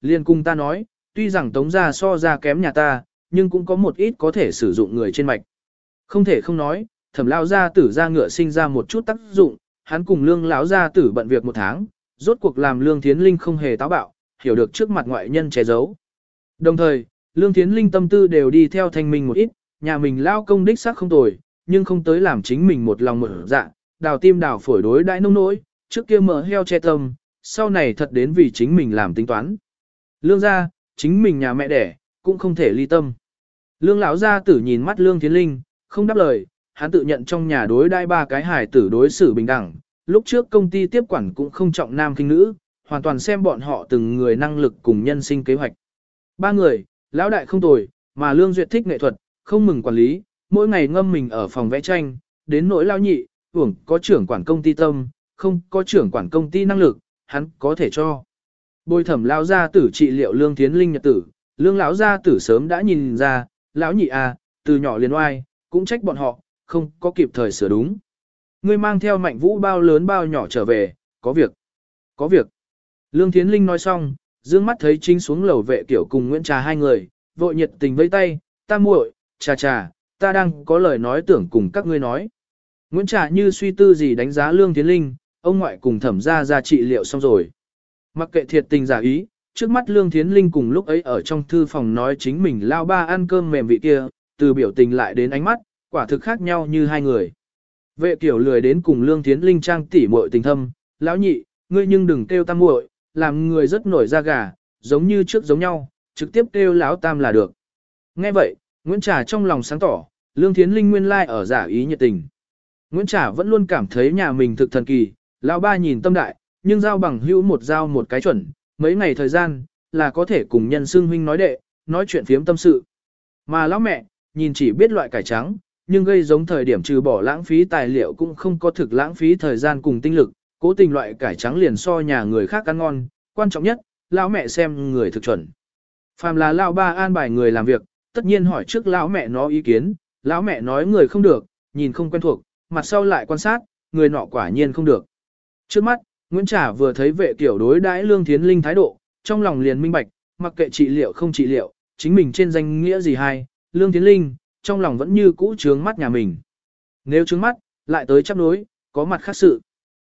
liền cùng ta nói, tuy rằng tống gia so ra kém nhà ta, nhưng cũng có một ít có thể sử dụng người trên mạch. Không thể không nói, thẩm lao gia tử ra ngựa sinh ra một chút tác dụng, hắn cùng lương lão gia tử bận việc một tháng, rốt cuộc làm lương thiến linh không hề táo bạo, hiểu được trước mặt ngoại nhân che giấu. Đồng thời, lương thiến linh tâm tư đều đi theo thanh minh một ít, nhà mình lao công đích xác không tồi, nhưng không tới làm chính mình một lòng mở dạ, đào tim đào phổi đối đại nông nỗi, trước kia mở heo che tâm, sau này thật đến vì chính mình làm tính toán. Lương gia, chính mình nhà mẹ đẻ, cũng không thể ly tâm. Lương lão gia tử nhìn mắt Lương Thiến Linh, không đáp lời, hắn tự nhận trong nhà đối đai ba cái hài tử đối xử bình đẳng, lúc trước công ty tiếp quản cũng không trọng nam kinh nữ, hoàn toàn xem bọn họ từng người năng lực cùng nhân sinh kế hoạch. Ba người, lão đại không tồi, mà Lương Duyệt thích nghệ thuật, không mừng quản lý, mỗi ngày ngâm mình ở phòng vẽ tranh, đến nỗi lao nhị, hưởng có trưởng quản công ty tâm, không có trưởng quản công ty năng lực, hắn có thể cho. Bồi thẩm lão gia tử trị liệu lương tiến linh nhật tử, lương lão gia tử sớm đã nhìn ra, lão nhị à, từ nhỏ liền oai, cũng trách bọn họ, không có kịp thời sửa đúng. Ngươi mang theo mạnh vũ bao lớn bao nhỏ trở về, có việc, có việc. Lương Thiến Linh nói xong, dương mắt thấy chính xuống lầu vệ tiểu cùng Nguyễn Trà hai người, vội nhiệt tình vây tay, ta muội, trà trà, ta đang có lời nói tưởng cùng các ngươi nói. Nguyễn Trà như suy tư gì đánh giá Lương Thiến Linh, ông ngoại cùng thẩm ra ra trị liệu xong rồi. Mặc kệ thiệt tình giả ý, trước mắt Lương Thiến Linh cùng lúc ấy ở trong thư phòng nói chính mình lao ba ăn cơm mềm vị kia, từ biểu tình lại đến ánh mắt, quả thực khác nhau như hai người. Vệ tiểu lười đến cùng Lương Thiến Linh trang tỉ muội tình thâm, lão nhị, ngươi nhưng đừng kêu tam muội, làm người rất nổi da gà, giống như trước giống nhau, trực tiếp kêu lão tam là được. Nghe vậy, Nguyễn Trà trong lòng sáng tỏ, Lương Thiến Linh nguyên lai like ở giả ý nhiệt tình. Nguyễn Trà vẫn luôn cảm thấy nhà mình thực thần kỳ, lão ba nhìn tâm đại, nhưng giao bằng hữu một giao một cái chuẩn, mấy ngày thời gian, là có thể cùng nhân xương huynh nói đệ, nói chuyện phiếm tâm sự. Mà lão mẹ, nhìn chỉ biết loại cải trắng, nhưng gây giống thời điểm trừ bỏ lãng phí tài liệu cũng không có thực lãng phí thời gian cùng tinh lực, cố tình loại cải trắng liền so nhà người khác ăn ngon, quan trọng nhất, lão mẹ xem người thực chuẩn. Phàm là lão ba an bài người làm việc, tất nhiên hỏi trước lão mẹ nó ý kiến, lão mẹ nói người không được, nhìn không quen thuộc, mặt sau lại quan sát, người nọ quả nhiên không được. Trước mắt, Nguyễn Trà vừa thấy vệ tiểu đối đãi Lương Thiến Linh thái độ, trong lòng liền minh bạch, mặc kệ trị liệu không trị liệu, chính mình trên danh nghĩa gì hay, Lương Thiến Linh, trong lòng vẫn như cũ trướng mắt nhà mình. Nếu trướng mắt, lại tới chấp đối, có mặt khác sự.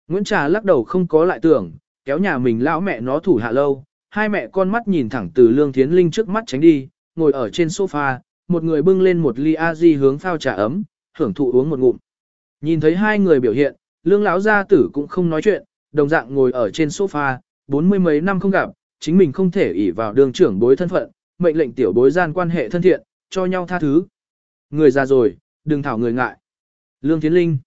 Nguyễn Trà lắc đầu không có lại tưởng, kéo nhà mình lão mẹ nó thủ hạ lâu, hai mẹ con mắt nhìn thẳng từ Lương Thiến Linh trước mắt tránh đi, ngồi ở trên sofa, một người bưng lên một ly a di hướng phao trà ấm, hưởng thụ uống một ngụm. Nhìn thấy hai người biểu hiện, Lương lão gia tử cũng không nói chuyện, đồng dạng ngồi ở trên sofa, bốn mươi mấy năm không gặp, chính mình không thể ỷ vào đường trưởng bối thân phận, mệnh lệnh tiểu bối gian quan hệ thân thiện, cho nhau tha thứ. Người già rồi, đừng thảo người ngại. Lương Thiến Linh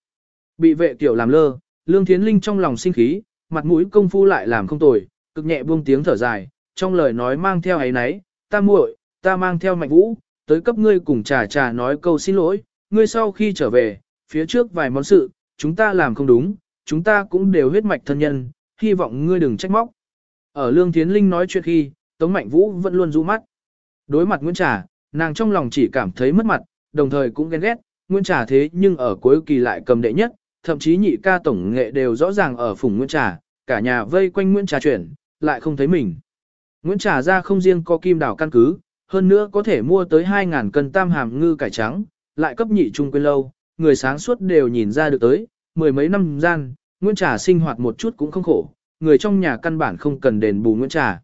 bị vệ tiểu làm lơ, Lương Thiến Linh trong lòng sinh khí, mặt mũi công phu lại làm không tồi, cực nhẹ buông tiếng thở dài, trong lời nói mang theo ấy nấy, ta muội, ta mang theo mạnh vũ, tới cấp ngươi cùng trà trà nói câu xin lỗi, ngươi sau khi trở về, phía trước vài món sự, chúng ta làm không đúng, chúng ta cũng đều huyết mạch thân nhân, hy vọng ngươi đừng trách móc. Ở Lương Thiến Linh nói chuyện khi, Tống Mạnh Vũ vẫn luôn rũ mắt. Đối mặt Nguyễn Trà, nàng trong lòng chỉ cảm thấy mất mặt, đồng thời cũng ghen ghét, Nguyễn Trà thế nhưng ở cuối kỳ lại cầm đệ nhất, thậm chí nhị ca tổng nghệ đều rõ ràng ở phủng Nguyễn Trà, cả nhà vây quanh Nguyễn Trà chuyển, lại không thấy mình. Nguyễn Trà ra không riêng có kim đảo căn cứ, hơn nữa có thể mua tới 2.000 cân tam hàm ngư cải trắng, lại cấp nhị trung quên lâu, người sáng suốt đều nhìn ra được tới, mười mấy năm gian, Nguyễn Trà sinh hoạt một chút cũng không khổ, người trong nhà căn bản không cần đền bù Nguyễn Trà.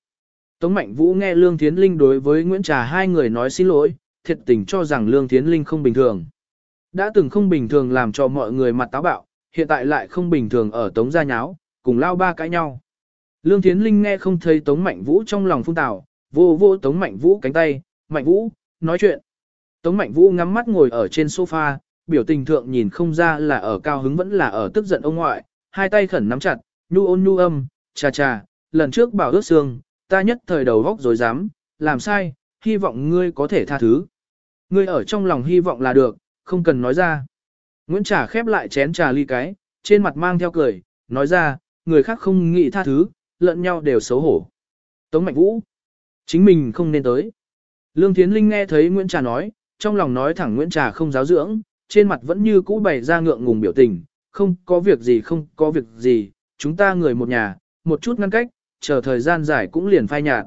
Tống Mạnh Vũ nghe Lương Thiến Linh đối với Nguyễn Trà hai người nói xin lỗi, thiệt tình cho rằng Lương Thiến Linh không bình thường. Đã từng không bình thường làm cho mọi người mặt táo bạo, hiện tại lại không bình thường ở Tống gia nháo, cùng lao ba cãi nhau. Lương Thiến Linh nghe không thấy Tống Mạnh Vũ trong lòng phun tào, vô vô Tống Mạnh Vũ cánh tay, Mạnh Vũ, nói chuyện. Tống Mạnh Vũ ngắm mắt ngồi ở trên sofa, biểu tình thượng nhìn không ra là ở cao hứng vẫn là ở tức giận ông ngoại, hai tay khẩn nắm chặt, nhu ôn nhu âm, cha cha, lần trước bảo ước xương, ta nhất thời đầu góc rồi dám, làm sai, hy vọng ngươi có thể tha thứ. Ngươi ở trong lòng hy vọng là được, không cần nói ra. Nguyễn Trà khép lại chén trà ly cái, trên mặt mang theo cười, nói ra, người khác không nghĩ tha thứ, lẫn nhau đều xấu hổ. Tống Mạnh Vũ, chính mình không nên tới. Lương Thiến Linh nghe thấy Nguyễn Trà nói, trong lòng nói thẳng Nguyễn Trà không giáo dưỡng, trên mặt vẫn như cũ bày ra ngượng ngùng biểu tình, không có việc gì không có việc gì, chúng ta người một nhà, một chút ngăn cách, chờ thời gian dài cũng liền phai nhạt.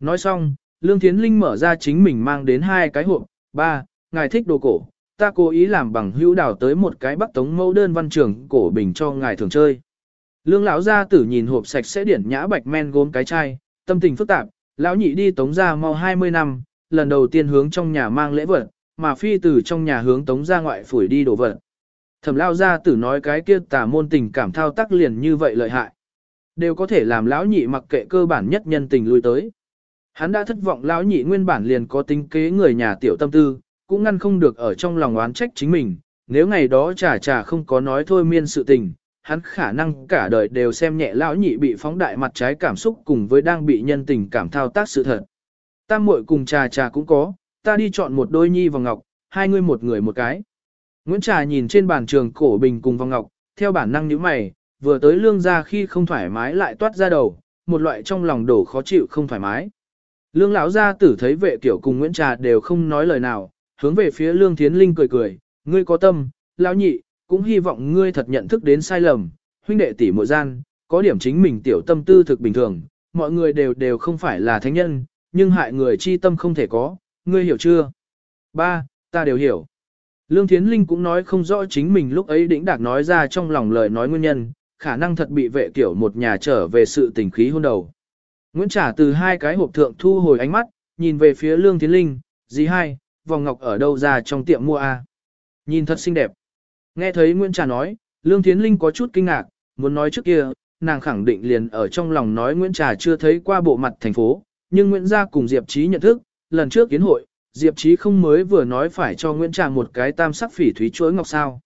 Nói xong, Lương Thiến Linh mở ra chính mình mang đến hai cái hộp, ba, ngài thích đồ cổ, ta cố ý làm bằng hữu đào tới một cái bắc tống mẫu đơn văn trường cổ bình cho ngài thường chơi. Lương lão gia tử nhìn hộp sạch sẽ điển nhã bạch men gốm cái chai, tâm tình phức tạp, lão nhị đi tống ra mau 20 năm, lần đầu tiên hướng trong nhà mang lễ vật, mà phi từ trong nhà hướng tống ra ngoại phủi đi đổ vật. Thẩm lao ra tử nói cái kia tà môn tình cảm thao tác liền như vậy lợi hại. Đều có thể làm lão nhị mặc kệ cơ bản nhất nhân tình lui tới. Hắn đã thất vọng lão nhị nguyên bản liền có tính kế người nhà tiểu tâm tư, cũng ngăn không được ở trong lòng oán trách chính mình, nếu ngày đó trà trà không có nói thôi miên sự tình, hắn khả năng cả đời đều xem nhẹ lão nhị bị phóng đại mặt trái cảm xúc cùng với đang bị nhân tình cảm thao tác sự thật. Tam muội cùng trà trà cũng có, ta đi chọn một đôi nhi vòng ngọc, hai ngươi một người một cái. Nguyễn Trà nhìn trên bàn trường cổ bình cùng vòng ngọc, theo bản năng nhíu mày, vừa tới lương ra khi không thoải mái lại toát ra đầu, một loại trong lòng đổ khó chịu không thoải mái. Lương lão gia tử thấy vệ tiểu cùng Nguyễn Trà đều không nói lời nào, hướng về phía Lương Thiến Linh cười cười, ngươi có tâm, lão nhị, cũng hy vọng ngươi thật nhận thức đến sai lầm, huynh đệ tỷ muội gian, có điểm chính mình tiểu tâm tư thực bình thường, mọi người đều đều không phải là thánh nhân, nhưng hại người chi tâm không thể có, ngươi hiểu chưa? Ba, ta đều hiểu. Lương Thiến Linh cũng nói không rõ chính mình lúc ấy đĩnh đạc nói ra trong lòng lời nói nguyên nhân, khả năng thật bị vệ kiểu một nhà trở về sự tình khí hôn đầu. Nguyễn Trả từ hai cái hộp thượng thu hồi ánh mắt, nhìn về phía Lương Thiến Linh, gì hai, vòng ngọc ở đâu ra trong tiệm mua a? Nhìn thật xinh đẹp. Nghe thấy Nguyễn trả nói, Lương Thiến Linh có chút kinh ngạc, muốn nói trước kia, nàng khẳng định liền ở trong lòng nói Nguyễn Trà chưa thấy qua bộ mặt thành phố, nhưng Nguyễn Gia cùng Diệp Trí nhận thức, lần trước kiến hội, Diệp Chí không mới vừa nói phải cho Nguyễn Trà một cái tam sắc phỉ thúy chuỗi ngọc sao.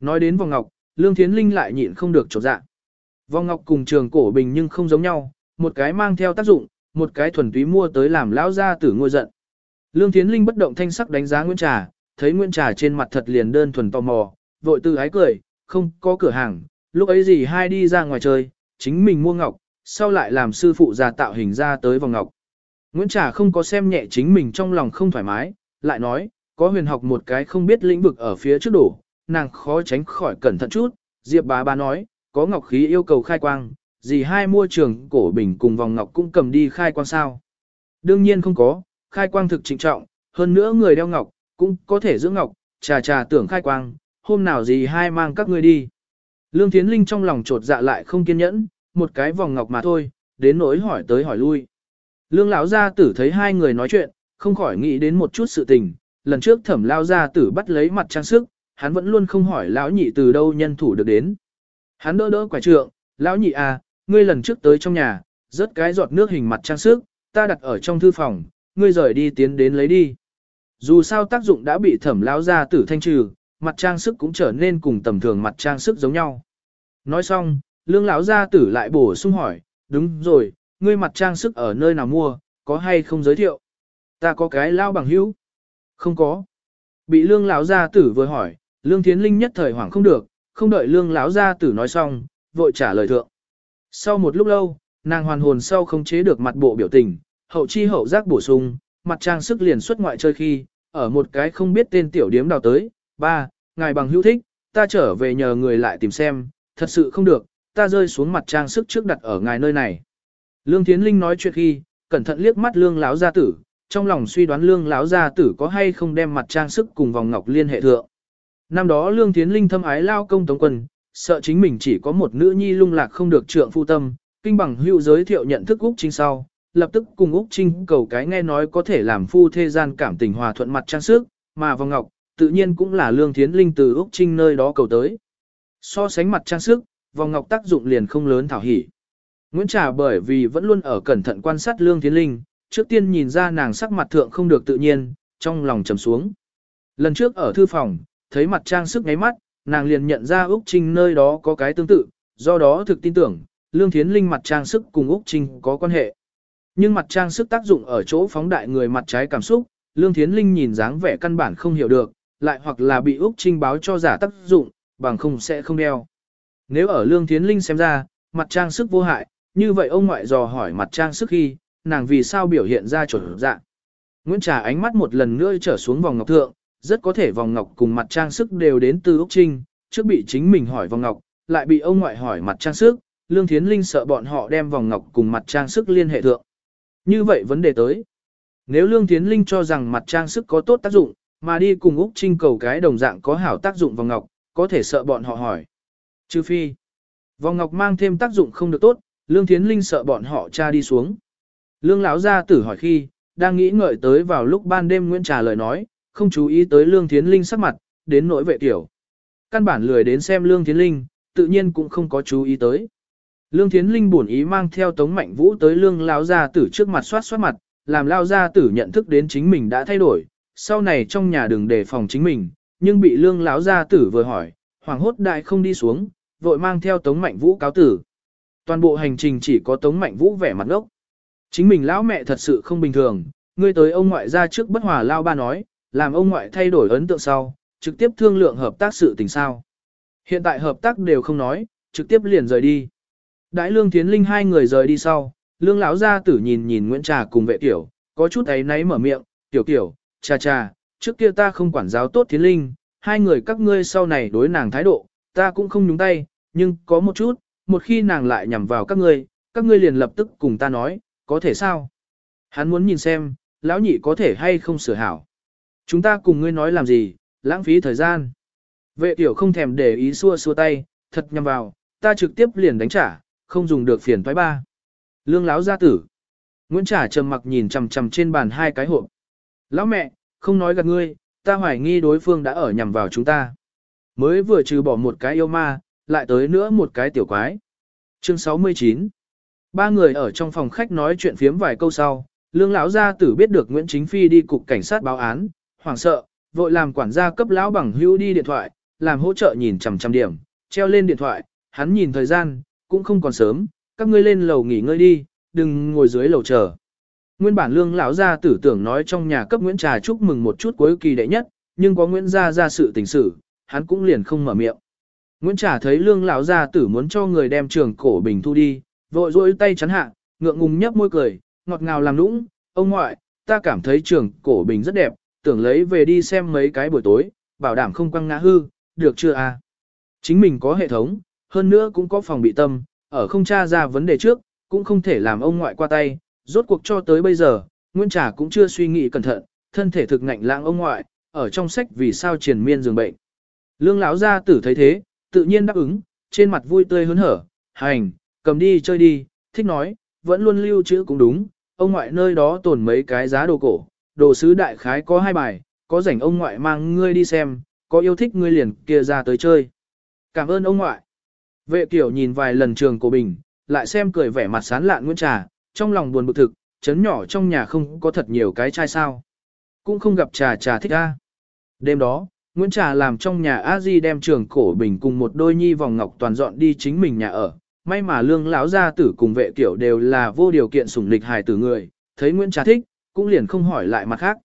Nói đến vòng ngọc, Lương Thiến Linh lại nhịn không được chột dạ. Vòng ngọc cùng trường cổ bình nhưng không giống nhau, một cái mang theo tác dụng, một cái thuần túy mua tới làm lão gia tử ngôi giận. Lương Thiến Linh bất động thanh sắc đánh giá Nguyễn Trà, thấy Nguyễn Trà trên mặt thật liền đơn thuần tò mò, vội từ ái cười, không có cửa hàng, lúc ấy gì hai đi ra ngoài chơi, chính mình mua ngọc, sau lại làm sư phụ già tạo hình ra tới vòng ngọc. Nguyễn Trà không có xem nhẹ chính mình trong lòng không thoải mái, lại nói, có huyền học một cái không biết lĩnh vực ở phía trước đổ, nàng khó tránh khỏi cẩn thận chút, Diệp bá bá nói, có ngọc khí yêu cầu khai quang, gì hai mua trường cổ bình cùng vòng ngọc cũng cầm đi khai quang sao. Đương nhiên không có, khai quang thực trịnh trọng, hơn nữa người đeo ngọc, cũng có thể giữ ngọc, trà trà tưởng khai quang, hôm nào gì hai mang các ngươi đi. Lương Thiến Linh trong lòng trột dạ lại không kiên nhẫn, một cái vòng ngọc mà thôi, đến nỗi hỏi tới hỏi lui. Lương lão gia tử thấy hai người nói chuyện, không khỏi nghĩ đến một chút sự tình, lần trước thẩm lao gia tử bắt lấy mặt trang sức, hắn vẫn luôn không hỏi lão nhị từ đâu nhân thủ được đến. Hắn đỡ đỡ quả trượng, lão nhị à, ngươi lần trước tới trong nhà, rớt cái giọt nước hình mặt trang sức, ta đặt ở trong thư phòng, ngươi rời đi tiến đến lấy đi. Dù sao tác dụng đã bị thẩm lão gia tử thanh trừ, mặt trang sức cũng trở nên cùng tầm thường mặt trang sức giống nhau. Nói xong, lương lão gia tử lại bổ sung hỏi, đúng rồi, ngươi mặt trang sức ở nơi nào mua, có hay không giới thiệu? Ta có cái lao bằng hữu. Không có. Bị lương lão gia tử vừa hỏi, lương thiến linh nhất thời hoảng không được, không đợi lương lão gia tử nói xong, vội trả lời thượng. Sau một lúc lâu, nàng hoàn hồn sau không chế được mặt bộ biểu tình, hậu chi hậu giác bổ sung, mặt trang sức liền xuất ngoại chơi khi, ở một cái không biết tên tiểu điếm đào tới, ba, ngài bằng hữu thích, ta trở về nhờ người lại tìm xem, thật sự không được, ta rơi xuống mặt trang sức trước đặt ở ngài nơi này. Lương Thiến Linh nói chuyện khi, cẩn thận liếc mắt lương Lão gia tử, trong lòng suy đoán lương Lão gia tử có hay không đem mặt trang sức cùng vòng ngọc liên hệ thượng. Năm đó lương Thiến Linh thâm ái lao công tống quân, sợ chính mình chỉ có một nữ nhi lung lạc không được trượng phu tâm, kinh bằng hữu giới thiệu nhận thức Úc Trinh sau, lập tức cùng Úc Trinh cầu cái nghe nói có thể làm phu thế gian cảm tình hòa thuận mặt trang sức, mà vòng ngọc, tự nhiên cũng là lương thiến linh từ Úc Trinh nơi đó cầu tới. So sánh mặt trang sức, vòng ngọc tác dụng liền không lớn thảo hỉ. Nguyễn Trà bởi vì vẫn luôn ở cẩn thận quan sát lương thiến linh, trước tiên nhìn ra nàng sắc mặt thượng không được tự nhiên, trong lòng trầm xuống. Lần trước ở thư phòng, thấy mặt trang sức ngáy mắt, nàng liền nhận ra Úc Trinh nơi đó có cái tương tự, do đó thực tin tưởng, lương thiến linh mặt trang sức cùng Úc Trinh có quan hệ. Nhưng mặt trang sức tác dụng ở chỗ phóng đại người mặt trái cảm xúc, lương thiến linh nhìn dáng vẻ căn bản không hiểu được, lại hoặc là bị Úc Trinh báo cho giả tác dụng, bằng không sẽ không đeo. Nếu ở Lương Thiến Linh xem ra, mặt trang sức vô hại, như vậy ông ngoại dò hỏi mặt trang sức khi, nàng vì sao biểu hiện ra chuẩn dạng. Nguyễn Trà ánh mắt một lần nữa trở xuống vòng ngọc thượng, rất có thể vòng ngọc cùng mặt trang sức đều đến từ Úc Trinh, trước bị chính mình hỏi vòng ngọc, lại bị ông ngoại hỏi mặt trang sức, Lương Thiến Linh sợ bọn họ đem vòng ngọc cùng mặt trang sức liên hệ thượng. Như vậy vấn đề tới. Nếu Lương Thiến Linh cho rằng mặt trang sức có tốt tác dụng, mà đi cùng Úc Trinh cầu cái đồng dạng có hảo tác dụng vòng ngọc, có thể sợ bọn họ hỏi. Trừ phi, vòng ngọc mang thêm tác dụng không được tốt, Lương Thiến Linh sợ bọn họ cha đi xuống. Lương lão gia tử hỏi khi, đang nghĩ ngợi tới vào lúc ban đêm Nguyễn Trà lời nói, không chú ý tới Lương Thiến Linh sắc mặt, đến nỗi vệ tiểu. Căn bản lười đến xem Lương Thiến Linh, tự nhiên cũng không có chú ý tới. Lương Thiến Linh buồn ý mang theo Tống Mạnh Vũ tới Lương lão gia tử trước mặt soát soát mặt, làm lão gia tử nhận thức đến chính mình đã thay đổi, sau này trong nhà đừng đề phòng chính mình, nhưng bị Lương lão gia tử vừa hỏi, hoàng hốt đại không đi xuống, vội mang theo Tống Mạnh Vũ cáo tử. Toàn bộ hành trình chỉ có Tống Mạnh Vũ vẻ mặt ngốc. Chính mình lão mẹ thật sự không bình thường, ngươi tới ông ngoại ra trước bất hòa lao ba nói, làm ông ngoại thay đổi ấn tượng sau, trực tiếp thương lượng hợp tác sự tình sao. Hiện tại hợp tác đều không nói, trực tiếp liền rời đi. Đãi lương thiến linh hai người rời đi sau, lương lão gia tử nhìn nhìn Nguyễn Trà cùng vệ tiểu, có chút ấy náy mở miệng, tiểu tiểu, cha cha, trước kia ta không quản giáo tốt thiến linh, hai người các ngươi sau này đối nàng thái độ, ta cũng không nhúng tay, nhưng có một chút, một khi nàng lại nhằm vào các ngươi, các ngươi liền lập tức cùng ta nói, có thể sao? Hắn muốn nhìn xem, lão nhị có thể hay không sửa hảo. Chúng ta cùng ngươi nói làm gì, lãng phí thời gian. Vệ tiểu không thèm để ý xua xua tay, thật nhằm vào, ta trực tiếp liền đánh trả, không dùng được phiền toái ba. Lương lão gia tử. Nguyễn Trả trầm mặc nhìn chằm chằm trên bàn hai cái hộp. Lão mẹ, không nói gạt ngươi, ta hoài nghi đối phương đã ở nhằm vào chúng ta. Mới vừa trừ bỏ một cái yêu ma, lại tới nữa một cái tiểu quái. Chương 69 Ba người ở trong phòng khách nói chuyện phiếm vài câu sau, lương lão gia tử biết được Nguyễn Chính Phi đi cục cảnh sát báo án, hoảng sợ, vội làm quản gia cấp lão bằng hưu đi điện thoại, làm hỗ trợ nhìn chằm chằm điểm, treo lên điện thoại, hắn nhìn thời gian, cũng không còn sớm, các ngươi lên lầu nghỉ ngơi đi, đừng ngồi dưới lầu chờ. Nguyên bản lương lão gia tử tưởng nói trong nhà cấp Nguyễn Trà chúc mừng một chút cuối kỳ đệ nhất, nhưng có Nguyễn gia ra sự tình sự, hắn cũng liền không mở miệng. Nguyễn Trà thấy lương lão gia tử muốn cho người đem trường cổ bình thu đi, vội rỗi tay chắn hạ, ngượng ngùng nhấp môi cười, ngọt ngào làm nũng, ông ngoại, ta cảm thấy trường cổ bình rất đẹp, tưởng lấy về đi xem mấy cái buổi tối, bảo đảm không quăng ngã hư, được chưa? À? Chính mình có hệ thống, hơn nữa cũng có phòng bị tâm, ở không tra ra vấn đề trước, cũng không thể làm ông ngoại qua tay, rốt cuộc cho tới bây giờ, Nguyễn Trà cũng chưa suy nghĩ cẩn thận, thân thể thực ngạnh lãng ông ngoại, ở trong sách vì sao triền miên giường bệnh. Lương lão gia tử thấy thế, tự nhiên đáp ứng, trên mặt vui tươi hớn hở, hành, cầm đi chơi đi, thích nói, vẫn luôn lưu trữ cũng đúng, ông ngoại nơi đó tồn mấy cái giá đồ cổ, đồ sứ đại khái có hai bài, có rảnh ông ngoại mang ngươi đi xem, có yêu thích ngươi liền kia ra tới chơi. Cảm ơn ông ngoại. Vệ kiểu nhìn vài lần trường của bình, lại xem cười vẻ mặt sán lạn Nguyễn Trà, trong lòng buồn bực thực, chấn nhỏ trong nhà không có thật nhiều cái chai sao. Cũng không gặp trà trà thích a. Đêm đó, Nguyễn Trà làm trong nhà a di đem trường cổ bình cùng một đôi nhi vòng ngọc toàn dọn đi chính mình nhà ở, may mà lương lão gia tử cùng vệ tiểu đều là vô điều kiện sủng lịch hài tử người, thấy Nguyễn Trà thích, cũng liền không hỏi lại mặt khác.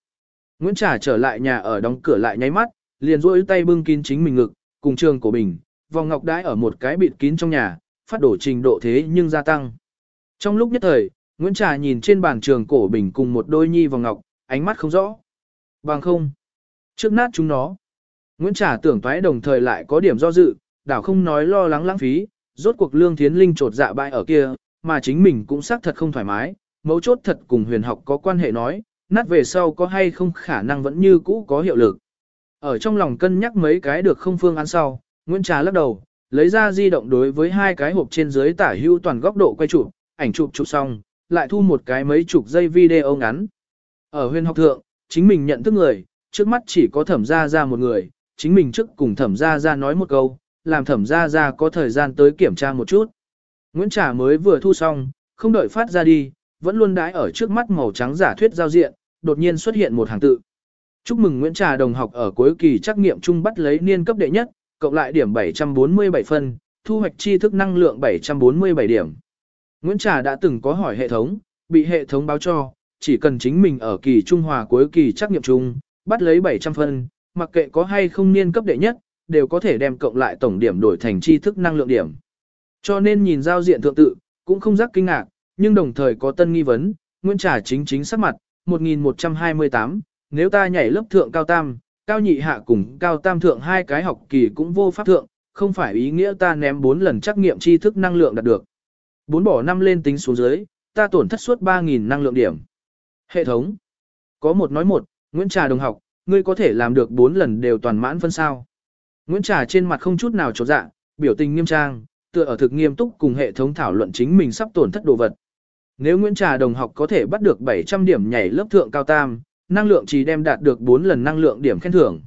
Nguyễn Trà trở lại nhà ở đóng cửa lại nháy mắt, liền duỗi tay bưng kín chính mình ngực, cùng trường cổ bình, vòng ngọc đãi ở một cái bịt kín trong nhà, phát đổ trình độ thế nhưng gia tăng. Trong lúc nhất thời, Nguyễn Trà nhìn trên bàn trường cổ bình cùng một đôi nhi vòng ngọc, ánh mắt không rõ. Bằng không. Trước nát chúng nó. Nguyễn Trà tưởng toái đồng thời lại có điểm do dự, đảo không nói lo lắng lãng phí, rốt cuộc lương thiến linh trột dạ bại ở kia, mà chính mình cũng xác thật không thoải mái, mấu chốt thật cùng huyền học có quan hệ nói, nát về sau có hay không khả năng vẫn như cũ có hiệu lực. Ở trong lòng cân nhắc mấy cái được không phương án sau, Nguyễn Trà lắc đầu, lấy ra di động đối với hai cái hộp trên dưới tả hữu toàn góc độ quay chụp, ảnh chụp chụp xong, lại thu một cái mấy chục giây video ngắn. Ở huyền học thượng, chính mình nhận thức người, trước mắt chỉ có thẩm gia ra một người, chính mình trước cùng thẩm gia ra nói một câu, làm thẩm gia ra có thời gian tới kiểm tra một chút. Nguyễn Trà mới vừa thu xong, không đợi phát ra đi, vẫn luôn đãi ở trước mắt màu trắng giả thuyết giao diện, đột nhiên xuất hiện một hàng tự. Chúc mừng Nguyễn Trà đồng học ở cuối kỳ trắc nghiệm chung bắt lấy niên cấp đệ nhất, cộng lại điểm 747 phân, thu hoạch tri thức năng lượng 747 điểm. Nguyễn Trà đã từng có hỏi hệ thống, bị hệ thống báo cho, chỉ cần chính mình ở kỳ Trung Hòa cuối kỳ trắc nghiệm chung, bắt lấy 700 phân, mặc kệ có hay không niên cấp đệ nhất, đều có thể đem cộng lại tổng điểm đổi thành tri thức năng lượng điểm. Cho nên nhìn giao diện thượng tự, cũng không rắc kinh ngạc, nhưng đồng thời có tân nghi vấn, Nguyễn Trà chính chính sắc mặt, 1128, nếu ta nhảy lớp thượng cao tam, cao nhị hạ cùng cao tam thượng hai cái học kỳ cũng vô pháp thượng, không phải ý nghĩa ta ném 4 lần trắc nghiệm tri thức năng lượng đạt được. Bốn bỏ năm lên tính xuống dưới, ta tổn thất suốt 3.000 năng lượng điểm. Hệ thống. Có một nói một, Nguyễn Trà đồng học, ngươi có thể làm được 4 lần đều toàn mãn phân sao. Nguyễn Trà trên mặt không chút nào trột dạ, biểu tình nghiêm trang, tựa ở thực nghiêm túc cùng hệ thống thảo luận chính mình sắp tổn thất đồ vật. Nếu Nguyễn Trà đồng học có thể bắt được 700 điểm nhảy lớp thượng cao tam, năng lượng chỉ đem đạt được 4 lần năng lượng điểm khen thưởng.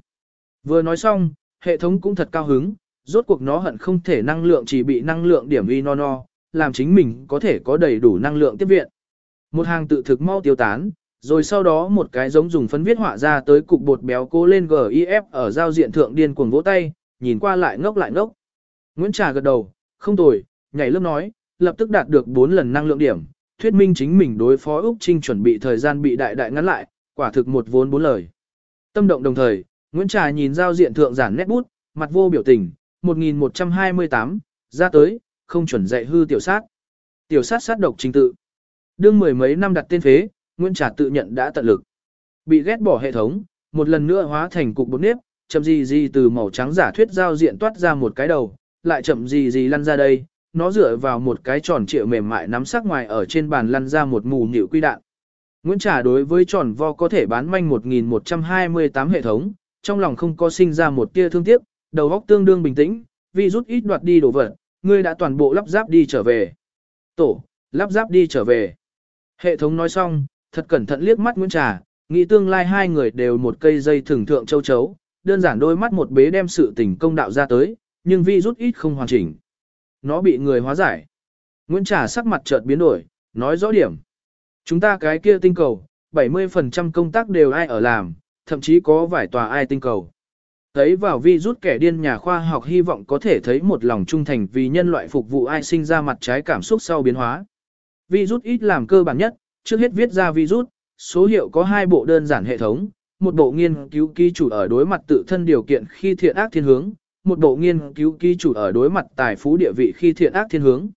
Vừa nói xong, hệ thống cũng thật cao hứng, rốt cuộc nó hận không thể năng lượng chỉ bị năng lượng điểm y no no, làm chính mình có thể có đầy đủ năng lượng tiếp viện. Một hàng tự thực mau tiêu tán, rồi sau đó một cái giống dùng phấn viết họa ra tới cục bột béo cố lên GIF ở giao diện thượng điên cuồng vỗ tay, nhìn qua lại ngốc lại ngốc. Nguyễn Trà gật đầu, không tồi, nhảy lớp nói, lập tức đạt được 4 lần năng lượng điểm, thuyết minh chính mình đối phó Úc Trinh chuẩn bị thời gian bị đại đại ngắn lại, quả thực một vốn bốn lời. Tâm động đồng thời, Nguyễn Trà nhìn giao diện thượng giản nét bút, mặt vô biểu tình, 1128, ra tới, không chuẩn dạy hư tiểu sát. Tiểu sát sát độc trình tự. Đương mười mấy năm đặt tên phế, Nguyễn Trà tự nhận đã tận lực. Bị ghét bỏ hệ thống, một lần nữa hóa thành cục bột nếp, chậm gì gì từ màu trắng giả thuyết giao diện toát ra một cái đầu, lại chậm gì gì lăn ra đây, nó dựa vào một cái tròn trịa mềm mại nắm sắc ngoài ở trên bàn lăn ra một mù nhịu quy đạn. Nguyễn Trà đối với tròn vo có thể bán manh 1128 hệ thống, trong lòng không có sinh ra một tia thương tiếc, đầu óc tương đương bình tĩnh, vì rút ít đoạt đi đồ vật, ngươi đã toàn bộ lắp ráp đi trở về. Tổ, lắp ráp đi trở về. Hệ thống nói xong, thật cẩn thận liếc mắt Nguyễn Trà, nghĩ tương lai hai người đều một cây dây thường thượng châu chấu, đơn giản đôi mắt một bế đem sự tình công đạo ra tới, nhưng vi rút ít không hoàn chỉnh. Nó bị người hóa giải. Nguyễn Trà sắc mặt chợt biến đổi, nói rõ điểm. Chúng ta cái kia tinh cầu, 70% công tác đều ai ở làm, thậm chí có vài tòa ai tinh cầu. Thấy vào vi rút kẻ điên nhà khoa học hy vọng có thể thấy một lòng trung thành vì nhân loại phục vụ ai sinh ra mặt trái cảm xúc sau biến hóa. Vi rút ít làm cơ bản nhất, trước hết viết ra virus, số hiệu có hai bộ đơn giản hệ thống, một bộ nghiên cứu ký chủ ở đối mặt tự thân điều kiện khi thiện ác thiên hướng, một bộ nghiên cứu ký chủ ở đối mặt tài phú địa vị khi thiện ác thiên hướng.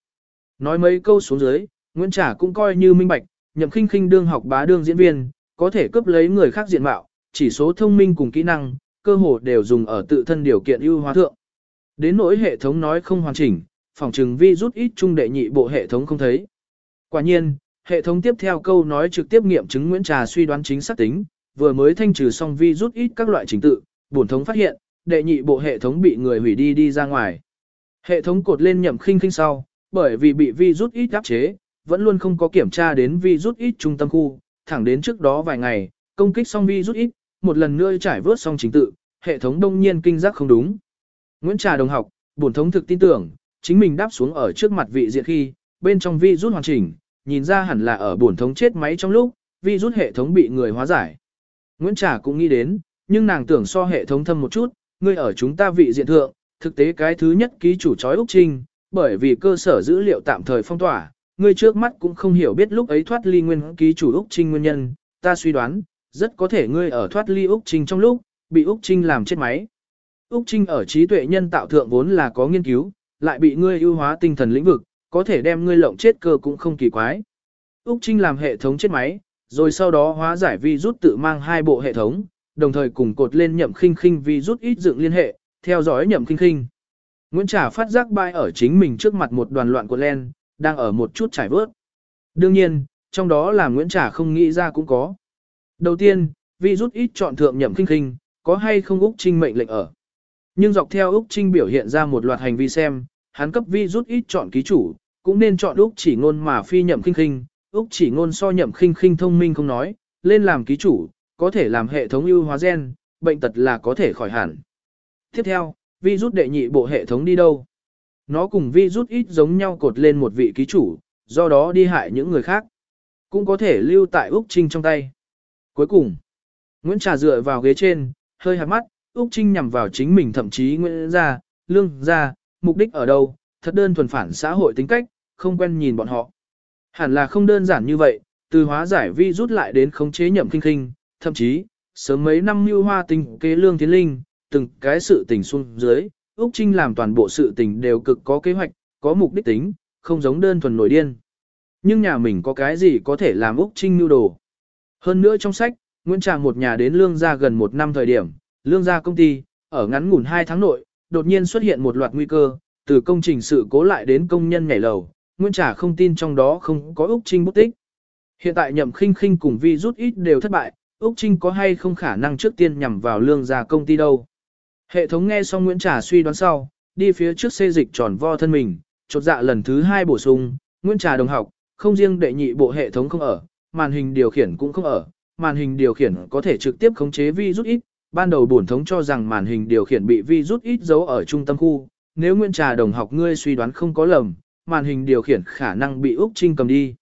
Nói mấy câu xuống dưới, Nguyễn Trả cũng coi như minh bạch, nhậm khinh khinh đương học bá đương diễn viên, có thể cướp lấy người khác diện mạo, chỉ số thông minh cùng kỹ năng, cơ hồ đều dùng ở tự thân điều kiện ưu hóa thượng. Đến nỗi hệ thống nói không hoàn chỉnh, phòng trừng vi rút ít trung đệ nhị bộ hệ thống không thấy. Quả nhiên, hệ thống tiếp theo câu nói trực tiếp nghiệm chứng Nguyễn Trà suy đoán chính xác tính, vừa mới thanh trừ xong vi rút ít các loại trình tự, bổn thống phát hiện, đệ nhị bộ hệ thống bị người hủy đi đi ra ngoài. Hệ thống cột lên nhậm khinh khinh sau, bởi vì bị vi rút ít áp chế, vẫn luôn không có kiểm tra đến vi rút ít trung tâm khu, thẳng đến trước đó vài ngày, công kích xong vi rút ít, một lần nữa trải vớt xong trình tự, hệ thống đông nhiên kinh giác không đúng. Nguyễn Trà đồng học, bổn thống thực tin tưởng, chính mình đáp xuống ở trước mặt vị diện khi, bên trong vi rút hoàn chỉnh, nhìn ra hẳn là ở bổn thống chết máy trong lúc, vi rút hệ thống bị người hóa giải. Nguyễn Trà cũng nghĩ đến, nhưng nàng tưởng so hệ thống thâm một chút, ngươi ở chúng ta vị diện thượng, thực tế cái thứ nhất ký chủ chói Úc Trinh, bởi vì cơ sở dữ liệu tạm thời phong tỏa, ngươi trước mắt cũng không hiểu biết lúc ấy thoát ly nguyên ký chủ Úc Trinh nguyên nhân, ta suy đoán, rất có thể ngươi ở thoát ly Úc Trinh trong lúc, bị Úc Trinh làm chết máy. Úc Trinh ở trí tuệ nhân tạo thượng vốn là có nghiên cứu, lại bị ngươi ưu hóa tinh thần lĩnh vực, có thể đem ngươi lộng chết cơ cũng không kỳ quái. Úc Trinh làm hệ thống chết máy, rồi sau đó hóa giải vi rút tự mang hai bộ hệ thống, đồng thời cùng cột lên nhậm khinh khinh vi rút ít dựng liên hệ, theo dõi nhậm khinh khinh. Nguyễn Trà phát giác bay ở chính mình trước mặt một đoàn loạn của len, đang ở một chút trải vớt. Đương nhiên, trong đó là Nguyễn Trà không nghĩ ra cũng có. Đầu tiên, vi rút ít chọn thượng nhậm khinh khinh, có hay không Úc Trinh mệnh lệnh ở. Nhưng dọc theo Úc Trinh biểu hiện ra một loạt hành vi xem, hắn cấp vi rút ít chọn ký chủ, cũng nên chọn Úc chỉ ngôn mà phi nhậm khinh khinh, Úc chỉ ngôn so nhậm khinh khinh thông minh không nói, lên làm ký chủ, có thể làm hệ thống ưu hóa gen, bệnh tật là có thể khỏi hẳn. Tiếp theo, vi rút đệ nhị bộ hệ thống đi đâu? Nó cùng vi rút ít giống nhau cột lên một vị ký chủ, do đó đi hại những người khác. Cũng có thể lưu tại Úc Trinh trong tay. Cuối cùng, Nguyễn Trà dựa vào ghế trên, hơi hạt mắt, Úc Trinh nhằm vào chính mình thậm chí Nguyễn ra, lương ra, mục đích ở đâu, thật đơn thuần phản xã hội tính cách, không quen nhìn bọn họ. Hẳn là không đơn giản như vậy, từ hóa giải vi rút lại đến khống chế nhậm kinh kinh, thậm chí, sớm mấy năm mưu hoa tình kế lương tiến linh, từng cái sự tình xuống dưới, Úc Trinh làm toàn bộ sự tình đều cực có kế hoạch, có mục đích tính, không giống đơn thuần nổi điên. Nhưng nhà mình có cái gì có thể làm Úc Trinh mưu đồ. Hơn nữa trong sách, Nguyễn Tràng một nhà đến lương gia gần một năm thời điểm, lương gia công ty, ở ngắn ngủn hai tháng nội, đột nhiên xuất hiện một loạt nguy cơ, từ công trình sự cố lại đến công nhân nhảy lầu, Nguyễn Trà không tin trong đó không có Úc Trinh bút tích. Hiện tại nhậm khinh khinh cùng vi rút ít đều thất bại, Úc Trinh có hay không khả năng trước tiên nhằm vào lương gia công ty đâu. Hệ thống nghe xong Nguyễn Trà suy đoán sau, đi phía trước xê dịch tròn vo thân mình, chột dạ lần thứ hai bổ sung, Nguyễn Trà đồng học, không riêng đệ nhị bộ hệ thống không ở, màn hình điều khiển cũng không ở, màn hình điều khiển có thể trực tiếp khống chế vi rút ít, ban đầu bổn thống cho rằng màn hình điều khiển bị vi rút ít giấu ở trung tâm khu, nếu Nguyễn Trà đồng học ngươi suy đoán không có lầm, màn hình điều khiển khả năng bị Úc Trinh cầm đi.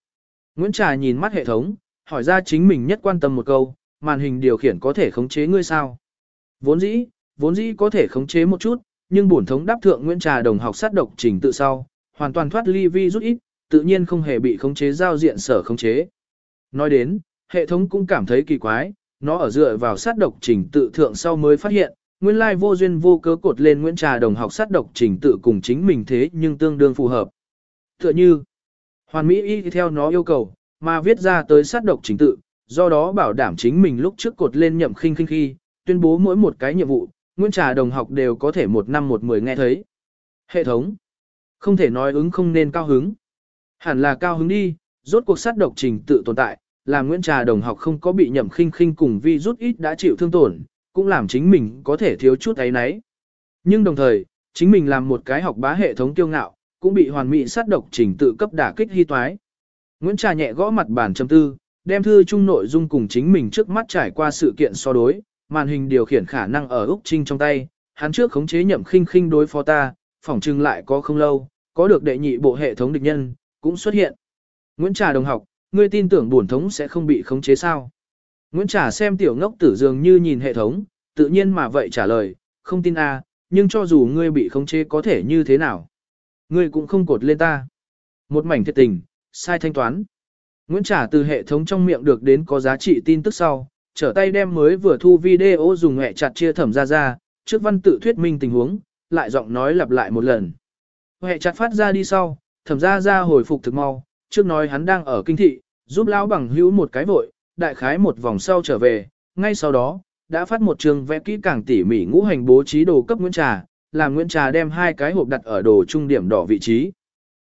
Nguyễn Trà nhìn mắt hệ thống, hỏi ra chính mình nhất quan tâm một câu, màn hình điều khiển có thể khống chế ngươi sao? Vốn dĩ, vốn dĩ có thể khống chế một chút, nhưng bổn thống đáp thượng Nguyễn Trà đồng học sát độc trình tự sau, hoàn toàn thoát ly vi rút ít, tự nhiên không hề bị khống chế giao diện sở khống chế. Nói đến, hệ thống cũng cảm thấy kỳ quái, nó ở dựa vào sát độc trình tự thượng sau mới phát hiện, nguyên lai vô duyên vô cớ cột lên Nguyễn Trà đồng học sát độc trình tự cùng chính mình thế nhưng tương đương phù hợp. Tựa như, hoàn mỹ y theo nó yêu cầu, mà viết ra tới sát độc trình tự, do đó bảo đảm chính mình lúc trước cột lên nhậm khinh khinh khi, tuyên bố mỗi một cái nhiệm vụ, Nguyễn Trà đồng học đều có thể một năm một mười nghe thấy. Hệ thống, không thể nói ứng không nên cao hứng. Hẳn là cao hứng đi, rốt cuộc sát độc trình tự tồn tại, làm Nguyễn Trà đồng học không có bị nhậm khinh khinh cùng vi rút ít đã chịu thương tổn, cũng làm chính mình có thể thiếu chút ấy nấy. Nhưng đồng thời, chính mình làm một cái học bá hệ thống kiêu ngạo, cũng bị hoàn mỹ sát độc trình tự cấp đả kích hy toái. Nguyễn Trà nhẹ gõ mặt bàn châm tư, đem thư chung nội dung cùng chính mình trước mắt trải qua sự kiện so đối, màn hình điều khiển khả năng ở Úc Trinh trong tay, hắn trước khống chế nhậm khinh khinh đối phó ta, phỏng chừng lại có không lâu, có được đệ nhị bộ hệ thống địch nhân, cũng xuất hiện. Nguyễn Trà đồng học, ngươi tin tưởng bổn thống sẽ không bị khống chế sao? Nguyễn Trà xem tiểu ngốc tử dường như nhìn hệ thống, tự nhiên mà vậy trả lời, không tin a, nhưng cho dù ngươi bị khống chế có thể như thế nào? Ngươi cũng không cột lên ta. Một mảnh thiệt tình, sai thanh toán. Nguyễn trả từ hệ thống trong miệng được đến có giá trị tin tức sau, trở tay đem mới vừa thu video dùng hẹ chặt chia thẩm ra ra, trước văn tự thuyết minh tình huống, lại giọng nói lặp lại một lần. Hẹ chặt phát ra đi sau, thẩm ra ra hồi phục thực mau, trước nói hắn đang ở kinh thị, giúp lão bằng hữu một cái vội, đại khái một vòng sau trở về, ngay sau đó, đã phát một trường vẽ kỹ càng tỉ mỉ ngũ hành bố trí đồ cấp Nguyễn Trà, làm Nguyễn Trà đem hai cái hộp đặt ở đồ trung điểm đỏ vị trí.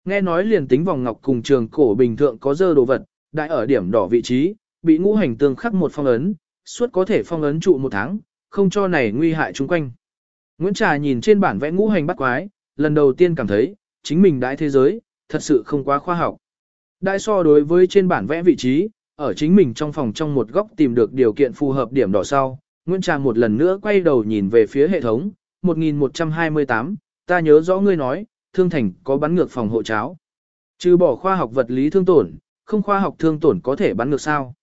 Nghe nói liền tính vòng ngọc cùng trường cổ bình thượng có dơ đồ vật, đại ở điểm đỏ vị trí, bị ngũ hành tương khắc một phong ấn, suốt có thể phong ấn trụ một tháng, không cho này nguy hại chung quanh. Nguyễn Trà nhìn trên bản vẽ ngũ hành bắt quái, lần đầu tiên cảm thấy, chính mình đại thế giới, thật sự không quá khoa học. Đại so đối với trên bản vẽ vị trí, ở chính mình trong phòng trong một góc tìm được điều kiện phù hợp điểm đỏ sau, Nguyễn Trà một lần nữa quay đầu nhìn về phía hệ thống, 1128, ta nhớ rõ ngươi nói, thương thành có bắn ngược phòng hộ cháo. Trừ bỏ khoa học vật lý thương tổn, không khoa học thương tổn có thể bắn ngược sao.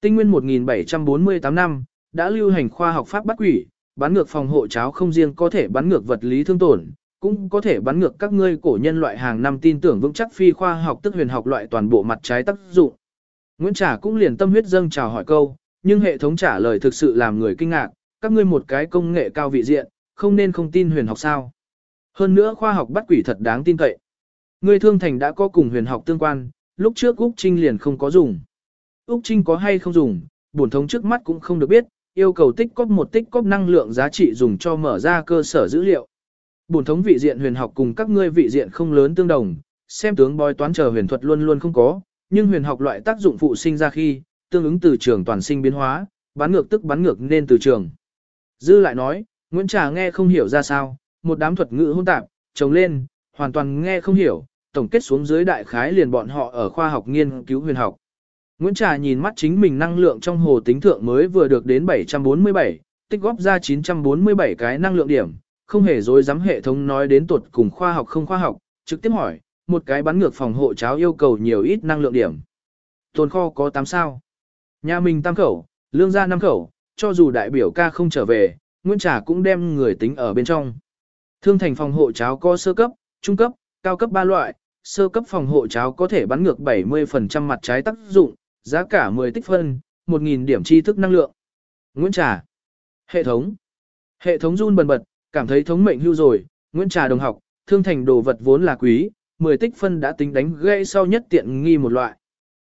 Tinh nguyên 1748 năm, đã lưu hành khoa học pháp bắt quỷ, bắn ngược phòng hộ cháo không riêng có thể bắn ngược vật lý thương tổn, cũng có thể bắn ngược các ngươi cổ nhân loại hàng năm tin tưởng vững chắc phi khoa học tức huyền học loại toàn bộ mặt trái tác dụng. Nguyễn Trà cũng liền tâm huyết dâng chào hỏi câu, nhưng hệ thống trả lời thực sự làm người kinh ngạc, các ngươi một cái công nghệ cao vị diện, không nên không tin huyền học sao. Hơn nữa khoa học bắt quỷ thật đáng tin cậy. Ngươi thương thành đã có cùng huyền học tương quan, lúc trước Úc Trinh liền không có dùng. Úc Trinh có hay không dùng, bổn thống trước mắt cũng không được biết, yêu cầu tích cóp một tích cóp năng lượng giá trị dùng cho mở ra cơ sở dữ liệu. Bổn thống vị diện huyền học cùng các ngươi vị diện không lớn tương đồng, xem tướng bói toán chờ huyền thuật luôn luôn không có, nhưng huyền học loại tác dụng phụ sinh ra khi, tương ứng từ trường toàn sinh biến hóa, bắn ngược tức bắn ngược nên từ trường. Dư lại nói, Nguyễn Trà nghe không hiểu ra sao, một đám thuật ngữ hỗn tạp, trồng lên, hoàn toàn nghe không hiểu, tổng kết xuống dưới đại khái liền bọn họ ở khoa học nghiên cứu huyền học. Nguyễn Trà nhìn mắt chính mình năng lượng trong hồ tính thượng mới vừa được đến 747, tích góp ra 947 cái năng lượng điểm, không hề dối dám hệ thống nói đến tuột cùng khoa học không khoa học, trực tiếp hỏi, một cái bắn ngược phòng hộ cháo yêu cầu nhiều ít năng lượng điểm. Tồn kho có 8 sao. Nhà mình tam khẩu, lương gia 5 khẩu, cho dù đại biểu ca không trở về, Nguyễn Trà cũng đem người tính ở bên trong. Thương thành phòng hộ cháo có sơ cấp, trung cấp, cao cấp 3 loại, sơ cấp phòng hộ cháo có thể bắn ngược 70% mặt trái tác dụng, giá cả 10 tích phân, 1.000 điểm tri thức năng lượng. Nguyễn Trà. Hệ thống. Hệ thống run bần bật, cảm thấy thống mệnh hưu rồi, Nguyễn Trà đồng học, thương thành đồ vật vốn là quý, 10 tích phân đã tính đánh gãy sau nhất tiện nghi một loại.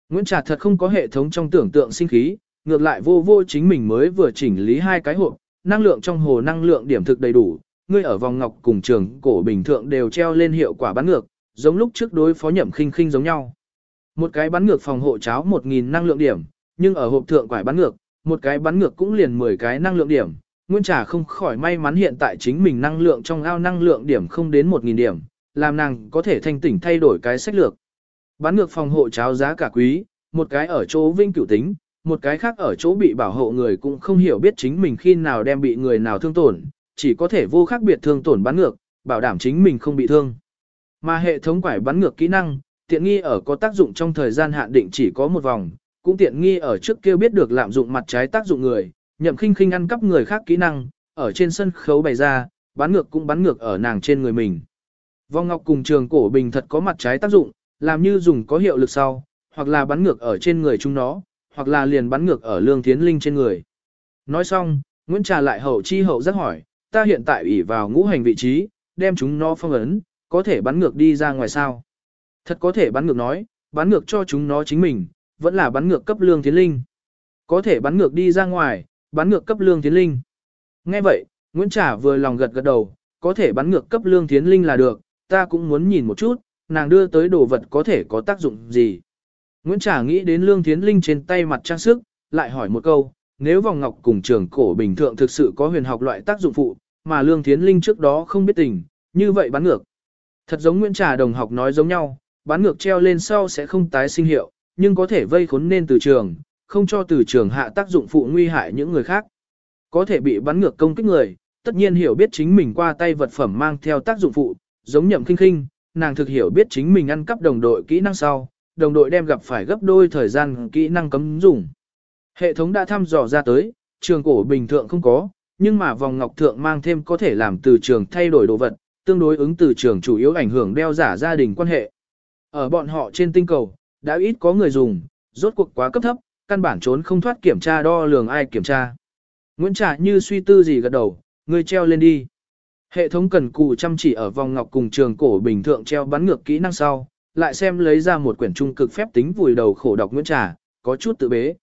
Nguyễn Trà thật không có hệ thống trong tưởng tượng sinh khí, ngược lại vô vô chính mình mới vừa chỉnh lý hai cái hộp, năng lượng trong hồ năng lượng điểm thực đầy đủ, ngươi ở vòng ngọc cùng trường cổ bình thượng đều treo lên hiệu quả bắn ngược, giống lúc trước đối phó nhậm khinh khinh giống nhau. Một cái bắn ngược phòng hộ cháo 1.000 năng lượng điểm, nhưng ở hộp thượng quải bắn ngược, một cái bắn ngược cũng liền 10 cái năng lượng điểm. Nguyên Trà không khỏi may mắn hiện tại chính mình năng lượng trong ao năng lượng điểm không đến 1.000 điểm, làm nàng có thể thanh tỉnh thay đổi cái sách lược. Bắn ngược phòng hộ cháo giá cả quý, một cái ở chỗ vinh cửu tính, một cái khác ở chỗ bị bảo hộ người cũng không hiểu biết chính mình khi nào đem bị người nào thương tổn, chỉ có thể vô khác biệt thương tổn bắn ngược, bảo đảm chính mình không bị thương. Mà hệ thống quải bắn ngược kỹ năng, tiện nghi ở có tác dụng trong thời gian hạn định chỉ có một vòng, cũng tiện nghi ở trước kia biết được lạm dụng mặt trái tác dụng người, nhậm khinh khinh ăn cắp người khác kỹ năng, ở trên sân khấu bày ra, bắn ngược cũng bắn ngược ở nàng trên người mình. Vong ngọc cùng trường cổ bình thật có mặt trái tác dụng, làm như dùng có hiệu lực sau, hoặc là bắn ngược ở trên người chúng nó, hoặc là liền bắn ngược ở lương thiến linh trên người. Nói xong, Nguyễn Trà lại hậu chi hậu giác hỏi, ta hiện tại ủy vào ngũ hành vị trí, đem chúng nó phong ấn, có thể bắn ngược đi ra ngoài sao? Thật có thể bắn ngược nói, bắn ngược cho chúng nó chính mình, vẫn là bắn ngược cấp lương thiến linh. Có thể bắn ngược đi ra ngoài, bắn ngược cấp lương thiến linh. Nghe vậy, Nguyễn Trà vừa lòng gật gật đầu, có thể bắn ngược cấp lương thiến linh là được, ta cũng muốn nhìn một chút, nàng đưa tới đồ vật có thể có tác dụng gì. Nguyễn Trà nghĩ đến lương Thiến linh trên tay mặt trang sức, lại hỏi một câu, nếu vòng ngọc cùng trường cổ bình thượng thực sự có huyền học loại tác dụng phụ, mà lương Thiến linh trước đó không biết tình, như vậy bắn ngược. Thật giống Nguyễn Trà đồng học nói giống nhau, bán ngược treo lên sau sẽ không tái sinh hiệu, nhưng có thể vây khốn nên từ trường, không cho từ trường hạ tác dụng phụ nguy hại những người khác. Có thể bị bắn ngược công kích người, tất nhiên hiểu biết chính mình qua tay vật phẩm mang theo tác dụng phụ, giống nhậm khinh khinh, nàng thực hiểu biết chính mình ăn cắp đồng đội kỹ năng sau, đồng đội đem gặp phải gấp đôi thời gian kỹ năng cấm dùng. Hệ thống đã thăm dò ra tới, trường cổ bình thường không có, nhưng mà vòng ngọc thượng mang thêm có thể làm từ trường thay đổi đồ vật, tương đối ứng từ trường chủ yếu ảnh hưởng đeo giả gia đình quan hệ. Ở bọn họ trên tinh cầu, đã ít có người dùng, rốt cuộc quá cấp thấp, căn bản trốn không thoát kiểm tra đo lường ai kiểm tra. Nguyễn Trà như suy tư gì gật đầu, người treo lên đi. Hệ thống cần cù chăm chỉ ở vòng ngọc cùng trường cổ bình thượng treo bắn ngược kỹ năng sau, lại xem lấy ra một quyển trung cực phép tính vùi đầu khổ đọc Nguyễn Trà, có chút tự bế.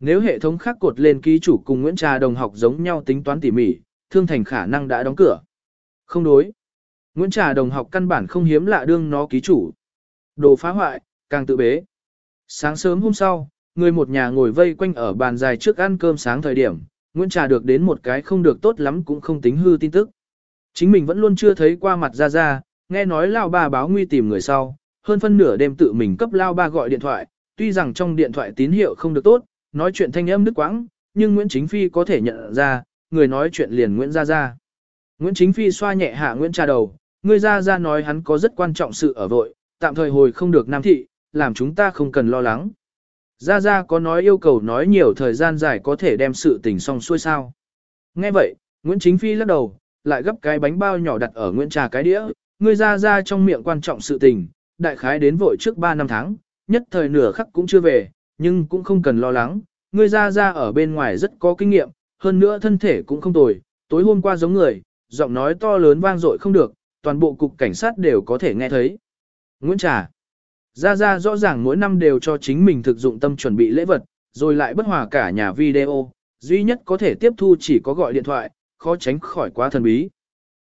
Nếu hệ thống khác cột lên ký chủ cùng Nguyễn Trà đồng học giống nhau tính toán tỉ mỉ, thương thành khả năng đã đóng cửa. Không đối. Nguyễn Trà đồng học căn bản không hiếm lạ đương nó ký chủ. Đồ phá hoại, càng tự bế. Sáng sớm hôm sau, người một nhà ngồi vây quanh ở bàn dài trước ăn cơm sáng thời điểm, Nguyễn Trà được đến một cái không được tốt lắm cũng không tính hư tin tức. Chính mình vẫn luôn chưa thấy qua mặt ra ra, nghe nói Lao bà báo nguy tìm người sau, hơn phân nửa đêm tự mình cấp Lao Ba gọi điện thoại, tuy rằng trong điện thoại tín hiệu không được tốt, nói chuyện thanh âm đứt quãng, nhưng Nguyễn Chính Phi có thể nhận ra, người nói chuyện liền Nguyễn Gia Gia. Nguyễn Chính Phi xoa nhẹ hạ Nguyễn Trà đầu, người Gia Gia nói hắn có rất quan trọng sự ở vội, tạm thời hồi không được Nam Thị, làm chúng ta không cần lo lắng. Gia Gia có nói yêu cầu nói nhiều thời gian dài có thể đem sự tình xong xuôi sao. Nghe vậy, Nguyễn Chính Phi lắc đầu, lại gấp cái bánh bao nhỏ đặt ở Nguyễn Trà cái đĩa, người Gia Gia trong miệng quan trọng sự tình, đại khái đến vội trước 3 năm tháng, nhất thời nửa khắc cũng chưa về, nhưng cũng không cần lo lắng, Ngươi Ra Ra ở bên ngoài rất có kinh nghiệm, hơn nữa thân thể cũng không tồi, tối hôm qua giống người, giọng nói to lớn vang dội không được, toàn bộ cục cảnh sát đều có thể nghe thấy. Nguyễn Trà. Gia Gia rõ ràng mỗi năm đều cho chính mình thực dụng tâm chuẩn bị lễ vật, rồi lại bất hòa cả nhà video, duy nhất có thể tiếp thu chỉ có gọi điện thoại, khó tránh khỏi quá thần bí.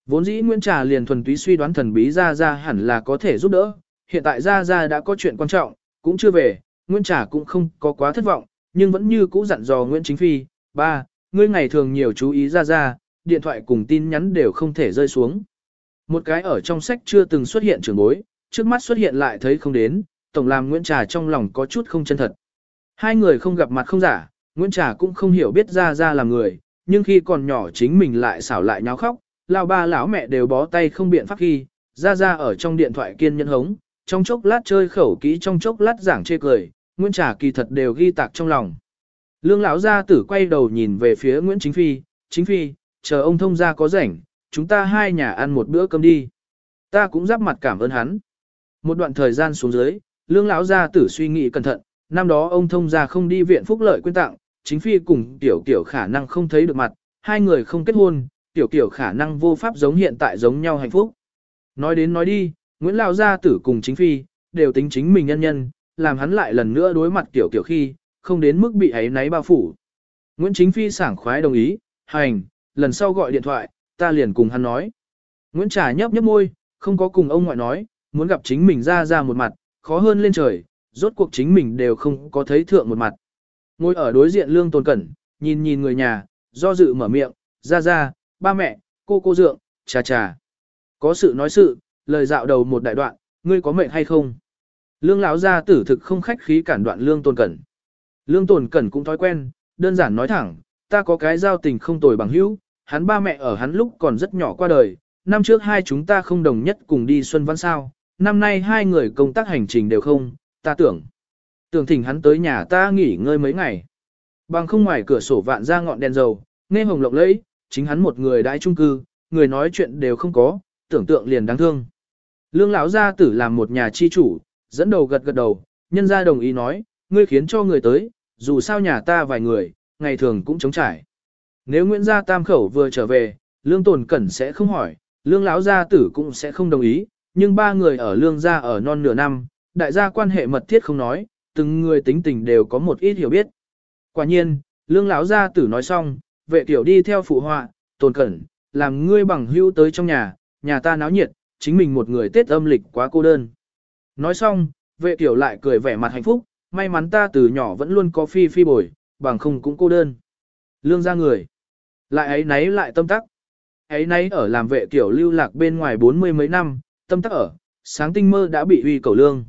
Vốn dĩ Nguyễn Trà liền thuần túy suy đoán thần bí Gia Gia hẳn là có thể giúp đỡ, hiện tại Gia Gia đã có chuyện quan trọng, cũng chưa về, Nguyễn Trà cũng không có quá thất vọng, nhưng vẫn như cũ dặn dò Nguyễn Chính Phi, ba, ngươi ngày thường nhiều chú ý Gia Gia, điện thoại cùng tin nhắn đều không thể rơi xuống. Một cái ở trong sách chưa từng xuất hiện trường bối, trước mắt xuất hiện lại thấy không đến, tổng làm Nguyễn Trà trong lòng có chút không chân thật. Hai người không gặp mặt không giả, Nguyễn Trà cũng không hiểu biết ra ra là người, nhưng khi còn nhỏ chính mình lại xảo lại nháo khóc, lão ba lão mẹ đều bó tay không biện pháp khi, ra ra ở trong điện thoại kiên nhẫn hống, trong chốc lát chơi khẩu kỹ trong chốc lát giảng chê cười, Nguyễn Trà kỳ thật đều ghi tạc trong lòng. Lương lão gia tử quay đầu nhìn về phía Nguyễn Chính Phi, Chính Phi, chờ ông thông gia có rảnh, chúng ta hai nhà ăn một bữa cơm đi. Ta cũng giáp mặt cảm ơn hắn. Một đoạn thời gian xuống dưới, lương lão gia tử suy nghĩ cẩn thận, năm đó ông thông gia không đi viện phúc lợi quyên tặng, chính phi cùng tiểu kiểu khả năng không thấy được mặt, hai người không kết hôn, tiểu kiểu khả năng vô pháp giống hiện tại giống nhau hạnh phúc. Nói đến nói đi, Nguyễn lão gia tử cùng chính phi, đều tính chính mình nhân nhân, làm hắn lại lần nữa đối mặt tiểu kiểu khi, không đến mức bị ấy náy bao phủ. Nguyễn Chính Phi sảng khoái đồng ý, hành, lần sau gọi điện thoại, ta liền cùng hắn nói. Nguyễn Trà nhấp nhấp môi, không có cùng ông ngoại nói, muốn gặp chính mình ra ra một mặt, khó hơn lên trời, rốt cuộc chính mình đều không có thấy thượng một mặt. Ngồi ở đối diện lương tồn cẩn, nhìn nhìn người nhà, do dự mở miệng, ra ra, ba mẹ, cô cô dượng, trà trà. Có sự nói sự, lời dạo đầu một đại đoạn, ngươi có mệnh hay không? Lương lão gia tử thực không khách khí cản đoạn lương tồn cẩn. Lương tồn cẩn cũng thói quen, đơn giản nói thẳng, ta có cái giao tình không tồi bằng hữu, hắn ba mẹ ở hắn lúc còn rất nhỏ qua đời, năm trước hai chúng ta không đồng nhất cùng đi xuân văn sao, năm nay hai người công tác hành trình đều không, ta tưởng. Tưởng thỉnh hắn tới nhà ta nghỉ ngơi mấy ngày. Bằng không ngoài cửa sổ vạn ra ngọn đèn dầu, nghe hồng lộng lẫy, chính hắn một người đãi trung cư, người nói chuyện đều không có, tưởng tượng liền đáng thương. Lương lão gia tử làm một nhà chi chủ, dẫn đầu gật gật đầu, nhân gia đồng ý nói, ngươi khiến cho người tới, dù sao nhà ta vài người, ngày thường cũng chống trải. Nếu Nguyễn gia tam khẩu vừa trở về, lương tồn cẩn sẽ không hỏi, lương lão gia tử cũng sẽ không đồng ý, nhưng ba người ở lương gia ở non nửa năm, đại gia quan hệ mật thiết không nói, từng người tính tình đều có một ít hiểu biết. Quả nhiên, lương lão gia tử nói xong, vệ tiểu đi theo phụ họa, tồn cẩn, làm ngươi bằng hữu tới trong nhà, nhà ta náo nhiệt, chính mình một người Tết âm lịch quá cô đơn. Nói xong, vệ tiểu lại cười vẻ mặt hạnh phúc, may mắn ta từ nhỏ vẫn luôn có phi phi bồi, bằng không cũng cô đơn. Lương ra người. Lại ấy nấy lại tâm tắc. Ấy nấy ở làm vệ tiểu lưu lạc bên ngoài bốn mươi mấy năm, tâm tắc ở, sáng tinh mơ đã bị uy cầu lương.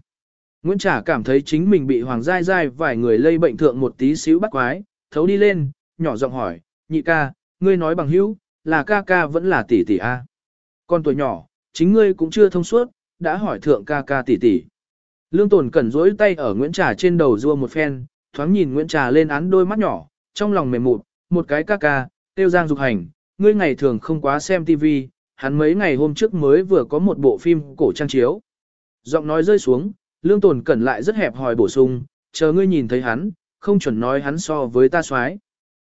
Nguyễn Trả cảm thấy chính mình bị hoàng giai giai vài người lây bệnh thượng một tí xíu bắt quái, thấu đi lên, nhỏ giọng hỏi, nhị ca, ngươi nói bằng hữu, là ca ca vẫn là tỷ tỷ a. Con tuổi nhỏ, chính ngươi cũng chưa thông suốt, đã hỏi thượng ca ca tỷ tỷ. Lương Tồn cẩn rỗi tay ở Nguyễn Trà trên đầu rua một phen, thoáng nhìn Nguyễn Trà lên án đôi mắt nhỏ, trong lòng mềm mụt, một cái ca ca, tiêu giang dục hành, ngươi ngày thường không quá xem tivi hắn mấy ngày hôm trước mới vừa có một bộ phim cổ trang chiếu. Giọng nói rơi xuống, Lương Tồn cẩn lại rất hẹp hòi bổ sung, chờ ngươi nhìn thấy hắn, không chuẩn nói hắn so với ta soái.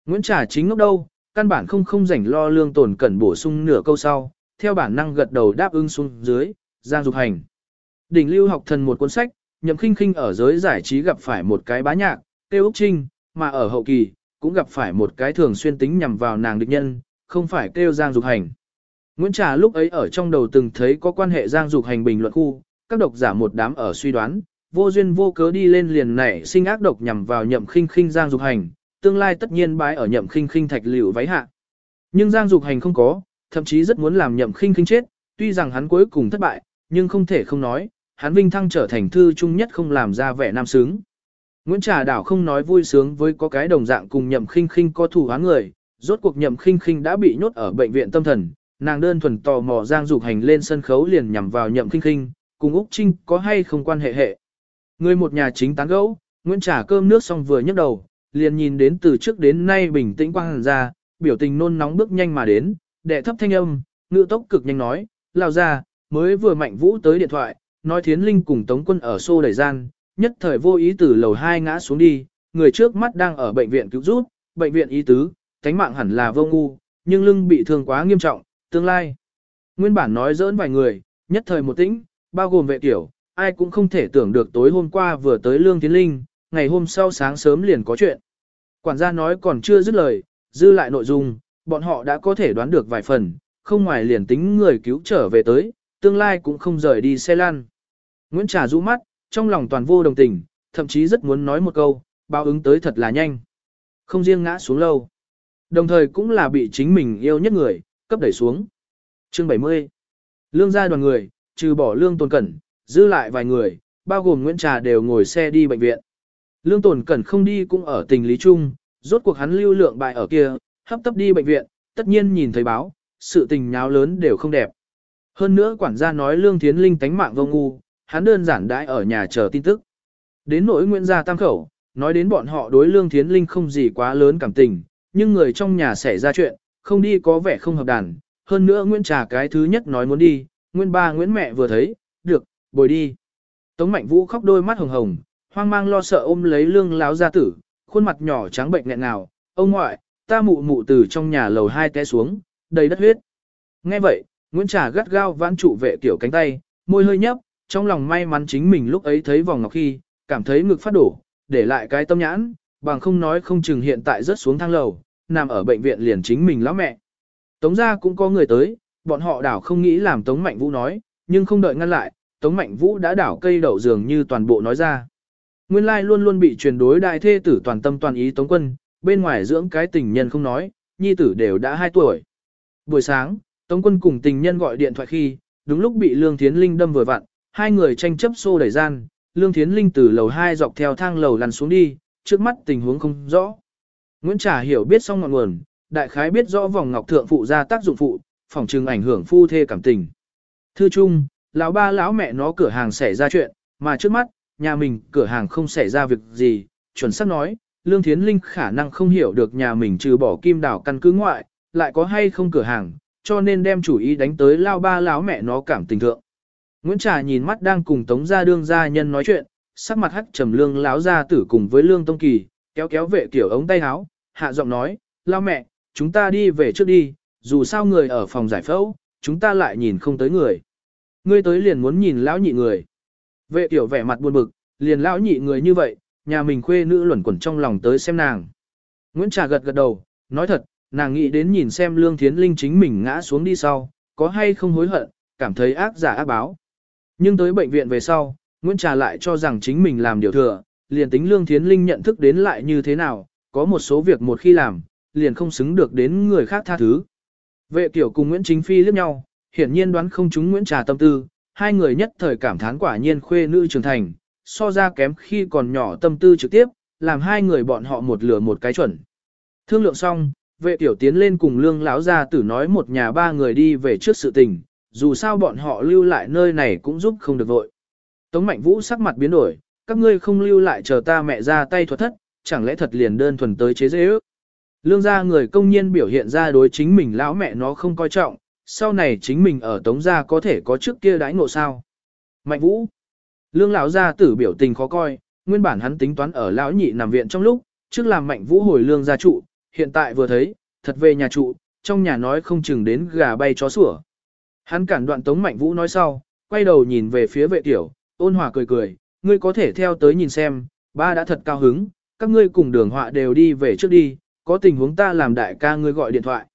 Nguyễn Trà chính ngốc đâu, căn bản không không rảnh lo Lương Tồn cẩn bổ sung nửa câu sau, theo bản năng gật đầu đáp ứng xuống dưới, Giang Dục Hành. Đỉnh lưu học thần một cuốn sách, nhậm khinh khinh ở giới giải trí gặp phải một cái bá nhạc, tiêu Úc Trinh, mà ở hậu kỳ, cũng gặp phải một cái thường xuyên tính nhằm vào nàng địch nhân, không phải kêu Giang Dục Hành. Nguyễn Trà lúc ấy ở trong đầu từng thấy có quan hệ Giang Dục Hành bình luận khu, các độc giả một đám ở suy đoán, vô duyên vô cớ đi lên liền nảy sinh ác độc nhằm vào nhậm khinh khinh Giang Dục Hành, tương lai tất nhiên bái ở nhậm khinh khinh thạch liễu váy hạ. Nhưng Giang Dục Hành không có, thậm chí rất muốn làm nhậm khinh khinh chết, tuy rằng hắn cuối cùng thất bại, nhưng không thể không nói, hắn vinh thăng trở thành thư trung nhất không làm ra vẻ nam sướng. Nguyễn Trà Đảo không nói vui sướng với có cái đồng dạng cùng nhậm khinh khinh có thủ án người, rốt cuộc nhậm khinh khinh đã bị nhốt ở bệnh viện tâm thần, nàng đơn thuần tò mò giang dục hành lên sân khấu liền nhằm vào nhậm khinh khinh, cùng Úc Trinh có hay không quan hệ hệ. Người một nhà chính tán gẫu, Nguyễn Trà cơm nước xong vừa nhấc đầu, liền nhìn đến từ trước đến nay bình tĩnh quang ra, biểu tình nôn nóng bước nhanh mà đến, đệ thấp thanh âm, ngự tốc cực nhanh nói, lao ra, mới vừa mạnh vũ tới điện thoại, nói thiến linh cùng tống quân ở xô đẩy gian, nhất thời vô ý từ lầu 2 ngã xuống đi, người trước mắt đang ở bệnh viện cứu giúp, bệnh viện y tứ, cánh mạng hẳn là vô ngu, nhưng lưng bị thương quá nghiêm trọng, tương lai. Nguyên bản nói dỡn vài người, nhất thời một tĩnh, bao gồm vệ tiểu, ai cũng không thể tưởng được tối hôm qua vừa tới lương thiến linh, ngày hôm sau sáng sớm liền có chuyện. Quản gia nói còn chưa dứt lời, dư lại nội dung, bọn họ đã có thể đoán được vài phần, không ngoài liền tính người cứu trở về tới, tương lai cũng không rời đi xe lan. Nguyễn Trà rũ mắt, trong lòng toàn vô đồng tình, thậm chí rất muốn nói một câu, báo ứng tới thật là nhanh. Không riêng ngã xuống lâu. Đồng thời cũng là bị chính mình yêu nhất người, cấp đẩy xuống. Chương 70 Lương gia đoàn người, trừ bỏ lương tồn cẩn, giữ lại vài người, bao gồm Nguyễn Trà đều ngồi xe đi bệnh viện. Lương tồn cẩn không đi cũng ở tình lý chung, rốt cuộc hắn lưu lượng bại ở kia, hấp tấp đi bệnh viện, tất nhiên nhìn thấy báo, sự tình nháo lớn đều không đẹp. Hơn nữa quản gia nói Lương Thiến Linh tánh mạng vô ngu, hắn đơn giản đãi ở nhà chờ tin tức. Đến nỗi Nguyễn gia tam khẩu, nói đến bọn họ đối Lương Thiến Linh không gì quá lớn cảm tình, nhưng người trong nhà xảy ra chuyện, không đi có vẻ không hợp đàn. Hơn nữa Nguyễn Trà cái thứ nhất nói muốn đi, Nguyễn ba Nguyễn mẹ vừa thấy, được, bồi đi. Tống Mạnh Vũ khóc đôi mắt hồng hồng, hoang mang lo sợ ôm lấy Lương láo gia tử, khuôn mặt nhỏ trắng bệnh nghẹn nào, ông ngoại, ta mụ mụ từ trong nhà lầu hai té xuống, đầy đất huyết. Nghe vậy, Nguyễn Trà gắt gao vãn trụ vệ tiểu cánh tay, môi hơi nhấp, trong lòng may mắn chính mình lúc ấy thấy vòng ngọc khi, cảm thấy ngực phát đổ, để lại cái tâm nhãn, bằng không nói không chừng hiện tại rất xuống thang lầu, nằm ở bệnh viện liền chính mình lão mẹ. Tống gia cũng có người tới, bọn họ đảo không nghĩ làm Tống Mạnh Vũ nói, nhưng không đợi ngăn lại, Tống Mạnh Vũ đã đảo cây đậu dường như toàn bộ nói ra. Nguyên lai luôn luôn bị truyền đối đại thê tử toàn tâm toàn ý Tống Quân, bên ngoài dưỡng cái tình nhân không nói, nhi tử đều đã 2 tuổi. Buổi sáng, Tống Quân cùng tình nhân gọi điện thoại khi, đúng lúc bị Lương Thiến Linh đâm vừa vặn, hai người tranh chấp xô đẩy gian, Lương Thiến Linh từ lầu 2 dọc theo thang lầu lăn xuống đi, trước mắt tình huống không rõ. Nguyễn Trà hiểu biết xong ngọn nguồn, đại khái biết rõ vòng ngọc thượng phụ ra tác dụng phụ, phòng trừng ảnh hưởng phu thê cảm tình. Thư chung, lão ba lão mẹ nó cửa hàng xảy ra chuyện, mà trước mắt, nhà mình cửa hàng không xảy ra việc gì, chuẩn xác nói, Lương Thiến Linh khả năng không hiểu được nhà mình trừ bỏ kim đảo căn cứ ngoại, lại có hay không cửa hàng, cho nên đem chủ ý đánh tới lao ba lão mẹ nó cảm tình thượng. Nguyễn Trà nhìn mắt đang cùng Tống gia đương gia nhân nói chuyện, sắc mặt hắc trầm lương lão gia tử cùng với lương tông kỳ, kéo kéo vệ kiểu ống tay áo, hạ giọng nói, lao mẹ, chúng ta đi về trước đi, dù sao người ở phòng giải phẫu, chúng ta lại nhìn không tới người. Ngươi tới liền muốn nhìn lão nhị người. Vệ tiểu vẻ mặt buồn bực, liền lão nhị người như vậy, nhà mình khuê nữ luẩn quẩn trong lòng tới xem nàng. Nguyễn Trà gật gật đầu, nói thật, nàng nghĩ đến nhìn xem Lương Thiến Linh chính mình ngã xuống đi sau, có hay không hối hận, cảm thấy ác giả ác báo. Nhưng tới bệnh viện về sau, Nguyễn Trà lại cho rằng chính mình làm điều thừa, liền tính Lương Thiến Linh nhận thức đến lại như thế nào, có một số việc một khi làm, liền không xứng được đến người khác tha thứ. Vệ tiểu cùng Nguyễn Chính Phi liếc nhau, hiển nhiên đoán không chúng Nguyễn Trà tâm tư, hai người nhất thời cảm thán quả nhiên khuê nữ trưởng thành, so ra kém khi còn nhỏ tâm tư trực tiếp, làm hai người bọn họ một lửa một cái chuẩn. Thương lượng xong, vệ tiểu tiến lên cùng lương lão gia tử nói một nhà ba người đi về trước sự tình, dù sao bọn họ lưu lại nơi này cũng giúp không được vội. Tống Mạnh Vũ sắc mặt biến đổi, các ngươi không lưu lại chờ ta mẹ ra tay thuật thất, chẳng lẽ thật liền đơn thuần tới chế dễ ước. Lương gia người công nhiên biểu hiện ra đối chính mình lão mẹ nó không coi trọng, sau này chính mình ở tống gia có thể có trước kia đãi ngộ sao. Mạnh Vũ Lương lão gia tử biểu tình khó coi, nguyên bản hắn tính toán ở lão nhị nằm viện trong lúc, trước làm Mạnh Vũ hồi lương gia trụ, hiện tại vừa thấy, thật về nhà trụ, trong nhà nói không chừng đến gà bay chó sủa. Hắn cản đoạn Tống Mạnh Vũ nói sau, quay đầu nhìn về phía vệ tiểu, ôn hòa cười cười, ngươi có thể theo tới nhìn xem, ba đã thật cao hứng, các ngươi cùng đường họa đều đi về trước đi, có tình huống ta làm đại ca ngươi gọi điện thoại.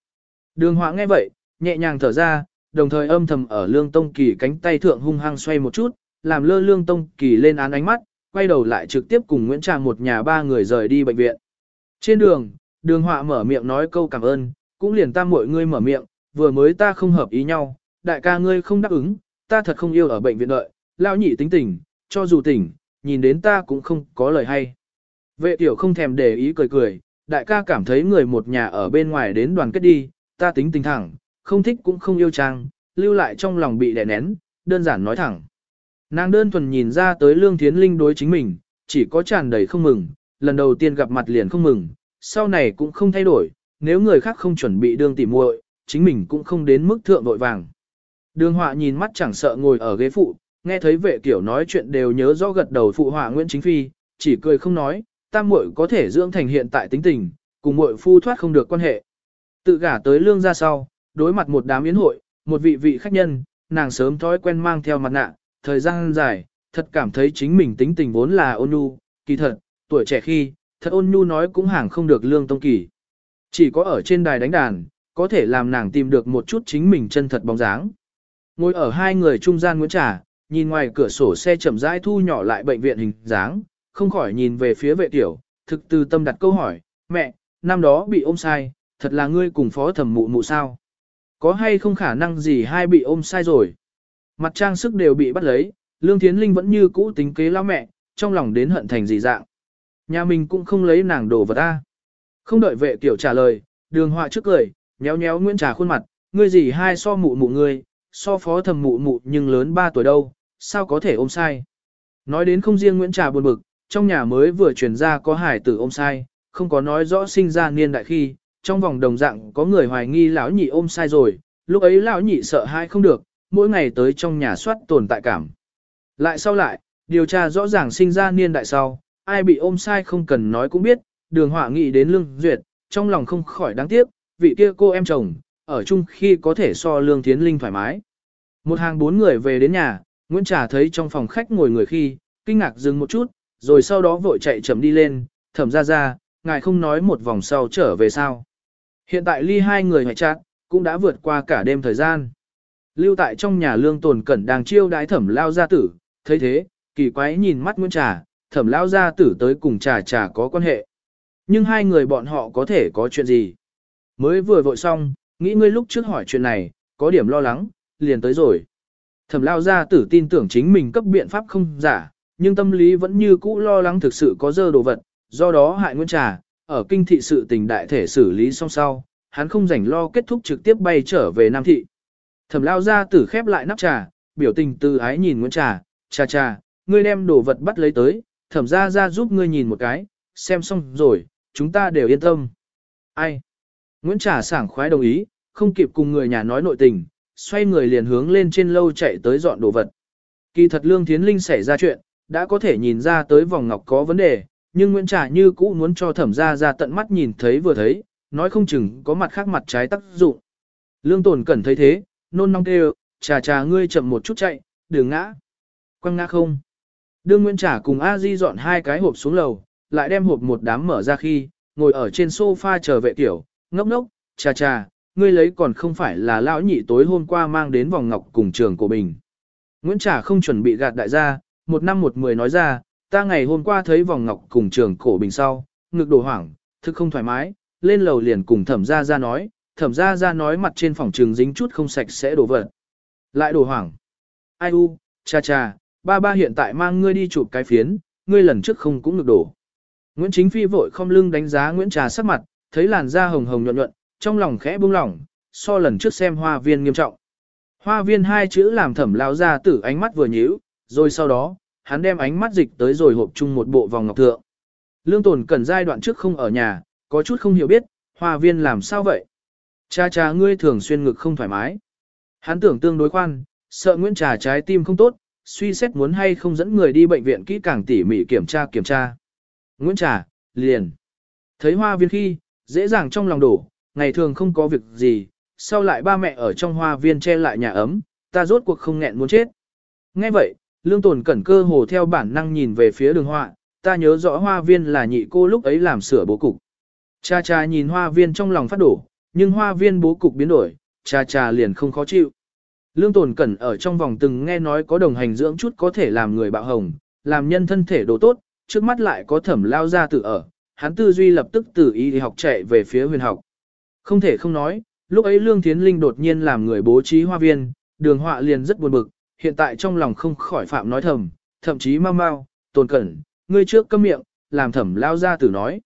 Đường họa nghe vậy, nhẹ nhàng thở ra, đồng thời âm thầm ở lương tông kỳ cánh tay thượng hung hăng xoay một chút, làm lơ lương tông kỳ lên án ánh mắt, quay đầu lại trực tiếp cùng Nguyễn Trà một nhà ba người rời đi bệnh viện. Trên đường, đường họa mở miệng nói câu cảm ơn, cũng liền tam mọi ngươi mở miệng, vừa mới ta không hợp ý nhau, đại ca ngươi không đáp ứng, ta thật không yêu ở bệnh viện đợi, lão nhị tính tình, cho dù tỉnh, nhìn đến ta cũng không có lời hay. Vệ tiểu không thèm để ý cười cười, đại ca cảm thấy người một nhà ở bên ngoài đến đoàn kết đi, ta tính tình thẳng, không thích cũng không yêu trang, lưu lại trong lòng bị đè nén, đơn giản nói thẳng. Nàng đơn thuần nhìn ra tới lương thiến linh đối chính mình, chỉ có tràn đầy không mừng, lần đầu tiên gặp mặt liền không mừng, sau này cũng không thay đổi, nếu người khác không chuẩn bị đương tỉ muội, chính mình cũng không đến mức thượng vội vàng. Đường họa nhìn mắt chẳng sợ ngồi ở ghế phụ, nghe thấy vệ kiểu nói chuyện đều nhớ rõ gật đầu phụ họa Nguyễn Chính Phi, chỉ cười không nói, tam muội có thể dưỡng thành hiện tại tính tình, cùng muội phu thoát không được quan hệ. Tự gả tới lương ra sau, đối mặt một đám yến hội, một vị vị khách nhân, nàng sớm thói quen mang theo mặt nạ, thời gian dài, thật cảm thấy chính mình tính tình vốn là ôn nhu, kỳ thật, tuổi trẻ khi, thật ôn nhu nói cũng hàng không được lương tông kỳ. Chỉ có ở trên đài đánh đàn, có thể làm nàng tìm được một chút chính mình chân thật bóng dáng. Ngồi ở hai người trung gian Nguyễn Trà, nhìn ngoài cửa sổ xe chậm rãi thu nhỏ lại bệnh viện hình dáng, không khỏi nhìn về phía vệ tiểu, thực từ tâm đặt câu hỏi, mẹ, năm đó bị ôm sai, thật là ngươi cùng phó thẩm mụ mụ sao? Có hay không khả năng gì hai bị ôm sai rồi? Mặt trang sức đều bị bắt lấy, Lương Thiến Linh vẫn như cũ tính kế lao mẹ, trong lòng đến hận thành dị dạng. Nhà mình cũng không lấy nàng đồ vật ta. Không đợi vệ tiểu trả lời, đường họa trước cười, nhéo nhéo Nguyễn Trà khuôn mặt, ngươi gì hai so mụ mụ ngươi, so phó thầm mụ mụ nhưng lớn 3 tuổi đâu, sao có thể ôm sai. Nói đến không riêng Nguyễn Trà buồn bực, trong nhà mới vừa truyền ra có hải tử ôm sai, không có nói rõ sinh ra niên đại khi, trong vòng đồng dạng có người hoài nghi lão nhị ôm sai rồi, lúc ấy lão nhị sợ hai không được, mỗi ngày tới trong nhà soát tồn tại cảm. Lại sau lại, điều tra rõ ràng sinh ra niên đại sau, ai bị ôm sai không cần nói cũng biết, đường họa nghĩ đến lương duyệt, trong lòng không khỏi đáng tiếc, vị kia cô em chồng, ở chung khi có thể so lương thiến linh thoải mái. Một hàng bốn người về đến nhà, Nguyễn Trà thấy trong phòng khách ngồi người khi, kinh ngạc dừng một chút, rồi sau đó vội chạy chậm đi lên, thẩm ra ra, ngài không nói một vòng sau trở về sao. Hiện tại ly hai người hoại chát, cũng đã vượt qua cả đêm thời gian. Lưu tại trong nhà lương tồn cẩn đang chiêu đái thẩm lao gia tử, thấy thế, kỳ quái nhìn mắt Nguyễn Trà, thẩm lao gia tử tới cùng trà trà có quan hệ. Nhưng hai người bọn họ có thể có chuyện gì? Mới vừa vội xong, nghĩ ngươi lúc trước hỏi chuyện này, có điểm lo lắng, liền tới rồi. Thẩm lao gia tử tin tưởng chính mình cấp biện pháp không giả, nhưng tâm lý vẫn như cũ lo lắng thực sự có dơ đồ vật, do đó hại Nguyễn Trà, ở kinh thị sự tình đại thể xử lý xong sau, hắn không rảnh lo kết thúc trực tiếp bay trở về Nam Thị. Thẩm lao ra tử khép lại nắp trà, biểu tình từ ái nhìn Nguyễn Trà, trà trà, ngươi đem đồ vật bắt lấy tới, thẩm ra ra giúp ngươi nhìn một cái, xem xong rồi, chúng ta đều yên tâm. Ai? Nguyễn Trà sảng khoái đồng ý, không kịp cùng người nhà nói nội tình, xoay người liền hướng lên trên lâu chạy tới dọn đồ vật. Kỳ thật Lương Thiến Linh xảy ra chuyện, đã có thể nhìn ra tới vòng ngọc có vấn đề, nhưng Nguyễn Trà như cũ muốn cho thẩm ra ra tận mắt nhìn thấy vừa thấy, nói không chừng có mặt khác mặt trái tác dụng. Lương Tồn Cẩn thấy thế, nôn nóng kêu, trà trà ngươi chậm một chút chạy, đừng ngã. Quăng ngã không. Đương Nguyễn Trà cùng A Di dọn hai cái hộp xuống lầu, lại đem hộp một đám mở ra khi, ngồi ở trên sofa chờ vệ tiểu, ngốc ngốc, trà trà, ngươi lấy còn không phải là lão nhị tối hôm qua mang đến vòng ngọc cùng trường của mình. Nguyễn Trà không chuẩn bị gạt đại gia, một năm một mười nói ra, ta ngày hôm qua thấy vòng ngọc cùng trường cổ bình sau, ngực đổ hoảng, thức không thoải mái, lên lầu liền cùng thẩm gia gia nói, thẩm gia ra nói mặt trên phòng trường dính chút không sạch sẽ đổ vật. Lại đổ hoảng. Ai u, cha cha, ba ba hiện tại mang ngươi đi chụp cái phiến, ngươi lần trước không cũng được đổ. Nguyễn Chính Phi vội không lưng đánh giá Nguyễn Trà sắc mặt, thấy làn da hồng hồng nhuận nhuận, trong lòng khẽ buông lỏng, so lần trước xem hoa viên nghiêm trọng. Hoa viên hai chữ làm thẩm lao ra tử ánh mắt vừa nhíu, rồi sau đó, hắn đem ánh mắt dịch tới rồi hộp chung một bộ vòng ngọc thượng. Lương tồn cần giai đoạn trước không ở nhà, có chút không hiểu biết, hoa viên làm sao vậy? Cha cha ngươi thường xuyên ngực không thoải mái. Hắn tưởng tương đối khoan, sợ Nguyễn Trà trái tim không tốt, suy xét muốn hay không dẫn người đi bệnh viện kỹ càng tỉ mỉ kiểm tra kiểm tra. Nguyễn Trà, liền. Thấy hoa viên khi, dễ dàng trong lòng đổ, ngày thường không có việc gì, sau lại ba mẹ ở trong hoa viên che lại nhà ấm, ta rốt cuộc không nghẹn muốn chết. Nghe vậy, lương tồn cẩn cơ hồ theo bản năng nhìn về phía đường họa, ta nhớ rõ hoa viên là nhị cô lúc ấy làm sửa bố cục. Cha cha nhìn hoa viên trong lòng phát đổ, nhưng hoa viên bố cục biến đổi, cha cha liền không khó chịu. Lương tồn cẩn ở trong vòng từng nghe nói có đồng hành dưỡng chút có thể làm người bạo hồng, làm nhân thân thể đồ tốt, trước mắt lại có thẩm lao ra tự ở, hắn tư duy lập tức từ y học chạy về phía huyền học. Không thể không nói, lúc ấy Lương Thiến Linh đột nhiên làm người bố trí hoa viên, đường họa liền rất buồn bực, hiện tại trong lòng không khỏi phạm nói thầm, thậm chí mau mau, tồn cẩn, ngươi trước câm miệng, làm thẩm lao gia tử nói.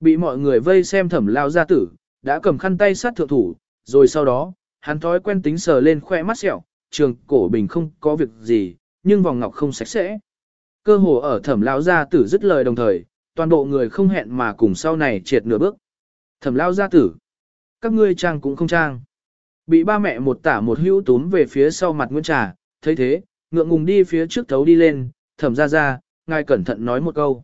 Bị mọi người vây xem thẩm lao gia tử, đã cầm khăn tay sát thượng thủ, rồi sau đó, hắn thói quen tính sờ lên khoe mắt sẹo, trường cổ bình không có việc gì, nhưng vòng ngọc không sạch sẽ. Cơ hồ ở thẩm lao gia tử dứt lời đồng thời, toàn bộ người không hẹn mà cùng sau này triệt nửa bước. Thẩm lao gia tử, các ngươi trang cũng không trang. Bị ba mẹ một tả một hữu túm về phía sau mặt Nguyễn Trà, thấy thế, ngượng ngùng đi phía trước thấu đi lên, thẩm ra ra, ngài cẩn thận nói một câu.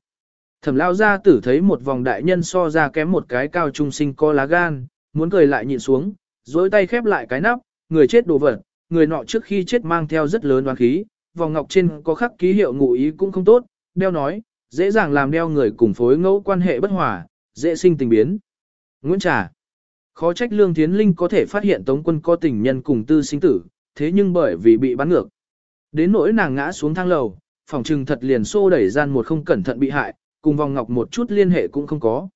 Thẩm lao ra tử thấy một vòng đại nhân so ra kém một cái cao trung sinh co lá gan, muốn cười lại nhịn xuống, dối tay khép lại cái nắp, người chết đồ vật, người nọ trước khi chết mang theo rất lớn đoán khí, vòng ngọc trên có khắc ký hiệu ngụ ý cũng không tốt, đeo nói, dễ dàng làm đeo người cùng phối ngẫu quan hệ bất hòa, dễ sinh tình biến. Nguyễn Trà Khó trách Lương Thiến Linh có thể phát hiện Tống quân có tình nhân cùng tư sinh tử, thế nhưng bởi vì bị bắn ngược. Đến nỗi nàng ngã xuống thang lầu, phòng trừng thật liền xô đẩy gian một không cẩn thận bị hại, cùng vòng ngọc một chút liên hệ cũng không có.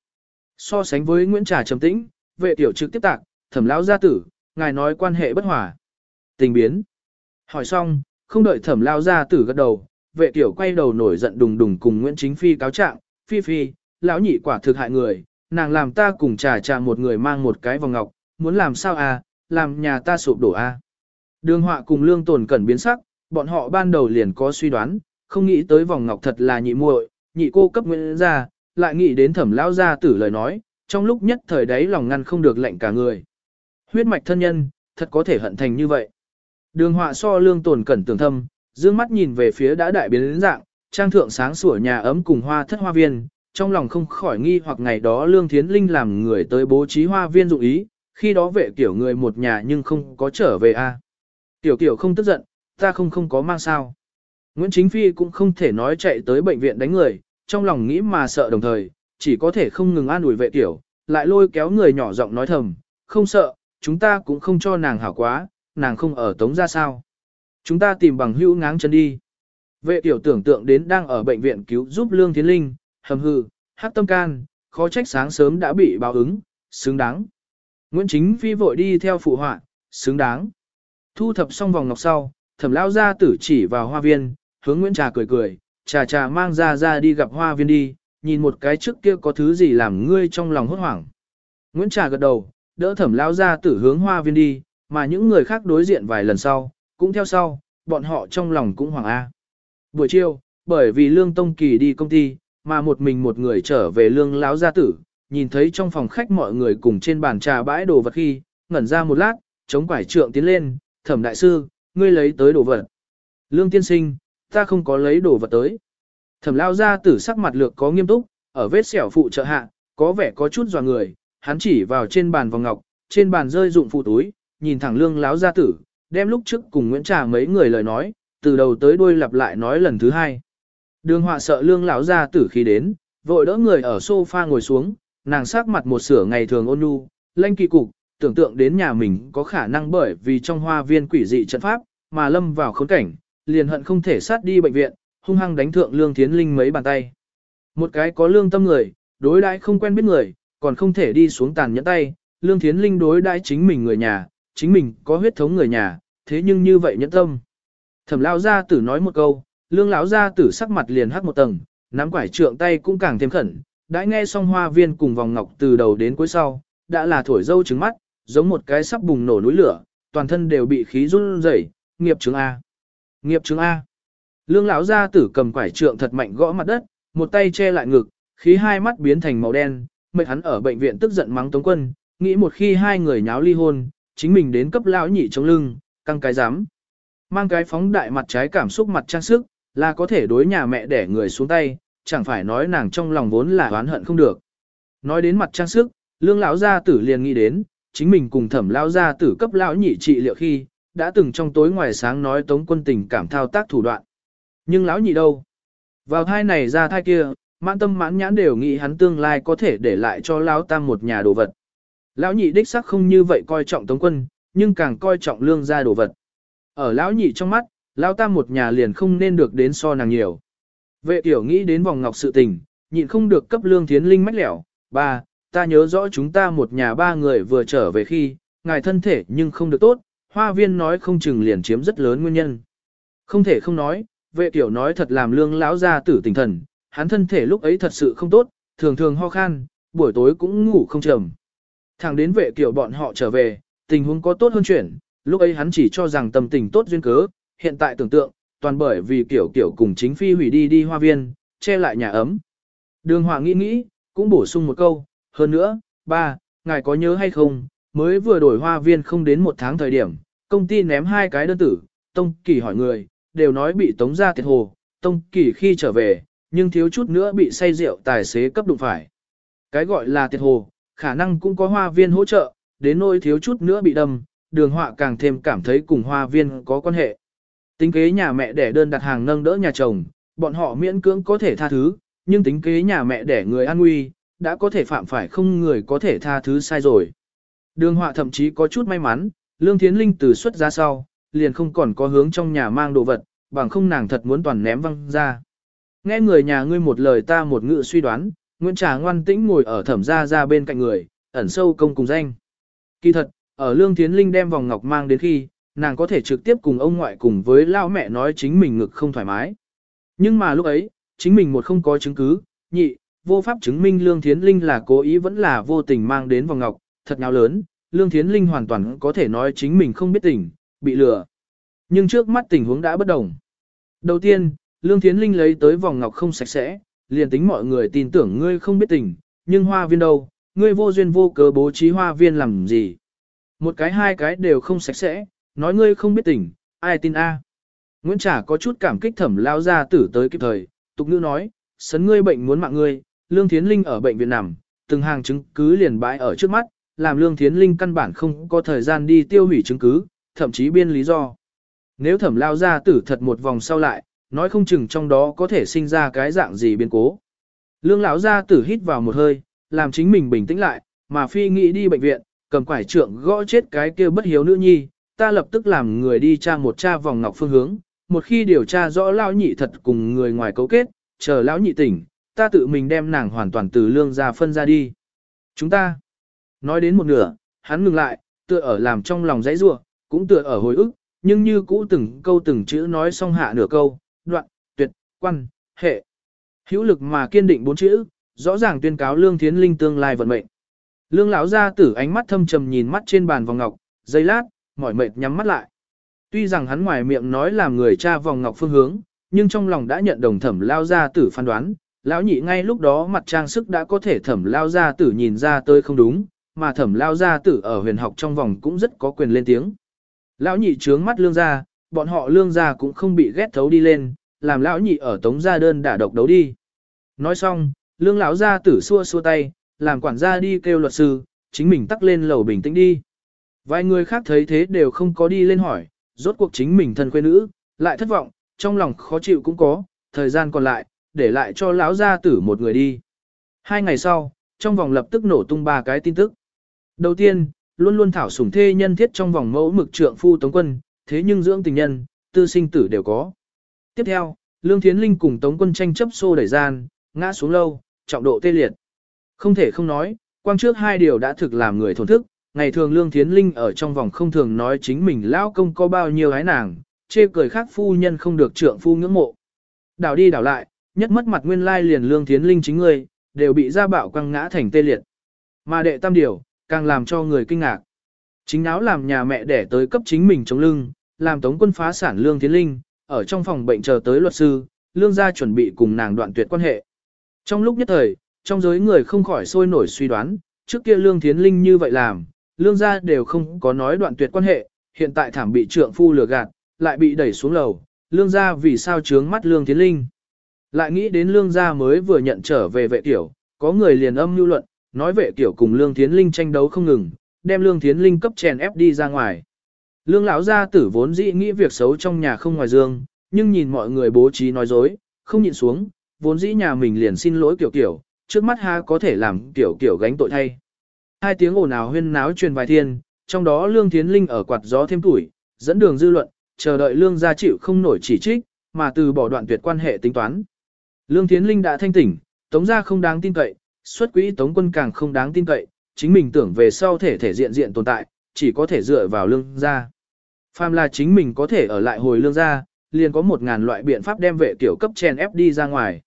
So sánh với Nguyễn Trà trầm tĩnh, vệ tiểu trực tiếp tạc, thẩm lão gia tử, ngài nói quan hệ bất hòa. Tình biến. Hỏi xong, không đợi thẩm lao gia tử gật đầu, vệ tiểu quay đầu nổi giận đùng đùng cùng Nguyễn Chính Phi cáo trạng, Phi Phi, lão nhị quả thực hại người, nàng làm ta cùng trà trà một người mang một cái vòng ngọc, muốn làm sao à, làm nhà ta sụp đổ à. Đường họa cùng lương tồn cẩn biến sắc, bọn họ ban đầu liền có suy đoán, không nghĩ tới vòng ngọc thật là nhị muội, nhị cô cấp nguyễn ra, lại nghĩ đến thẩm lão gia tử lời nói, trong lúc nhất thời đấy lòng ngăn không được lệnh cả người. Huyết mạch thân nhân, thật có thể hận thành như vậy. Đường họa so lương tồn cẩn tường thâm, dương mắt nhìn về phía đã đại biến đến dạng, trang thượng sáng sủa nhà ấm cùng hoa thất hoa viên, trong lòng không khỏi nghi hoặc ngày đó lương thiến linh làm người tới bố trí hoa viên dụng ý, khi đó vệ kiểu người một nhà nhưng không có trở về a. Tiểu kiểu không tức giận, ta không không có mang sao. Nguyễn Chính Phi cũng không thể nói chạy tới bệnh viện đánh người, trong lòng nghĩ mà sợ đồng thời, chỉ có thể không ngừng an ủi vệ tiểu, lại lôi kéo người nhỏ giọng nói thầm, không sợ, chúng ta cũng không cho nàng hảo quá, nàng không ở tống ra sao. Chúng ta tìm bằng hữu ngáng chân đi. Vệ tiểu tưởng tượng đến đang ở bệnh viện cứu giúp Lương Thiến Linh, hầm hừ hắc tâm can, khó trách sáng sớm đã bị báo ứng, xứng đáng. Nguyễn Chính Phi vội đi theo phụ họa, xứng đáng. Thu thập xong vòng ngọc sau, thẩm lao ra tử chỉ vào hoa viên, hướng Nguyễn Trà cười cười, trà trà mang ra ra đi gặp hoa viên đi, nhìn một cái trước kia có thứ gì làm ngươi trong lòng hốt hoảng. Nguyễn Trà gật đầu, đỡ thẩm lao ra tử hướng hoa viên đi, mà những người khác đối diện vài lần sau, cũng theo sau, bọn họ trong lòng cũng hoảng A. Buổi chiều, bởi vì Lương Tông Kỳ đi công ty, mà một mình một người trở về Lương lão gia tử, nhìn thấy trong phòng khách mọi người cùng trên bàn trà bãi đồ vật khi, ngẩn ra một lát, chống quải trượng tiến lên, thẩm đại sư, ngươi lấy tới đồ vật. Lương tiên sinh, ta không có lấy đồ vật tới. Thẩm lao gia tử sắc mặt lược có nghiêm túc, ở vết xẻo phụ trợ hạ, có vẻ có chút dò người, hắn chỉ vào trên bàn vòng ngọc, trên bàn rơi dụng phụ túi, nhìn thẳng lương lão gia tử, đem lúc trước cùng Nguyễn Trà mấy người lời nói, từ đầu tới đuôi lặp lại nói lần thứ hai. Đường họa sợ lương lão gia tử khi đến, vội đỡ người ở sofa ngồi xuống, nàng sắc mặt một sửa ngày thường ôn nhu, lanh kỳ cục, tưởng tượng đến nhà mình có khả năng bởi vì trong hoa viên quỷ dị trận pháp, mà lâm vào khốn cảnh, liền hận không thể sát đi bệnh viện, hung hăng đánh thượng lương thiến linh mấy bàn tay. Một cái có lương tâm người, đối đãi không quen biết người, còn không thể đi xuống tàn nhẫn tay, lương thiến linh đối đãi chính mình người nhà, chính mình có huyết thống người nhà, thế nhưng như vậy nhẫn tâm. Thẩm lao gia tử nói một câu, lương lão gia tử sắc mặt liền hắc một tầng, nắm quải trượng tay cũng càng thêm khẩn, đã nghe xong hoa viên cùng vòng ngọc từ đầu đến cuối sau, đã là thổi dâu trứng mắt, giống một cái sắp bùng nổ núi lửa, toàn thân đều bị khí run rẩy, nghiệp chứng A. Nghiệp chứng A. Lương lão gia tử cầm quải trượng thật mạnh gõ mặt đất, một tay che lại ngực, khí hai mắt biến thành màu đen, mệt hắn ở bệnh viện tức giận mắng Tống Quân, nghĩ một khi hai người nháo ly hôn, chính mình đến cấp lão nhị chống lưng, căng cái dám. Mang cái phóng đại mặt trái cảm xúc mặt trang sức, là có thể đối nhà mẹ để người xuống tay, chẳng phải nói nàng trong lòng vốn là oán hận không được. Nói đến mặt trang sức, lương lão gia tử liền nghĩ đến, chính mình cùng thẩm lão gia tử cấp lão nhị trị liệu khi, đã từng trong tối ngoài sáng nói tống quân tình cảm thao tác thủ đoạn. Nhưng lão nhị đâu? Vào thai này ra thai kia, mãn tâm mãn nhãn đều nghĩ hắn tương lai có thể để lại cho lão tam một nhà đồ vật. Lão nhị đích xác không như vậy coi trọng tống quân, nhưng càng coi trọng lương gia đồ vật. Ở lão nhị trong mắt, lão tam một nhà liền không nên được đến so nàng nhiều. Vệ tiểu nghĩ đến vòng ngọc sự tình, nhịn không được cấp lương thiến linh mách lẻo. Ba, ta nhớ rõ chúng ta một nhà ba người vừa trở về khi, ngài thân thể nhưng không được tốt, hoa viên nói không chừng liền chiếm rất lớn nguyên nhân. Không thể không nói, vệ tiểu nói thật làm lương lão gia tử tỉnh thần, hắn thân thể lúc ấy thật sự không tốt, thường thường ho khan, buổi tối cũng ngủ không trầm. Thẳng đến vệ tiểu bọn họ trở về, tình huống có tốt hơn chuyển, lúc ấy hắn chỉ cho rằng tâm tình tốt duyên cớ, hiện tại tưởng tượng, toàn bởi vì kiểu kiểu cùng chính phi hủy đi đi hoa viên, che lại nhà ấm. Đường Hòa nghĩ nghĩ, cũng bổ sung một câu, hơn nữa, ba, ngài có nhớ hay không, mới vừa đổi hoa viên không đến một tháng thời điểm, công ty ném hai cái đơn tử, Tông Kỳ hỏi người, đều nói bị tống ra tiệt hồ, Tông Kỳ khi trở về, nhưng thiếu chút nữa bị say rượu tài xế cấp đụng phải. Cái gọi là tiệt hồ, khả năng cũng có hoa viên hỗ trợ, đến nỗi thiếu chút nữa bị đâm, đường họa càng thêm cảm thấy cùng hoa viên có quan hệ. Tính kế nhà mẹ đẻ đơn đặt hàng nâng đỡ nhà chồng, bọn họ miễn cưỡng có thể tha thứ, nhưng tính kế nhà mẹ đẻ người an nguy, đã có thể phạm phải không người có thể tha thứ sai rồi. Đường họa thậm chí có chút may mắn, Lương Thiến Linh từ xuất ra sau, liền không còn có hướng trong nhà mang đồ vật, bằng không nàng thật muốn toàn ném văng ra. Nghe người nhà ngươi một lời ta một ngự suy đoán, Nguyễn Trà ngoan tĩnh ngồi ở thẩm gia ra bên cạnh người, ẩn sâu công cùng danh. Kỳ thật, ở Lương Thiến Linh đem vòng ngọc mang đến khi, nàng có thể trực tiếp cùng ông ngoại cùng với lao mẹ nói chính mình ngực không thoải mái. Nhưng mà lúc ấy, chính mình một không có chứng cứ, nhị, vô pháp chứng minh Lương Thiến Linh là cố ý vẫn là vô tình mang đến vòng ngọc, thật nào lớn, Lương Thiến Linh hoàn toàn có thể nói chính mình không biết tình, bị lừa. Nhưng trước mắt tình huống đã bất đồng. Đầu tiên, Lương Thiến Linh lấy tới vòng ngọc không sạch sẽ, liền tính mọi người tin tưởng ngươi không biết tình, nhưng hoa viên đâu, ngươi vô duyên vô cớ bố trí hoa viên làm gì. Một cái hai cái đều không sạch sẽ, nói ngươi không biết tình, ai tin a? Nguyễn Trả có chút cảm kích thẩm lao ra tử tới kịp thời, tục ngữ nói, sấn ngươi bệnh muốn mạng ngươi, Lương Thiến Linh ở bệnh viện nằm, từng hàng chứng cứ liền bãi ở trước mắt, làm Lương Thiến Linh căn bản không có thời gian đi tiêu hủy chứng cứ, thậm chí biên lý do. Nếu thẩm lao ra tử thật một vòng sau lại, nói không chừng trong đó có thể sinh ra cái dạng gì biến cố. Lương lão ra tử hít vào một hơi, làm chính mình bình tĩnh lại, mà phi nghĩ đi bệnh viện, cầm quải trượng gõ chết cái kia bất hiếu nữ nhi, ta lập tức làm người đi tra một tra vòng ngọc phương hướng, một khi điều tra rõ lão nhị thật cùng người ngoài cấu kết, chờ lão nhị tỉnh, ta tự mình đem nàng hoàn toàn từ lương ra phân ra đi. Chúng ta, nói đến một nửa, hắn ngừng lại, tựa ở làm trong lòng dãy rua, cũng tựa ở hồi ức, nhưng như cũ từng câu từng chữ nói xong hạ nửa câu, đoạn, tuyệt, quan, hệ. Hữu lực mà kiên định bốn chữ, rõ ràng tuyên cáo Lương Thiến Linh tương lai vận mệnh. Lương lão gia tử ánh mắt thâm trầm nhìn mắt trên bàn vòng ngọc, giây lát, mỏi mệt nhắm mắt lại. Tuy rằng hắn ngoài miệng nói làm người cha vòng ngọc phương hướng, nhưng trong lòng đã nhận đồng thẩm lao gia tử phán đoán, lão nhị ngay lúc đó mặt trang sức đã có thể thẩm lao gia tử nhìn ra tới không đúng, mà thẩm lao gia tử ở huyền học trong vòng cũng rất có quyền lên tiếng. Lão nhị trướng mắt lương gia, bọn họ lương gia cũng không bị ghét thấu đi lên, làm lão nhị ở tống gia đơn đả độc đấu đi. Nói xong, lương lão gia tử xua xua tay, làm quản gia đi kêu luật sư, chính mình tắc lên lầu bình tĩnh đi. Vài người khác thấy thế đều không có đi lên hỏi, rốt cuộc chính mình thân quê nữ, lại thất vọng, trong lòng khó chịu cũng có, thời gian còn lại, để lại cho lão gia tử một người đi. Hai ngày sau, trong vòng lập tức nổ tung ba cái tin tức. Đầu tiên, luôn luôn thảo sủng thê nhân thiết trong vòng mẫu mực trượng phu Tống Quân, thế nhưng dưỡng tình nhân, tư sinh tử đều có. Tiếp theo, Lương Thiến Linh cùng Tống Quân tranh chấp xô đẩy gian, ngã xuống lâu, trọng độ tê liệt. Không thể không nói, quang trước hai điều đã thực làm người thổn thức, ngày thường Lương Thiến Linh ở trong vòng không thường nói chính mình lão công có bao nhiêu hái nàng, chê cười khác phu nhân không được trượng phu ngưỡng mộ. Đảo đi đảo lại, nhất mất mặt nguyên lai liền Lương Thiến Linh chính người, đều bị gia bạo quăng ngã thành tê liệt. Mà đệ tam điều, càng làm cho người kinh ngạc. Chính áo làm nhà mẹ đẻ tới cấp chính mình chống lưng, làm tống quân phá sản Lương Thiến Linh, ở trong phòng bệnh chờ tới luật sư, Lương gia chuẩn bị cùng nàng đoạn tuyệt quan hệ. Trong lúc nhất thời, trong giới người không khỏi sôi nổi suy đoán, trước kia Lương Thiến Linh như vậy làm, Lương gia đều không có nói đoạn tuyệt quan hệ, hiện tại thảm bị trượng phu lừa gạt, lại bị đẩy xuống lầu, Lương gia vì sao trướng mắt Lương Thiến Linh. Lại nghĩ đến Lương gia mới vừa nhận trở về vệ tiểu, có người liền âm lưu luận, nói vệ tiểu cùng Lương Thiến Linh tranh đấu không ngừng, đem Lương Thiến Linh cấp chèn ép đi ra ngoài. Lương lão gia tử vốn dĩ nghĩ việc xấu trong nhà không ngoài dương, nhưng nhìn mọi người bố trí nói dối, không nhịn xuống, vốn dĩ nhà mình liền xin lỗi kiểu kiểu, trước mắt ha có thể làm kiểu kiểu gánh tội thay. Hai tiếng ồn ào huyên náo truyền vài thiên, trong đó Lương Thiến Linh ở quạt gió thêm tuổi, dẫn đường dư luận, chờ đợi Lương gia chịu không nổi chỉ trích, mà từ bỏ đoạn tuyệt quan hệ tính toán. Lương Thiến Linh đã thanh tỉnh, Tống gia không đáng tin cậy, xuất quỹ Tống quân càng không đáng tin cậy, chính mình tưởng về sau thể thể diện diện tồn tại, chỉ có thể dựa vào Lương gia. Phàm là chính mình có thể ở lại hồi Lương gia, liền có một ngàn loại biện pháp đem vệ tiểu cấp chèn ép đi ra ngoài.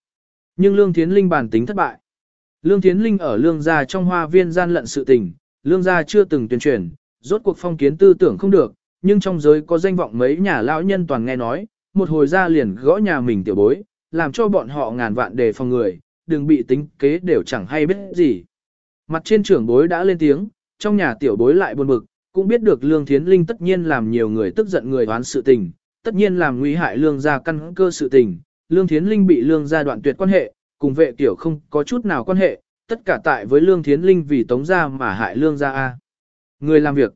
Nhưng Lương Thiến Linh bản tính thất bại. Lương Thiến Linh ở Lương gia trong hoa viên gian lận sự tình, Lương gia chưa từng tuyên truyền, rốt cuộc phong kiến tư tưởng không được, nhưng trong giới có danh vọng mấy nhà lão nhân toàn nghe nói, một hồi ra liền gõ nhà mình tiểu bối, làm cho bọn họ ngàn vạn đề phòng người, đừng bị tính kế đều chẳng hay biết gì. Mặt trên trưởng bối đã lên tiếng, trong nhà tiểu bối lại buồn bực, cũng biết được Lương Thiến Linh tất nhiên làm nhiều người tức giận người đoán sự tình, tất nhiên làm nguy hại lương gia căn cơ sự tình, lương thiến linh bị lương gia đoạn tuyệt quan hệ, cùng vệ tiểu không có chút nào quan hệ, tất cả tại với lương thiến linh vì tống gia mà hại lương gia A. Người làm việc.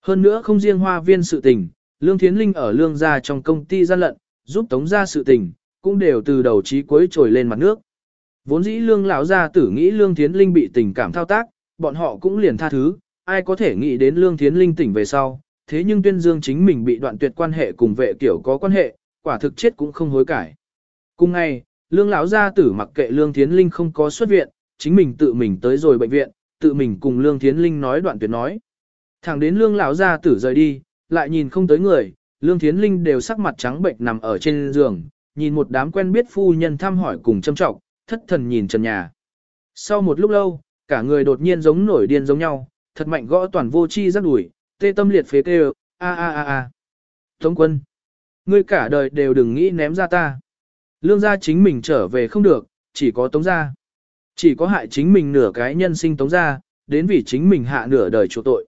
Hơn nữa không riêng hoa viên sự tình, lương thiến linh ở lương gia trong công ty gian lận, giúp tống gia sự tình, cũng đều từ đầu chí cuối trồi lên mặt nước. Vốn dĩ lương lão gia tử nghĩ lương thiến linh bị tình cảm thao tác, bọn họ cũng liền tha thứ, ai có thể nghĩ đến lương thiến linh tỉnh về sau, thế nhưng tuyên dương chính mình bị đoạn tuyệt quan hệ cùng vệ kiểu có quan hệ, quả thực chết cũng không hối cải. Cùng ngày, lương lão gia tử mặc kệ lương thiến linh không có xuất viện, chính mình tự mình tới rồi bệnh viện, tự mình cùng lương thiến linh nói đoạn tuyệt nói. Thẳng đến lương lão gia tử rời đi, lại nhìn không tới người, lương thiến linh đều sắc mặt trắng bệnh nằm ở trên giường, nhìn một đám quen biết phu nhân thăm hỏi cùng châm trọng, thất thần nhìn trần nhà. Sau một lúc lâu, cả người đột nhiên giống nổi điên giống nhau, thật mạnh gõ toàn vô chi rắc đuổi, tê tâm liệt phế kêu, a a a a. Tống quân, ngươi cả đời đều đừng nghĩ ném ra ta. Lương gia chính mình trở về không được, chỉ có tống gia. Chỉ có hại chính mình nửa cái nhân sinh tống gia, đến vì chính mình hạ nửa đời chỗ tội.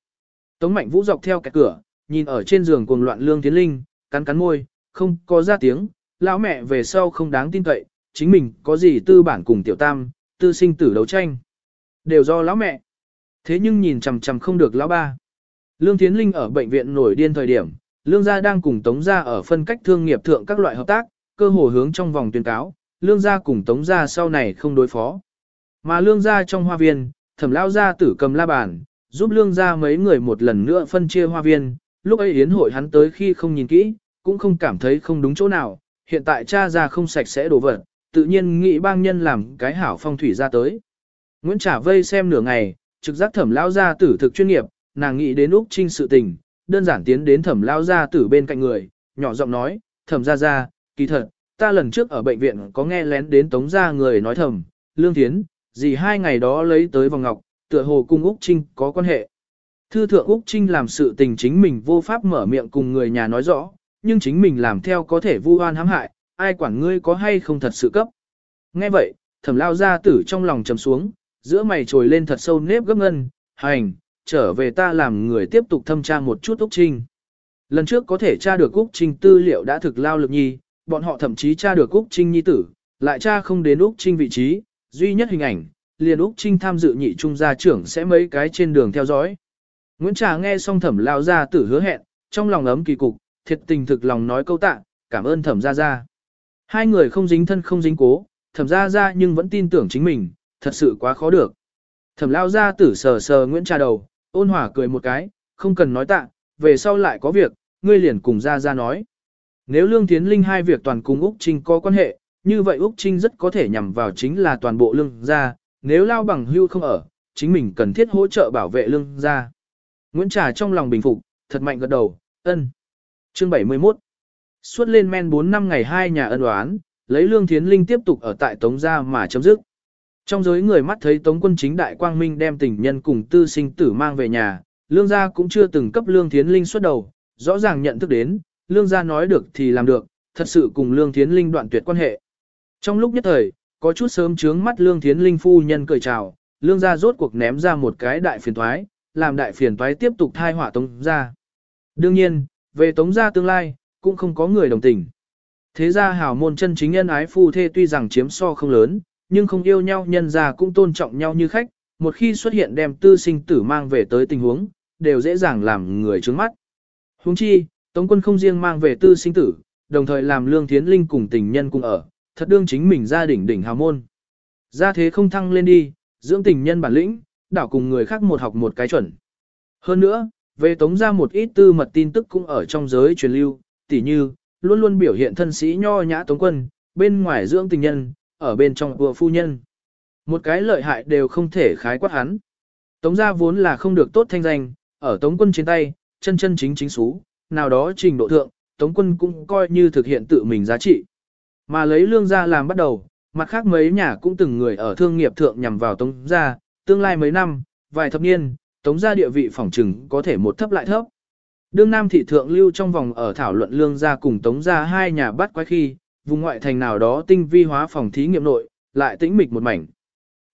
Tống mạnh vũ dọc theo cái cửa, nhìn ở trên giường cuồng loạn lương tiến linh, cắn cắn môi, không có ra tiếng, lão mẹ về sau không đáng tin cậy, chính mình có gì tư bản cùng tiểu tam, tư sinh tử đấu tranh. Đều do lão mẹ. Thế nhưng nhìn chằm chằm không được lão ba. Lương Thiến Linh ở bệnh viện nổi điên thời điểm, Lương gia đang cùng Tống gia ở phân cách thương nghiệp thượng các loại hợp tác, cơ hồ hướng trong vòng tuyên cáo, Lương gia cùng Tống gia sau này không đối phó. Mà Lương gia trong hoa viên, Thẩm lão gia tử cầm la bàn, giúp Lương gia mấy người một lần nữa phân chia hoa viên, lúc ấy yến hội hắn tới khi không nhìn kỹ, cũng không cảm thấy không đúng chỗ nào, hiện tại cha ra không sạch sẽ đổ vật, tự nhiên nghĩ bang nhân làm cái hảo phong thủy ra tới. Nguyễn Trả vây xem nửa ngày, trực giác thẩm lao gia tử thực chuyên nghiệp, nàng nghĩ đến Úc Trinh sự tình, đơn giản tiến đến thẩm lao gia tử bên cạnh người, nhỏ giọng nói, thẩm ra ra, kỳ thật, ta lần trước ở bệnh viện có nghe lén đến tống gia người nói thầm, lương Thiến, gì hai ngày đó lấy tới vòng ngọc, tựa hồ cung Úc Trinh có quan hệ. Thư thượng Úc Trinh làm sự tình chính mình vô pháp mở miệng cùng người nhà nói rõ, nhưng chính mình làm theo có thể vu oan hãm hại, ai quản ngươi có hay không thật sự cấp. Nghe vậy, thẩm lao gia tử trong lòng trầm xuống, giữa mày trồi lên thật sâu nếp gấp ngân, hành, trở về ta làm người tiếp tục thâm tra một chút Úc Trinh. Lần trước có thể tra được Úc Trinh tư liệu đã thực lao lực nhi, bọn họ thậm chí tra được Úc Trinh nhi tử, lại tra không đến Úc Trinh vị trí, duy nhất hình ảnh, liền Úc Trinh tham dự nhị trung gia trưởng sẽ mấy cái trên đường theo dõi. Nguyễn Trà nghe xong thẩm lao gia tử hứa hẹn, trong lòng ấm kỳ cục, thiệt tình thực lòng nói câu tạ, cảm ơn thẩm gia gia. Hai người không dính thân không dính cố, thẩm gia gia nhưng vẫn tin tưởng chính mình, thật sự quá khó được. Thẩm lao gia tử sờ sờ Nguyễn Trà đầu, ôn hòa cười một cái, không cần nói tạ, về sau lại có việc, ngươi liền cùng gia gia nói. Nếu Lương tiến Linh hai việc toàn cùng Úc Trinh có quan hệ, như vậy Úc Trinh rất có thể nhằm vào chính là toàn bộ lương gia, nếu lao bằng hưu không ở, chính mình cần thiết hỗ trợ bảo vệ lương gia. Nguyễn Trà trong lòng bình phục, thật mạnh gật đầu, ân. Chương 71 Suốt lên men 4 năm ngày hai nhà ân oán, lấy Lương Thiến Linh tiếp tục ở tại Tống Gia mà chấm dứt. Trong giới người mắt thấy Tống quân chính đại quang minh đem tình nhân cùng tư sinh tử mang về nhà, Lương Gia cũng chưa từng cấp Lương Thiến Linh xuất đầu, rõ ràng nhận thức đến, Lương Gia nói được thì làm được, thật sự cùng Lương Thiến Linh đoạn tuyệt quan hệ. Trong lúc nhất thời, có chút sớm trướng mắt Lương Thiến Linh phu nhân cười chào, Lương Gia rốt cuộc ném ra một cái đại phiền thoái, làm đại phiền toái tiếp tục thai hỏa Tống gia. Đương nhiên, về Tống gia tương lai, cũng không có người đồng tình. Thế gia hảo môn chân chính nhân ái phu thê tuy rằng chiếm so không lớn, nhưng không yêu nhau nhân gia cũng tôn trọng nhau như khách, một khi xuất hiện đem tư sinh tử mang về tới tình huống, đều dễ dàng làm người trướng mắt. Huống chi, Tống quân không riêng mang về tư sinh tử, đồng thời làm lương thiến linh cùng tình nhân cùng ở, thật đương chính mình gia đỉnh đỉnh hào môn. Gia thế không thăng lên đi, dưỡng tình nhân bản lĩnh, đảo cùng người khác một học một cái chuẩn. Hơn nữa, về tống ra một ít tư mật tin tức cũng ở trong giới truyền lưu, tỉ như, luôn luôn biểu hiện thân sĩ nho nhã tống quân, bên ngoài dưỡng tình nhân, ở bên trong vừa phu nhân. Một cái lợi hại đều không thể khái quát hắn. Tống gia vốn là không được tốt thanh danh, ở tống quân trên tay, chân chân chính chính xú, nào đó trình độ thượng, tống quân cũng coi như thực hiện tự mình giá trị. Mà lấy lương gia làm bắt đầu, mặt khác mấy nhà cũng từng người ở thương nghiệp thượng nhằm vào tống gia, tương lai mấy năm, vài thập niên, tống gia địa vị phỏng trừng có thể một thấp lại thấp. Đương Nam thị thượng lưu trong vòng ở thảo luận lương gia cùng tống gia hai nhà bắt quái khi, vùng ngoại thành nào đó tinh vi hóa phòng thí nghiệm nội, lại tĩnh mịch một mảnh.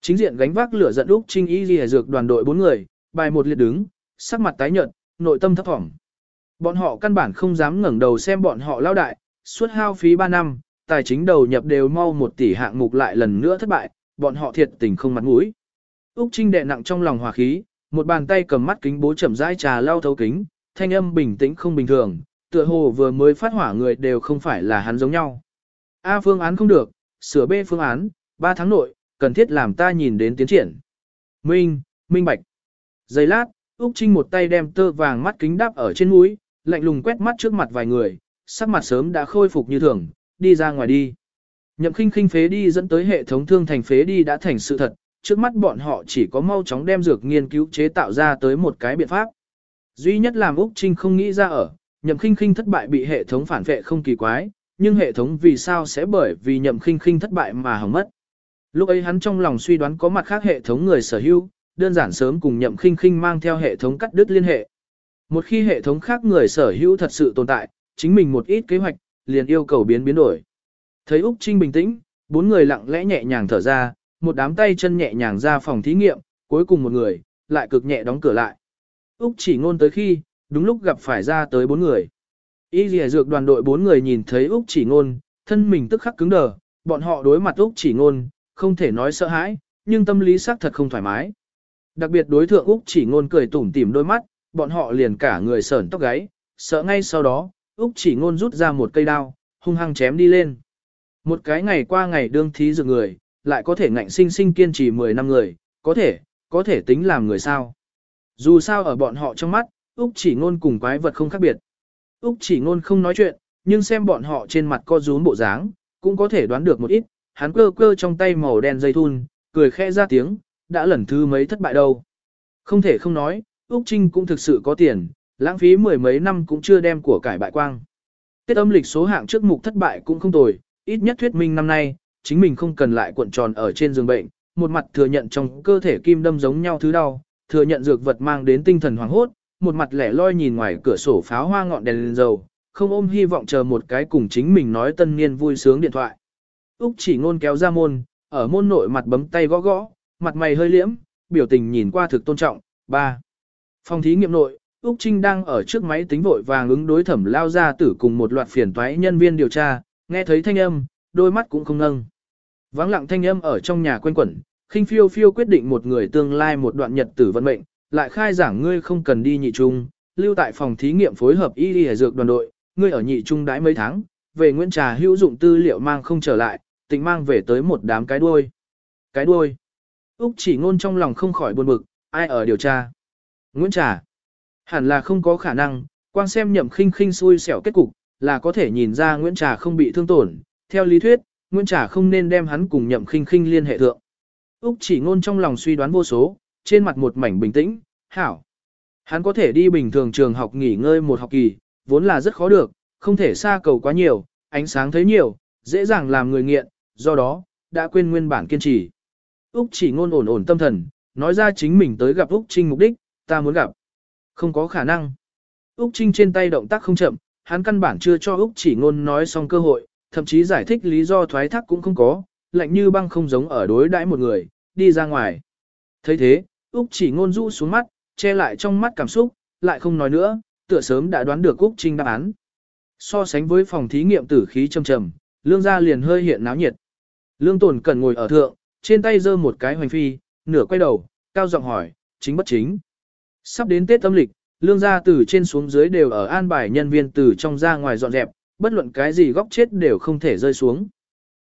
Chính diện gánh vác lửa giận Úc Trinh Y Ghi dược đoàn đội bốn người, bài một liệt đứng, sắc mặt tái nhợt, nội tâm thấp thỏm. Bọn họ căn bản không dám ngẩng đầu xem bọn họ lao đại, suốt hao phí 3 năm, tài chính đầu nhập đều mau một tỷ hạng mục lại lần nữa thất bại, bọn họ thiệt tình không mặt mũi. Úc Trinh đệ nặng trong lòng hòa khí, một bàn tay cầm mắt kính bố chậm rãi trà lau thấu kính, thanh âm bình tĩnh không bình thường, tựa hồ vừa mới phát hỏa người đều không phải là hắn giống nhau. A phương án không được, sửa B phương án, 3 tháng nội, cần thiết làm ta nhìn đến tiến triển. Minh, minh bạch. Giây lát, Úc Trinh một tay đem tơ vàng mắt kính đáp ở trên mũi, lạnh lùng quét mắt trước mặt vài người, sắc mặt sớm đã khôi phục như thường, đi ra ngoài đi. Nhậm khinh khinh phế đi dẫn tới hệ thống thương thành phế đi đã thành sự thật, trước mắt bọn họ chỉ có mau chóng đem dược nghiên cứu chế tạo ra tới một cái biện pháp. Duy nhất làm Úc Trinh không nghĩ ra ở, nhậm khinh khinh thất bại bị hệ thống phản vệ không kỳ quái, nhưng hệ thống vì sao sẽ bởi vì nhậm khinh khinh thất bại mà hỏng mất. Lúc ấy hắn trong lòng suy đoán có mặt khác hệ thống người sở hữu, đơn giản sớm cùng nhậm khinh khinh mang theo hệ thống cắt đứt liên hệ. Một khi hệ thống khác người sở hữu thật sự tồn tại, chính mình một ít kế hoạch, liền yêu cầu biến biến đổi. Thấy Úc Trinh bình tĩnh, bốn người lặng lẽ nhẹ nhàng thở ra, một đám tay chân nhẹ nhàng ra phòng thí nghiệm, cuối cùng một người, lại cực nhẹ đóng cửa lại. Úc chỉ ngôn tới khi, đúng lúc gặp phải ra tới bốn người. Y dì dược đoàn đội bốn người nhìn thấy Úc chỉ ngôn, thân mình tức khắc cứng đờ, bọn họ đối mặt Úc chỉ ngôn, không thể nói sợ hãi, nhưng tâm lý xác thật không thoải mái. Đặc biệt đối thượng Úc chỉ ngôn cười tủm tỉm đôi mắt, bọn họ liền cả người sởn tóc gáy, sợ ngay sau đó, Úc chỉ ngôn rút ra một cây đao, hung hăng chém đi lên. Một cái ngày qua ngày đương thí dược người, lại có thể ngạnh sinh sinh kiên trì 10 năm người, có thể, có thể tính làm người sao. Dù sao ở bọn họ trong mắt, Úc chỉ ngôn cùng quái vật không khác biệt. Úc chỉ ngôn không nói chuyện, nhưng xem bọn họ trên mặt co rúm bộ dáng, cũng có thể đoán được một ít, hắn cơ cơ trong tay màu đen dây thun, cười khẽ ra tiếng, đã lần thứ mấy thất bại đâu. Không thể không nói, Úc Trinh cũng thực sự có tiền, lãng phí mười mấy năm cũng chưa đem của cải bại quang. Tết âm lịch số hạng trước mục thất bại cũng không tồi, ít nhất thuyết minh năm nay, chính mình không cần lại cuộn tròn ở trên giường bệnh, một mặt thừa nhận trong cơ thể kim đâm giống nhau thứ đau, thừa nhận dược vật mang đến tinh thần hoảng hốt, một mặt lẻ loi nhìn ngoài cửa sổ pháo hoa ngọn đèn lên dầu, không ôm hy vọng chờ một cái cùng chính mình nói tân niên vui sướng điện thoại. Úc chỉ ngôn kéo ra môn, ở môn nội mặt bấm tay gõ gõ, mặt mày hơi liễm, biểu tình nhìn qua thực tôn trọng. 3. Phòng thí nghiệm nội, Úc Trinh đang ở trước máy tính vội vàng ứng đối thẩm lao ra tử cùng một loạt phiền toái nhân viên điều tra, nghe thấy thanh âm, đôi mắt cũng không nâng. Vắng lặng thanh âm ở trong nhà quen quẩn, khinh phiêu phiêu quyết định một người tương lai một đoạn nhật tử vận mệnh, lại khai giảng ngươi không cần đi nhị trung, lưu tại phòng thí nghiệm phối hợp y y dược đoàn đội, ngươi ở nhị trung đãi mấy tháng, về Nguyễn Trà hữu dụng tư liệu mang không trở lại, tình mang về tới một đám cái đuôi. Cái đuôi. Úc chỉ ngôn trong lòng không khỏi buồn bực, ai ở điều tra. Nguyễn Trà. Hẳn là không có khả năng, quan xem nhậm khinh khinh xui xẻo kết cục, là có thể nhìn ra Nguyễn Trà không bị thương tổn. Theo lý thuyết, Nguyễn Trà không nên đem hắn cùng nhậm khinh khinh liên hệ thượng. Úc chỉ ngôn trong lòng suy đoán vô số, trên mặt một mảnh bình tĩnh, hảo. Hắn có thể đi bình thường trường học nghỉ ngơi một học kỳ, vốn là rất khó được, không thể xa cầu quá nhiều, ánh sáng thấy nhiều, dễ dàng làm người nghiện, do đó, đã quên nguyên bản kiên trì. Úc chỉ ngôn ổn ổn tâm thần, nói ra chính mình tới gặp Úc Trinh mục đích, ta muốn gặp. Không có khả năng. Úc Trinh trên tay động tác không chậm, hắn căn bản chưa cho Úc chỉ ngôn nói xong cơ hội, thậm chí giải thích lý do thoái thác cũng không có, lạnh như băng không giống ở đối đãi một người, đi ra ngoài. thấy thế, Úc chỉ ngôn rũ xuống mắt, che lại trong mắt cảm xúc, lại không nói nữa, tựa sớm đã đoán được Úc Trinh đáp án. So sánh với phòng thí nghiệm tử khí trầm trầm, lương gia liền hơi hiện náo nhiệt. Lương tồn cần ngồi ở thượng, trên tay giơ một cái hoành phi, nửa quay đầu, cao giọng hỏi, chính bất chính. Sắp đến Tết âm lịch, lương gia từ trên xuống dưới đều ở an bài nhân viên từ trong ra ngoài dọn dẹp, bất luận cái gì góc chết đều không thể rơi xuống.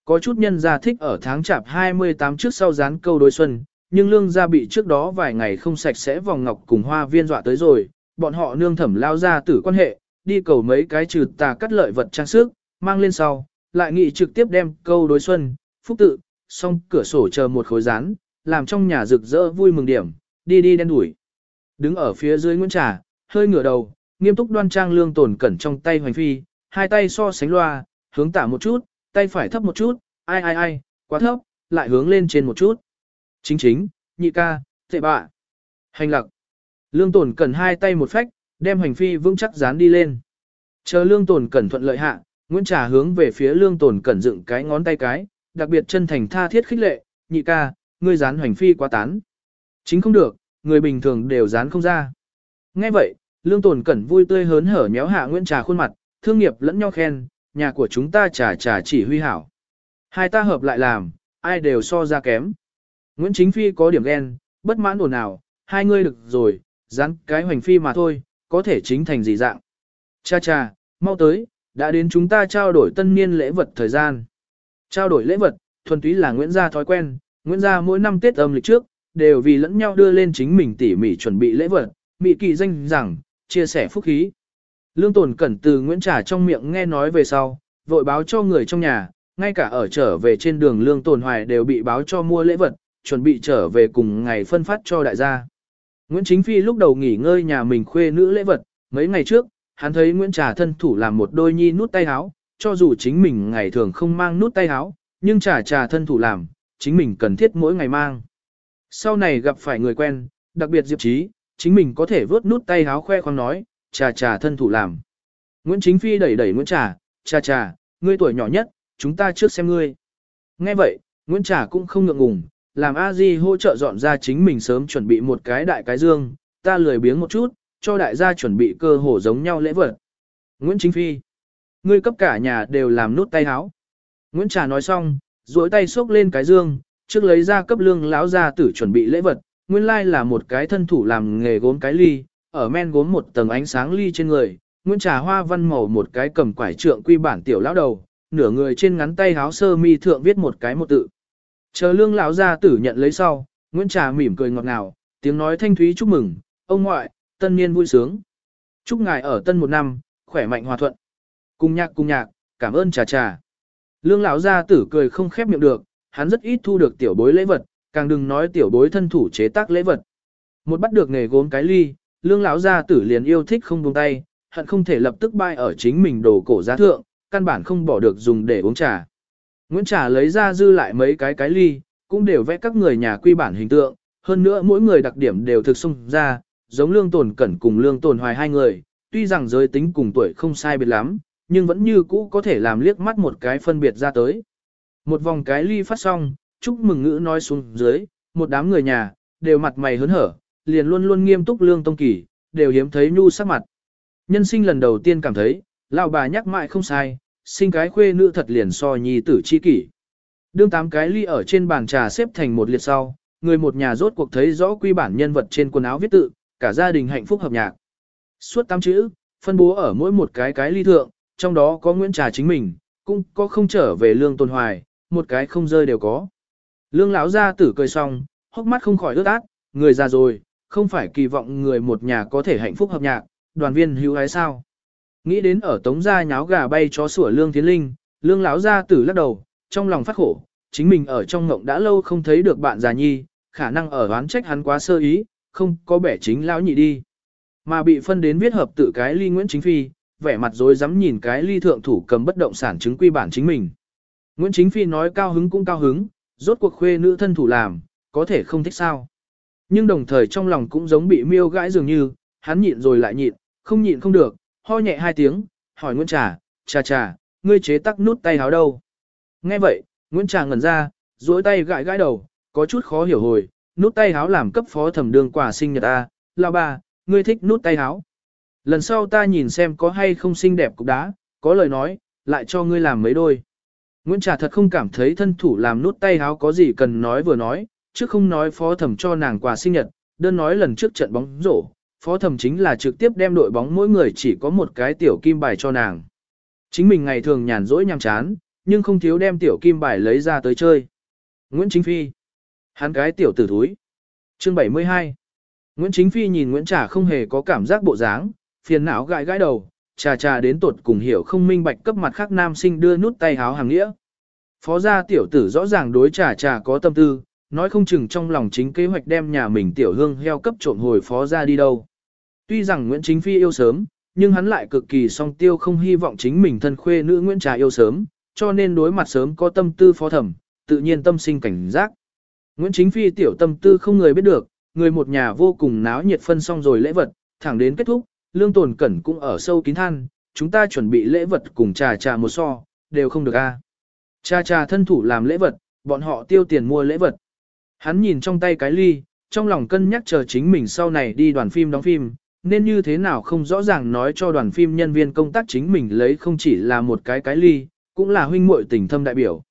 Có chút nhân gia thích ở tháng chạp 28 trước sau dán câu đối xuân, nhưng lương gia bị trước đó vài ngày không sạch sẽ vòng ngọc cùng hoa viên dọa tới rồi, bọn họ nương thẩm lao ra tử quan hệ, đi cầu mấy cái trừ tà cắt lợi vật trang sức, mang lên sau, lại nghị trực tiếp đem câu đối xuân, phúc tự, xong cửa sổ chờ một khối rán, làm trong nhà rực rỡ vui mừng điểm, đi đi đen đuổi. Đứng ở phía dưới Nguyễn Trà, hơi ngửa đầu, nghiêm túc đoan trang lương tồn cẩn trong tay hoành phi, hai tay so sánh loa, hướng tả một chút, tay phải thấp một chút, ai ai ai, quá thấp, lại hướng lên trên một chút. Chính chính, nhị ca, tệ bạ. Hành lặc. Lương tổn cần hai tay một phách, đem hành phi vững chắc dán đi lên. Chờ lương tổn cẩn thuận lợi hạ, Nguyễn Trà hướng về phía lương tổn cẩn dựng cái ngón tay cái, đặc biệt chân thành tha thiết khích lệ, nhị ca, ngươi dán hành phi quá tán. Chính không được, người bình thường đều dán không ra. Nghe vậy, lương tổn cẩn vui tươi hớn hở nhéo hạ Nguyễn Trà khuôn mặt, thương nghiệp lẫn nhau khen, nhà của chúng ta trà trà chỉ huy hảo. Hai ta hợp lại làm, ai đều so ra kém. Nguyễn Chính Phi có điểm ghen, bất mãn ồn nào, hai ngươi được rồi, rắn cái hoành phi mà thôi, có thể chính thành gì dạng. Cha cha, mau tới, đã đến chúng ta trao đổi tân niên lễ vật thời gian. Trao đổi lễ vật, thuần túy là Nguyễn gia thói quen, Nguyễn gia mỗi năm Tết âm lịch trước, đều vì lẫn nhau đưa lên chính mình tỉ mỉ chuẩn bị lễ vật, mị kỳ danh rằng, chia sẻ phúc khí. Lương Tồn Cẩn từ Nguyễn Trà trong miệng nghe nói về sau, vội báo cho người trong nhà, ngay cả ở trở về trên đường Lương Tồn Hoài đều bị báo cho mua lễ vật, chuẩn bị trở về cùng ngày phân phát cho đại gia. Nguyễn Chính Phi lúc đầu nghỉ ngơi nhà mình khuê nữ lễ vật, mấy ngày trước, hắn thấy Nguyễn Trà thân thủ làm một đôi nhi nút tay áo, cho dù chính mình ngày thường không mang nút tay áo, nhưng Trà Trà thân thủ làm, chính mình cần thiết mỗi ngày mang. Sau này gặp phải người quen, đặc biệt Diệp Trí, chính mình có thể vớt nút tay áo khoe khoang nói, Trà Trà thân thủ làm. Nguyễn Chính Phi đẩy đẩy Nguyễn Trà, Trà Trà, ngươi tuổi nhỏ nhất, chúng ta trước xem ngươi. Nghe vậy, Nguyễn Trà cũng không ngượng ngùng, làm a di hỗ trợ dọn ra chính mình sớm chuẩn bị một cái đại cái dương, ta lười biếng một chút, cho đại gia chuẩn bị cơ hồ giống nhau lễ vật. Nguyễn Chính Phi, ngươi cấp cả nhà đều làm nút tay háo. Nguyễn Trà nói xong, duỗi tay xốc lên cái dương, trước lấy ra cấp lương lão gia tử chuẩn bị lễ vật, nguyên lai là một cái thân thủ làm nghề gốm cái ly, ở men gốm một tầng ánh sáng ly trên người, Nguyễn Trà hoa văn màu một cái cầm quải trượng quy bản tiểu lão đầu, nửa người trên ngắn tay háo sơ mi thượng viết một cái một tự. Chờ lương lão gia tử nhận lấy sau, Nguyễn Trà mỉm cười ngọt ngào, tiếng nói thanh thúy chúc mừng, ông ngoại, tân niên vui sướng. Chúc ngài ở tân một năm, khỏe mạnh hòa thuận. Cùng nhạc cùng nhạc, cảm ơn trà trà. Lương lão gia tử cười không khép miệng được, hắn rất ít thu được tiểu bối lễ vật, càng đừng nói tiểu bối thân thủ chế tác lễ vật. Một bắt được nghề gốm cái ly, lương lão gia tử liền yêu thích không buông tay, hận không thể lập tức bay ở chính mình đồ cổ giá thượng, căn bản không bỏ được dùng để uống trà. Nguyễn Trà lấy ra dư lại mấy cái cái ly, cũng đều vẽ các người nhà quy bản hình tượng, hơn nữa mỗi người đặc điểm đều thực xung ra, giống lương tồn cẩn cùng lương tồn hoài hai người, tuy rằng giới tính cùng tuổi không sai biệt lắm, nhưng vẫn như cũ có thể làm liếc mắt một cái phân biệt ra tới. Một vòng cái ly phát xong, chúc mừng ngữ nói xuống dưới, một đám người nhà, đều mặt mày hớn hở, liền luôn luôn nghiêm túc lương tông kỳ, đều hiếm thấy nhu sắc mặt. Nhân sinh lần đầu tiên cảm thấy, lão bà nhắc mãi không sai, sinh cái khuê nữ thật liền so nhi tử chi kỷ. Đương tám cái ly ở trên bàn trà xếp thành một liệt sau, người một nhà rốt cuộc thấy rõ quy bản nhân vật trên quần áo viết tự, cả gia đình hạnh phúc hợp nhạc. Suốt tám chữ, phân bố ở mỗi một cái cái ly thượng, trong đó có Nguyễn Trà chính mình, cũng có không trở về lương tôn hoài, một cái không rơi đều có. Lương lão gia tử cười xong, hốc mắt không khỏi ướt át, người già rồi, không phải kỳ vọng người một nhà có thể hạnh phúc hợp nhạc, đoàn viên hữu hái sao. Nghĩ đến ở tống gia nháo gà bay chó sủa lương tiến linh, lương lão gia tử lắc đầu, trong lòng phát khổ, chính mình ở trong ngộng đã lâu không thấy được bạn già nhi, khả năng ở oán trách hắn quá sơ ý, không có bẻ chính lão nhị đi. Mà bị phân đến viết hợp tự cái ly Nguyễn Chính Phi, vẻ mặt rồi dám nhìn cái ly thượng thủ cầm bất động sản chứng quy bản chính mình. Nguyễn Chính Phi nói cao hứng cũng cao hứng, rốt cuộc khuê nữ thân thủ làm, có thể không thích sao. Nhưng đồng thời trong lòng cũng giống bị miêu gãi dường như, hắn nhịn rồi lại nhịn, không nhịn không được, ho nhẹ hai tiếng, hỏi Nguyễn Trà, trà trà, ngươi chế tắc nút tay háo đâu. Nghe vậy, Nguyễn Trà ngẩn ra, duỗi tay gãi gãi đầu, có chút khó hiểu hồi, nút tay háo làm cấp phó thẩm đường quả sinh nhật A, lao bà, ngươi thích nút tay háo. Lần sau ta nhìn xem có hay không xinh đẹp cục đá, có lời nói, lại cho ngươi làm mấy đôi. Nguyễn Trà thật không cảm thấy thân thủ làm nút tay háo có gì cần nói vừa nói, chứ không nói phó thẩm cho nàng quà sinh nhật, đơn nói lần trước trận bóng rổ, phó thẩm chính là trực tiếp đem đội bóng mỗi người chỉ có một cái tiểu kim bài cho nàng. Chính mình ngày thường nhàn rỗi nhàm chán, nhưng không thiếu đem tiểu kim bài lấy ra tới chơi. Nguyễn Chính Phi. Hắn cái tiểu tử thúi. Chương 72. Nguyễn Chính Phi nhìn Nguyễn Trà không hề có cảm giác bộ dáng, phiền não gãi gãi đầu, trà trà đến tột cùng hiểu không minh bạch cấp mặt khác nam sinh đưa nút tay háo hàng nghĩa. Phó gia tiểu tử rõ ràng đối trà trà có tâm tư, nói không chừng trong lòng chính kế hoạch đem nhà mình tiểu hương heo cấp trộm hồi phó gia đi đâu. Tuy rằng Nguyễn Chính Phi yêu sớm, nhưng hắn lại cực kỳ song tiêu không hy vọng chính mình thân khuê nữ Nguyễn Trà yêu sớm, cho nên đối mặt sớm có tâm tư phó thẩm, tự nhiên tâm sinh cảnh giác. Nguyễn Chính Phi tiểu tâm tư không người biết được, người một nhà vô cùng náo nhiệt phân xong rồi lễ vật, thẳng đến kết thúc, lương tồn cẩn cũng ở sâu kín than, chúng ta chuẩn bị lễ vật cùng trà trà một so, đều không được a. Cha cha thân thủ làm lễ vật, bọn họ tiêu tiền mua lễ vật. Hắn nhìn trong tay cái ly, trong lòng cân nhắc chờ chính mình sau này đi đoàn phim đóng phim, nên như thế nào không rõ ràng nói cho đoàn phim nhân viên công tác chính mình lấy không chỉ là một cái cái ly, cũng là huynh muội tình thâm đại biểu.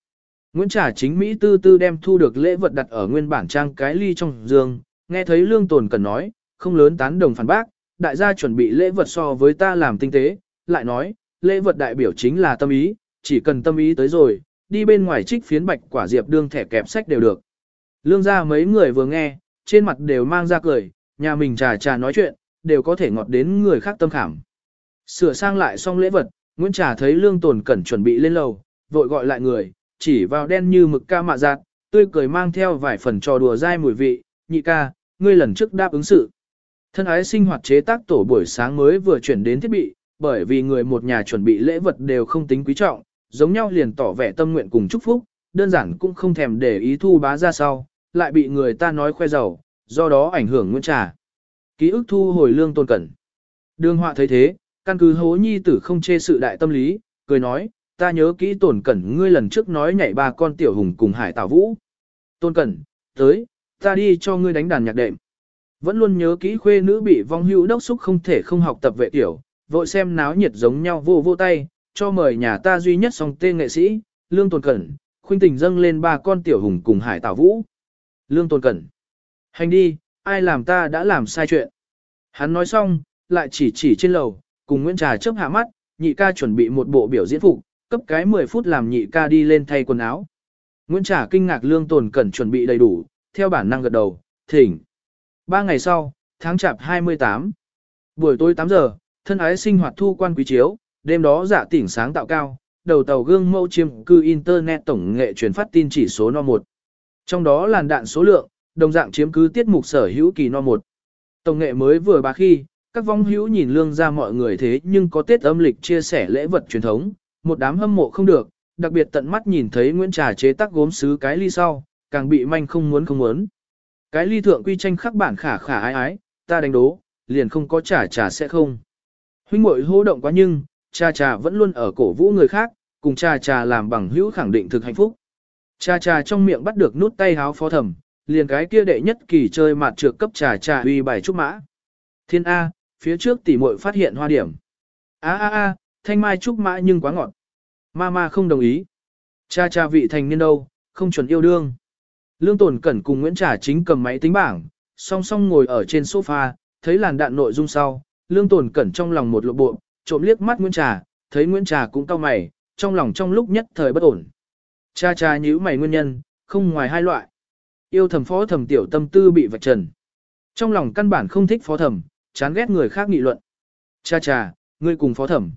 Nguyễn Trà chính Mỹ tư tư đem thu được lễ vật đặt ở nguyên bản trang cái ly trong giường, nghe thấy lương tồn cần nói, không lớn tán đồng phản bác, đại gia chuẩn bị lễ vật so với ta làm tinh tế, lại nói, lễ vật đại biểu chính là tâm ý, chỉ cần tâm ý tới rồi, đi bên ngoài trích phiến bạch quả diệp đương thẻ kẹp sách đều được. Lương gia mấy người vừa nghe, trên mặt đều mang ra cười, nhà mình trà trà nói chuyện, đều có thể ngọt đến người khác tâm khảm. Sửa sang lại xong lễ vật, Nguyễn Trà thấy Lương Tồn Cẩn chuẩn bị lên lầu, vội gọi lại người, chỉ vào đen như mực ca mạ giạt, tươi cười mang theo vài phần trò đùa dai mùi vị, nhị ca, ngươi lần trước đáp ứng sự. Thân ái sinh hoạt chế tác tổ buổi sáng mới vừa chuyển đến thiết bị, bởi vì người một nhà chuẩn bị lễ vật đều không tính quý trọng, giống nhau liền tỏ vẻ tâm nguyện cùng chúc phúc, đơn giản cũng không thèm để ý thu bá ra sau, lại bị người ta nói khoe giàu, do đó ảnh hưởng nguyên trà. Ký ức thu hồi lương tôn cẩn. Đường họa thấy thế, căn cứ hố nhi tử không chê sự đại tâm lý, cười nói, ta nhớ kỹ tổn cẩn ngươi lần trước nói nhảy ba con tiểu hùng cùng hải tảo vũ. Tôn cẩn, tới, ta đi cho ngươi đánh đàn nhạc đệm. Vẫn luôn nhớ kỹ khuê nữ bị vong hữu đốc xúc không thể không học tập vệ tiểu, vội xem náo nhiệt giống nhau vô vô tay, cho mời nhà ta duy nhất song tên nghệ sĩ, Lương Tồn Cẩn, khuynh tình dâng lên ba con tiểu hùng cùng hải tảo vũ. Lương Tồn Cẩn, hành đi, ai làm ta đã làm sai chuyện. Hắn nói xong, lại chỉ chỉ trên lầu, cùng Nguyễn Trà chớp hạ mắt, nhị ca chuẩn bị một bộ biểu diễn phục, cấp cái 10 phút làm nhị ca đi lên thay quần áo. Nguyễn Trà kinh ngạc Lương Tồn Cẩn chuẩn bị đầy đủ, theo bản năng gật đầu, thỉnh. Ba ngày sau, tháng chạp 28. Buổi tối 8 giờ, thân ái sinh hoạt thu quan quý chiếu, đêm đó giả tỉnh sáng tạo cao, đầu tàu gương mẫu chiêm cư Internet tổng nghệ truyền phát tin chỉ số no 1. Trong đó làn đạn số lượng, đồng dạng chiếm cứ tiết mục sở hữu kỳ no 1. Tổng nghệ mới vừa bá khi, các vong hữu nhìn lương ra mọi người thế nhưng có tiết âm lịch chia sẻ lễ vật truyền thống, một đám hâm mộ không được, đặc biệt tận mắt nhìn thấy Nguyễn Trà chế tác gốm sứ cái ly sau, càng bị manh không muốn không muốn. Cái ly thượng quy tranh khắc bản khả khả ái ái, ta đánh đố, liền không có trả trả sẽ không. Huynh muội hô động quá nhưng, cha cha vẫn luôn ở cổ vũ người khác, cùng cha cha làm bằng hữu khẳng định thực hạnh phúc. Cha cha trong miệng bắt được nút tay háo phó thẩm, liền cái kia đệ nhất kỳ chơi mặt trược cấp trà trà uy bài trúc mã. Thiên A, phía trước tỷ muội phát hiện hoa điểm. A a a, thanh mai trúc mã nhưng quá ngọt. Mama không đồng ý. Cha cha vị thành niên đâu, không chuẩn yêu đương. Lương Tồn Cẩn cùng Nguyễn Trà chính cầm máy tính bảng, song song ngồi ở trên sofa, thấy làn đạn nội dung sau, Lương Tồn Cẩn trong lòng một lộ bộ, trộm liếc mắt Nguyễn Trà, thấy Nguyễn Trà cũng cau mày, trong lòng trong lúc nhất thời bất ổn. Cha cha nhữ mày nguyên nhân, không ngoài hai loại. Yêu thầm phó thầm tiểu tâm tư bị vạch trần. Trong lòng căn bản không thích phó thầm, chán ghét người khác nghị luận. Cha cha, ngươi cùng phó thẩm.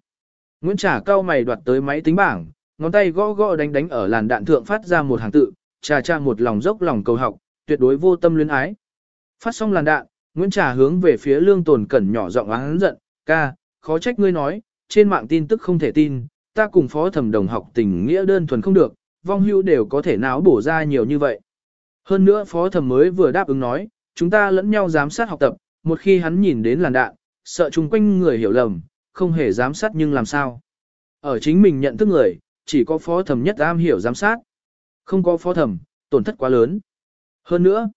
Nguyễn Trà cao mày đoạt tới máy tính bảng, ngón tay gõ gõ đánh đánh ở làn đạn thượng phát ra một hàng tự, cha cha một lòng dốc lòng cầu học, tuyệt đối vô tâm luyến ái. Phát xong làn đạn, Nguyễn Trà hướng về phía lương tồn cẩn nhỏ giọng oán giận, ca, khó trách ngươi nói, trên mạng tin tức không thể tin, ta cùng phó thẩm đồng học tình nghĩa đơn thuần không được, vong hưu đều có thể náo bổ ra nhiều như vậy. Hơn nữa phó thẩm mới vừa đáp ứng nói, chúng ta lẫn nhau giám sát học tập, một khi hắn nhìn đến làn đạn, sợ chung quanh người hiểu lầm, không hề giám sát nhưng làm sao. Ở chính mình nhận thức người, chỉ có phó thẩm nhất am hiểu giám sát. Không có phó thẩm, tổn thất quá lớn. Hơn nữa,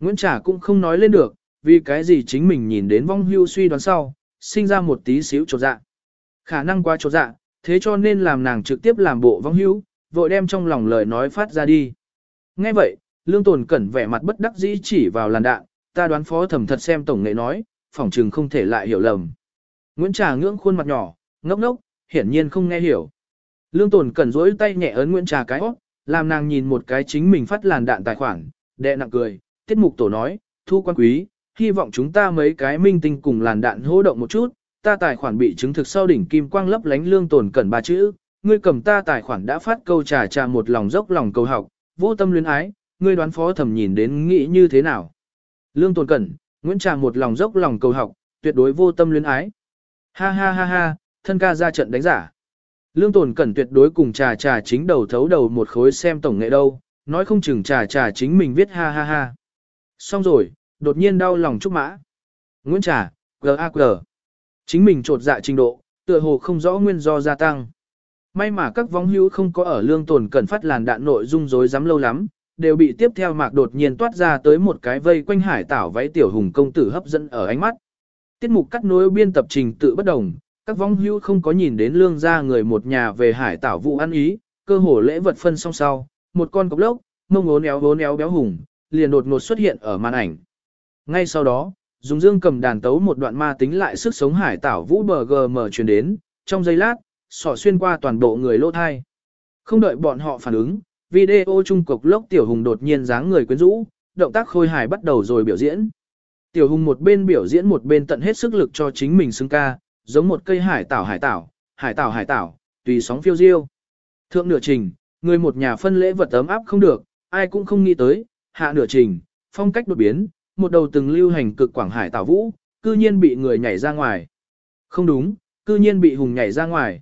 Nguyễn Trả cũng không nói lên được, vì cái gì chính mình nhìn đến vong hưu suy đoán sau, sinh ra một tí xíu trột dạ. Khả năng quá trột dạ, thế cho nên làm nàng trực tiếp làm bộ vong hưu, vội đem trong lòng lời nói phát ra đi. Nghe vậy, lương tồn cẩn vẻ mặt bất đắc dĩ chỉ vào làn đạn, ta đoán phó thẩm thật xem tổng nghệ nói, phỏng trừng không thể lại hiểu lầm. Nguyễn Trà ngưỡng khuôn mặt nhỏ, ngốc ngốc, hiển nhiên không nghe hiểu. Lương Tồn cẩn rỗi tay nhẹ ấn Nguyễn Trà cái óc, làm nàng nhìn một cái chính mình phát làn đạn tài khoản, đệ nặng cười, tiết mục tổ nói, thu quan quý, hy vọng chúng ta mấy cái minh tinh cùng làn đạn hô động một chút, ta tài khoản bị chứng thực sau đỉnh kim quang lấp lánh lương tồn cẩn ba chữ, ngươi cầm ta tài khoản đã phát câu trà trà một lòng dốc lòng cầu học, vô tâm luyến ái, ngươi đoán phó thẩm nhìn đến nghĩ như thế nào. Lương tồn cẩn, Nguyễn Trà một lòng dốc lòng cầu học, tuyệt đối vô tâm luyến ái. Ha ha ha ha, thân ca ra trận đánh giả. Lương tồn cẩn tuyệt đối cùng trà trà chính đầu thấu đầu một khối xem tổng nghệ đâu, nói không chừng trà trà chính mình viết ha ha ha. Xong rồi, đột nhiên đau lòng chúc mã. Nguyễn Trà, G.A.G. Chính mình trột dạ trình độ, tựa hồ không rõ nguyên do gia tăng. May mà các vong hữu không có ở lương tồn cẩn phát làn đạn nội dung dối dám lâu lắm, đều bị tiếp theo mạc đột nhiên toát ra tới một cái vây quanh hải tảo váy tiểu hùng công tử hấp dẫn ở ánh mắt. Tiết mục cắt nối biên tập trình tự bất đồng, các vong hưu không có nhìn đến lương ra người một nhà về hải tảo vụ ăn ý, cơ hồ lễ vật phân song sau, một con cốc lốc, mông ốn éo ốn éo béo hùng, liền đột ngột xuất hiện ở màn ảnh. Ngay sau đó, dùng dương cầm đàn tấu một đoạn ma tính lại sức sống hải tảo vũ bờ gm truyền đến, trong giây lát, sỏ xuyên qua toàn bộ người lỗ thai. Không đợi bọn họ phản ứng, video trung cục lốc tiểu hùng đột nhiên dáng người quyến rũ, động tác khôi hài bắt đầu rồi biểu diễn. Tiểu hùng một bên biểu diễn một bên tận hết sức lực cho chính mình xứng ca, giống một cây hải tảo hải tảo, hải tảo hải tảo, tùy sóng phiêu diêu. Thượng nửa trình, người một nhà phân lễ vật ấm áp không được, ai cũng không nghĩ tới, hạ nửa trình, phong cách đột biến, một đầu từng lưu hành cực quảng hải tảo vũ, cư nhiên bị người nhảy ra ngoài. Không đúng, cư nhiên bị hùng nhảy ra ngoài.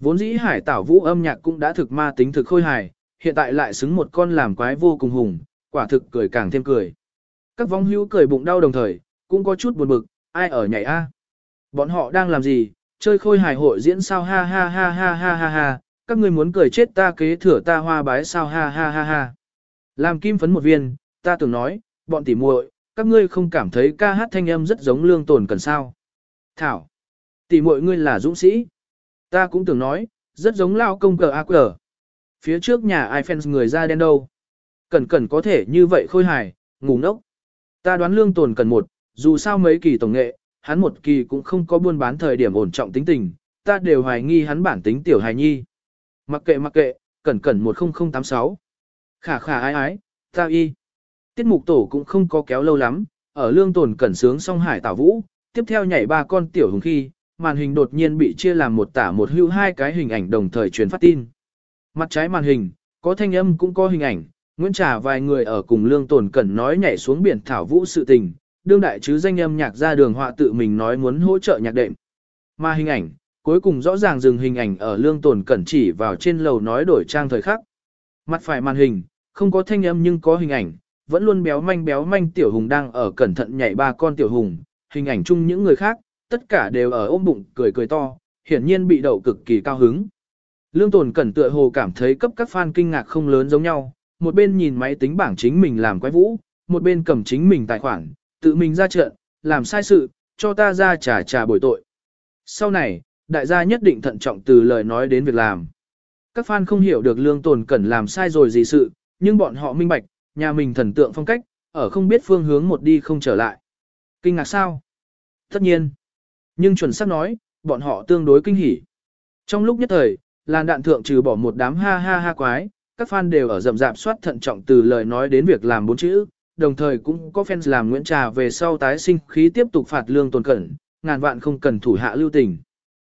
Vốn dĩ hải tảo vũ âm nhạc cũng đã thực ma tính thực khôi hài, hiện tại lại xứng một con làm quái vô cùng hùng, quả thực cười càng thêm cười. Các vong hữu cười bụng đau đồng thời, cũng có chút buồn bực, ai ở nhảy a? Bọn họ đang làm gì? Chơi khôi hài hội diễn sao ha ha ha ha ha ha ha, các ngươi muốn cười chết ta kế thừa ta hoa bái sao ha ha ha ha. Làm kim phấn một viên, ta tưởng nói, bọn tỉ muội, các ngươi không cảm thấy ca hát thanh âm rất giống lương tồn cần sao. Thảo, tỉ muội ngươi là dũng sĩ. Ta cũng tưởng nói, rất giống lao công cờ ác cờ. Phía trước nhà Eiffel người da đen đâu. Cẩn cẩn có thể như vậy khôi hài, ngủ ngốc. Ta đoán lương tồn cần một, dù sao mấy kỳ tổng nghệ, hắn một kỳ cũng không có buôn bán thời điểm ổn trọng tính tình, ta đều hoài nghi hắn bản tính tiểu hài nhi. Mặc kệ mặc kệ, cẩn cẩn 10086. Khả khả ái ái, ta y. Tiết mục tổ cũng không có kéo lâu lắm, ở lương tồn cẩn sướng song hải tảo vũ, tiếp theo nhảy ba con tiểu hùng khi, màn hình đột nhiên bị chia làm một tả một hưu hai cái hình ảnh đồng thời truyền phát tin. Mặt trái màn hình, có thanh âm cũng có hình ảnh, Nguyễn Trà vài người ở cùng Lương Tồn Cẩn nói nhảy xuống biển thảo vũ sự tình, đương đại chứ danh âm nhạc ra đường họa tự mình nói muốn hỗ trợ nhạc đệm. Mà hình ảnh, cuối cùng rõ ràng dừng hình ảnh ở Lương Tồn Cẩn chỉ vào trên lầu nói đổi trang thời khắc. Mặt phải màn hình, không có thanh âm nhưng có hình ảnh, vẫn luôn béo manh béo manh tiểu hùng đang ở cẩn thận nhảy ba con tiểu hùng, hình ảnh chung những người khác, tất cả đều ở ôm bụng cười cười to, hiển nhiên bị đậu cực kỳ cao hứng. Lương Tồn Cẩn tựa hồ cảm thấy cấp các fan kinh ngạc không lớn giống nhau, một bên nhìn máy tính bảng chính mình làm quái vũ, một bên cầm chính mình tài khoản, tự mình ra trận, làm sai sự, cho ta ra trả trả bồi tội. Sau này, đại gia nhất định thận trọng từ lời nói đến việc làm. Các fan không hiểu được Lương Tồn Cẩn làm sai rồi gì sự, nhưng bọn họ minh bạch, nhà mình thần tượng phong cách, ở không biết phương hướng một đi không trở lại. Kinh ngạc sao? Tất nhiên. Nhưng chuẩn xác nói, bọn họ tương đối kinh hỉ. Trong lúc nhất thời, làn đạn thượng trừ bỏ một đám ha ha ha quái, các fan đều ở rậm rạp soát thận trọng từ lời nói đến việc làm bốn chữ, đồng thời cũng có fans làm Nguyễn Trà về sau tái sinh khí tiếp tục phạt lương tồn cẩn, ngàn vạn không cần thủ hạ lưu tình.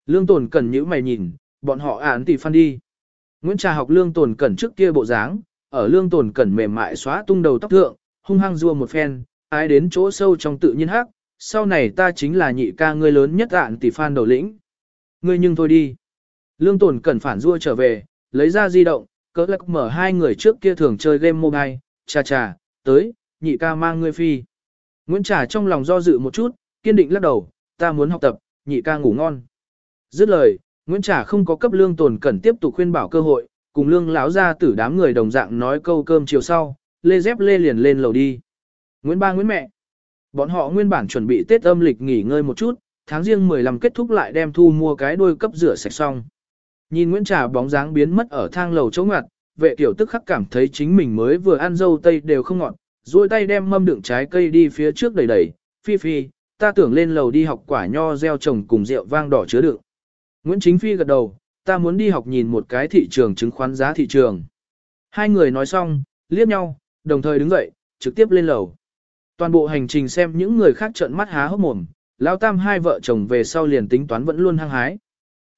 Lương tồn cẩn nhữ mày nhìn, bọn họ án tỷ fan đi. Nguyễn Trà học lương tồn cẩn trước kia bộ dáng, ở lương tồn cẩn mềm mại xóa tung đầu tóc thượng, hung hăng rua một phen, ái đến chỗ sâu trong tự nhiên hắc, sau này ta chính là nhị ca ngươi lớn nhất ạn tỷ fan đầu lĩnh. Ngươi nhưng thôi đi. Lương tồn cẩn phản rua trở về, lấy ra di động, cỡ lạc mở hai người trước kia thường chơi game mobile, cha cha, tới, nhị ca mang ngươi phi. Nguyễn Trà trong lòng do dự một chút, kiên định lắc đầu, ta muốn học tập, nhị ca ngủ ngon. Dứt lời, Nguyễn Trà không có cấp lương tồn cẩn tiếp tục khuyên bảo cơ hội, cùng lương lão ra tử đám người đồng dạng nói câu cơm chiều sau, lê dép lê liền lên lầu đi. Nguyễn ba Nguyễn mẹ. Bọn họ nguyên bản chuẩn bị Tết âm lịch nghỉ ngơi một chút, tháng riêng 15 kết thúc lại đem thu mua cái đôi cấp rửa sạch xong. Nhìn Nguyễn Trà bóng dáng biến mất ở thang lầu chỗ ngặt, vệ tiểu tức khắc cảm thấy chính mình mới vừa ăn dâu tây đều không ngọt, duỗi tay đem mâm đựng trái cây đi phía trước đẩy đẩy, phi phi, ta tưởng lên lầu đi học quả nho gieo trồng cùng rượu vang đỏ chứa đựng. Nguyễn Chính Phi gật đầu, ta muốn đi học nhìn một cái thị trường chứng khoán giá thị trường. Hai người nói xong, liếc nhau, đồng thời đứng dậy, trực tiếp lên lầu. Toàn bộ hành trình xem những người khác trợn mắt há hốc mồm, Lão Tam hai vợ chồng về sau liền tính toán vẫn luôn hăng hái.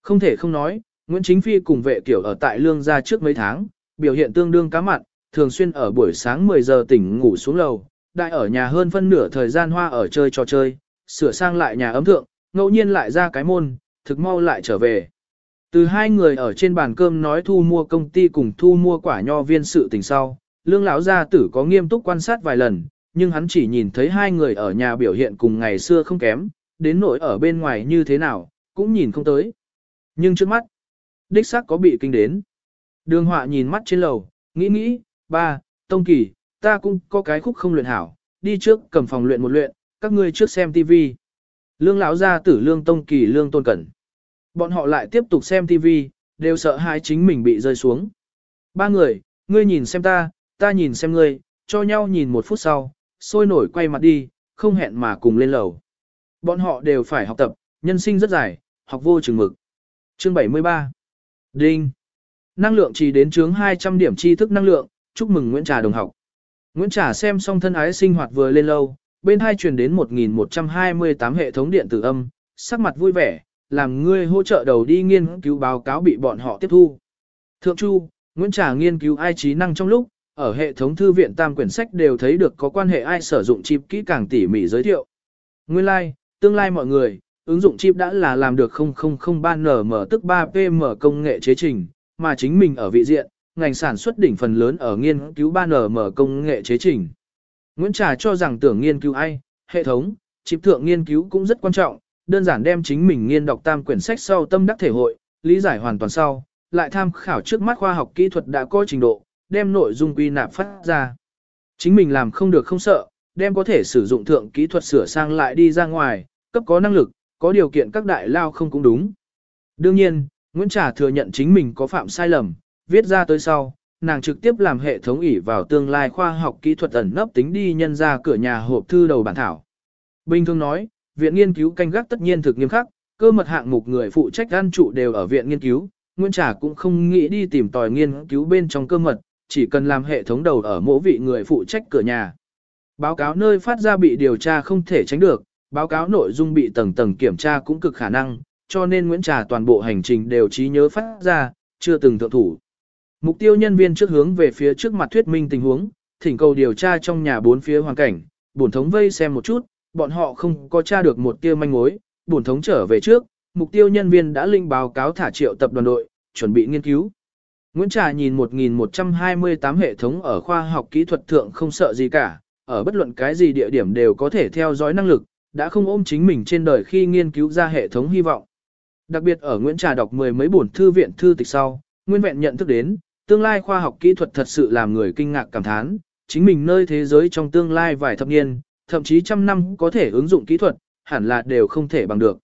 Không thể không nói, Nguyễn Chính Phi cùng vệ kiểu ở tại lương gia trước mấy tháng, biểu hiện tương đương cá mặn, thường xuyên ở buổi sáng 10 giờ tỉnh ngủ xuống lầu, đại ở nhà hơn phân nửa thời gian hoa ở chơi trò chơi, sửa sang lại nhà ấm thượng, ngẫu nhiên lại ra cái môn, thực mau lại trở về. Từ hai người ở trên bàn cơm nói thu mua công ty cùng thu mua quả nho viên sự tình sau, lương lão gia tử có nghiêm túc quan sát vài lần, nhưng hắn chỉ nhìn thấy hai người ở nhà biểu hiện cùng ngày xưa không kém, đến nỗi ở bên ngoài như thế nào, cũng nhìn không tới. Nhưng trước mắt, đích xác có bị kinh đến. Đường họa nhìn mắt trên lầu, nghĩ nghĩ, ba, tông kỳ, ta cũng có cái khúc không luyện hảo, đi trước cầm phòng luyện một luyện, các ngươi trước xem tivi. Lương lão gia tử lương tông kỳ lương tôn cẩn. Bọn họ lại tiếp tục xem tivi, đều sợ hai chính mình bị rơi xuống. Ba người, ngươi nhìn xem ta, ta nhìn xem ngươi, cho nhau nhìn một phút sau, sôi nổi quay mặt đi, không hẹn mà cùng lên lầu. Bọn họ đều phải học tập, nhân sinh rất dài, học vô chừng mực. Chương 73 Đinh Năng lượng chỉ đến chướng 200 điểm tri thức năng lượng, chúc mừng Nguyễn Trà đồng học. Nguyễn Trà xem xong thân ái sinh hoạt vừa lên lâu, bên hai truyền đến 1128 hệ thống điện tử âm, sắc mặt vui vẻ, làm ngươi hỗ trợ đầu đi nghiên cứu báo cáo bị bọn họ tiếp thu. Thượng Chu, Nguyễn Trà nghiên cứu ai trí năng trong lúc, ở hệ thống thư viện tam quyển sách đều thấy được có quan hệ ai sử dụng chip kỹ càng tỉ mỉ giới thiệu. Nguyên lai, like, tương lai mọi người, ứng dụng chip đã là làm được 0003nm tức 3pm công nghệ chế trình, mà chính mình ở vị diện, ngành sản xuất đỉnh phần lớn ở nghiên cứu 3nm công nghệ chế trình. Nguyễn Trà cho rằng tưởng nghiên cứu ai, hệ thống, chip thượng nghiên cứu cũng rất quan trọng, đơn giản đem chính mình nghiên đọc tam quyển sách sau tâm đắc thể hội, lý giải hoàn toàn sau, lại tham khảo trước mắt khoa học kỹ thuật đã có trình độ, đem nội dung quy nạp phát ra. Chính mình làm không được không sợ, đem có thể sử dụng thượng kỹ thuật sửa sang lại đi ra ngoài, cấp có năng lực, có điều kiện các đại lao không cũng đúng. Đương nhiên, Nguyễn Trà thừa nhận chính mình có phạm sai lầm, viết ra tới sau, nàng trực tiếp làm hệ thống ỉ vào tương lai khoa học kỹ thuật ẩn nấp tính đi nhân ra cửa nhà hộp thư đầu bản thảo. Bình thường nói, viện nghiên cứu canh gác tất nhiên thực nghiêm khắc, cơ mật hạng mục người phụ trách an trụ đều ở viện nghiên cứu, Nguyễn Trà cũng không nghĩ đi tìm tòi nghiên cứu bên trong cơ mật, chỉ cần làm hệ thống đầu ở mỗi vị người phụ trách cửa nhà. Báo cáo nơi phát ra bị điều tra không thể tránh được, báo cáo nội dung bị tầng tầng kiểm tra cũng cực khả năng, cho nên Nguyễn Trà toàn bộ hành trình đều trí nhớ phát ra, chưa từng thượng thủ. Mục tiêu nhân viên trước hướng về phía trước mặt thuyết minh tình huống, thỉnh cầu điều tra trong nhà bốn phía hoàn cảnh, bổn thống vây xem một chút, bọn họ không có tra được một tia manh mối, bổn thống trở về trước, mục tiêu nhân viên đã linh báo cáo thả triệu tập đoàn đội, chuẩn bị nghiên cứu. Nguyễn Trà nhìn 1128 hệ thống ở khoa học kỹ thuật thượng không sợ gì cả, ở bất luận cái gì địa điểm đều có thể theo dõi năng lực, đã không ôm chính mình trên đời khi nghiên cứu ra hệ thống hy vọng. Đặc biệt ở Nguyễn Trà đọc mười mấy bổn thư viện thư tịch sau, nguyên vẹn nhận thức đến, tương lai khoa học kỹ thuật thật sự làm người kinh ngạc cảm thán, chính mình nơi thế giới trong tương lai vài thập niên, thậm chí trăm năm có thể ứng dụng kỹ thuật, hẳn là đều không thể bằng được.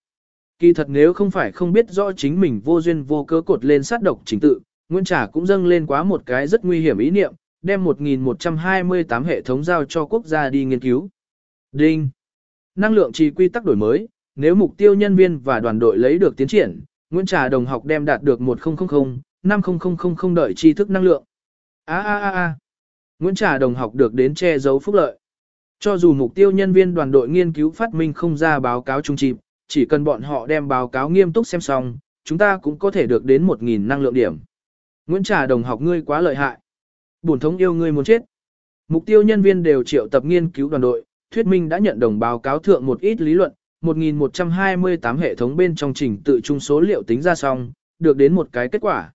Kỳ thật nếu không phải không biết rõ chính mình vô duyên vô cớ cột lên sát độc chính tự, Nguyễn Trà cũng dâng lên quá một cái rất nguy hiểm ý niệm, đem 1128 hệ thống giao cho quốc gia đi nghiên cứu. Đinh. Năng lượng trì quy tắc đổi mới, nếu mục tiêu nhân viên và đoàn đội lấy được tiến triển, Nguyễn Trà đồng học đem đạt được 1000, 50000 đợi tri thức năng lượng. A a a a. Nguyễn Trà đồng học được đến che giấu phúc lợi. Cho dù mục tiêu nhân viên đoàn đội nghiên cứu phát minh không ra báo cáo trung chịp, chỉ cần bọn họ đem báo cáo nghiêm túc xem xong, chúng ta cũng có thể được đến 1.000 năng lượng điểm. Nguyễn Trà đồng học ngươi quá lợi hại. Bổn thống yêu ngươi muốn chết. Mục tiêu nhân viên đều triệu tập nghiên cứu đoàn đội, thuyết minh đã nhận đồng báo cáo thượng một ít lý luận, 1128 hệ thống bên trong trình tự trung số liệu tính ra xong, được đến một cái kết quả.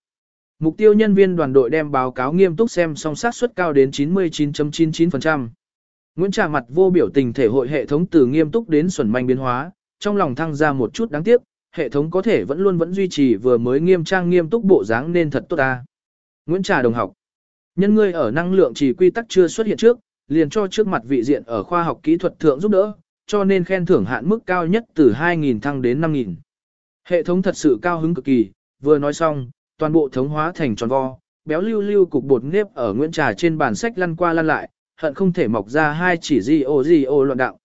Mục tiêu nhân viên đoàn đội đem báo cáo nghiêm túc xem xong sát suất cao đến 99.99%. Nguyễn Trà mặt vô biểu tình thể hội hệ thống từ nghiêm túc đến xuẩn manh biến hóa, trong lòng thăng ra một chút đáng tiếc, hệ thống có thể vẫn luôn vẫn duy trì vừa mới nghiêm trang nghiêm túc bộ dáng nên thật tốt ta. Nguyễn Trà đồng học. Nhân ngươi ở năng lượng chỉ quy tắc chưa xuất hiện trước, liền cho trước mặt vị diện ở khoa học kỹ thuật thượng giúp đỡ, cho nên khen thưởng hạn mức cao nhất từ 2.000 thăng đến 5.000. Hệ thống thật sự cao hứng cực kỳ, vừa nói xong, toàn bộ thống hóa thành tròn vo, béo lưu lưu cục bột nếp ở Nguyễn Trà trên bàn sách lăn qua lăn lại, hận không thể mọc ra hai chỉ di ô di ô loạn đạo.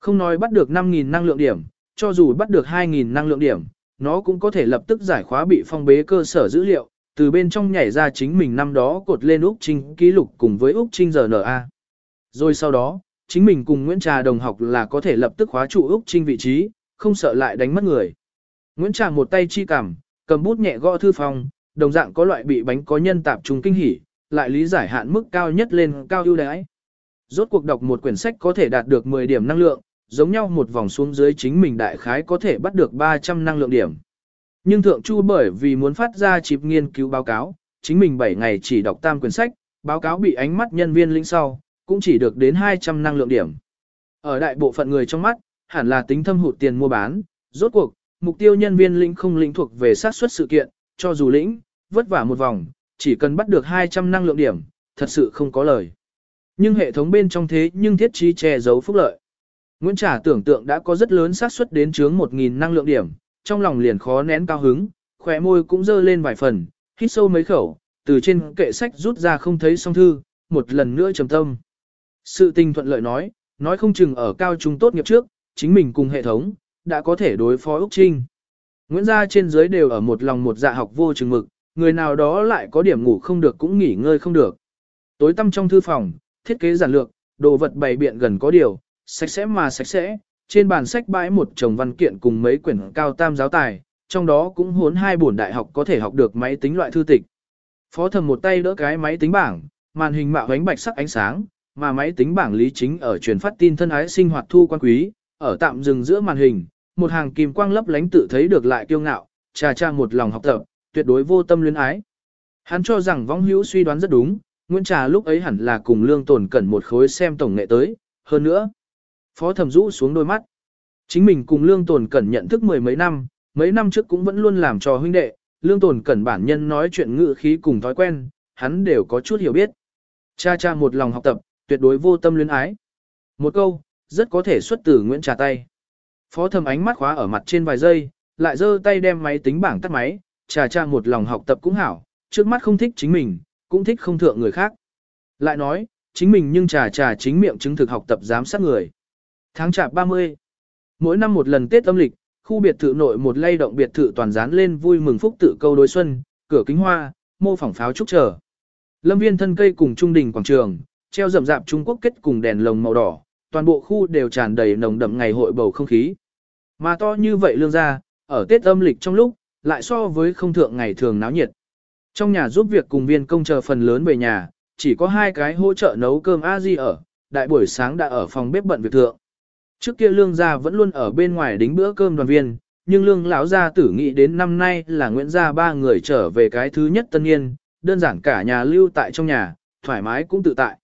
Không nói bắt được 5.000 năng lượng điểm, cho dù bắt được 2.000 năng lượng điểm, nó cũng có thể lập tức giải khóa bị phong bế cơ sở dữ liệu, từ bên trong nhảy ra chính mình năm đó cột lên Úc Trinh ký lục cùng với Úc Trinh RNA. Rồi sau đó, chính mình cùng Nguyễn Trà đồng học là có thể lập tức khóa trụ Úc Trinh vị trí, không sợ lại đánh mất người. Nguyễn Trà một tay chi cảm, cầm bút nhẹ gõ thư phòng, đồng dạng có loại bị bánh có nhân tạp trùng kinh hỉ, lại lý giải hạn mức cao nhất lên cao ưu đãi. Rốt cuộc đọc một quyển sách có thể đạt được 10 điểm năng lượng, giống nhau một vòng xuống dưới chính mình đại khái có thể bắt được 300 năng lượng điểm. Nhưng Thượng Chu bởi vì muốn phát ra chịp nghiên cứu báo cáo, chính mình 7 ngày chỉ đọc tam quyển sách, báo cáo bị ánh mắt nhân viên lĩnh sau, cũng chỉ được đến 200 năng lượng điểm. Ở đại bộ phận người trong mắt, hẳn là tính thâm hụt tiền mua bán, rốt cuộc, mục tiêu nhân viên lĩnh không lĩnh thuộc về sát suất sự kiện, cho dù lĩnh, vất vả một vòng, chỉ cần bắt được 200 năng lượng điểm, thật sự không có lời. Nhưng hệ thống bên trong thế nhưng thiết trí che giấu phúc lợi. Nguyễn Trả tưởng tượng đã có rất lớn xác suất đến chướng 1.000 năng lượng điểm, trong lòng liền khó nén cao hứng, khỏe môi cũng dơ lên vài phần, hít sâu mấy khẩu, từ trên kệ sách rút ra không thấy song thư, một lần nữa trầm tâm. Sự tình thuận lợi nói, nói không chừng ở cao trung tốt nghiệp trước, chính mình cùng hệ thống, đã có thể đối phó Úc Trinh. Nguyễn gia trên dưới đều ở một lòng một dạ học vô chừng mực, người nào đó lại có điểm ngủ không được cũng nghỉ ngơi không được. Tối tăm trong thư phòng, thiết kế giản lược, đồ vật bày biện gần có điều, sạch sẽ mà sạch sẽ, trên bàn sách bãi một chồng văn kiện cùng mấy quyển cao tam giáo tài, trong đó cũng hốn hai bổn đại học có thể học được máy tính loại thư tịch. Phó thầm một tay đỡ cái máy tính bảng, màn hình mạo ánh bạch sắc ánh sáng, mà máy tính bảng lý chính ở truyền phát tin thân ái sinh hoạt thu quan quý, ở tạm dừng giữa màn hình, một hàng kim quang lấp lánh tự thấy được lại kiêu ngạo, trà cha một lòng học tập, tuyệt đối vô tâm luyến ái. Hắn cho rằng vong hữu suy đoán rất đúng, Nguyễn Trà lúc ấy hẳn là cùng lương tồn cẩn một khối xem tổng nghệ tới, hơn nữa. Phó thẩm rũ xuống đôi mắt. Chính mình cùng lương tồn cẩn nhận thức mười mấy năm, mấy năm trước cũng vẫn luôn làm trò huynh đệ, lương tồn cẩn bản nhân nói chuyện ngự khí cùng thói quen, hắn đều có chút hiểu biết. Cha cha một lòng học tập, tuyệt đối vô tâm luyến ái. Một câu, rất có thể xuất từ Nguyễn Trà tay. Phó thẩm ánh mắt khóa ở mặt trên vài giây, lại giơ tay đem máy tính bảng tắt máy, trà cha một lòng học tập cũng hảo, trước mắt không thích chính mình, cũng thích không thượng người khác. Lại nói, chính mình nhưng trà trà chính miệng chứng thực học tập giám sát người. Tháng chạp 30. Mỗi năm một lần Tết âm lịch, khu biệt thự nội một lay động biệt thự toàn dán lên vui mừng phúc tự câu đối xuân, cửa kính hoa, mô phỏng pháo trúc trở. Lâm viên thân cây cùng trung đình quảng trường, treo rậm rạp Trung Quốc kết cùng đèn lồng màu đỏ, toàn bộ khu đều tràn đầy nồng đậm ngày hội bầu không khí. Mà to như vậy lương ra, ở Tết âm lịch trong lúc, lại so với không thượng ngày thường náo nhiệt. Trong nhà giúp việc cùng viên công chờ phần lớn về nhà, chỉ có hai cái hỗ trợ nấu cơm a di ở, đại buổi sáng đã ở phòng bếp bận việc thượng. Trước kia lương gia vẫn luôn ở bên ngoài đính bữa cơm đoàn viên, nhưng lương lão gia tử nghĩ đến năm nay là Nguyễn gia ba người trở về cái thứ nhất tân niên, đơn giản cả nhà lưu tại trong nhà, thoải mái cũng tự tại.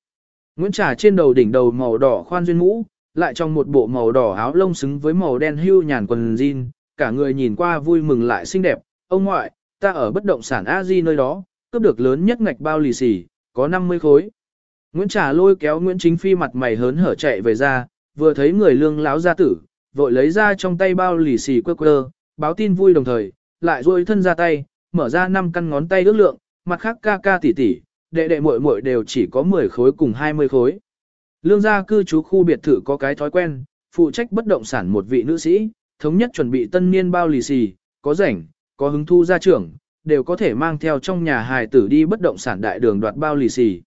Nguyễn Trà trên đầu đỉnh đầu màu đỏ khoan duyên mũ, lại trong một bộ màu đỏ áo lông xứng với màu đen hưu nhàn quần jean, cả người nhìn qua vui mừng lại xinh đẹp. Ông ngoại, ta ở bất động sản a di nơi đó, cướp được lớn nhất ngạch bao lì xì, có 50 khối. Nguyễn Trà lôi kéo Nguyễn Chính Phi mặt mày hớn hở chạy về ra, vừa thấy người lương lão gia tử, vội lấy ra trong tay bao lì xì quơ quơ, báo tin vui đồng thời, lại duỗi thân ra tay, mở ra năm căn ngón tay ước lượng, mặt khác ca ca tỉ tỉ, đệ đệ muội muội đều chỉ có 10 khối cùng 20 khối. Lương gia cư trú khu biệt thự có cái thói quen, phụ trách bất động sản một vị nữ sĩ, thống nhất chuẩn bị tân niên bao lì xì, có rảnh, có hứng thu gia trưởng, đều có thể mang theo trong nhà hài tử đi bất động sản đại đường đoạt bao lì xì.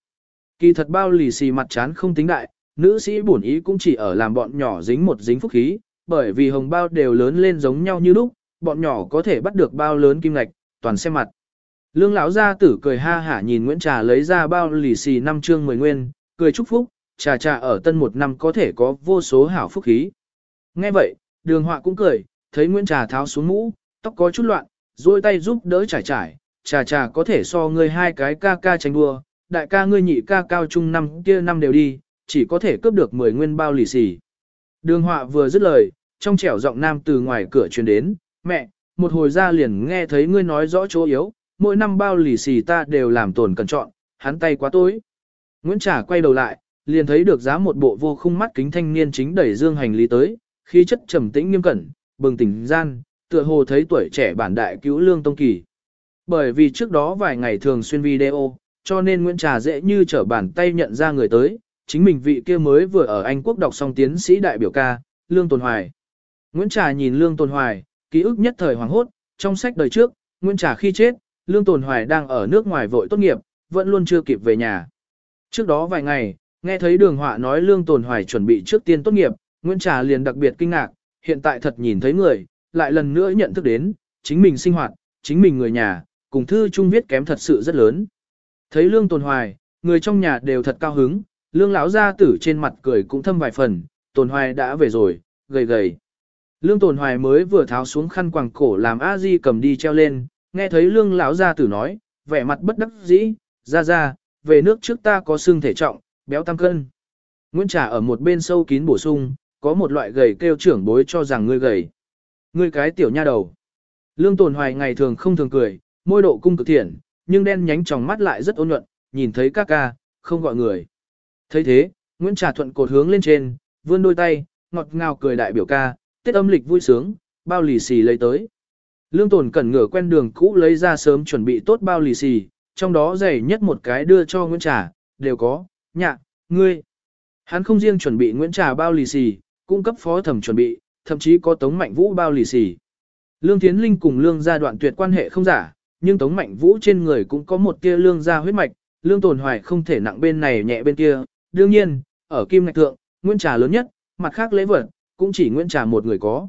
Kỳ thật bao lì xì mặt chán không tính đại, nữ sĩ bổn ý cũng chỉ ở làm bọn nhỏ dính một dính phúc khí, bởi vì hồng bao đều lớn lên giống nhau như lúc, bọn nhỏ có thể bắt được bao lớn kim ngạch, toàn xem mặt. Lương lão gia tử cười ha hả nhìn Nguyễn Trà lấy ra bao lì xì năm trương mười nguyên, cười chúc phúc, trà trà ở tân một năm có thể có vô số hảo phúc khí. Nghe vậy, đường họa cũng cười, thấy Nguyễn Trà tháo xuống mũ, tóc có chút loạn, dôi tay giúp đỡ trải trải, trà trà có thể so ngươi hai cái ca ca tranh đua, đại ca ngươi nhị ca cao trung năm kia năm đều đi, chỉ có thể cướp được 10 nguyên bao lì xì. Đường họa vừa dứt lời, trong trẻo giọng nam từ ngoài cửa truyền đến, mẹ, một hồi ra liền nghe thấy ngươi nói rõ chỗ yếu, mỗi năm bao lì xì ta đều làm tổn cẩn chọn, hắn tay quá tối. Nguyễn Trà quay đầu lại, liền thấy được giá một bộ vô khung mắt kính thanh niên chính đẩy dương hành lý tới, khí chất trầm tĩnh nghiêm cẩn, bừng tỉnh gian, tựa hồ thấy tuổi trẻ bản đại cứu lương tông kỳ. Bởi vì trước đó vài ngày thường xuyên video, cho nên Nguyễn Trà dễ như trở bàn tay nhận ra người tới, chính mình vị kia mới vừa ở Anh Quốc đọc xong tiến sĩ đại biểu ca, Lương Tồn Hoài. Nguyễn Trà nhìn Lương Tồn Hoài, ký ức nhất thời hoàng hốt, trong sách đời trước, Nguyễn Trà khi chết, Lương Tồn Hoài đang ở nước ngoài vội tốt nghiệp, vẫn luôn chưa kịp về nhà. Trước đó vài ngày, nghe thấy đường họa nói Lương Tồn Hoài chuẩn bị trước tiên tốt nghiệp, Nguyễn Trà liền đặc biệt kinh ngạc, hiện tại thật nhìn thấy người, lại lần nữa nhận thức đến, chính mình sinh hoạt, chính mình người nhà, cùng thư chung viết kém thật sự rất lớn. Thấy Lương Tồn Hoài, người trong nhà đều thật cao hứng, Lương lão gia tử trên mặt cười cũng thâm vài phần, Tồn Hoài đã về rồi, gầy gầy. Lương Tồn Hoài mới vừa tháo xuống khăn quàng cổ làm A Di cầm đi treo lên, nghe thấy Lương lão gia tử nói, vẻ mặt bất đắc dĩ, ra ra, về nước trước ta có xương thể trọng, béo tăng cân. Nguyễn Trà ở một bên sâu kín bổ sung, có một loại gầy kêu trưởng bối cho rằng ngươi gầy. Ngươi cái tiểu nha đầu. Lương Tồn Hoài ngày thường không thường cười, môi độ cung cực thiện, nhưng đen nhánh trong mắt lại rất ôn nhuận, nhìn thấy ca ca, không gọi người thấy thế, Nguyễn Trà Thuận cột hướng lên trên, vươn đôi tay, ngọt ngào cười đại biểu ca, tiết âm lịch vui sướng, bao lì xì lấy tới. Lương Tồn cẩn ngửa quen đường cũ lấy ra sớm chuẩn bị tốt bao lì xì, trong đó dày nhất một cái đưa cho Nguyễn Trà, đều có, nhạ, ngươi. Hắn không riêng chuẩn bị Nguyễn Trà bao lì xì, cung cấp phó thẩm chuẩn bị, thậm chí có Tống Mạnh Vũ bao lì xì. Lương Tiến Linh cùng Lương gia đoạn tuyệt quan hệ không giả, nhưng Tống Mạnh Vũ trên người cũng có một tia lương gia huyết mạch, lương tồn hoài không thể nặng bên này nhẹ bên kia. Đương nhiên, ở Kim Ngạch Thượng, Nguyễn Trà lớn nhất, mặt khác lễ vật, cũng chỉ Nguyễn Trà một người có.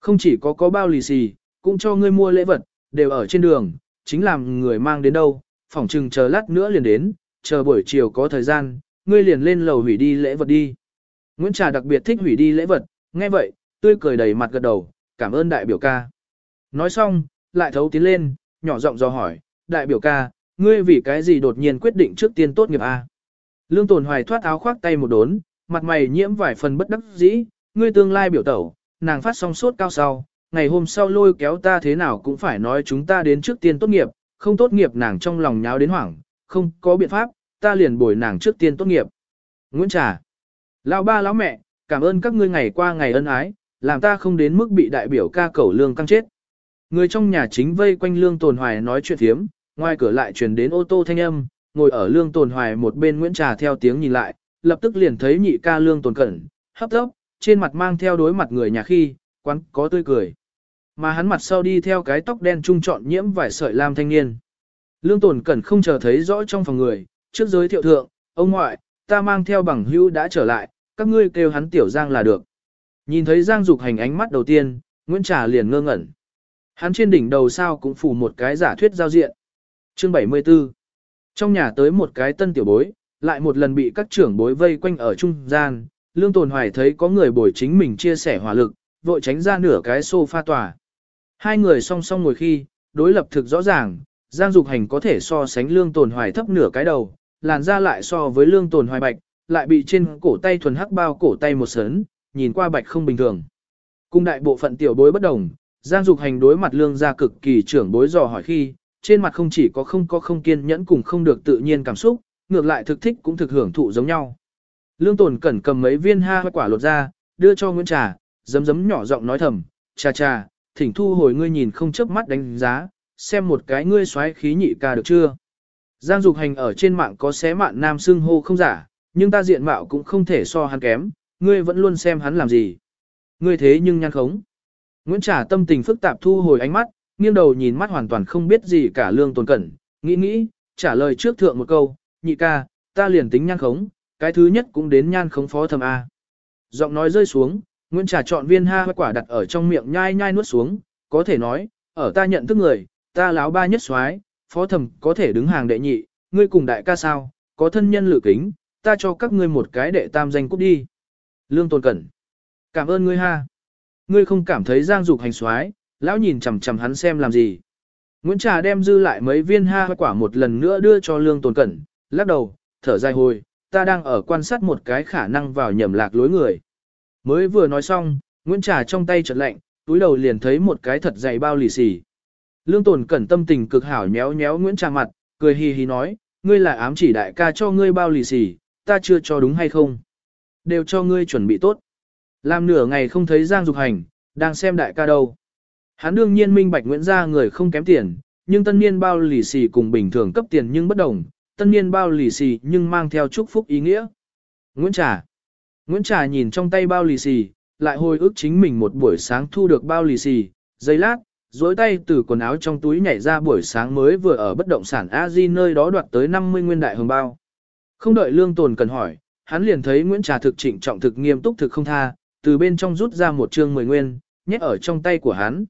Không chỉ có có bao lì xì, cũng cho ngươi mua lễ vật, đều ở trên đường, chính làm người mang đến đâu, phỏng chừng chờ lát nữa liền đến, chờ buổi chiều có thời gian, ngươi liền lên lầu hủy đi lễ vật đi. Nguyễn Trà đặc biệt thích hủy đi lễ vật, nghe vậy, tươi cười đầy mặt gật đầu, cảm ơn đại biểu ca. Nói xong, lại thấu tiến lên, nhỏ giọng dò hỏi, đại biểu ca, ngươi vì cái gì đột nhiên quyết định trước tiên tốt nghiệp A. Lương Tồn Hoài thoát áo khoác tay một đốn, mặt mày nhiễm vài phần bất đắc dĩ, ngươi tương lai biểu tẩu, nàng phát xong suốt cao sau, ngày hôm sau lôi kéo ta thế nào cũng phải nói chúng ta đến trước tiên tốt nghiệp, không tốt nghiệp nàng trong lòng nháo đến hoảng, không có biện pháp, ta liền bồi nàng trước tiên tốt nghiệp. Nguyễn Trà, lão ba lão mẹ, cảm ơn các ngươi ngày qua ngày ân ái, làm ta không đến mức bị đại biểu ca cẩu lương căng chết. Người trong nhà chính vây quanh lương tồn hoài nói chuyện thiếm, ngoài cửa lại truyền đến ô tô thanh âm, ngồi ở lương tồn hoài một bên Nguyễn Trà theo tiếng nhìn lại, lập tức liền thấy nhị ca lương tồn cẩn, hấp tốc, trên mặt mang theo đối mặt người nhà khi, quán có tươi cười. Mà hắn mặt sau đi theo cái tóc đen trung trọn nhiễm vải sợi lam thanh niên. Lương tồn cẩn không chờ thấy rõ trong phòng người, trước giới thiệu thượng, ông ngoại, ta mang theo bằng hữu đã trở lại, các ngươi kêu hắn tiểu giang là được. Nhìn thấy giang dục hành ánh mắt đầu tiên, Nguyễn Trà liền ngơ ngẩn. Hắn trên đỉnh đầu sao cũng phủ một cái giả thuyết giao diện. Chương 74 trong nhà tới một cái tân tiểu bối, lại một lần bị các trưởng bối vây quanh ở trung gian, Lương Tồn Hoài thấy có người bồi chính mình chia sẻ hỏa lực, vội tránh ra nửa cái sofa tòa. Hai người song song ngồi khi, đối lập thực rõ ràng, Giang Dục Hành có thể so sánh Lương Tồn Hoài thấp nửa cái đầu, làn da lại so với Lương Tồn Hoài bạch, lại bị trên cổ tay thuần hắc bao cổ tay một sớn, nhìn qua bạch không bình thường. Cung đại bộ phận tiểu bối bất đồng, Giang Dục Hành đối mặt Lương gia cực kỳ trưởng bối dò hỏi khi, trên mặt không chỉ có không có không kiên nhẫn cùng không được tự nhiên cảm xúc, ngược lại thực thích cũng thực hưởng thụ giống nhau. Lương Tồn Cẩn cầm mấy viên ha quả lột ra, đưa cho Nguyễn Trà, giấm giấm nhỏ giọng nói thầm, cha cha, thỉnh thu hồi ngươi nhìn không chớp mắt đánh giá, xem một cái ngươi xoáy khí nhị ca được chưa. Giang Dục Hành ở trên mạng có xé mạn nam xưng hô không giả, nhưng ta diện mạo cũng không thể so hắn kém, ngươi vẫn luôn xem hắn làm gì. Ngươi thế nhưng nhăn khống. Nguyễn Trà tâm tình phức tạp thu hồi ánh mắt, nghiêng đầu nhìn mắt hoàn toàn không biết gì cả lương tồn cẩn, nghĩ nghĩ, trả lời trước thượng một câu, nhị ca, ta liền tính nhan khống, cái thứ nhất cũng đến nhan khống phó thầm A. Giọng nói rơi xuống, Nguyễn Trà chọn viên ha quả đặt ở trong miệng nhai nhai nuốt xuống, có thể nói, ở ta nhận thức người, ta láo ba nhất soái phó thầm có thể đứng hàng đệ nhị, ngươi cùng đại ca sao, có thân nhân lử kính, ta cho các ngươi một cái đệ tam danh cút đi. Lương Tồn Cẩn. Cảm ơn ngươi ha. Ngươi không cảm thấy giang dục hành soái lão nhìn chằm chằm hắn xem làm gì. Nguyễn Trà đem dư lại mấy viên ha quả một lần nữa đưa cho Lương Tồn Cẩn, lắc đầu, thở dài hồi, ta đang ở quan sát một cái khả năng vào nhầm lạc lối người. Mới vừa nói xong, Nguyễn Trà trong tay chợt lạnh, túi đầu liền thấy một cái thật dày bao lì xì. Lương Tồn Cẩn tâm tình cực hảo nhéo nhéo Nguyễn Trà mặt, cười hì hì nói, ngươi là ám chỉ đại ca cho ngươi bao lì xì, ta chưa cho đúng hay không? Đều cho ngươi chuẩn bị tốt. Làm nửa ngày không thấy Giang Dục Hành, đang xem đại ca đâu. Hắn đương nhiên minh bạch Nguyễn gia người không kém tiền, nhưng tân niên bao lì xì cùng bình thường cấp tiền nhưng bất đồng, tân niên bao lì xì nhưng mang theo chúc phúc ý nghĩa. Nguyễn Trà Nguyễn Trà nhìn trong tay bao lì xì, lại hồi ức chính mình một buổi sáng thu được bao lì xì, giây lát, dối tay từ quần áo trong túi nhảy ra buổi sáng mới vừa ở bất động sản a di nơi đó đoạt tới 50 nguyên đại hồng bao. Không đợi lương tồn cần hỏi, hắn liền thấy Nguyễn Trà thực trịnh trọng thực nghiêm túc thực không tha, từ bên trong rút ra một trương 10 nguyên, nhét ở trong tay của hắn.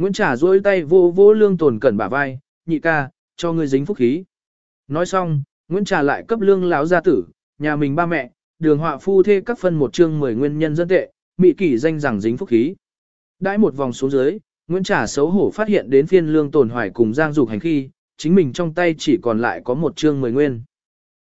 Nguyễn Trà duỗi tay vô vô lương tồn cẩn bả vai, nhị ca, cho ngươi dính phúc khí. Nói xong, Nguyễn Trà lại cấp lương lão gia tử, nhà mình ba mẹ, đường họa phu thê các phân một chương 10 nguyên nhân dân tệ, mị kỷ danh rằng dính phúc khí. Đãi một vòng xuống dưới, Nguyễn Trà xấu hổ phát hiện đến phiên lương tồn hoài cùng Giang Dục hành khi, chính mình trong tay chỉ còn lại có một chương 10 nguyên.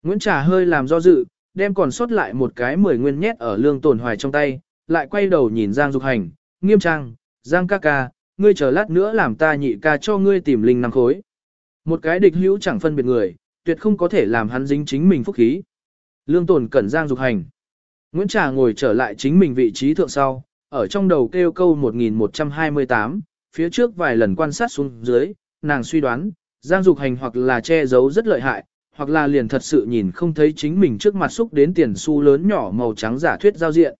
Nguyễn Trà hơi làm do dự, đem còn sót lại một cái 10 nguyên nhét ở lương tồn hoài trong tay, lại quay đầu nhìn Giang Dục hành, nghiêm trang, Giang ca ca, ngươi chờ lát nữa làm ta nhị ca cho ngươi tìm linh năm khối. Một cái địch hữu chẳng phân biệt người, tuyệt không có thể làm hắn dính chính mình phúc khí. Lương tồn cẩn Giang Dục hành. Nguyễn Trà ngồi trở lại chính mình vị trí thượng sau, ở trong đầu kêu câu 1128, phía trước vài lần quan sát xuống dưới, nàng suy đoán, Giang Dục Hành hoặc là che giấu rất lợi hại, hoặc là liền thật sự nhìn không thấy chính mình trước mặt xúc đến tiền xu lớn nhỏ màu trắng giả thuyết giao diện.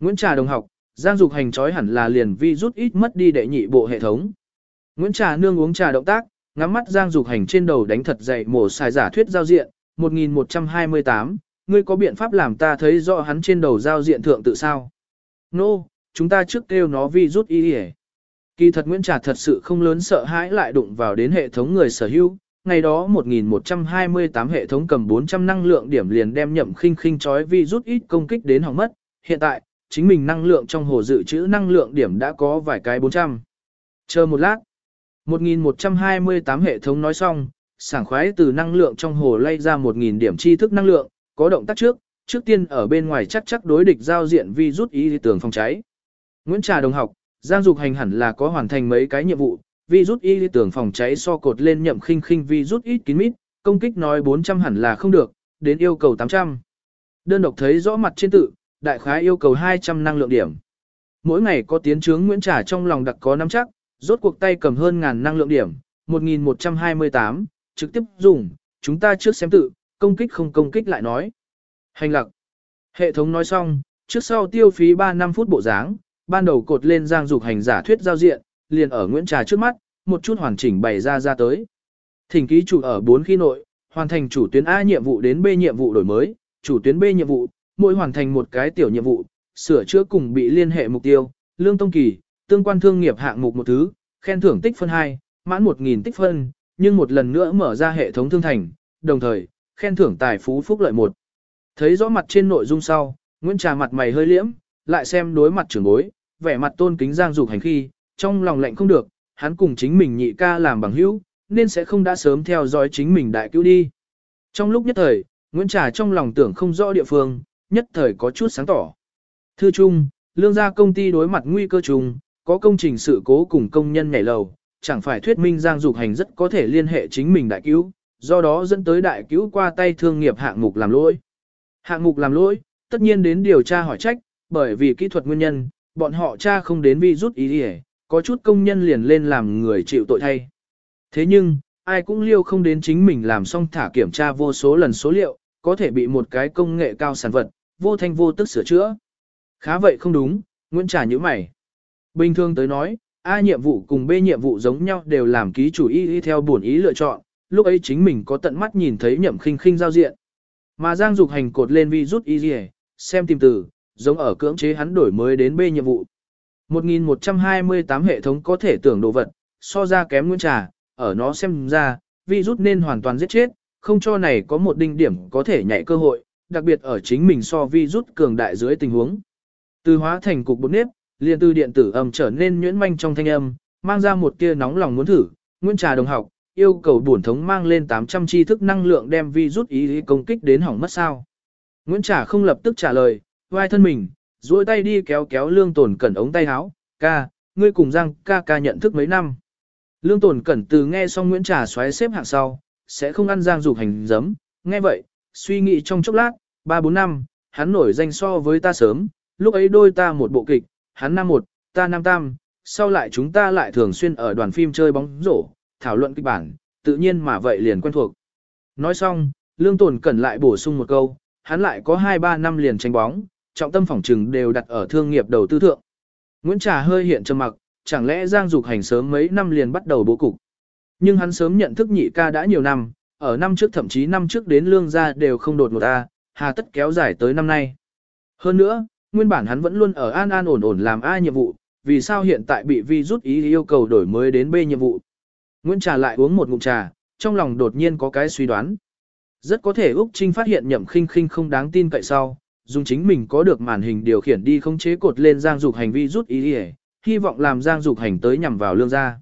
Nguyễn Trà đồng học, Giang Dục Hành trói hẳn là liền vi rút ít mất đi đệ nhị bộ hệ thống. Nguyễn Trà nương uống trà động tác, ngắm mắt Giang Dục Hành trên đầu đánh thật dày mổ xài giả thuyết giao diện, 1128, ngươi có biện pháp làm ta thấy rõ hắn trên đầu giao diện thượng tự sao? Nô, no, chúng ta trước kêu nó vi rút y hề. Kỳ thật Nguyễn Trà thật sự không lớn sợ hãi lại đụng vào đến hệ thống người sở hữu. Ngày đó 1128 hệ thống cầm 400 năng lượng điểm liền đem nhậm khinh khinh chói vi rút ít công kích đến hỏng mất. Hiện tại, chính mình năng lượng trong hồ dự trữ năng lượng điểm đã có vài cái 400. Chờ một lát. 1128 hệ thống nói xong, sảng khoái từ năng lượng trong hồ lay ra 1000 điểm tri thức năng lượng, có động tác trước, trước tiên ở bên ngoài chắc chắc đối địch giao diện vi rút ý tường phòng cháy. Nguyễn Trà đồng học, Giang Dục Hành hẳn là có hoàn thành mấy cái nhiệm vụ, vi rút y tưởng phòng cháy so cột lên nhậm khinh khinh vi rút ít kín mít, công kích nói 400 hẳn là không được, đến yêu cầu 800. Đơn độc thấy rõ mặt trên tự, đại khái yêu cầu 200 năng lượng điểm. Mỗi ngày có tiến trướng Nguyễn Trà trong lòng đặc có nắm chắc, rốt cuộc tay cầm hơn ngàn năng lượng điểm, 1128, trực tiếp dùng, chúng ta trước xem tự, công kích không công kích lại nói. Hành lặc. Hệ thống nói xong, trước sau tiêu phí 3 năm phút bộ dáng, ban đầu cột lên giang dục hành giả thuyết giao diện, liền ở Nguyễn Trà trước mắt, một chút hoàn chỉnh bày ra ra tới. Thỉnh ký chủ ở 4 khi nội, hoàn thành chủ tuyến A nhiệm vụ đến B nhiệm vụ đổi mới, chủ tuyến B nhiệm vụ, mỗi hoàn thành một cái tiểu nhiệm vụ, sửa chữa cùng bị liên hệ mục tiêu, lương tông kỳ, tương quan thương nghiệp hạng mục một thứ, khen thưởng tích phân 2, mãn 1.000 tích phân, nhưng một lần nữa mở ra hệ thống thương thành, đồng thời, khen thưởng tài phú phúc lợi 1. Thấy rõ mặt trên nội dung sau, Nguyễn Trà mặt mày hơi liễm, lại xem đối mặt trưởng bối, vẻ mặt tôn kính giang dục hành khi, trong lòng lạnh không được, hắn cùng chính mình nhị ca làm bằng hữu, nên sẽ không đã sớm theo dõi chính mình đại cứu đi. Trong lúc nhất thời, Nguyễn Trà trong lòng tưởng không rõ địa phương, nhất thời có chút sáng tỏ. Thư chung, lương gia công ty đối mặt nguy cơ chung, có công trình sự cố cùng công nhân nhảy lầu, chẳng phải thuyết minh Giang Dục Hành rất có thể liên hệ chính mình đại cứu, do đó dẫn tới đại cứu qua tay thương nghiệp hạng mục làm lỗi. Hạng mục làm lỗi, tất nhiên đến điều tra hỏi trách, bởi vì kỹ thuật nguyên nhân, bọn họ tra không đến vi rút ý đi có chút công nhân liền lên làm người chịu tội thay. Thế nhưng, ai cũng liêu không đến chính mình làm xong thả kiểm tra vô số lần số liệu, có thể bị một cái công nghệ cao sản vật, vô thanh vô tức sửa chữa. Khá vậy không đúng, Nguyễn Trà như mày. Bình thường tới nói, A nhiệm vụ cùng B nhiệm vụ giống nhau đều làm ký chủ y y theo buồn ý lựa chọn, lúc ấy chính mình có tận mắt nhìn thấy nhậm khinh khinh giao diện. Mà Giang Dục Hành cột lên vi rút y xem tìm từ, giống ở cưỡng chế hắn đổi mới đến B nhiệm vụ. 1128 hệ thống có thể tưởng đồ vật, so ra kém nguyễn trà, ở nó xem ra, vi rút nên hoàn toàn giết chết, không cho này có một đinh điểm có thể nhảy cơ hội, đặc biệt ở chính mình so vi rút cường đại dưới tình huống. Từ hóa thành cục bột nếp, liền từ điện tử âm trở nên nhuyễn manh trong thanh âm, mang ra một tia nóng lòng muốn thử, nguyên trà đồng học, yêu cầu bổn thống mang lên 800 tri thức năng lượng đem vi rút ý công kích đến hỏng mất sao. Nguyễn Trà không lập tức trả lời, vai thân mình, duỗi tay đi kéo kéo lương tồn cẩn ống tay áo, ca, ngươi cùng Giang ca ca nhận thức mấy năm. Lương tồn cẩn từ nghe xong Nguyễn Trà xoáy xếp hạng sau, sẽ không ăn Giang dục hành giấm, nghe vậy, suy nghĩ trong chốc lát, 3-4 năm, hắn nổi danh so với ta sớm, lúc ấy đôi ta một bộ kịch, hắn năm một, ta năm tam, sau lại chúng ta lại thường xuyên ở đoàn phim chơi bóng rổ, thảo luận kịch bản, tự nhiên mà vậy liền quen thuộc. Nói xong, Lương Tồn Cẩn lại bổ sung một câu, hắn lại có 2-3 năm liền tranh bóng, trọng tâm phỏng trừng đều đặt ở thương nghiệp đầu tư thượng. Nguyễn Trà hơi hiện trầm mặc, chẳng lẽ Giang Dục Hành sớm mấy năm liền bắt đầu bố cục. Nhưng hắn sớm nhận thức nhị ca đã nhiều năm, ở năm trước thậm chí năm trước đến lương gia đều không đột một ta hà tất kéo dài tới năm nay. Hơn nữa, nguyên bản hắn vẫn luôn ở an an ổn ổn làm A nhiệm vụ, vì sao hiện tại bị vi rút ý yêu cầu đổi mới đến B nhiệm vụ. Nguyễn Trà lại uống một ngụm trà, trong lòng đột nhiên có cái suy đoán. Rất có thể Úc Trinh phát hiện nhậm khinh khinh không đáng tin cậy sau, dùng chính mình có được màn hình điều khiển đi khống chế cột lên giang dục hành vi rút ý đi hy vọng làm giang dục hành tới nhằm vào lương gia.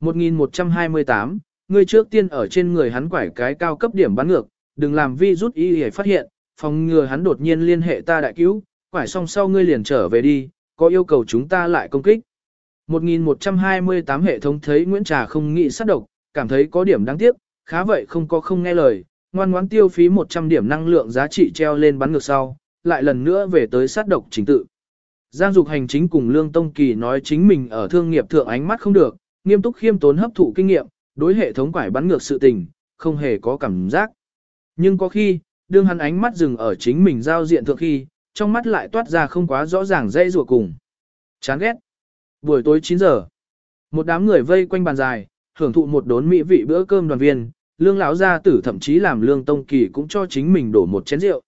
1128, Ngươi trước tiên ở trên người hắn quải cái cao cấp điểm bắn ngược, đừng làm vi rút ý để phát hiện, phòng ngừa hắn đột nhiên liên hệ ta đại cứu, quải xong sau ngươi liền trở về đi, có yêu cầu chúng ta lại công kích. 1128 hệ thống thấy Nguyễn Trà không nghĩ sát độc, cảm thấy có điểm đáng tiếc, khá vậy không có không nghe lời, ngoan ngoãn tiêu phí 100 điểm năng lượng giá trị treo lên bắn ngược sau, lại lần nữa về tới sát độc chính tự. Giang Dục hành chính cùng Lương Tông Kỳ nói chính mình ở thương nghiệp thượng ánh mắt không được, nghiêm túc khiêm tốn hấp thụ kinh nghiệm, đối hệ thống quải bắn ngược sự tình, không hề có cảm giác. Nhưng có khi, đương hắn ánh mắt dừng ở chính mình giao diện thượng khi, trong mắt lại toát ra không quá rõ ràng dây rùa cùng. Chán ghét. Buổi tối 9 giờ, một đám người vây quanh bàn dài, hưởng thụ một đốn mỹ vị bữa cơm đoàn viên, lương lão gia tử thậm chí làm lương tông kỳ cũng cho chính mình đổ một chén rượu.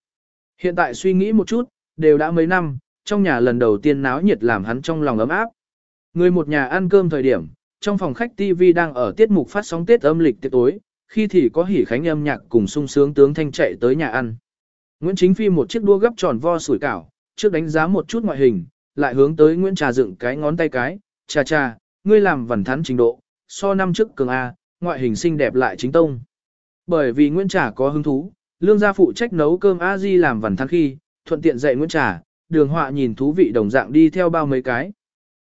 Hiện tại suy nghĩ một chút, đều đã mấy năm, trong nhà lần đầu tiên náo nhiệt làm hắn trong lòng ấm áp. Người một nhà ăn cơm thời điểm, trong phòng khách TV đang ở tiết mục phát sóng Tết âm lịch tiết tối, khi thì có hỉ khánh âm nhạc cùng sung sướng tướng thanh chạy tới nhà ăn. Nguyễn Chính Phi một chiếc đua gấp tròn vo sủi cảo, trước đánh giá một chút ngoại hình, lại hướng tới Nguyễn Trà dựng cái ngón tay cái, cha cha, ngươi làm vẩn thắn trình độ, so năm trước cường A, ngoại hình xinh đẹp lại chính tông. Bởi vì Nguyễn Trà có hứng thú, lương gia phụ trách nấu cơm a di làm vẩn thắn khi, thuận tiện dạy Nguyễn Trà, đường họa nhìn thú vị đồng dạng đi theo bao mấy cái.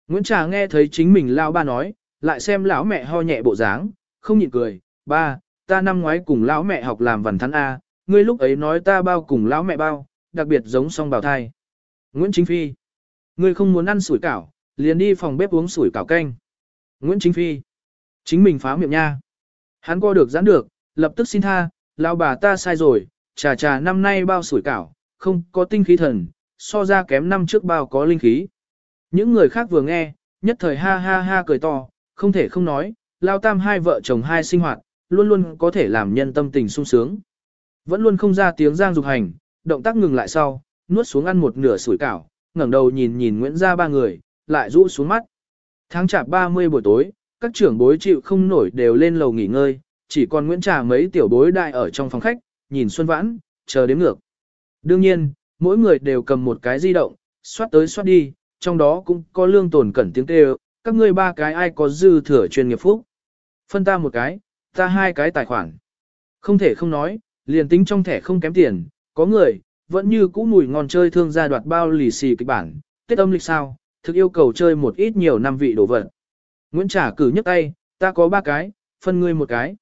Nguyễn Trà nghe thấy chính mình lao ba nói, lại xem lão mẹ ho nhẹ bộ dáng, không nhịn cười, ba, ta năm ngoái cùng lão mẹ học làm vần thắn A, ngươi lúc ấy nói ta bao cùng lão mẹ bao, đặc biệt giống song bào thai. Nguyễn Chính Phi, ngươi không muốn ăn sủi cảo, liền đi phòng bếp uống sủi cảo canh. Nguyễn Chính Phi, chính mình phá miệng nha. Hắn co được giãn được, lập tức xin tha, lão bà ta sai rồi, trà trà năm nay bao sủi cảo, không có tinh khí thần, so ra kém năm trước bao có linh khí. Những người khác vừa nghe, nhất thời ha ha ha cười to, không thể không nói, lao tam hai vợ chồng hai sinh hoạt, luôn luôn có thể làm nhân tâm tình sung sướng. Vẫn luôn không ra tiếng giang dục hành, động tác ngừng lại sau, nuốt xuống ăn một nửa sủi cảo, ngẩng đầu nhìn nhìn Nguyễn gia ba người, lại rũ xuống mắt. Tháng chạp 30 buổi tối, các trưởng bối chịu không nổi đều lên lầu nghỉ ngơi, chỉ còn Nguyễn Trà mấy tiểu bối đại ở trong phòng khách, nhìn Xuân Vãn, chờ đếm ngược. Đương nhiên, mỗi người đều cầm một cái di động, xoát tới xoát đi, trong đó cũng có lương tồn cẩn tiếng kêu, các ngươi ba cái ai có dư thừa chuyên nghiệp phúc. Phân ta một cái, ta hai cái tài khoản. Không thể không nói, liền tính trong thẻ không kém tiền, có người, vẫn như cũ mùi ngon chơi thương gia đoạt bao lì xì kịch bản, tết âm lịch sao, thực yêu cầu chơi một ít nhiều năm vị đồ vật. Nguyễn Trả cử nhấc tay, ta có ba cái, phân ngươi một cái.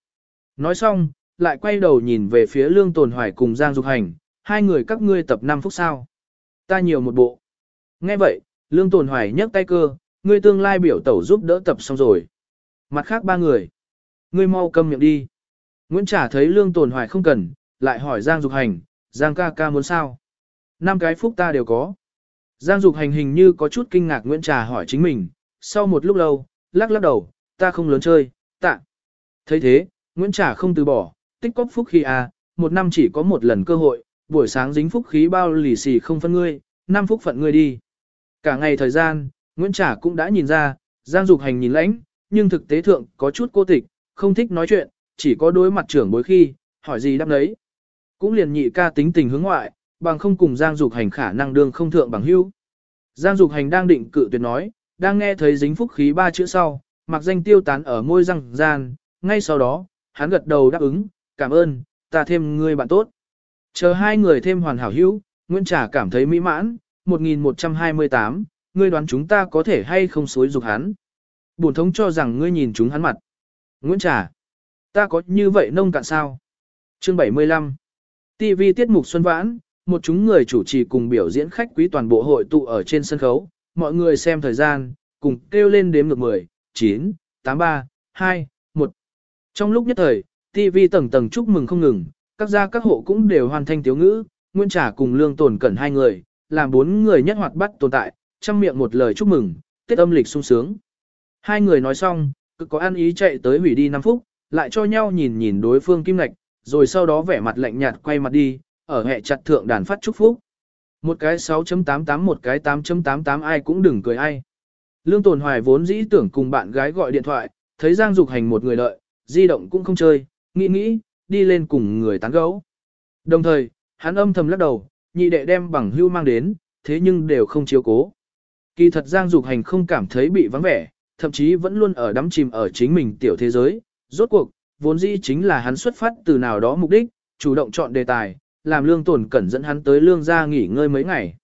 Nói xong, lại quay đầu nhìn về phía Lương Tồn Hoài cùng Giang Dục Hành, hai người các ngươi tập 5 phút sao. Ta nhiều một bộ. Nghe vậy, Lương Tồn Hoài nhấc tay cơ, ngươi tương lai biểu tẩu giúp đỡ tập xong rồi. Mặt khác ba người. Ngươi mau câm miệng đi. Nguyễn Trả thấy Lương Tồn Hoài không cần, lại hỏi Giang Dục Hành, Giang ca ca muốn sao? Năm cái phúc ta đều có. Giang Dục Hành hình như có chút kinh ngạc Nguyễn Trà hỏi chính mình, sau một lúc lâu, lắc lắc đầu, ta không lớn chơi, tạ. thấy thế, Nguyễn Trà không từ bỏ, tích cóp phúc khí à, một năm chỉ có một lần cơ hội, buổi sáng dính phúc khí bao lì xì không phân ngươi, năm phúc phận ngươi đi. Cả ngày thời gian, Nguyễn Trả cũng đã nhìn ra, Giang Dục Hành nhìn lãnh, nhưng thực tế thượng có chút cô tịch, không thích nói chuyện, chỉ có đối mặt trưởng bối khi, hỏi gì đáp đấy. Cũng liền nhị ca tính tình hướng ngoại, bằng không cùng Giang Dục Hành khả năng đương không thượng bằng hữu. Giang Dục Hành đang định cự tuyệt nói, đang nghe thấy dính phúc khí ba chữ sau, mặc danh tiêu tán ở môi răng gian, ngay sau đó, hắn gật đầu đáp ứng, cảm ơn, ta thêm ngươi bạn tốt. Chờ hai người thêm hoàn hảo hữu, Nguyễn Trà cảm thấy mỹ mãn, 1128, ngươi đoán chúng ta có thể hay không xối dục hắn. Bổn thống cho rằng ngươi nhìn chúng hắn mặt. Nguyễn Trà, ta có như vậy nông cạn sao? Chương 75 TV tiết mục Xuân Vãn, một chúng người chủ trì cùng biểu diễn khách quý toàn bộ hội tụ ở trên sân khấu, mọi người xem thời gian, cùng kêu lên đếm ngược 10, 9, 8, 3, 2, 1. Trong lúc nhất thời, TV tầng tầng chúc mừng không ngừng, các gia các hộ cũng đều hoàn thành tiếu ngữ, Nguyễn Trả cùng Lương Tồn Cẩn hai người, làm bốn người nhất hoạt bắt tồn tại, chăm miệng một lời chúc mừng, Tết âm lịch sung sướng. Hai người nói xong, cực có ăn ý chạy tới hủy đi 5 phút, lại cho nhau nhìn nhìn đối phương kim lạch, rồi sau đó vẻ mặt lạnh nhạt quay mặt đi, ở hệ chặt thượng đàn phát chúc phúc. Một cái 6.88 một cái 8.88 ai cũng đừng cười ai. Lương Tồn Hoài vốn dĩ tưởng cùng bạn gái gọi điện thoại, thấy Giang Dục Hành một người lợi, di động cũng không chơi, nghĩ nghĩ, đi lên cùng người tán gấu. Đồng thời, hắn âm thầm lắc đầu, nhị đệ đem bằng hưu mang đến, thế nhưng đều không chiếu cố. Kỳ thật Giang Dục Hành không cảm thấy bị vắng vẻ, thậm chí vẫn luôn ở đắm chìm ở chính mình tiểu thế giới. Rốt cuộc, vốn dĩ chính là hắn xuất phát từ nào đó mục đích, chủ động chọn đề tài, làm lương tổn cẩn dẫn hắn tới lương gia nghỉ ngơi mấy ngày.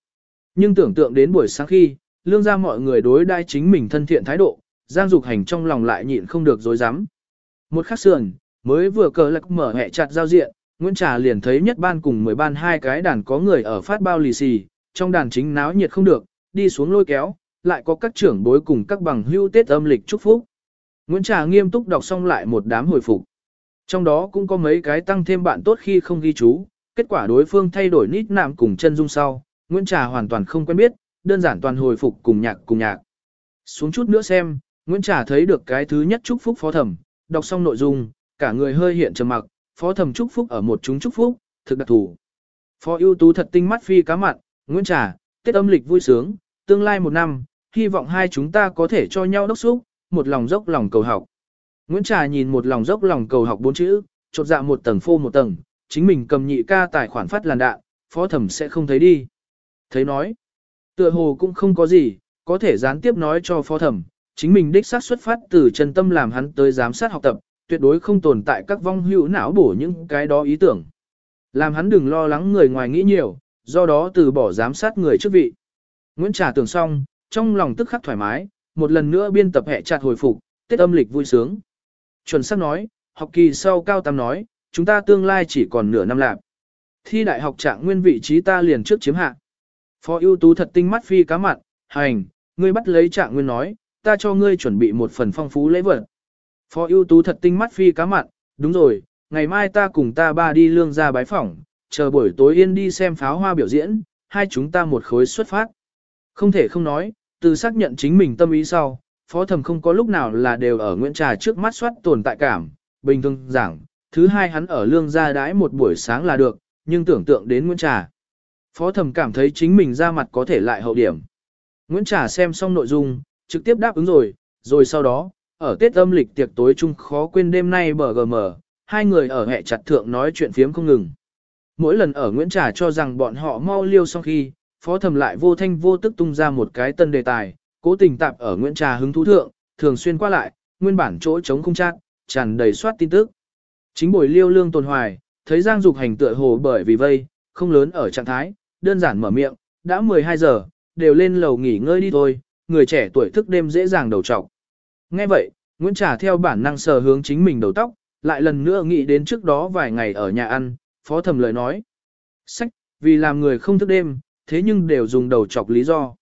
Nhưng tưởng tượng đến buổi sáng khi, lương gia mọi người đối đai chính mình thân thiện thái độ, Giang Dục Hành trong lòng lại nhịn không được dối rắm Một khắc sườn, mới vừa cờ lạc mở hẹ chặt giao diện, Nguyễn Trà liền thấy nhất ban cùng 10 ban hai cái đàn có người ở phát bao lì xì, trong đàn chính náo nhiệt không được, đi xuống lôi kéo, lại có các trưởng bối cùng các bằng hưu tết âm lịch chúc phúc. Nguyễn Trà nghiêm túc đọc xong lại một đám hồi phục. Trong đó cũng có mấy cái tăng thêm bạn tốt khi không ghi chú, kết quả đối phương thay đổi nít nạm cùng chân dung sau, Nguyễn Trà hoàn toàn không quen biết, đơn giản toàn hồi phục cùng nhạc cùng nhạc. Xuống chút nữa xem, Nguyễn Trà thấy được cái thứ nhất chúc phúc phó thẩm, đọc xong nội dung, cả người hơi hiện trầm mặc, phó thẩm chúc phúc ở một chúng chúc phúc, thực đặc thủ. Phó ưu tú thật tinh mắt phi cá mặn, Nguyễn Trà, Tết âm lịch vui sướng, tương lai một năm, hy vọng hai chúng ta có thể cho nhau đốc xúc, một lòng dốc lòng cầu học. Nguyễn Trà nhìn một lòng dốc lòng cầu học bốn chữ, chột dạ một tầng phô một tầng, chính mình cầm nhị ca tài khoản phát làn đạn, phó thẩm sẽ không thấy đi. Thấy nói, tựa hồ cũng không có gì, có thể gián tiếp nói cho phó thẩm, chính mình đích xác xuất phát từ chân tâm làm hắn tới giám sát học tập, tuyệt đối không tồn tại các vong hữu não bổ những cái đó ý tưởng. Làm hắn đừng lo lắng người ngoài nghĩ nhiều, do đó từ bỏ giám sát người trước vị. Nguyễn Trà tưởng xong, trong lòng tức khắc thoải mái, một lần nữa biên tập hệ chặt hồi phục, Tết âm lịch vui sướng. Chuẩn xác nói, học kỳ sau cao tam nói, chúng ta tương lai chỉ còn nửa năm lạc. Thi đại học trạng nguyên vị trí ta liền trước chiếm hạ. Phó ưu tú thật tinh mắt phi cá mặn, hành, ngươi bắt lấy trạng nguyên nói, ta cho ngươi chuẩn bị một phần phong phú lễ vật. Phó ưu tú thật tinh mắt phi cá mặn, đúng rồi, ngày mai ta cùng ta ba đi lương ra bái phỏng, chờ buổi tối yên đi xem pháo hoa biểu diễn, hai chúng ta một khối xuất phát. Không thể không nói, từ xác nhận chính mình tâm ý sau, phó thẩm không có lúc nào là đều ở Nguyễn Trà trước mắt soát tồn tại cảm, bình thường giảng, thứ hai hắn ở lương gia đãi một buổi sáng là được, nhưng tưởng tượng đến Nguyễn Trà. Phó thẩm cảm thấy chính mình ra mặt có thể lại hậu điểm. Nguyễn Trà xem xong nội dung, trực tiếp đáp ứng rồi, rồi sau đó, ở Tết âm lịch tiệc tối chung khó quên đêm nay bờ gm, hai người ở hẹ chặt thượng nói chuyện phiếm không ngừng. Mỗi lần ở Nguyễn Trà cho rằng bọn họ mau liêu xong khi, phó thầm lại vô thanh vô tức tung ra một cái tân đề tài, cố tình tạp ở Nguyễn Trà hứng thú thượng, thường xuyên qua lại, nguyên bản chỗ trống không chát, tràn đầy soát tin tức. Chính buổi liêu lương tồn hoài, thấy Giang Dục hành tựa hồ bởi vì vây, không lớn ở trạng thái, đơn giản mở miệng, đã 12 giờ, đều lên lầu nghỉ ngơi đi thôi, người trẻ tuổi thức đêm dễ dàng đầu trọc. Nghe vậy, Nguyễn Trà theo bản năng sờ hướng chính mình đầu tóc, lại lần nữa nghĩ đến trước đó vài ngày ở nhà ăn, phó thầm lời nói. Sách, vì làm người không thức đêm, thế nhưng đều dùng đầu chọc lý do.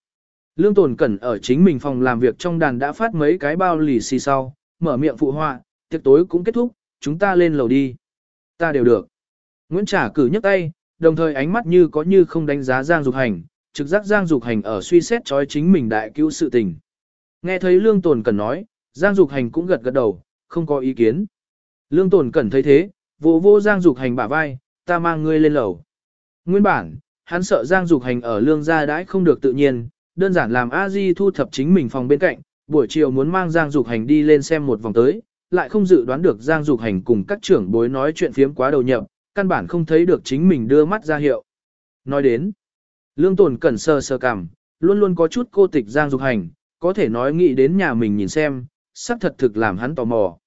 Lương Tồn Cẩn ở chính mình phòng làm việc trong đàn đã phát mấy cái bao lì xì sau, mở miệng phụ họa, tiệc tối cũng kết thúc, chúng ta lên lầu đi. Ta đều được. Nguyễn Trả cử nhấc tay, đồng thời ánh mắt như có như không đánh giá Giang Dục Hành, trực giác Giang Dục Hành ở suy xét trói chính mình đại cứu sự tình. Nghe thấy Lương Tồn Cẩn nói, Giang Dục Hành cũng gật gật đầu, không có ý kiến. Lương Tồn Cẩn thấy thế, vô vô Giang Dục Hành bả vai, ta mang ngươi lên lầu. Nguyên bản, hắn sợ Giang Dục Hành ở lương gia đãi không được tự nhiên, đơn giản làm A Di thu thập chính mình phòng bên cạnh, buổi chiều muốn mang Giang Dục Hành đi lên xem một vòng tới, lại không dự đoán được Giang Dục Hành cùng các trưởng bối nói chuyện phiếm quá đầu nhập, căn bản không thấy được chính mình đưa mắt ra hiệu. Nói đến, Lương Tồn cẩn sơ sơ cảm, luôn luôn có chút cô tịch Giang Dục Hành, có thể nói nghĩ đến nhà mình nhìn xem, sắp thật thực làm hắn tò mò.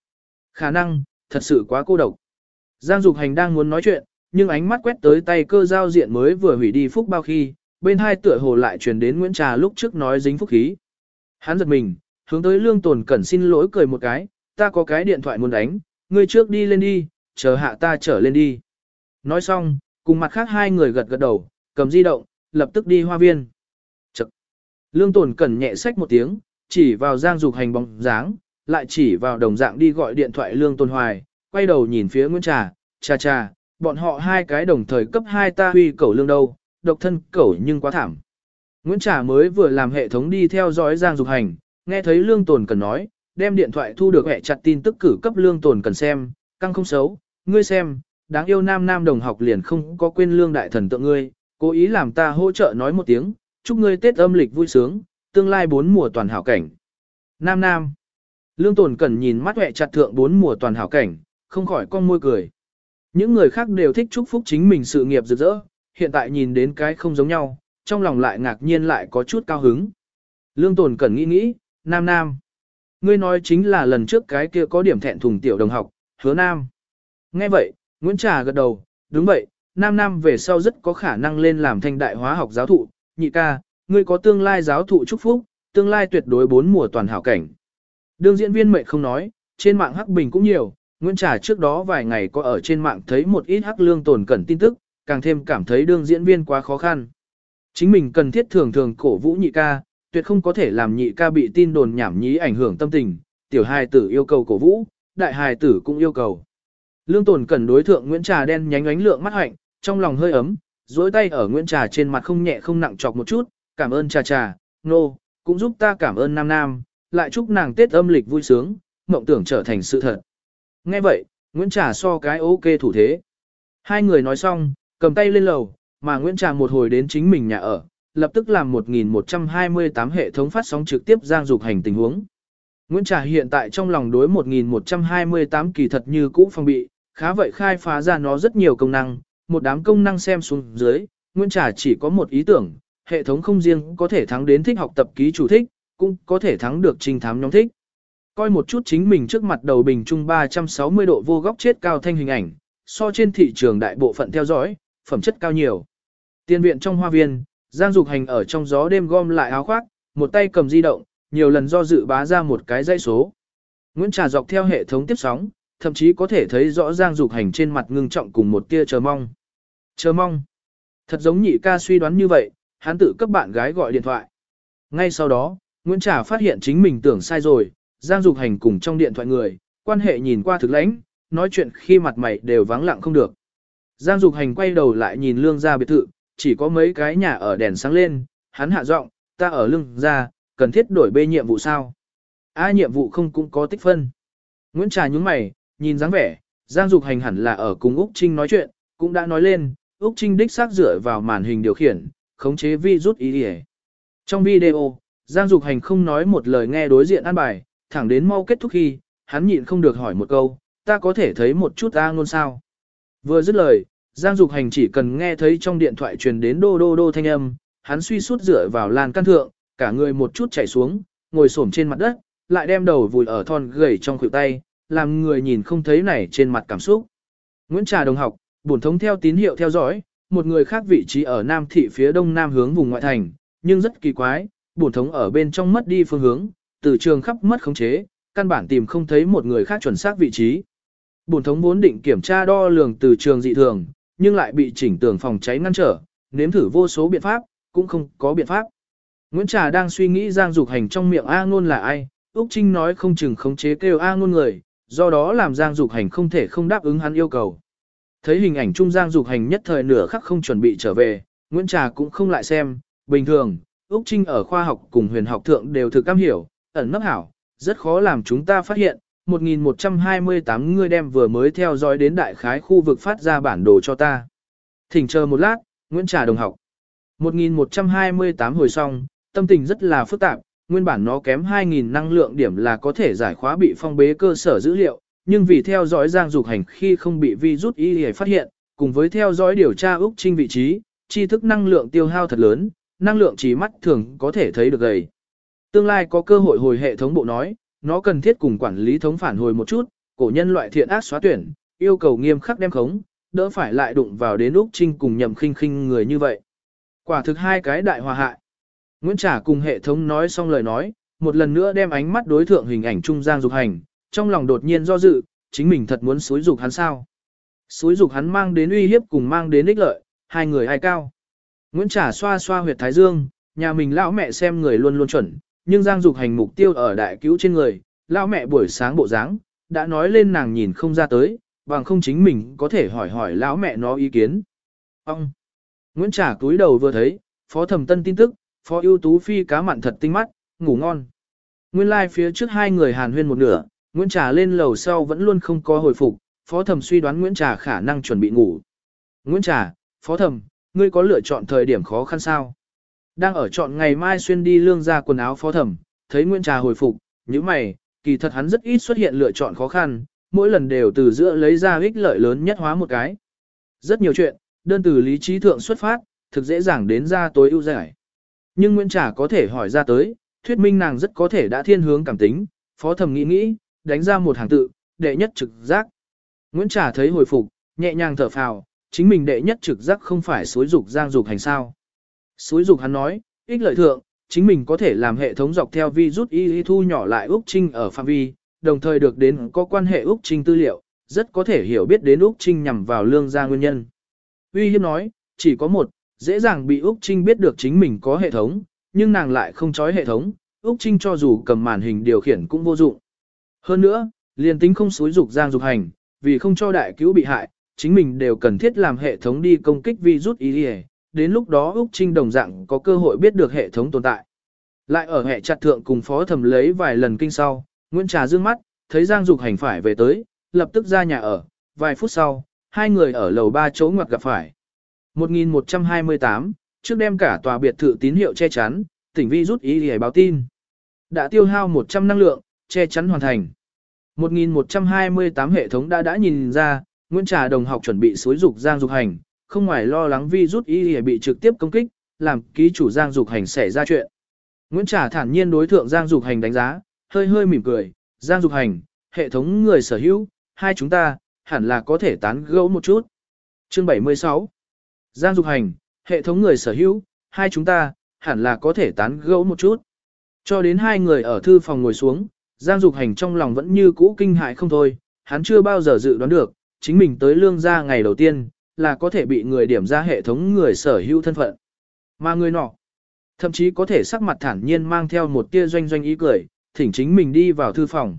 Khả năng, thật sự quá cô độc. Giang Dục Hành đang muốn nói chuyện, nhưng ánh mắt quét tới tay cơ giao diện mới vừa hủy đi phúc bao khi, bên hai tựa hồ lại truyền đến Nguyễn Trà lúc trước nói dính phúc khí. Hắn giật mình, hướng tới Lương Tồn Cẩn xin lỗi cười một cái, ta có cái điện thoại muốn đánh, ngươi trước đi lên đi, chờ hạ ta trở lên đi. Nói xong, cùng mặt khác hai người gật gật đầu, cầm di động, lập tức đi hoa viên. Chật. Lương Tồn Cẩn nhẹ sách một tiếng, chỉ vào Giang Dục hành bóng dáng, lại chỉ vào đồng dạng đi gọi điện thoại Lương Tôn Hoài, quay đầu nhìn phía Nguyễn Trà, cha cha, bọn họ hai cái đồng thời cấp hai ta huy cẩu lương đâu, độc thân cẩu nhưng quá thảm. Nguyễn Trà mới vừa làm hệ thống đi theo dõi Giang Dục Hành, nghe thấy Lương Tồn cần nói, đem điện thoại thu được hệ chặt tin tức cử cấp Lương Tồn cần xem, căng không xấu, ngươi xem, đáng yêu nam nam đồng học liền không có quên Lương Đại Thần tượng ngươi, cố ý làm ta hỗ trợ nói một tiếng, chúc ngươi Tết âm lịch vui sướng, tương lai bốn mùa toàn hảo cảnh. Nam nam, Lương Tồn cần nhìn mắt hệ chặt thượng bốn mùa toàn hảo cảnh, không khỏi con môi cười. Những người khác đều thích chúc phúc chính mình sự nghiệp rực rỡ, hiện tại nhìn đến cái không giống nhau, trong lòng lại ngạc nhiên lại có chút cao hứng. Lương Tồn Cẩn nghĩ nghĩ, Nam Nam. Ngươi nói chính là lần trước cái kia có điểm thẹn thùng tiểu đồng học, hứa Nam. Nghe vậy, Nguyễn Trà gật đầu, đúng vậy, Nam Nam về sau rất có khả năng lên làm thanh đại hóa học giáo thụ, nhị ca, ngươi có tương lai giáo thụ chúc phúc, tương lai tuyệt đối bốn mùa toàn hảo cảnh. Đương diễn viên mệnh không nói, trên mạng hắc bình cũng nhiều, Nguyễn Trà trước đó vài ngày có ở trên mạng thấy một ít hắc lương tồn cẩn tin tức, càng thêm cảm thấy đương diễn viên quá khó khăn. Chính mình cần thiết thường thường cổ vũ nhị ca, tuyệt không có thể làm nhị ca bị tin đồn nhảm nhí ảnh hưởng tâm tình, tiểu hài tử yêu cầu cổ vũ, đại hài tử cũng yêu cầu. Lương tồn cẩn đối thượng Nguyễn Trà đen nhánh ánh lượng mắt hạnh, trong lòng hơi ấm, duỗi tay ở Nguyễn Trà trên mặt không nhẹ không nặng chọc một chút, cảm ơn trà trà, nô, no, cũng giúp ta cảm ơn nam nam, lại chúc nàng Tết âm lịch vui sướng, mộng tưởng trở thành sự thật. Nghe vậy, Nguyễn Trà so cái ok thủ thế. Hai người nói xong, cầm tay lên lầu, mà Nguyễn Trà một hồi đến chính mình nhà ở, lập tức làm 1128 hệ thống phát sóng trực tiếp giang dục hành tình huống. Nguyễn Trà hiện tại trong lòng đối 1128 kỳ thật như cũ phong bị, khá vậy khai phá ra nó rất nhiều công năng, một đám công năng xem xuống dưới, Nguyễn Trà chỉ có một ý tưởng, hệ thống không riêng có thể thắng đến thích học tập ký chủ thích, cũng có thể thắng được trinh thám nhóm thích coi một chút chính mình trước mặt đầu bình trung 360 độ vô góc chết cao thanh hình ảnh, so trên thị trường đại bộ phận theo dõi, phẩm chất cao nhiều. Tiên viện trong hoa viên, Giang Dục Hành ở trong gió đêm gom lại áo khoác, một tay cầm di động, nhiều lần do dự bá ra một cái dãy số. Nguyễn Trà dọc theo hệ thống tiếp sóng, thậm chí có thể thấy rõ Giang Dục Hành trên mặt ngưng trọng cùng một tia chờ mong. Chờ mong. Thật giống nhị ca suy đoán như vậy, hắn tự cấp bạn gái gọi điện thoại. Ngay sau đó, Nguyễn Trà phát hiện chính mình tưởng sai rồi, Giang Dục Hành cùng trong điện thoại người, quan hệ nhìn qua thực lãnh, nói chuyện khi mặt mày đều vắng lặng không được. Giang Dục Hành quay đầu lại nhìn lương gia biệt thự, chỉ có mấy cái nhà ở đèn sáng lên, hắn hạ giọng, ta ở lương gia, cần thiết đổi bê nhiệm vụ sao? A nhiệm vụ không cũng có tích phân. Nguyễn Trà nhúng mày, nhìn dáng vẻ, Giang Dục Hành hẳn là ở cùng Úc Trinh nói chuyện, cũng đã nói lên, Úc Trinh đích xác dựa vào màn hình điều khiển, khống chế vi rút ý đi Trong video, Giang Dục Hành không nói một lời nghe đối diện an bài, thẳng đến mau kết thúc khi, hắn nhịn không được hỏi một câu, ta có thể thấy một chút A ngôn sao. Vừa dứt lời, Giang Dục Hành chỉ cần nghe thấy trong điện thoại truyền đến đô đô đô thanh âm, hắn suy sút dựa vào lan căn thượng, cả người một chút chảy xuống, ngồi xổm trên mặt đất, lại đem đầu vùi ở thon gầy trong khuỷu tay, làm người nhìn không thấy này trên mặt cảm xúc. Nguyễn Trà đồng học, bổn thống theo tín hiệu theo dõi, một người khác vị trí ở Nam thị phía đông nam hướng vùng ngoại thành, nhưng rất kỳ quái, bổn thống ở bên trong mất đi phương hướng, từ trường khắp mất khống chế, căn bản tìm không thấy một người khác chuẩn xác vị trí. Bổn thống vốn định kiểm tra đo lường từ trường dị thường, nhưng lại bị chỉnh tường phòng cháy ngăn trở, nếm thử vô số biện pháp, cũng không có biện pháp. Nguyễn Trà đang suy nghĩ Giang Dục Hành trong miệng A ngôn là ai, Úc Trinh nói không chừng khống chế kêu A ngôn người, do đó làm Giang Dục Hành không thể không đáp ứng hắn yêu cầu. Thấy hình ảnh trung Giang Dục Hành nhất thời nửa khắc không chuẩn bị trở về, Nguyễn Trà cũng không lại xem, bình thường, Úc Trinh ở khoa học cùng huyền học thượng đều thực cam hiểu, ẩn nấp hảo, rất khó làm chúng ta phát hiện. 1128 người đem vừa mới theo dõi đến đại khái khu vực phát ra bản đồ cho ta. Thỉnh chờ một lát, Nguyễn Trà đồng học. 1128 hồi xong, tâm tình rất là phức tạp, nguyên bản nó kém 2.000 năng lượng điểm là có thể giải khóa bị phong bế cơ sở dữ liệu, nhưng vì theo dõi Giang Dục Hành khi không bị virus y hề phát hiện, cùng với theo dõi điều tra Úc Trinh vị trí, tri thức năng lượng tiêu hao thật lớn, năng lượng chỉ mắt thường có thể thấy được gầy. Tương lai có cơ hội hồi hệ thống bộ nói, nó cần thiết cùng quản lý thống phản hồi một chút, cổ nhân loại thiện ác xóa tuyển, yêu cầu nghiêm khắc đem khống, đỡ phải lại đụng vào đến Úc Trinh cùng nhầm khinh khinh người như vậy. Quả thực hai cái đại hòa hại. Nguyễn Trả cùng hệ thống nói xong lời nói, một lần nữa đem ánh mắt đối thượng hình ảnh trung Giang Dục Hành, trong lòng đột nhiên do dự, chính mình thật muốn xúi dục hắn sao. Xúi dục hắn mang đến uy hiếp cùng mang đến ích lợi, hai người ai cao. Nguyễn Trả xoa xoa huyệt thái dương, nhà mình lão mẹ xem người luôn luôn chuẩn, nhưng Giang Dục Hành mục tiêu ở đại cứu trên người, lão mẹ buổi sáng bộ dáng đã nói lên nàng nhìn không ra tới, bằng không chính mình có thể hỏi hỏi lão mẹ nó ý kiến. Ông! Nguyễn Trả túi đầu vừa thấy, phó thẩm tân tin tức, phó ưu tú phi cá mặn thật tinh mắt, ngủ ngon. Nguyên lai like phía trước hai người hàn huyên một nửa, Nguyễn Trà lên lầu sau vẫn luôn không có hồi phục, phó thẩm suy đoán Nguyễn Trà khả năng chuẩn bị ngủ. Nguyễn Trà, phó thẩm, ngươi có lựa chọn thời điểm khó khăn sao? Đang ở chọn ngày mai xuyên đi lương ra quần áo phó thẩm, thấy Nguyễn Trà hồi phục, như mày, kỳ thật hắn rất ít xuất hiện lựa chọn khó khăn, mỗi lần đều từ giữa lấy ra ích lợi lớn nhất hóa một cái. Rất nhiều chuyện, đơn từ lý trí thượng xuất phát, thực dễ dàng đến ra tối ưu giải. Nhưng Nguyễn Trà có thể hỏi ra tới, thuyết minh nàng rất có thể đã thiên hướng cảm tính, phó thẩm nghĩ nghĩ, đánh ra một hàng tự, đệ nhất trực giác. Nguyễn Trà thấy hồi phục, nhẹ nhàng thở phào, chính mình đệ nhất trực giác không phải suối dục giang dục hành sao. Suối dục hắn nói, ích lợi thượng, chính mình có thể làm hệ thống dọc theo vi rút y thu nhỏ lại Úc Trinh ở phạm vi, đồng thời được đến có quan hệ Úc Trinh tư liệu, rất có thể hiểu biết đến Úc Trinh nhằm vào lương gia nguyên nhân. Uy hiếp nói, chỉ có một, dễ dàng bị Úc Trinh biết được chính mình có hệ thống, nhưng nàng lại không chói hệ thống, Úc Trinh cho dù cầm màn hình điều khiển cũng vô dụng. Hơn nữa, liền tính không xúi dục giang dục hành, vì không cho đại cứu bị hại, chính mình đều cần thiết làm hệ thống đi công kích virus ý đến lúc đó Úc Trinh đồng dạng có cơ hội biết được hệ thống tồn tại. Lại ở hệ chặt thượng cùng phó thẩm lấy vài lần kinh sau, Nguyễn Trà dương mắt, thấy Giang Dục Hành phải về tới, lập tức ra nhà ở, vài phút sau, hai người ở lầu ba chỗ ngoặt gặp phải. 1128, trước đem cả tòa biệt thự tín hiệu che chắn, tỉnh vi rút ý để báo tin. Đã tiêu hao 100 năng lượng, che chắn hoàn thành. 1128 hệ thống đã đã nhìn ra, Nguyễn Trà đồng học chuẩn bị xối dục Giang Dục Hành, không ngoài lo lắng vi rút ý để bị trực tiếp công kích, làm ký chủ Giang Dục Hành xảy ra chuyện. Nguyễn Trà thản nhiên đối thượng Giang Dục Hành đánh giá, hơi hơi mỉm cười, Giang Dục Hành, hệ thống người sở hữu, hai chúng ta, hẳn là có thể tán gẫu một chút. Chương 76 Giang Dục Hành, hệ thống người sở hữu, hai chúng ta, hẳn là có thể tán gẫu một chút. Cho đến hai người ở thư phòng ngồi xuống, Giang Dục Hành trong lòng vẫn như cũ kinh hại không thôi, hắn chưa bao giờ dự đoán được, chính mình tới lương gia ngày đầu tiên, là có thể bị người điểm ra hệ thống người sở hữu thân phận. Mà người nọ, thậm chí có thể sắc mặt thản nhiên mang theo một tia doanh doanh ý cười, thỉnh chính mình đi vào thư phòng.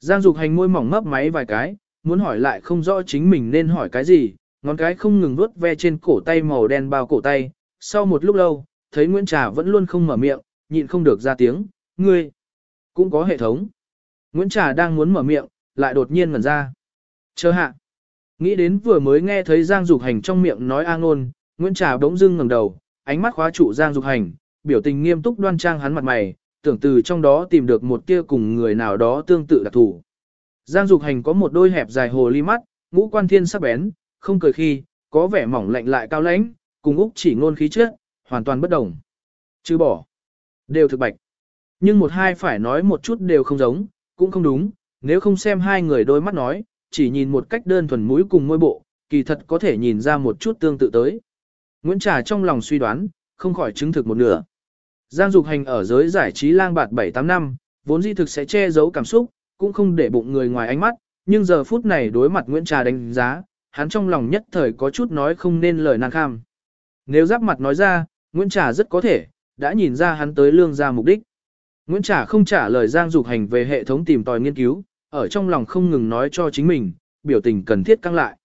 Giang Dục Hành môi mỏng mấp máy vài cái, muốn hỏi lại không rõ chính mình nên hỏi cái gì, ngón cái không ngừng vuốt ve trên cổ tay màu đen bao cổ tay, sau một lúc lâu, thấy Nguyễn Trà vẫn luôn không mở miệng, nhịn không được ra tiếng, ngươi, cũng có hệ thống. Nguyễn Trà đang muốn mở miệng, lại đột nhiên ngẩn ra. Chờ hạ. Nghĩ đến vừa mới nghe thấy Giang Dục Hành trong miệng nói a ngôn, Nguyễn Trà bỗng dưng ngẩng đầu, ánh mắt khóa trụ Giang Dục Hành, biểu tình nghiêm túc đoan trang hắn mặt mày, tưởng từ trong đó tìm được một tia cùng người nào đó tương tự đặc thủ. Giang Dục Hành có một đôi hẹp dài hồ ly mắt, ngũ quan thiên sắc bén, không cười khi, có vẻ mỏng lạnh lại cao lãnh, cùng Úc chỉ ngôn khí trước, hoàn toàn bất đồng. Chứ bỏ, đều thực bạch. Nhưng một hai phải nói một chút đều không giống, cũng không đúng, nếu không xem hai người đôi mắt nói, chỉ nhìn một cách đơn thuần mũi cùng môi bộ, kỳ thật có thể nhìn ra một chút tương tự tới. Nguyễn Trà trong lòng suy đoán, không khỏi chứng thực một nửa. Giang Dục Hành ở giới giải trí lang bạt 7-8 năm, vốn di thực sẽ che giấu cảm xúc, cũng không để bụng người ngoài ánh mắt, nhưng giờ phút này đối mặt Nguyễn Trà đánh giá, hắn trong lòng nhất thời có chút nói không nên lời nàng kham. Nếu giáp mặt nói ra, Nguyễn Trà rất có thể, đã nhìn ra hắn tới lương ra mục đích. Nguyễn Trà không trả lời Giang Dục Hành về hệ thống tìm tòi nghiên cứu, ở trong lòng không ngừng nói cho chính mình, biểu tình cần thiết căng lại.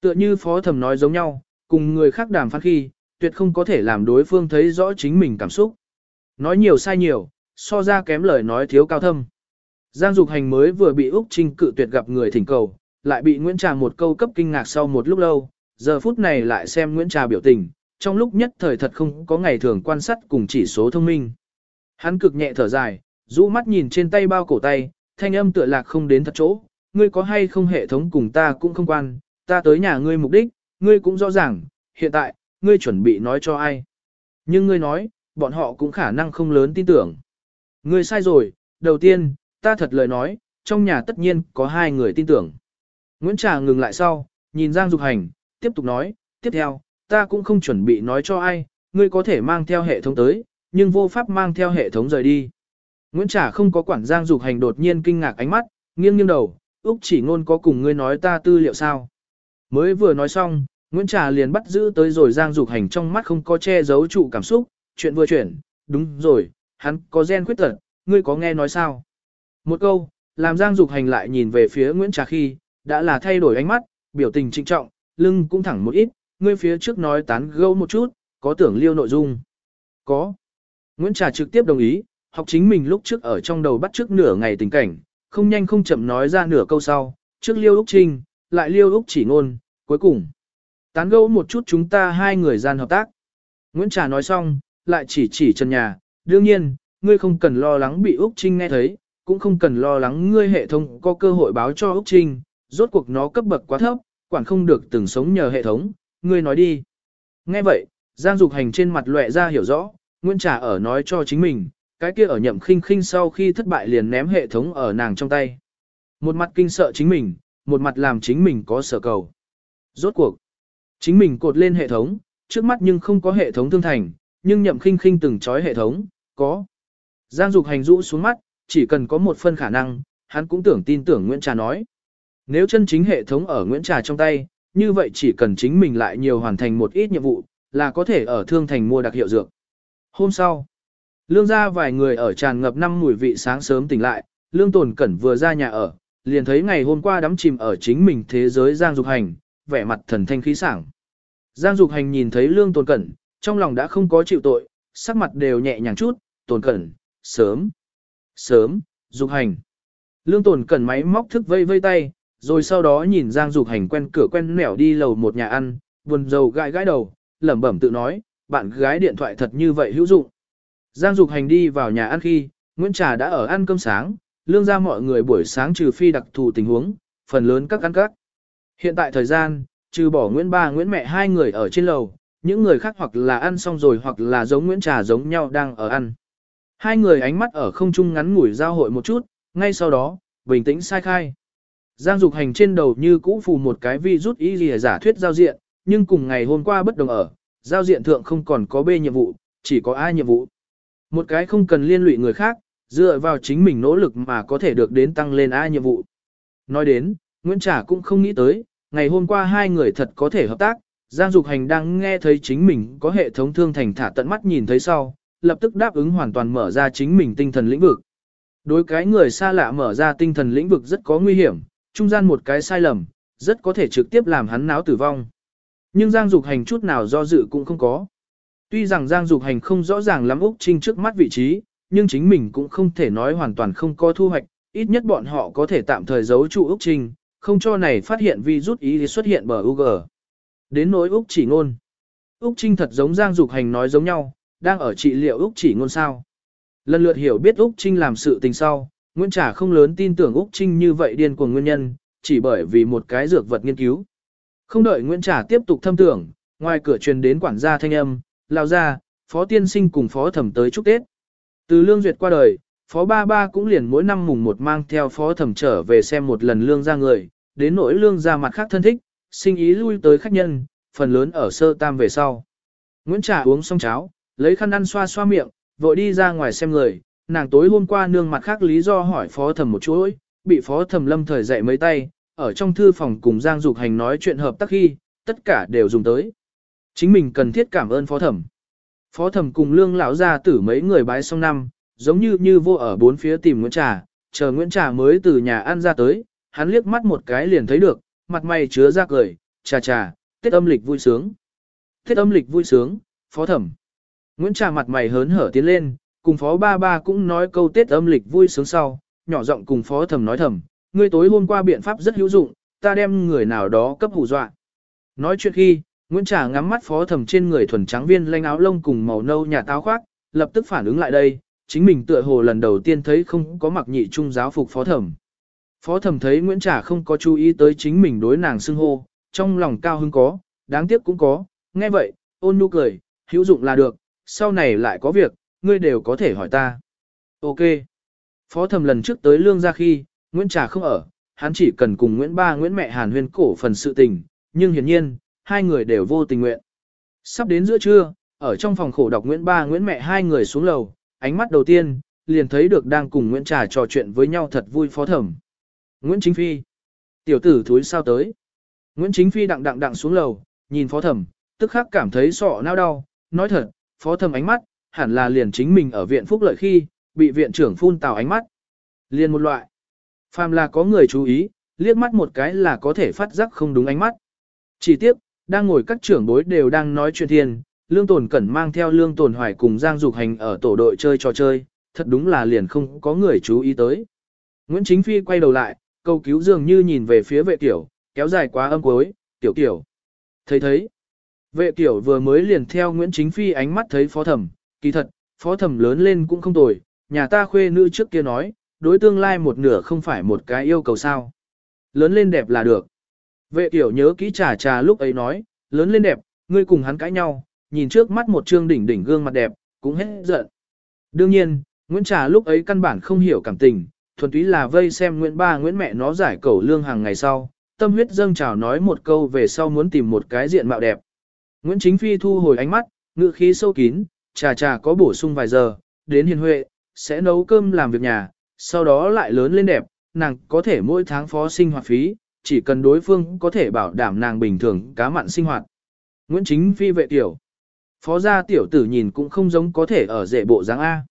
Tựa như phó thầm nói giống nhau, cùng người khác đàm phán khi, tuyệt không có thể làm đối phương thấy rõ chính mình cảm xúc. Nói nhiều sai nhiều, so ra kém lời nói thiếu cao thâm. Giang Dục Hành mới vừa bị Úc Trinh cự tuyệt gặp người thỉnh cầu, lại bị Nguyễn Trà một câu cấp kinh ngạc sau một lúc lâu, giờ phút này lại xem Nguyễn Trà biểu tình, trong lúc nhất thời thật không có ngày thường quan sát cùng chỉ số thông minh. Hắn cực nhẹ thở dài, rũ mắt nhìn trên tay bao cổ tay, thanh âm tựa lạc không đến thật chỗ, ngươi có hay không hệ thống cùng ta cũng không quan, ta tới nhà ngươi mục đích, ngươi cũng rõ ràng, hiện tại, ngươi chuẩn bị nói cho ai. Nhưng ngươi nói, bọn họ cũng khả năng không lớn tin tưởng. Ngươi sai rồi, đầu tiên, ta thật lời nói, trong nhà tất nhiên có hai người tin tưởng. Nguyễn Trà ngừng lại sau, nhìn Giang Dục Hành, tiếp tục nói, tiếp theo, ta cũng không chuẩn bị nói cho ai, ngươi có thể mang theo hệ thống tới, nhưng vô pháp mang theo hệ thống rời đi. Nguyễn Trà không có quản Giang Dục Hành đột nhiên kinh ngạc ánh mắt, nghiêng nghiêng đầu, Úc chỉ ngôn có cùng ngươi nói ta tư liệu sao. Mới vừa nói xong, Nguyễn Trà liền bắt giữ tới rồi Giang Dục Hành trong mắt không có che giấu trụ cảm xúc, chuyện vừa chuyển, đúng rồi, hắn có gen khuyết tật, ngươi có nghe nói sao? Một câu, làm Giang Dục Hành lại nhìn về phía Nguyễn Trà khi, đã là thay đổi ánh mắt, biểu tình trịnh trọng, lưng cũng thẳng một ít, ngươi phía trước nói tán gẫu một chút, có tưởng liêu nội dung. Có. Nguyễn Trà trực tiếp đồng ý, học chính mình lúc trước ở trong đầu bắt trước nửa ngày tình cảnh, không nhanh không chậm nói ra nửa câu sau, trước liêu Úc Trinh, lại liêu Úc chỉ ngôn, cuối cùng. Tán gẫu một chút chúng ta hai người gian hợp tác. Nguyễn Trà nói xong, lại chỉ chỉ chân nhà, đương nhiên, ngươi không cần lo lắng bị Úc Trinh nghe thấy, cũng không cần lo lắng ngươi hệ thống có cơ hội báo cho Úc Trinh, rốt cuộc nó cấp bậc quá thấp, quản không được từng sống nhờ hệ thống, ngươi nói đi. Nghe vậy, Giang Dục Hành trên mặt lệ ra hiểu rõ, Nguyễn Trà ở nói cho chính mình, cái kia ở nhậm khinh khinh sau khi thất bại liền ném hệ thống ở nàng trong tay. Một mặt kinh sợ chính mình, một mặt làm chính mình có sở cầu. Rốt cuộc, chính mình cột lên hệ thống, trước mắt nhưng không có hệ thống thương thành, nhưng nhậm khinh khinh từng chói hệ thống, có. Giang Dục Hành rũ xuống mắt, chỉ cần có một phân khả năng, hắn cũng tưởng tin tưởng Nguyễn Trà nói. Nếu chân chính hệ thống ở Nguyễn Trà trong tay, như vậy chỉ cần chính mình lại nhiều hoàn thành một ít nhiệm vụ, là có thể ở thương thành mua đặc hiệu dược. Hôm sau, lương ra vài người ở tràn ngập năm mùi vị sáng sớm tỉnh lại, lương tồn cẩn vừa ra nhà ở, liền thấy ngày hôm qua đắm chìm ở chính mình thế giới Giang Dục Hành, vẻ mặt thần thanh khí sảng. Giang Dục Hành nhìn thấy lương tồn cẩn, trong lòng đã không có chịu tội, sắc mặt đều nhẹ nhàng chút, tồn cẩn, sớm, sớm, Dục Hành. Lương tồn cẩn máy móc thức vây vây tay, rồi sau đó nhìn Giang Dục Hành quen cửa quen nẻo đi lầu một nhà ăn, buồn rầu gãi gãi đầu, lẩm bẩm tự nói, bạn gái điện thoại thật như vậy hữu dụng. Giang Dục Hành đi vào nhà ăn khi, Nguyễn Trà đã ở ăn cơm sáng, lương ra mọi người buổi sáng trừ phi đặc thù tình huống, phần lớn các ăn các. Hiện tại thời gian, trừ bỏ Nguyễn Ba Nguyễn mẹ hai người ở trên lầu, những người khác hoặc là ăn xong rồi hoặc là giống Nguyễn Trà giống nhau đang ở ăn. Hai người ánh mắt ở không trung ngắn ngủi giao hội một chút, ngay sau đó, bình tĩnh sai khai. Giang Dục Hành trên đầu như cũ phù một cái vi rút ý lìa giả thuyết giao diện, nhưng cùng ngày hôm qua bất đồng ở, giao diện thượng không còn có B nhiệm vụ, chỉ có A nhiệm vụ. Một cái không cần liên lụy người khác, dựa vào chính mình nỗ lực mà có thể được đến tăng lên A nhiệm vụ. Nói đến, Nguyễn trả cũng không nghĩ tới, ngày hôm qua hai người thật có thể hợp tác, Giang Dục Hành đang nghe thấy chính mình có hệ thống thương thành thả tận mắt nhìn thấy sau, lập tức đáp ứng hoàn toàn mở ra chính mình tinh thần lĩnh vực. Đối cái người xa lạ mở ra tinh thần lĩnh vực rất có nguy hiểm, trung gian một cái sai lầm, rất có thể trực tiếp làm hắn náo tử vong. Nhưng Giang Dục Hành chút nào do dự cũng không có. Tuy rằng Giang Dục Hành không rõ ràng lắm Úc Trinh trước mắt vị trí, nhưng chính mình cũng không thể nói hoàn toàn không có thu hoạch, ít nhất bọn họ có thể tạm thời giấu trụ Úc Trinh, không cho này phát hiện vi rút ý xuất hiện bờ UG. Đến nỗi Úc chỉ ngôn. Úc Trinh thật giống Giang Dục Hành nói giống nhau, đang ở trị liệu Úc chỉ ngôn sao. Lần lượt hiểu biết Úc Trinh làm sự tình sau, Nguyễn Trà không lớn tin tưởng Úc Trinh như vậy điên cuồng nguyên nhân, chỉ bởi vì một cái dược vật nghiên cứu. Không đợi Nguyễn Trà tiếp tục thâm tưởng, ngoài cửa truyền đến quản gia thanh âm, lao ra, phó tiên sinh cùng phó thẩm tới chúc Tết. Từ lương duyệt qua đời, phó ba ba cũng liền mỗi năm mùng một mang theo phó thẩm trở về xem một lần lương ra người, đến nỗi lương ra mặt khác thân thích, sinh ý lui tới khách nhân, phần lớn ở sơ tam về sau. Nguyễn Trà uống xong cháo, lấy khăn ăn xoa xoa miệng, vội đi ra ngoài xem người, nàng tối hôm qua nương mặt khác lý do hỏi phó thẩm một chuỗi, bị phó thẩm lâm thời dạy mấy tay, ở trong thư phòng cùng Giang Dục Hành nói chuyện hợp tác khi, tất cả đều dùng tới. Chính mình cần thiết cảm ơn phó thẩm. Phó thẩm cùng lương lão gia tử mấy người bái xong năm, giống như như vô ở bốn phía tìm Nguyễn Trà, chờ Nguyễn Trà mới từ nhà ăn ra tới, hắn liếc mắt một cái liền thấy được, mặt mày chứa ra cười, trà trà, Tết âm lịch vui sướng. Tết âm lịch vui sướng, phó thẩm. Nguyễn Trà mặt mày hớn hở tiến lên, cùng phó ba ba cũng nói câu Tết âm lịch vui sướng sau, nhỏ giọng cùng phó thẩm nói thầm, ngươi tối hôm qua biện pháp rất hữu dụng, ta đem người nào đó cấp hù dọa. Nói chuyện khi, Nguyễn Trà ngắm mắt phó thẩm trên người thuần trắng viên lanh áo lông cùng màu nâu nhà táo khoác, lập tức phản ứng lại đây, chính mình tựa hồ lần đầu tiên thấy không có mặc nhị trung giáo phục phó thẩm. Phó thẩm thấy Nguyễn Trà không có chú ý tới chính mình đối nàng xưng hô, trong lòng cao hứng có, đáng tiếc cũng có, nghe vậy, ôn nhu cười, hữu dụng là được, sau này lại có việc, ngươi đều có thể hỏi ta. Ok. Phó thẩm lần trước tới lương ra khi, Nguyễn Trà không ở, hắn chỉ cần cùng Nguyễn Ba Nguyễn mẹ Hàn huyên cổ phần sự tình, nhưng hiển nhiên, hai người đều vô tình nguyện. Sắp đến giữa trưa, ở trong phòng khổ đọc Nguyễn Ba Nguyễn mẹ hai người xuống lầu, ánh mắt đầu tiên, liền thấy được đang cùng Nguyễn Trà trò chuyện với nhau thật vui phó thẩm. Nguyễn Chính Phi. Tiểu tử thúi sao tới. Nguyễn Chính Phi đặng đặng đặng xuống lầu, nhìn phó thẩm, tức khắc cảm thấy sọ nao đau, nói thật, phó thẩm ánh mắt, hẳn là liền chính mình ở viện phúc lợi khi, bị viện trưởng phun tào ánh mắt. Liền một loại. Phàm là có người chú ý, liếc mắt một cái là có thể phát giác không đúng ánh mắt. Chỉ tiếp, đang ngồi các trưởng bối đều đang nói chuyện thiên, Lương Tồn Cẩn mang theo Lương Tồn Hoài cùng Giang Dục Hành ở tổ đội chơi trò chơi, thật đúng là liền không có người chú ý tới. Nguyễn Chính Phi quay đầu lại, câu cứu dường như nhìn về phía vệ tiểu, kéo dài quá âm cuối, tiểu tiểu. Thấy thấy. Vệ tiểu vừa mới liền theo Nguyễn Chính Phi ánh mắt thấy phó thẩm, kỳ thật, phó thẩm lớn lên cũng không tồi, nhà ta khuê nữ trước kia nói, đối tương lai một nửa không phải một cái yêu cầu sao. Lớn lên đẹp là được. Vệ tiểu nhớ kỹ trà trà lúc ấy nói, lớn lên đẹp, ngươi cùng hắn cãi nhau, nhìn trước mắt một trương đỉnh đỉnh gương mặt đẹp, cũng hết giận. Đương nhiên, Nguyễn Trà lúc ấy căn bản không hiểu cảm tình, thuần túy là vây xem Nguyễn Ba Nguyễn mẹ nó giải cẩu lương hàng ngày sau, tâm huyết dâng trào nói một câu về sau muốn tìm một cái diện mạo đẹp. Nguyễn Chính Phi thu hồi ánh mắt, ngự khí sâu kín, trà trà có bổ sung vài giờ, đến hiền huệ, sẽ nấu cơm làm việc nhà, sau đó lại lớn lên đẹp, nàng có thể mỗi tháng phó sinh hoạt phí, chỉ cần đối phương có thể bảo đảm nàng bình thường cá mặn sinh hoạt. Nguyễn Chính Phi vệ tiểu. Phó gia tiểu tử nhìn cũng không giống có thể ở rể bộ dáng A.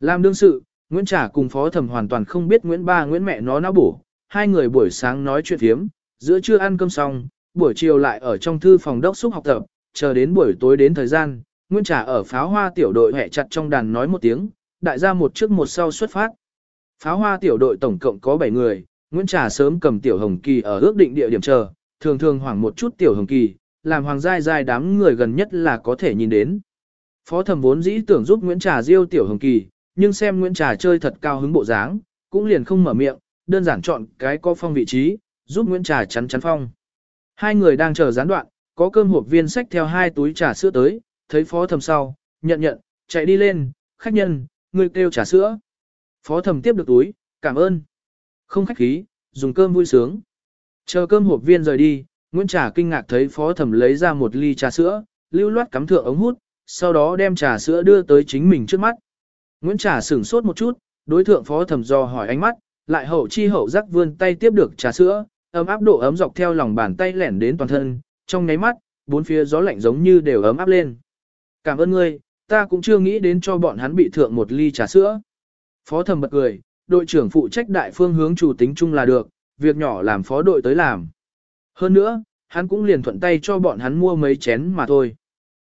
Làm đương sự, Nguyễn Trà cùng phó thẩm hoàn toàn không biết Nguyễn Ba Nguyễn mẹ nó não bổ, hai người buổi sáng nói chuyện thiếm, giữa trưa ăn cơm xong, buổi chiều lại ở trong thư phòng đốc xúc học tập, chờ đến buổi tối đến thời gian, Nguyễn Trà ở pháo hoa tiểu đội hẹ chặt trong đàn nói một tiếng, đại gia một trước một sau xuất phát. Pháo hoa tiểu đội tổng cộng có 7 người, Nguyễn Trà sớm cầm tiểu hồng kỳ ở ước định địa điểm chờ, thường thường hoảng một chút tiểu hồng kỳ, làm hoàng giai giai đám người gần nhất là có thể nhìn đến. Phó thẩm vốn dĩ tưởng giúp Nguyễn Trà diêu tiểu hồng kỳ, nhưng xem Nguyễn Trà chơi thật cao hứng bộ dáng, cũng liền không mở miệng, đơn giản chọn cái có phong vị trí, giúp Nguyễn Trà chắn chắn phong. Hai người đang chờ gián đoạn, có cơm hộp viên sách theo hai túi trà sữa tới, thấy phó thẩm sau, nhận nhận, chạy đi lên, khách nhân, người kêu trà sữa. Phó thẩm tiếp được túi, cảm ơn. Không khách khí, dùng cơm vui sướng. Chờ cơm hộp viên rời đi, Nguyễn Trà kinh ngạc thấy phó thẩm lấy ra một ly trà sữa, lưu loát cắm thượng ống hút, sau đó đem trà sữa đưa tới chính mình trước mắt. Nguyễn Trà sửng sốt một chút, đối thượng phó thẩm do hỏi ánh mắt, lại hậu chi hậu giác vươn tay tiếp được trà sữa, ấm áp độ ấm dọc theo lòng bàn tay lẻn đến toàn thân, trong nháy mắt, bốn phía gió lạnh giống như đều ấm áp lên. Cảm ơn ngươi, ta cũng chưa nghĩ đến cho bọn hắn bị thượng một ly trà sữa. Phó thẩm bật cười, đội trưởng phụ trách đại phương hướng chủ tính chung là được, việc nhỏ làm phó đội tới làm. Hơn nữa, hắn cũng liền thuận tay cho bọn hắn mua mấy chén mà thôi.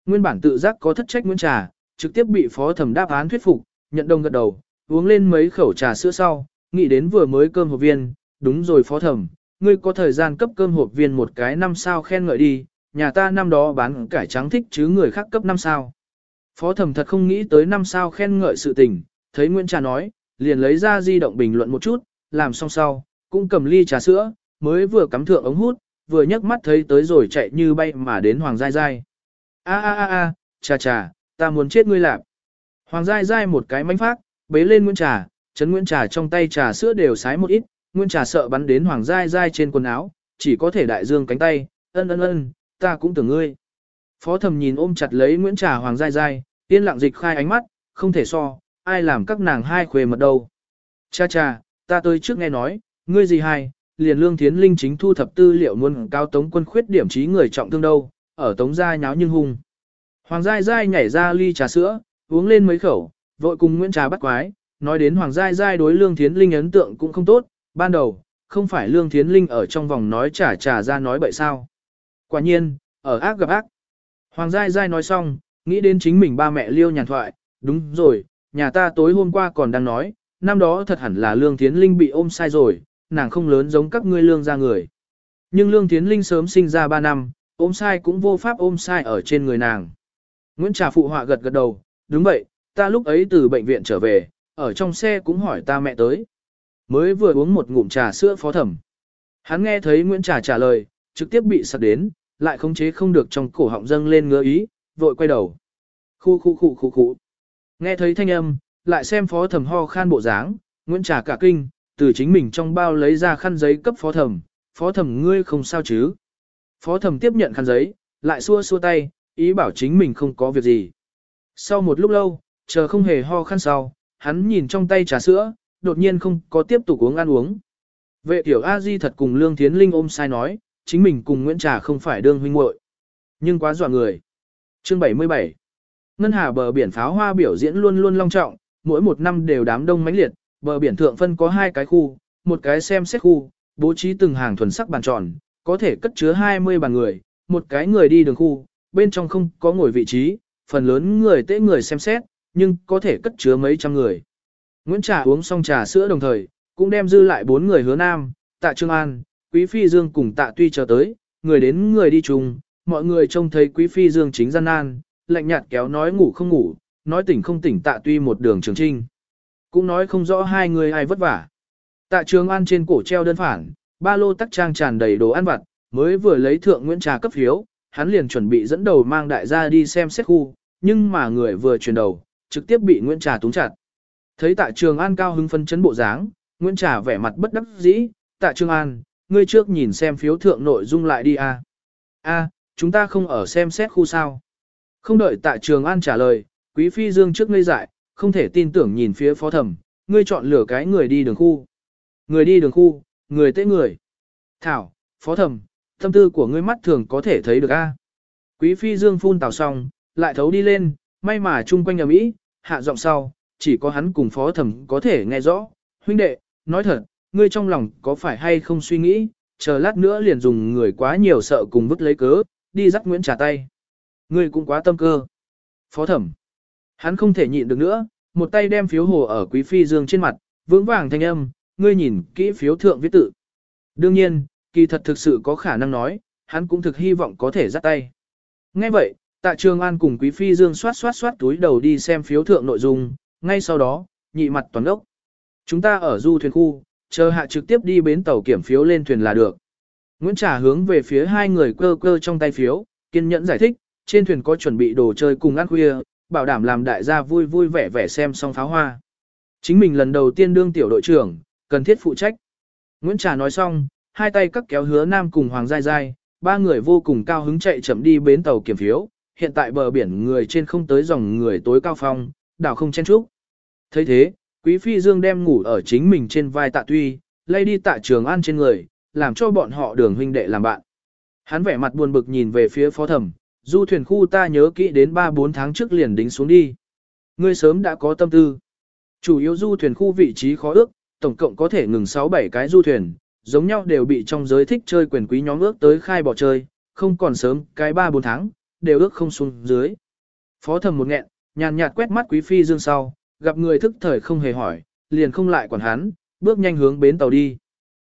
Nguyên bản tự giác có thất trách Nguyễn Trà, trực tiếp bị phó thẩm đáp án thuyết phục, nhận đồng gật đầu, uống lên mấy khẩu trà sữa sau, nghĩ đến vừa mới cơm hộp viên, đúng rồi phó thẩm, ngươi có thời gian cấp cơm hộp viên một cái năm sao khen ngợi đi, nhà ta năm đó bán cải trắng thích chứ người khác cấp năm sao. Phó thẩm thật không nghĩ tới năm sao khen ngợi sự tình, thấy Nguyễn Trà nói, liền lấy ra di động bình luận một chút, làm xong sau, cũng cầm ly trà sữa, mới vừa cắm thượng ống hút, vừa nhấc mắt thấy tới rồi chạy như bay mà đến Hoàng Giai Giai. A a a a, trà trà, ta muốn chết ngươi lạp. Hoàng Giai Giai một cái mánh phát, bế lên Nguyễn Trà, chấn Nguyễn Trà trong tay trà sữa đều sái một ít, Nguyễn Trà sợ bắn đến Hoàng Giai Giai trên quần áo, chỉ có thể đại dương cánh tay, ân ân ân, ta cũng tưởng ngươi. Phó thầm nhìn ôm chặt lấy Nguyễn Trà Hoàng Giai Giai, yên lặng dịch khai ánh mắt, không thể so, ai làm các nàng hai khuê mật đâu. Cha cha, ta tới trước nghe nói, ngươi gì hai, liền lương thiến linh chính thu thập tư liệu muốn cao tống quân khuyết điểm trí người trọng thương đâu, ở tống gia nháo nhưng hung. Hoàng Giai Giai nhảy ra ly trà sữa, uống lên mấy khẩu, vội cùng Nguyễn Trà bắt quái, nói đến Hoàng Giai Giai đối lương thiến linh ấn tượng cũng không tốt, ban đầu, không phải lương thiến linh ở trong vòng nói trả trà ra nói bậy sao. Quả nhiên, ở ác gặp ác. Hoàng Giai Giai nói xong, nghĩ đến chính mình ba mẹ liêu nhàn thoại, đúng rồi, nhà ta tối hôm qua còn đang nói, năm đó thật hẳn là Lương Thiến Linh bị ôm sai rồi, nàng không lớn giống các ngươi lương ra người. Nhưng Lương Thiến Linh sớm sinh ra 3 năm, ôm sai cũng vô pháp ôm sai ở trên người nàng. Nguyễn Trà phụ họa gật gật đầu, đúng vậy, ta lúc ấy từ bệnh viện trở về, ở trong xe cũng hỏi ta mẹ tới. Mới vừa uống một ngụm trà sữa phó thẩm. Hắn nghe thấy Nguyễn Trà trả lời, trực tiếp bị sặc đến, lại khống chế không được trong cổ họng dâng lên ngứa ý, vội quay đầu. Khu khu khu khu khu. Nghe thấy thanh âm, lại xem phó thẩm ho khan bộ dáng, Nguyễn Trà cả kinh, từ chính mình trong bao lấy ra khăn giấy cấp phó thẩm, phó thẩm ngươi không sao chứ. Phó thẩm tiếp nhận khăn giấy, lại xua xua tay, ý bảo chính mình không có việc gì. Sau một lúc lâu, chờ không hề ho khăn sau, hắn nhìn trong tay trà sữa, đột nhiên không có tiếp tục uống ăn uống. Vệ tiểu A Di thật cùng Lương Thiến Linh ôm sai nói, chính mình cùng Nguyễn Trà không phải đương huynh muội, nhưng quá dọa người. Chương 77 Ngân hà bờ biển pháo hoa biểu diễn luôn luôn long trọng, mỗi một năm đều đám đông mãnh liệt, bờ biển thượng phân có hai cái khu, một cái xem xét khu, bố trí từng hàng thuần sắc bàn tròn, có thể cất chứa 20 bàn người, một cái người đi đường khu, bên trong không có ngồi vị trí, phần lớn người tễ người xem xét, nhưng có thể cất chứa mấy trăm người. Nguyễn Trà uống xong trà sữa đồng thời, cũng đem dư lại bốn người hứa nam, tạ Trương An, Quý Phi Dương cùng tạ Tuy chờ tới, người đến người đi chung, mọi người trông thấy Quý Phi Dương chính gian nan, lạnh nhạt kéo nói ngủ không ngủ, nói tỉnh không tỉnh tạ tuy một đường trường trinh. Cũng nói không rõ hai người ai vất vả. Tạ trường ăn trên cổ treo đơn phản, ba lô tắc trang tràn đầy đồ ăn vặt, mới vừa lấy thượng Nguyễn Trà cấp phiếu, hắn liền chuẩn bị dẫn đầu mang đại gia đi xem xét khu, nhưng mà người vừa chuyển đầu, trực tiếp bị Nguyễn Trà túng chặt. Thấy tạ trường an cao hứng phân chấn bộ dáng, Nguyễn Trà vẻ mặt bất đắc dĩ, tạ trường an, ngươi trước nhìn xem phiếu thượng nội dung lại đi a. A, chúng ta không ở xem xét khu sao. Không đợi tạ trường an trả lời, quý phi dương trước ngây dại, không thể tin tưởng nhìn phía phó thẩm, ngươi chọn lửa cái người đi đường khu. Người đi đường khu, người tế người. Thảo, phó thẩm, tâm tư của ngươi mắt thường có thể thấy được a. Quý phi dương phun tào xong, lại thấu đi lên, may mà chung quanh ở Mỹ, hạ giọng sau, chỉ có hắn cùng phó thẩm có thể nghe rõ. Huynh đệ, nói thật, ngươi trong lòng có phải hay không suy nghĩ, chờ lát nữa liền dùng người quá nhiều sợ cùng vứt lấy cớ, đi dắt Nguyễn trả tay. Ngươi cũng quá tâm cơ. Phó thẩm. Hắn không thể nhịn được nữa, một tay đem phiếu hồ ở quý phi dương trên mặt, vững vàng thanh âm, ngươi nhìn kỹ phiếu thượng viết tự. Đương nhiên, kỳ thật thực sự có khả năng nói, hắn cũng thực hy vọng có thể dắt tay. Ngay vậy, tạ trường an cùng quý phi dương xoát xoát xoát túi đầu đi xem phiếu thượng nội dung, ngay sau đó, nhị mặt toàn đốc. Chúng ta ở du thuyền khu, chờ hạ trực tiếp đi bến tàu kiểm phiếu lên thuyền là được. Nguyễn Trả hướng về phía hai người cơ cơ trong tay phiếu, kiên nhẫn giải thích, trên thuyền có chuẩn bị đồ chơi cùng ăn khuya, bảo đảm làm đại gia vui vui vẻ vẻ xem xong pháo hoa. Chính mình lần đầu tiên đương tiểu đội trưởng, cần thiết phụ trách. Nguyễn Trà nói xong, hai tay cắt kéo hứa nam cùng Hoàng Giai Giai, ba người vô cùng cao hứng chạy chậm đi bến tàu kiểm phiếu, hiện tại bờ biển người trên không tới dòng người tối cao phong, đảo không chen trúc. thấy thế, Quý Phi Dương đem ngủ ở chính mình trên vai tạ tuy, lay đi tạ trường ăn trên người, làm cho bọn họ đường huynh đệ làm bạn. Hắn vẻ mặt buồn bực nhìn về phía phó thẩm, du thuyền khu ta nhớ kỹ đến 3-4 tháng trước liền đính xuống đi. Ngươi sớm đã có tâm tư. Chủ yếu du thuyền khu vị trí khó ước, tổng cộng có thể ngừng 6-7 cái du thuyền, giống nhau đều bị trong giới thích chơi quyền quý nhóm ước tới khai bỏ chơi, không còn sớm cái 3-4 tháng, đều ước không xuống dưới. Phó thầm một nghẹn, nhàn nhạt quét mắt quý phi dương sau, gặp người thức thời không hề hỏi, liền không lại quản hắn, bước nhanh hướng bến tàu đi.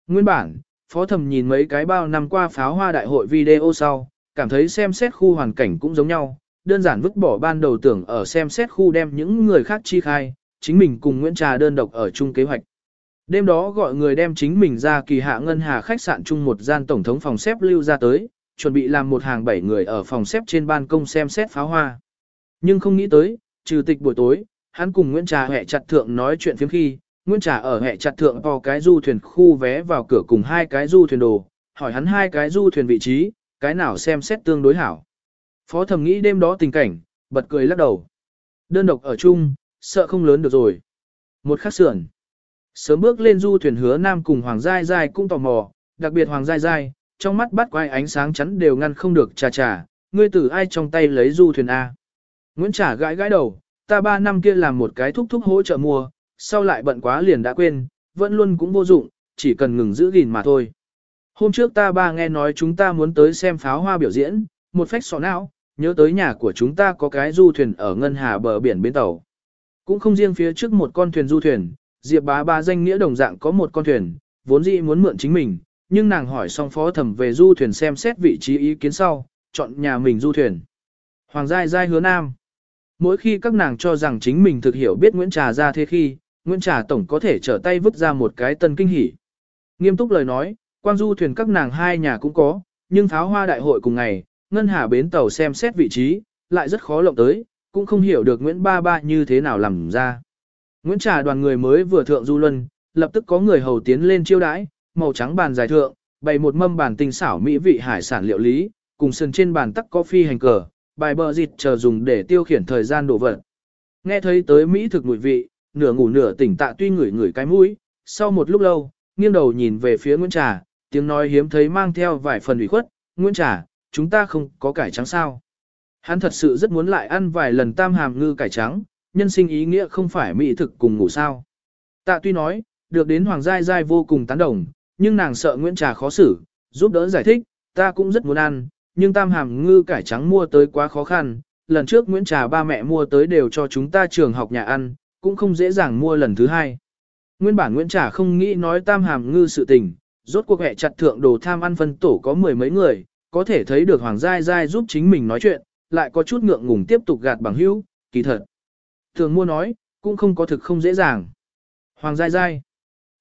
Nguyên bản, phó thầm nhìn mấy cái bao năm qua pháo hoa đại hội video sau, cảm thấy xem xét khu hoàn cảnh cũng giống nhau, đơn giản vứt bỏ ban đầu tưởng ở xem xét khu đem những người khác chi khai, chính mình cùng Nguyễn Trà đơn độc ở chung kế hoạch. Đêm đó gọi người đem chính mình ra kỳ hạ ngân hà khách sạn chung một gian tổng thống phòng xếp lưu ra tới, chuẩn bị làm một hàng bảy người ở phòng xếp trên ban công xem xét pháo hoa. Nhưng không nghĩ tới, trừ tịch buổi tối, hắn cùng Nguyễn Trà hẹ chặt thượng nói chuyện phiếm khi, Nguyễn Trà ở hẹ chặt thượng vào cái du thuyền khu vé vào cửa cùng hai cái du thuyền đồ, hỏi hắn hai cái du thuyền vị trí, cái nào xem xét tương đối hảo. Phó thầm nghĩ đêm đó tình cảnh, bật cười lắc đầu. Đơn độc ở chung, sợ không lớn được rồi. Một khắc sườn. Sớm bước lên du thuyền hứa nam cùng Hoàng Giai Giai cũng tò mò, đặc biệt Hoàng Giai Giai, trong mắt bắt quay ánh sáng chắn đều ngăn không được trà trà, ngươi từ ai trong tay lấy du thuyền A. Nguyễn Trả gãi gãi đầu, ta ba năm kia làm một cái thúc thúc hỗ trợ mua, sau lại bận quá liền đã quên, vẫn luôn cũng vô dụng, chỉ cần ngừng giữ gìn mà thôi. Hôm trước ta ba nghe nói chúng ta muốn tới xem pháo hoa biểu diễn, một phách sọ não, nhớ tới nhà của chúng ta có cái du thuyền ở ngân hà bờ biển bến tàu. Cũng không riêng phía trước một con thuyền du thuyền, Diệp bá ba danh nghĩa đồng dạng có một con thuyền, vốn dĩ muốn mượn chính mình, nhưng nàng hỏi xong phó thẩm về du thuyền xem xét vị trí ý kiến sau, chọn nhà mình du thuyền. Hoàng Giai Giai hứa nam. Mỗi khi các nàng cho rằng chính mình thực hiểu biết Nguyễn Trà ra thế khi, Nguyễn Trà Tổng có thể trở tay vứt ra một cái tân kinh hỉ. Nghiêm túc lời nói, quang du thuyền các nàng hai nhà cũng có, nhưng pháo hoa đại hội cùng ngày, ngân hà bến tàu xem xét vị trí, lại rất khó lộng tới, cũng không hiểu được Nguyễn Ba Ba như thế nào làm ra. Nguyễn Trà đoàn người mới vừa thượng du luân, lập tức có người hầu tiến lên chiêu đãi, màu trắng bàn dài thượng, bày một mâm bàn tinh xảo mỹ vị hải sản liệu lý, cùng sườn trên bàn tắc có phi hành cờ, bài bờ dịt chờ dùng để tiêu khiển thời gian đổ vật. Nghe thấy tới mỹ thực mùi vị, nửa ngủ nửa tỉnh tạ tuy ngửi ngửi cái mũi, sau một lúc lâu, nghiêng đầu nhìn về phía Nguyễn Trà, tiếng nói hiếm thấy mang theo vài phần ủy khuất, Nguyễn Trà, chúng ta không có cải trắng sao. Hắn thật sự rất muốn lại ăn vài lần tam hàm ngư cải trắng, nhân sinh ý nghĩa không phải mỹ thực cùng ngủ sao. Tạ tuy nói, được đến Hoàng Giai Giai vô cùng tán đồng, nhưng nàng sợ Nguyễn Trà khó xử, giúp đỡ giải thích, ta cũng rất muốn ăn, nhưng tam hàm ngư cải trắng mua tới quá khó khăn, lần trước Nguyễn Trà ba mẹ mua tới đều cho chúng ta trường học nhà ăn, cũng không dễ dàng mua lần thứ hai. Nguyên bản Nguyễn Trà không nghĩ nói tam hàm ngư sự tình, rốt cuộc hẹ chặt thượng đồ tham ăn phân tổ có mười mấy người, có thể thấy được Hoàng Giai Giai giúp chính mình nói chuyện, lại có chút ngượng ngùng tiếp tục gạt bằng hữu, kỳ thật. Thường mua nói, cũng không có thực không dễ dàng. Hoàng Giai Giai,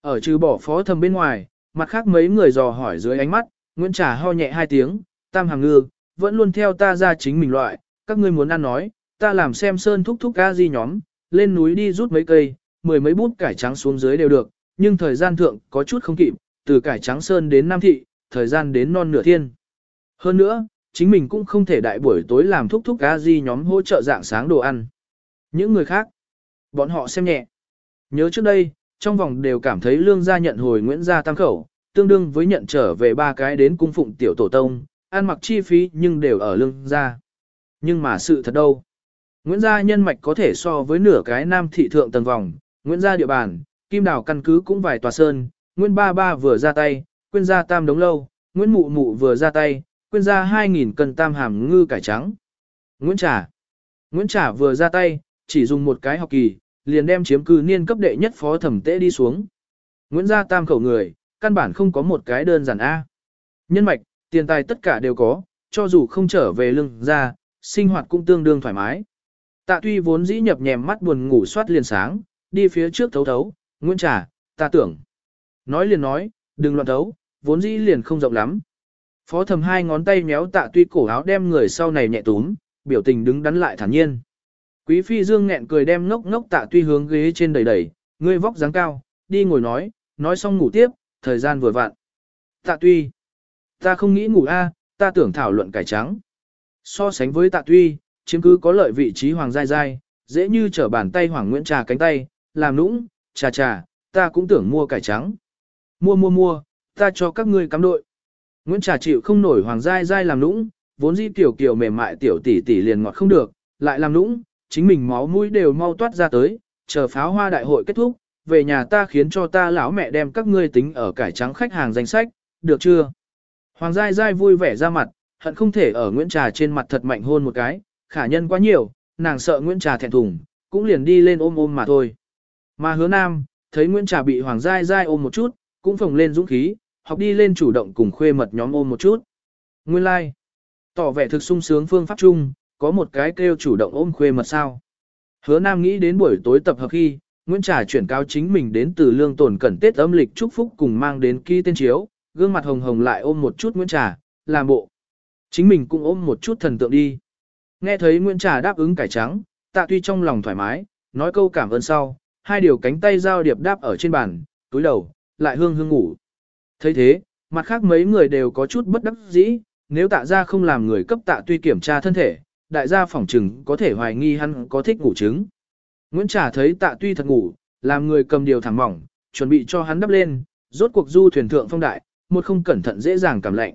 ở trừ bỏ phó thầm bên ngoài, mặt khác mấy người dò hỏi dưới ánh mắt, Nguyễn Trà ho nhẹ hai tiếng, tam hàng ngư, vẫn luôn theo ta ra chính mình loại, các ngươi muốn ăn nói, ta làm xem sơn thúc thúc ca di nhóm, lên núi đi rút mấy cây, mười mấy bút cải trắng xuống dưới đều được, nhưng thời gian thượng có chút không kịp, từ cải trắng sơn đến Nam Thị, thời gian đến non nửa thiên. Hơn nữa, chính mình cũng không thể đại buổi tối làm thúc thúc ca di nhóm hỗ trợ dạng sáng đồ ăn. Những người khác, bọn họ xem nhẹ. Nhớ trước đây, trong vòng đều cảm thấy lương gia nhận hồi Nguyễn gia tam khẩu, tương đương với nhận trở về ba cái đến cung phụng tiểu tổ tông, ăn mặc chi phí nhưng đều ở lương gia. Nhưng mà sự thật đâu? Nguyễn gia nhân mạch có thể so với nửa cái nam thị thượng tầng vòng, Nguyễn gia địa bàn, kim đảo căn cứ cũng vài tòa sơn, Nguyễn ba ba vừa ra tay, quên gia tam đống lâu, Nguyễn mụ mụ vừa ra tay, quên gia 2.000 cân tam hàm ngư cải trắng. Nguyễn Trà Nguyễn Trà vừa ra tay, chỉ dùng một cái học kỳ, liền đem chiếm cư niên cấp đệ nhất phó thẩm tế đi xuống. Nguyễn gia tam khẩu người, căn bản không có một cái đơn giản A. Nhân mạch, tiền tài tất cả đều có, cho dù không trở về lưng ra, sinh hoạt cũng tương đương thoải mái. Tạ tuy vốn dĩ nhập nhèm mắt buồn ngủ soát liền sáng, đi phía trước thấu thấu, Nguyễn Trà, ta tưởng. Nói liền nói, đừng loạn thấu, vốn dĩ liền không rộng lắm. Phó thầm hai ngón tay méo tạ tuy cổ áo đem người sau này nhẹ túm, biểu tình đứng đắn lại thản nhiên. Quý phi dương nghẹn cười đem ngốc ngốc tạ tuy hướng ghế trên đầy đầy, ngươi vóc dáng cao, đi ngồi nói, nói xong ngủ tiếp, thời gian vừa vặn. Tạ tuy, ta không nghĩ ngủ a, ta tưởng thảo luận cải trắng. So sánh với tạ tuy, chiếm cứ có lợi vị trí hoàng dai dai, dễ như trở bàn tay hoàng nguyễn trà cánh tay, làm nũng, trà trà, ta cũng tưởng mua cải trắng. Mua mua mua, ta cho các ngươi cắm đội. Nguyễn trà chịu không nổi hoàng Giai Giai làm nũng, vốn dĩ tiểu kiểu mềm mại tiểu tỷ tỷ liền ngọt không được, lại làm nũng, chính mình máu mũi đều mau toát ra tới, chờ pháo hoa đại hội kết thúc, về nhà ta khiến cho ta lão mẹ đem các ngươi tính ở cải trắng khách hàng danh sách, được chưa? Hoàng Giai Giai vui vẻ ra mặt, hận không thể ở Nguyễn Trà trên mặt thật mạnh hôn một cái, khả nhân quá nhiều, nàng sợ Nguyễn Trà thẹn thùng, cũng liền đi lên ôm ôm mà thôi. Mà hứa nam, thấy Nguyễn Trà bị Hoàng Giai Giai ôm một chút, cũng phồng lên dũng khí, học đi lên chủ động cùng khuê mật nhóm ôm một chút. Nguyên lai, like. tỏ vẻ thực sung sướng phương pháp chung, có một cái kêu chủ động ôm khuê mật sao. Hứa nam nghĩ đến buổi tối tập hợp khi, Nguyễn Trà chuyển cáo chính mình đến từ lương tổn cẩn Tết âm lịch chúc phúc cùng mang đến ký tên chiếu, gương mặt hồng hồng lại ôm một chút Nguyễn Trà, làm bộ. Chính mình cũng ôm một chút thần tượng đi. Nghe thấy Nguyễn Trà đáp ứng cải trắng, tạ tuy trong lòng thoải mái, nói câu cảm ơn sau, hai điều cánh tay giao điệp đáp ở trên bàn, túi đầu, lại hương hương ngủ. thấy thế, mặt khác mấy người đều có chút bất đắc dĩ, nếu tạ ra không làm người cấp tạ tuy kiểm tra thân thể, đại gia phỏng trừng có thể hoài nghi hắn có thích ngủ trứng. Nguyễn Trà thấy tạ tuy thật ngủ, làm người cầm điều thẳng mỏng, chuẩn bị cho hắn đắp lên, rốt cuộc du thuyền thượng phong đại, một không cẩn thận dễ dàng cảm lạnh.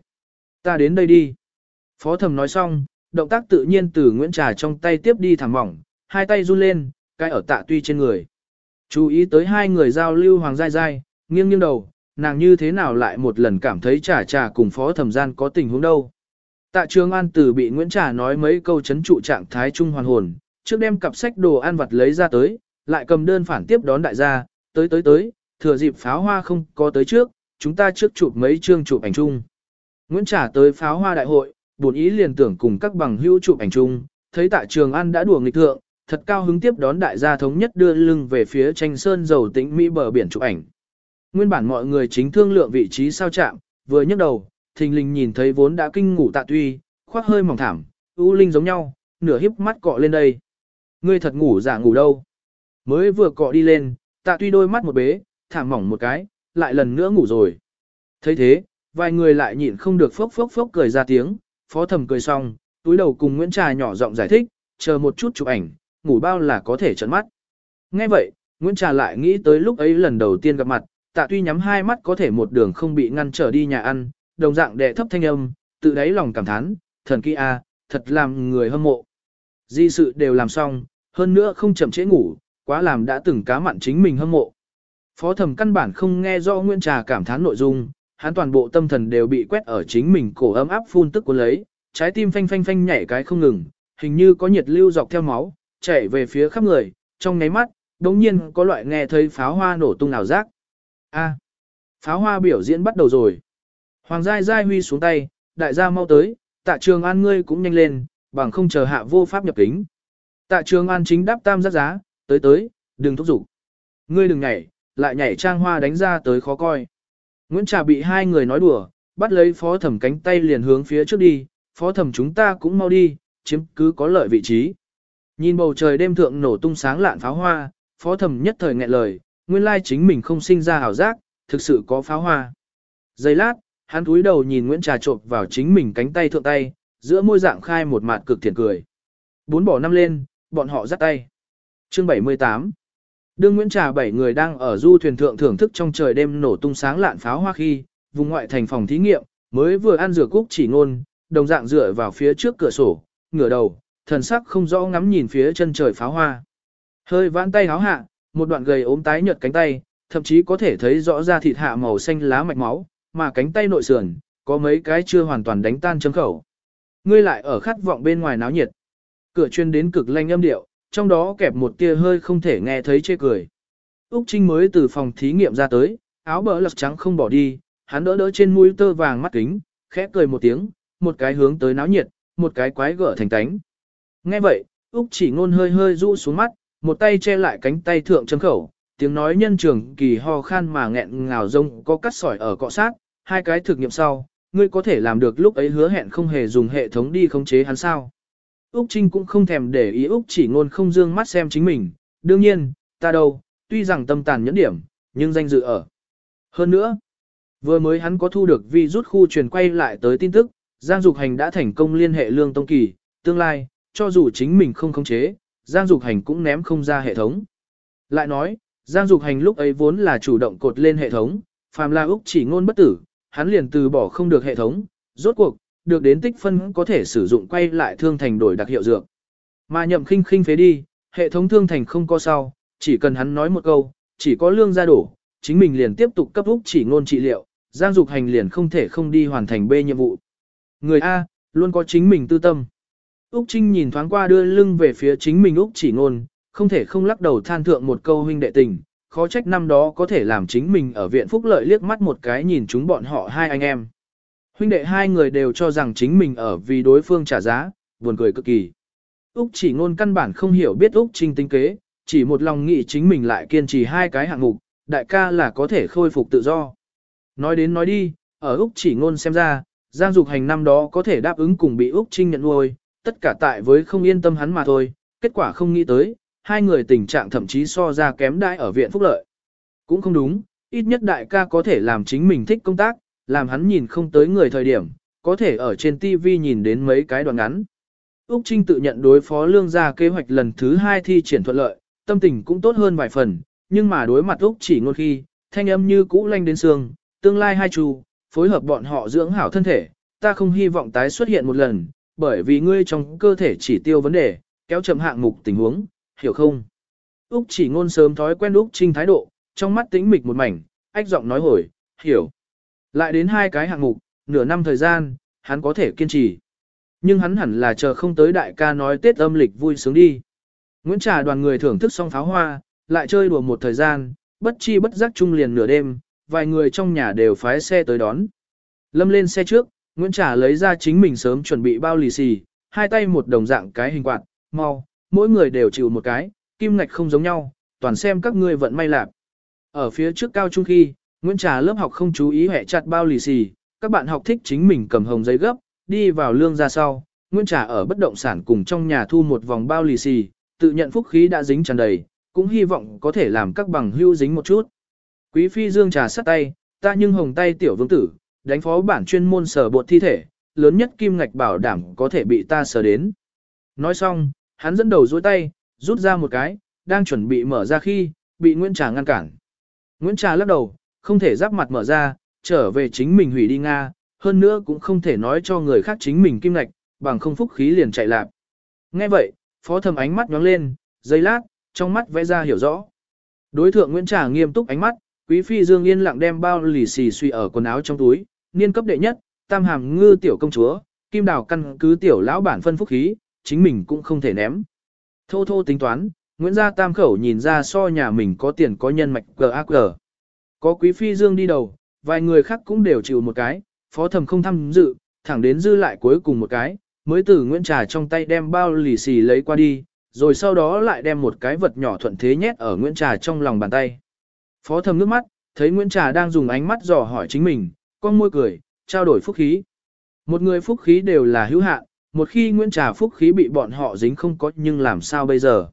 Ta đến đây đi. Phó thầm nói xong, động tác tự nhiên từ Nguyễn Trà trong tay tiếp đi thẳng mỏng, hai tay run lên, cái ở tạ tuy trên người. Chú ý tới hai người giao lưu hoàng dai dai, nghiêng nghiêng đầu, nàng như thế nào lại một lần cảm thấy trà trà cùng phó thẩm gian có tình huống đâu. Tạ trường an từ bị Nguyễn Trà nói mấy câu chấn trụ trạng thái trung hoàn hồn, trước đem cặp sách đồ ăn vặt lấy ra tới, lại cầm đơn phản tiếp đón đại gia, tới tới tới, thừa dịp pháo hoa không có tới trước, chúng ta trước chụp mấy chương chụp ảnh chung. Nguyễn Trà tới pháo hoa đại hội, buồn ý liền tưởng cùng các bằng hữu chụp ảnh chung, thấy tạ trường an đã đùa nghịch thượng, thật cao hứng tiếp đón đại gia thống nhất đưa lưng về phía tranh sơn dầu tĩnh mỹ bờ biển chụp ảnh. Nguyên bản mọi người chính thương lượng vị trí sao chạm, vừa nhấc đầu, thình lình nhìn thấy vốn đã kinh ngủ tạ tuy, khoác hơi mỏng thảm, u linh giống nhau, nửa híp mắt cọ lên đây. Ngươi thật ngủ giả ngủ đâu? Mới vừa cọ đi lên, tạ tuy đôi mắt một bế, thảm mỏng một cái, lại lần nữa ngủ rồi. thấy thế, vài người lại nhịn không được phốc phốc phốc cười ra tiếng, phó thầm cười xong, túi đầu cùng Nguyễn Trà nhỏ giọng giải thích, chờ một chút chụp ảnh, ngủ bao là có thể trận mắt. Nghe vậy, Nguyễn Trà lại nghĩ tới lúc ấy lần đầu tiên gặp mặt, tạ tuy nhắm hai mắt có thể một đường không bị ngăn trở đi nhà ăn, đồng dạng đệ thấp thanh âm, tự đáy lòng cảm thán, thần kỳ a, thật làm người hâm mộ. Di sự đều làm xong, hơn nữa không chậm trễ ngủ, quá làm đã từng cá mặn chính mình hâm mộ. Phó thẩm căn bản không nghe rõ Nguyễn Trà cảm thán nội dung, hắn toàn bộ tâm thần đều bị quét ở chính mình cổ ấm áp phun tức cuốn lấy, trái tim phanh phanh phanh nhảy cái không ngừng, hình như có nhiệt lưu dọc theo máu, chảy về phía khắp người, trong ngáy mắt, đống nhiên có loại nghe thấy pháo hoa nổ tung nào giác. A, pháo hoa biểu diễn bắt đầu rồi. Hoàng Giai Giai huy xuống tay, đại gia mau tới, tạ trường an ngươi cũng nhanh lên, bằng không chờ hạ vô pháp nhập kính. Tạ trường an chính đáp tam giác giá, tới tới, đừng thúc giục. Ngươi đừng nhảy, lại nhảy trang hoa đánh ra tới khó coi. Nguyễn Trà bị hai người nói đùa, bắt lấy phó thẩm cánh tay liền hướng phía trước đi, phó thẩm chúng ta cũng mau đi, chiếm cứ có lợi vị trí. Nhìn bầu trời đêm thượng nổ tung sáng lạn pháo hoa, phó thẩm nhất thời nghẹn lời, nguyên lai chính mình không sinh ra hảo giác, thực sự có pháo hoa. Giây lát, hắn cúi đầu nhìn Nguyễn Trà trộn vào chính mình cánh tay thượng tay, giữa môi dạng khai một mặt cực thiện cười. Bốn bỏ năm lên, bọn họ dắt tay. Chương 78 Đương Nguyễn Trà bảy người đang ở du thuyền thượng thưởng thức trong trời đêm nổ tung sáng lạn pháo hoa khi, vùng ngoại thành phòng thí nghiệm, mới vừa ăn rửa cúc chỉ ngôn, đồng dạng dựa vào phía trước cửa sổ, ngửa đầu, thần sắc không rõ ngắm nhìn phía chân trời pháo hoa. Hơi vãn tay háo hạ, một đoạn gầy ốm tái nhợt cánh tay, thậm chí có thể thấy rõ ra thịt hạ màu xanh lá mạch máu, mà cánh tay nội sườn, có mấy cái chưa hoàn toàn đánh tan chấm khẩu. Ngươi lại ở khát vọng bên ngoài náo nhiệt. Cửa chuyên đến cực lanh âm điệu, trong đó kẹp một tia hơi không thể nghe thấy chê cười. Úc Trinh mới từ phòng thí nghiệm ra tới, áo bờ lật trắng không bỏ đi, hắn đỡ đỡ trên mũi tơ vàng mắt kính, khẽ cười một tiếng, một cái hướng tới náo nhiệt, một cái quái gở thành tánh. Nghe vậy, Úc chỉ ngôn hơi hơi rũ xuống mắt, một tay che lại cánh tay thượng chấm khẩu, tiếng nói nhân trường kỳ ho khan mà nghẹn ngào rông có cắt sỏi ở cọ sát, hai cái thực nghiệm sau, ngươi có thể làm được lúc ấy hứa hẹn không hề dùng hệ thống đi khống chế hắn sao. Úc Trinh cũng không thèm để ý Úc chỉ ngôn không dương mắt xem chính mình, đương nhiên, ta đâu, tuy rằng tâm tàn nhẫn điểm, nhưng danh dự ở. Hơn nữa, vừa mới hắn có thu được vi rút khu truyền quay lại tới tin tức, Giang Dục Hành đã thành công liên hệ Lương Tông Kỳ, tương lai, cho dù chính mình không khống chế, Giang Dục Hành cũng ném không ra hệ thống. Lại nói, Giang Dục Hành lúc ấy vốn là chủ động cột lên hệ thống, phàm là Úc chỉ ngôn bất tử, hắn liền từ bỏ không được hệ thống, rốt cuộc, được đến tích phân có thể sử dụng quay lại thương thành đổi đặc hiệu dược. Mà nhậm khinh khinh phế đi, hệ thống thương thành không có sau, chỉ cần hắn nói một câu, chỉ có lương ra đổ, chính mình liền tiếp tục cấp Úc chỉ ngôn trị liệu, Giang Dục Hành liền không thể không đi hoàn thành B nhiệm vụ. Người A, luôn có chính mình tư tâm. Úc Trinh nhìn thoáng qua đưa lưng về phía chính mình Úc chỉ ngôn, không thể không lắc đầu than thượng một câu huynh đệ tình, khó trách năm đó có thể làm chính mình ở viện phúc lợi liếc mắt một cái nhìn chúng bọn họ hai anh em. Huynh đệ hai người đều cho rằng chính mình ở vì đối phương trả giá, buồn cười cực kỳ. Úc chỉ ngôn căn bản không hiểu biết Úc Trinh tính kế, chỉ một lòng nghĩ chính mình lại kiên trì hai cái hạng mục, đại ca là có thể khôi phục tự do. Nói đến nói đi, ở Úc chỉ ngôn xem ra, Giang Dục Hành năm đó có thể đáp ứng cùng bị Úc Trinh nhận nuôi, tất cả tại với không yên tâm hắn mà thôi, kết quả không nghĩ tới, hai người tình trạng thậm chí so ra kém đại ở viện phúc lợi. Cũng không đúng, ít nhất đại ca có thể làm chính mình thích công tác, làm hắn nhìn không tới người thời điểm, có thể ở trên TV nhìn đến mấy cái đoạn ngắn. Úc Trinh tự nhận đối phó lương gia kế hoạch lần thứ hai thi triển thuận lợi, tâm tình cũng tốt hơn vài phần, nhưng mà đối mặt Úc chỉ ngôn khi, thanh âm như cũ lanh đến xương, tương lai hai chu, phối hợp bọn họ dưỡng hảo thân thể, ta không hy vọng tái xuất hiện một lần, bởi vì ngươi trong cơ thể chỉ tiêu vấn đề, kéo chậm hạng mục tình huống, hiểu không? Úc chỉ ngôn sớm thói quen Úc Trinh thái độ, trong mắt tĩnh mịch một mảnh, ách giọng nói hồi, hiểu. Lại đến hai cái hạng mục, nửa năm thời gian, hắn có thể kiên trì. Nhưng hắn hẳn là chờ không tới đại ca nói Tết âm lịch vui sướng đi. Nguyễn Trà đoàn người thưởng thức xong pháo hoa, lại chơi đùa một thời gian, bất chi bất giác chung liền nửa đêm, vài người trong nhà đều phái xe tới đón. Lâm lên xe trước, Nguyễn Trà lấy ra chính mình sớm chuẩn bị bao lì xì, hai tay một đồng dạng cái hình quạt, mau, mỗi người đều chịu một cái, kim ngạch không giống nhau, toàn xem các ngươi vận may lạc. Ở phía trước cao trung khi, Nguyễn Trà lớp học không chú ý hẹ chặt bao lì xì, các bạn học thích chính mình cầm hồng giấy gấp, đi vào lương ra sau, Nguyễn Trà ở bất động sản cùng trong nhà thu một vòng bao lì xì, tự nhận phúc khí đã dính tràn đầy, cũng hy vọng có thể làm các bằng hưu dính một chút. Quý phi dương trà sắt tay, ta nhưng hồng tay tiểu vương tử, đánh phó bản chuyên môn sở bột thi thể, lớn nhất kim ngạch bảo đảm có thể bị ta sở đến. Nói xong, hắn dẫn đầu dối tay, rút ra một cái, đang chuẩn bị mở ra khi, bị Nguyễn Trà ngăn cản. Nguyễn Trà lắc đầu, không thể giáp mặt mở ra, trở về chính mình hủy đi Nga, hơn nữa cũng không thể nói cho người khác chính mình kim ngạch, bằng không phúc khí liền chạy lạc. Nghe vậy, phó thầm ánh mắt nhóng lên, giây lát, trong mắt vẽ ra hiểu rõ. Đối thượng Nguyễn Trà nghiêm túc ánh mắt, quý phi dương yên lặng đem bao lì xì suy ở quần áo trong túi, niên cấp đệ nhất, tam hàm ngư tiểu công chúa, kim đào căn cứ tiểu lão bản phân phúc khí, chính mình cũng không thể ném. Thô thô tính toán, Nguyễn gia tam khẩu nhìn ra so nhà mình có tiền có nhân mạch GAG. Có quý phi dương đi đầu, vài người khác cũng đều chịu một cái, phó thầm không tham dự, thẳng đến dư lại cuối cùng một cái, mới từ Nguyễn Trà trong tay đem bao lì xì lấy qua đi, rồi sau đó lại đem một cái vật nhỏ thuận thế nhét ở Nguyễn Trà trong lòng bàn tay. Phó thầm nước mắt, thấy Nguyễn Trà đang dùng ánh mắt dò hỏi chính mình, con môi cười, trao đổi phúc khí. Một người phúc khí đều là hữu hạn, một khi Nguyễn Trà phúc khí bị bọn họ dính không có nhưng làm sao bây giờ.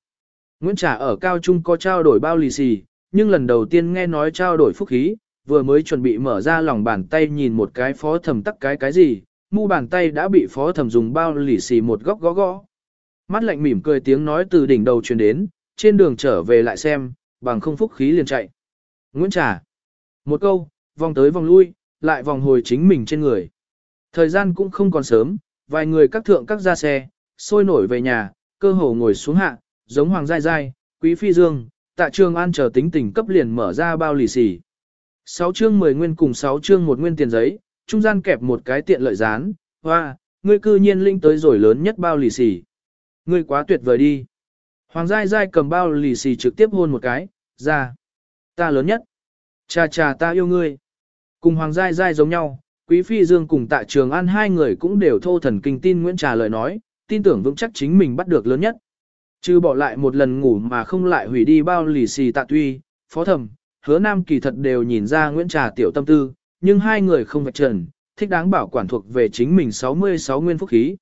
Nguyễn Trà ở cao trung có trao đổi bao lì xì, nhưng lần đầu tiên nghe nói trao đổi phúc khí, vừa mới chuẩn bị mở ra lòng bàn tay nhìn một cái phó thầm tắc cái cái gì, mu bàn tay đã bị phó thầm dùng bao lì xì một góc gõ gõ. Mắt lạnh mỉm cười tiếng nói từ đỉnh đầu truyền đến, trên đường trở về lại xem, bằng không phúc khí liền chạy. Nguyễn Trà. Một câu, vòng tới vòng lui, lại vòng hồi chính mình trên người. Thời gian cũng không còn sớm, vài người các thượng các ra xe, sôi nổi về nhà, cơ hồ ngồi xuống hạ, giống Hoàng Giai Giai, Quý Phi Dương, tạ trường an chờ tính tình cấp liền mở ra bao lì xì. 6 chương 10 nguyên cùng 6 chương một nguyên tiền giấy, trung gian kẹp một cái tiện lợi dán, hoa, ngươi cư nhiên linh tới rồi lớn nhất bao lì xì. Ngươi quá tuyệt vời đi. Hoàng Giai Giai cầm bao lì xì trực tiếp hôn một cái, ra. Ta lớn nhất. Cha cha ta yêu ngươi. Cùng Hoàng Giai Giai giống nhau, Quý Phi Dương cùng Tạ Trường An hai người cũng đều thô thần kinh tin Nguyễn Trà lời nói, tin tưởng vững chắc chính mình bắt được lớn nhất. Chứ bỏ lại một lần ngủ mà không lại hủy đi bao lì xì tạ tuy, phó thẩm, hứa nam kỳ thật đều nhìn ra Nguyễn Trà tiểu tâm tư, nhưng hai người không vạch trần, thích đáng bảo quản thuộc về chính mình 66 nguyên phúc khí.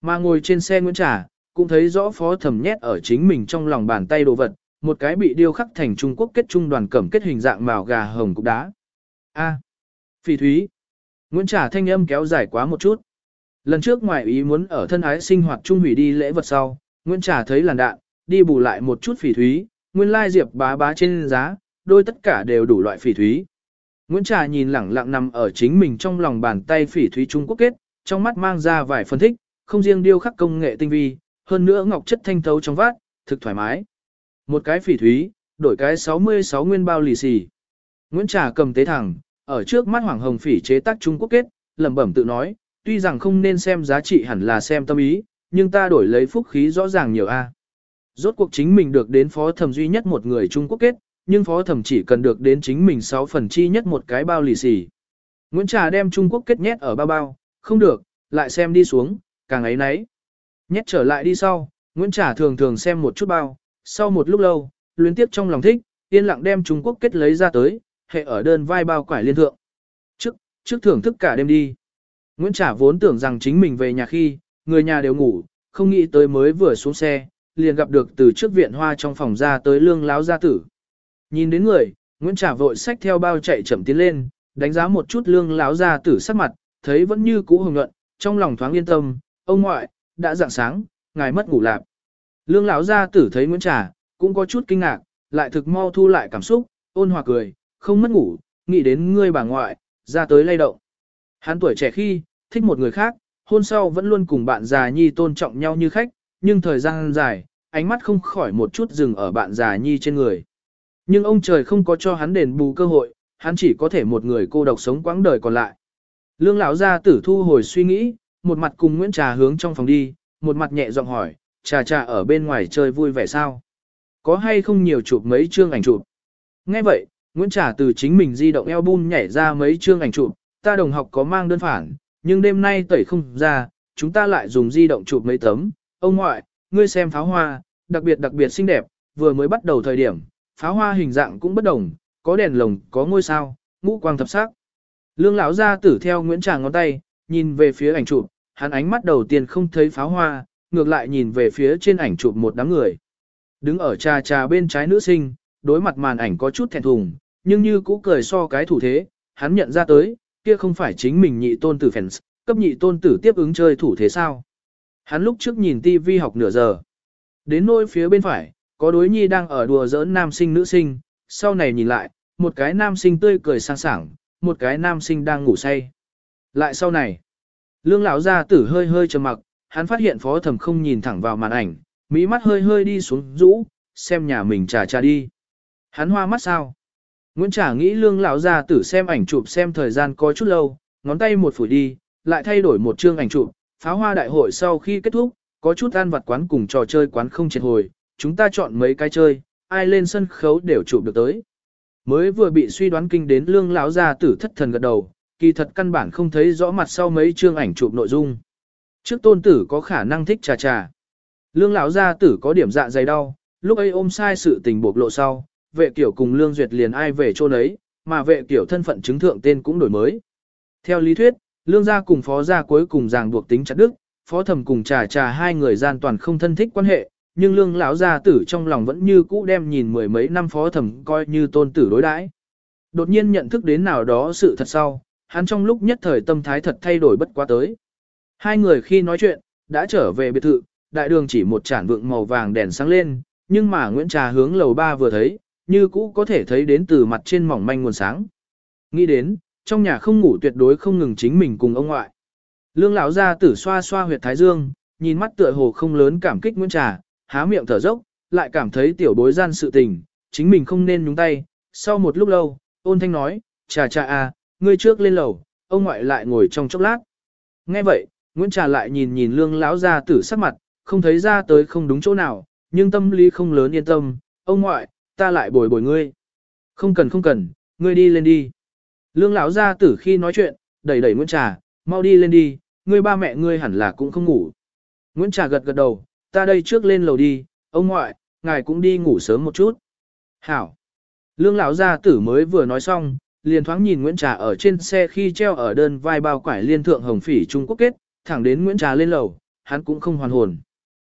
Mà ngồi trên xe Nguyễn Trà, cũng thấy rõ phó thẩm nhét ở chính mình trong lòng bàn tay đồ vật, một cái bị điêu khắc thành Trung Quốc kết trung đoàn cẩm kết hình dạng màu gà hồng cục đá. A. Phỉ thúy. Nguyễn Trà thanh âm kéo dài quá một chút. Lần trước ngoài ý muốn ở thân ái sinh hoạt trung hủy đi lễ vật sau, Nguyễn Trà thấy làn đạn, đi bù lại một chút phỉ thúy, nguyên lai diệp bá bá trên giá, đôi tất cả đều đủ loại phỉ thúy. Nguyễn Trà nhìn lẳng lặng nằm ở chính mình trong lòng bàn tay phỉ thúy Trung Quốc kết, trong mắt mang ra vài phân thích, không riêng điêu khắc công nghệ tinh vi, hơn nữa ngọc chất thanh thấu trong vát, thực thoải mái. Một cái phỉ thúy, đổi cái 66 nguyên bao lì xì. Nguyễn Trà cầm tế thẳng, ở trước mắt Hoàng Hồng phỉ chế tác Trung Quốc kết, lẩm bẩm tự nói, tuy rằng không nên xem giá trị hẳn là xem tâm ý, nhưng ta đổi lấy phúc khí rõ ràng nhiều a. Rốt cuộc chính mình được đến phó thẩm duy nhất một người Trung Quốc kết, nhưng phó thẩm chỉ cần được đến chính mình 6 phần chi nhất một cái bao lì xì. Nguyễn Trà đem Trung Quốc kết nhét ở bao bao, không được, lại xem đi xuống, càng ấy nấy. Nhét trở lại đi sau, Nguyễn Trà thường thường xem một chút bao, sau một lúc lâu, luyến tiếp trong lòng thích, yên lặng đem Trung Quốc kết lấy ra tới, hệ ở đơn vai bao quải liên thượng. Trước, trước thưởng thức cả đêm đi. Nguyễn Trả vốn tưởng rằng chính mình về nhà khi, người nhà đều ngủ, không nghĩ tới mới vừa xuống xe, liền gặp được từ trước viện hoa trong phòng ra tới lương láo gia tử. Nhìn đến người, Nguyễn Trả vội xách theo bao chạy chậm tiến lên, đánh giá một chút lương láo gia tử sắc mặt, thấy vẫn như cũ hồng nhuận, trong lòng thoáng yên tâm, ông ngoại, đã dạng sáng, ngài mất ngủ lạp. Lương lão gia tử thấy Nguyễn Trà, cũng có chút kinh ngạc, lại thực mau thu lại cảm xúc, ôn hòa cười, không mất ngủ, nghĩ đến ngươi bà ngoại, ra tới lay động. Hắn tuổi trẻ khi, thích một người khác, hôn sau vẫn luôn cùng bạn già nhi tôn trọng nhau như khách, nhưng thời gian dài, ánh mắt không khỏi một chút dừng ở bạn già nhi trên người. Nhưng ông trời không có cho hắn đền bù cơ hội, hắn chỉ có thể một người cô độc sống quãng đời còn lại. Lương lão gia tử thu hồi suy nghĩ, một mặt cùng Nguyễn Trà hướng trong phòng đi, một mặt nhẹ giọng hỏi, trà trà ở bên ngoài chơi vui vẻ sao? Có hay không nhiều chụp mấy chương ảnh chụp? Nghe vậy, Nguyễn Trả từ chính mình di động album nhảy ra mấy chương ảnh chụp, ta đồng học có mang đơn phản, nhưng đêm nay tẩy không ra, chúng ta lại dùng di động chụp mấy tấm. Ông ngoại, ngươi xem pháo hoa, đặc biệt đặc biệt xinh đẹp, vừa mới bắt đầu thời điểm, pháo hoa hình dạng cũng bất đồng, có đèn lồng, có ngôi sao, ngũ quang thập sắc. Lương lão ra tử theo Nguyễn Trà ngón tay, nhìn về phía ảnh chụp, hắn ánh mắt đầu tiên không thấy pháo hoa, ngược lại nhìn về phía trên ảnh chụp một đám người. Đứng ở trà trà bên trái nữ sinh, đối mặt màn ảnh có chút thẹn thùng, nhưng như cũ cười so cái thủ thế, hắn nhận ra tới, kia không phải chính mình nhị tôn tử fans, cấp nhị tôn tử tiếp ứng chơi thủ thế sao. Hắn lúc trước nhìn TV học nửa giờ. Đến nỗi phía bên phải, có đối nhi đang ở đùa giỡn nam sinh nữ sinh, sau này nhìn lại, một cái nam sinh tươi cười sang sảng, một cái nam sinh đang ngủ say. Lại sau này, lương lão gia tử hơi hơi trầm mặc, hắn phát hiện phó thẩm không nhìn thẳng vào màn ảnh, mỹ mắt hơi hơi đi xuống rũ, xem nhà mình trà trà đi. Hắn hoa mắt sao? Nguyễn Trả nghĩ lương lão gia tử xem ảnh chụp xem thời gian có chút lâu, ngón tay một phủi đi, lại thay đổi một chương ảnh chụp, pháo hoa đại hội sau khi kết thúc, có chút ăn vặt quán cùng trò chơi quán không triệt hồi, chúng ta chọn mấy cái chơi, ai lên sân khấu đều chụp được tới. Mới vừa bị suy đoán kinh đến lương lão gia tử thất thần gật đầu, kỳ thật căn bản không thấy rõ mặt sau mấy chương ảnh chụp nội dung. Trước tôn tử có khả năng thích trà trà. Lương lão gia tử có điểm dạ dày đau, lúc ấy ôm sai sự tình bộc lộ sau, vệ kiểu cùng lương duyệt liền ai về chỗ đấy, mà vệ kiểu thân phận chứng thượng tên cũng đổi mới. Theo lý thuyết, lương gia cùng phó gia cuối cùng ràng buộc tính chặt đức, phó thẩm cùng trà trà hai người gian toàn không thân thích quan hệ, nhưng lương lão gia tử trong lòng vẫn như cũ đem nhìn mười mấy năm phó thẩm coi như tôn tử đối đãi. Đột nhiên nhận thức đến nào đó sự thật sau, hắn trong lúc nhất thời tâm thái thật thay đổi bất quá tới. Hai người khi nói chuyện, đã trở về biệt thự, đại đường chỉ một chản vượng màu vàng đèn sáng lên, nhưng mà Nguyễn Trà hướng lầu ba vừa thấy, như cũ có thể thấy đến từ mặt trên mỏng manh nguồn sáng. Nghĩ đến, trong nhà không ngủ tuyệt đối không ngừng chính mình cùng ông ngoại. Lương lão gia tử xoa xoa huyệt thái dương, nhìn mắt tựa hồ không lớn cảm kích Nguyễn Trà, há miệng thở dốc, lại cảm thấy tiểu bối gian sự tình, chính mình không nên nhúng tay. Sau một lúc lâu, ôn thanh nói, trà trà à, ngươi trước lên lầu, ông ngoại lại ngồi trong chốc lát. Nghe vậy, Nguyễn Trà lại nhìn nhìn lương lão gia tử sắc mặt, không thấy ra tới không đúng chỗ nào, nhưng tâm lý không lớn yên tâm, ông ngoại, ta lại bồi bồi ngươi. Không cần không cần, ngươi đi lên đi. Lương lão gia tử khi nói chuyện, đẩy đẩy Nguyễn Trà, mau đi lên đi, ngươi ba mẹ ngươi hẳn là cũng không ngủ. Nguyễn Trà gật gật đầu, ta đây trước lên lầu đi, ông ngoại, ngài cũng đi ngủ sớm một chút. Hảo. Lương lão gia tử mới vừa nói xong, liền thoáng nhìn Nguyễn Trà ở trên xe khi treo ở đơn vai bao quải liên thượng hồng phỉ Trung Quốc kết, thẳng đến Nguyễn Trà lên lầu, hắn cũng không hoàn hồn.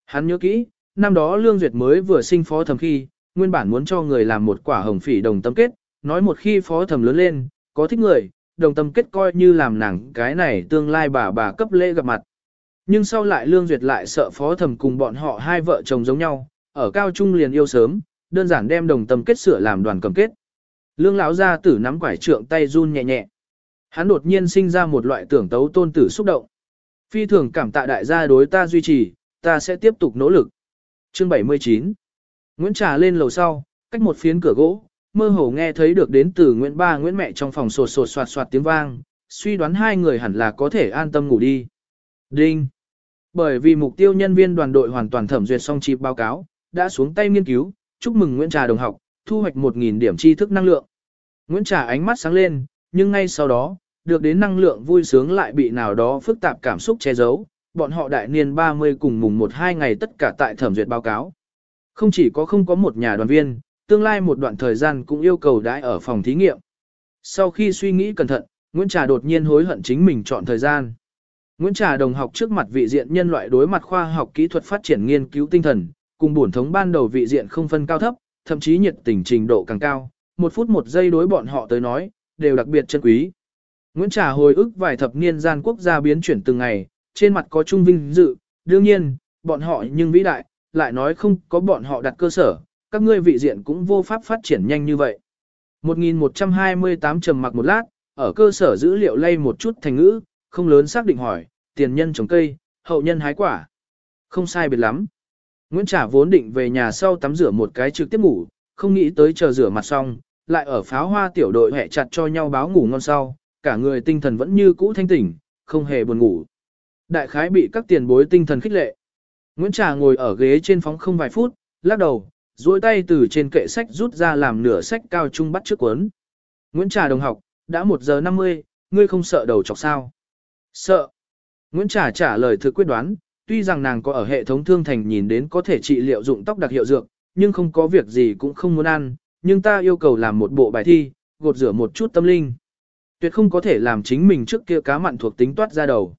Hắn nhớ kỹ, năm đó Lương Duyệt mới vừa sinh phó thẩm khi, nguyên bản muốn cho người làm một quả hồng phỉ đồng tâm kết, nói một khi phó thẩm lớn lên, có thích người, đồng tâm kết coi như làm nàng cái này tương lai bà bà cấp lễ gặp mặt. Nhưng sau lại Lương Duyệt lại sợ phó thẩm cùng bọn họ hai vợ chồng giống nhau, ở cao trung liền yêu sớm, đơn giản đem đồng tâm kết sửa làm đoàn cầm kết. Lương lão gia tử nắm quải trượng tay run nhẹ nhẹ. Hắn đột nhiên sinh ra một loại tưởng tấu tôn tử xúc động. Phi thường cảm tạ đại gia đối ta duy trì, ta sẽ tiếp tục nỗ lực. Chương 79 Nguyễn Trà lên lầu sau, cách một phiến cửa gỗ, mơ hồ nghe thấy được đến từ Nguyễn Ba Nguyễn mẹ trong phòng sột sột soạt soạt tiếng vang, suy đoán hai người hẳn là có thể an tâm ngủ đi. Đinh! Bởi vì mục tiêu nhân viên đoàn đội hoàn toàn thẩm duyệt xong chip báo cáo, đã xuống tay nghiên cứu, chúc mừng Nguyễn Trà đồng học, thu hoạch 1.000 điểm tri thức năng lượng. Nguyễn Trà ánh mắt sáng lên, nhưng ngay sau đó, được đến năng lượng vui sướng lại bị nào đó phức tạp cảm xúc che giấu, bọn họ đại niên 30 cùng mùng 1 2 ngày tất cả tại thẩm duyệt báo cáo. Không chỉ có không có một nhà đoàn viên, tương lai một đoạn thời gian cũng yêu cầu đãi ở phòng thí nghiệm. Sau khi suy nghĩ cẩn thận, Nguyễn Trà đột nhiên hối hận chính mình chọn thời gian. Nguyễn Trà đồng học trước mặt vị diện nhân loại đối mặt khoa học kỹ thuật phát triển nghiên cứu tinh thần, cùng bổn thống ban đầu vị diện không phân cao thấp, thậm chí nhiệt tình trình độ càng cao, một phút một giây đối bọn họ tới nói, đều đặc biệt chân quý. Nguyễn Trà hồi ức vài thập niên gian quốc gia biến chuyển từng ngày, trên mặt có trung vinh dự, đương nhiên, bọn họ nhưng vĩ đại, lại nói không có bọn họ đặt cơ sở, các ngươi vị diện cũng vô pháp phát triển nhanh như vậy. 1128 trầm mặc một lát, ở cơ sở dữ liệu lay một chút thành ngữ, không lớn xác định hỏi, tiền nhân trồng cây, hậu nhân hái quả. Không sai biệt lắm. Nguyễn Trả vốn định về nhà sau tắm rửa một cái trực tiếp ngủ, không nghĩ tới chờ rửa mặt xong, lại ở pháo hoa tiểu đội hẹ chặt cho nhau báo ngủ ngon sau, cả người tinh thần vẫn như cũ thanh tỉnh, không hề buồn ngủ. Đại khái bị các tiền bối tinh thần khích lệ. Nguyễn Trà ngồi ở ghế trên phóng không vài phút, lắc đầu, duỗi tay từ trên kệ sách rút ra làm nửa sách cao trung bắt trước cuốn. Nguyễn Trà đồng học, đã 1 giờ 50, ngươi không sợ đầu chọc sao? Sợ. Nguyễn Trà trả lời thực quyết đoán, tuy rằng nàng có ở hệ thống thương thành nhìn đến có thể trị liệu dụng tóc đặc hiệu dược, nhưng không có việc gì cũng không muốn ăn, nhưng ta yêu cầu làm một bộ bài thi, gột rửa một chút tâm linh. Tuyệt không có thể làm chính mình trước kia cá mặn thuộc tính toát ra đầu.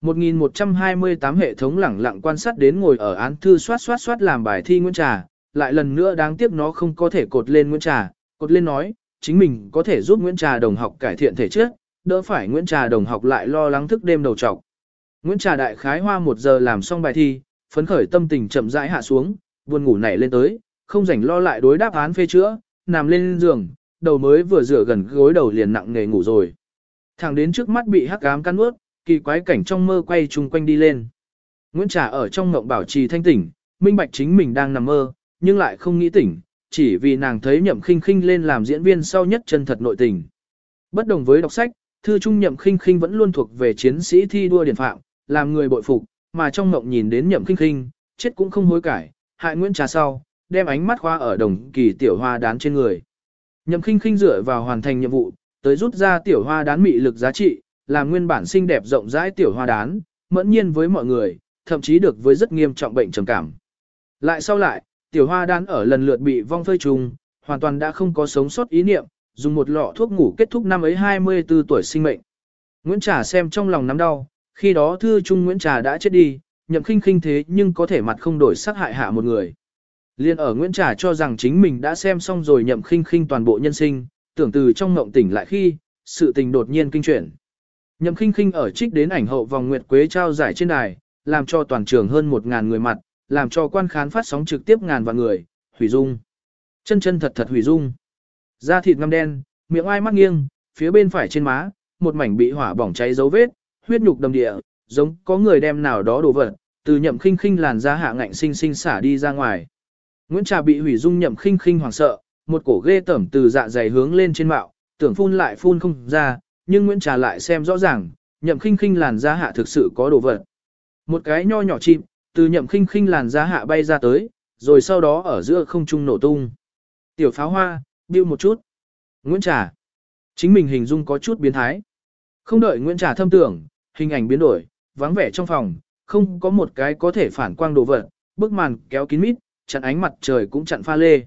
1128 hệ thống lẳng lặng quan sát đến ngồi ở án thư soát soát soát làm bài thi Nguyễn Trà, lại lần nữa đáng tiếc nó không có thể cột lên Nguyễn Trà, cột lên nói, chính mình có thể giúp Nguyễn Trà đồng học cải thiện thể chất, đỡ phải Nguyễn Trà đồng học lại lo lắng thức đêm đầu trọc. Nguyễn Trà đại khái hoa một giờ làm xong bài thi, phấn khởi tâm tình chậm rãi hạ xuống, buồn ngủ nảy lên tới, không rảnh lo lại đối đáp án phê chữa, nằm lên giường, đầu mới vừa rửa gần gối đầu liền nặng nghề ngủ rồi. Thẳng đến trước mắt bị hắc ám căn ướt, kỳ quái cảnh trong mơ quay chung quanh đi lên. Nguyễn Trà ở trong mộng bảo trì thanh tỉnh, minh bạch chính mình đang nằm mơ, nhưng lại không nghĩ tỉnh, chỉ vì nàng thấy nhậm khinh khinh lên làm diễn viên sau nhất chân thật nội tình. Bất đồng với đọc sách, thư trung nhậm khinh khinh vẫn luôn thuộc về chiến sĩ thi đua điển phạm, làm người bội phục, mà trong mộng nhìn đến nhậm khinh khinh, chết cũng không hối cải, hại Nguyễn Trà sau, đem ánh mắt khoa ở đồng kỳ tiểu hoa đán trên người. Nhậm khinh khinh dựa vào hoàn thành nhiệm vụ, tới rút ra tiểu hoa đán mị lực giá trị, làm nguyên bản xinh đẹp rộng rãi tiểu hoa đán, mẫn nhiên với mọi người, thậm chí được với rất nghiêm trọng bệnh trầm cảm. Lại sau lại, tiểu hoa đán ở lần lượt bị vong phơi trùng, hoàn toàn đã không có sống sót ý niệm, dùng một lọ thuốc ngủ kết thúc năm ấy 24 tuổi sinh mệnh. Nguyễn Trà xem trong lòng nắm đau, khi đó thư trung Nguyễn Trà đã chết đi, nhậm khinh khinh thế nhưng có thể mặt không đổi sắc hại hạ một người. Liên ở Nguyễn Trà cho rằng chính mình đã xem xong rồi nhậm khinh khinh toàn bộ nhân sinh, tưởng từ trong ngộng tỉnh lại khi, sự tình đột nhiên kinh chuyển. Nhậm khinh khinh ở trích đến ảnh hậu vòng Nguyệt Quế trao giải trên đài, làm cho toàn trường hơn 1.000 người mặt, làm cho quan khán phát sóng trực tiếp ngàn vạn người, hủy dung. Chân chân thật thật hủy dung. Da thịt ngăm đen, miệng ai mắt nghiêng, phía bên phải trên má, một mảnh bị hỏa bỏng cháy dấu vết, huyết nhục đầm địa, giống có người đem nào đó đổ vật, từ nhậm khinh khinh làn da hạ ngạnh sinh sinh xả đi ra ngoài. Nguyễn Trà bị hủy dung nhậm khinh khinh hoảng sợ, một cổ ghê tẩm từ dạ dày hướng lên trên mạo, tưởng phun lại phun không ra, nhưng Nguyễn Trà lại xem rõ ràng, nhậm khinh khinh làn da hạ thực sự có đồ vật. Một cái nho nhỏ chim, từ nhậm khinh khinh làn da hạ bay ra tới, rồi sau đó ở giữa không trung nổ tung. Tiểu pháo hoa, điêu một chút. Nguyễn Trà. Chính mình hình dung có chút biến thái. Không đợi Nguyễn Trà thâm tưởng, hình ảnh biến đổi, vắng vẻ trong phòng, không có một cái có thể phản quang đồ vật, bức màn kéo kín mít, chặn ánh mặt trời cũng chặn pha lê.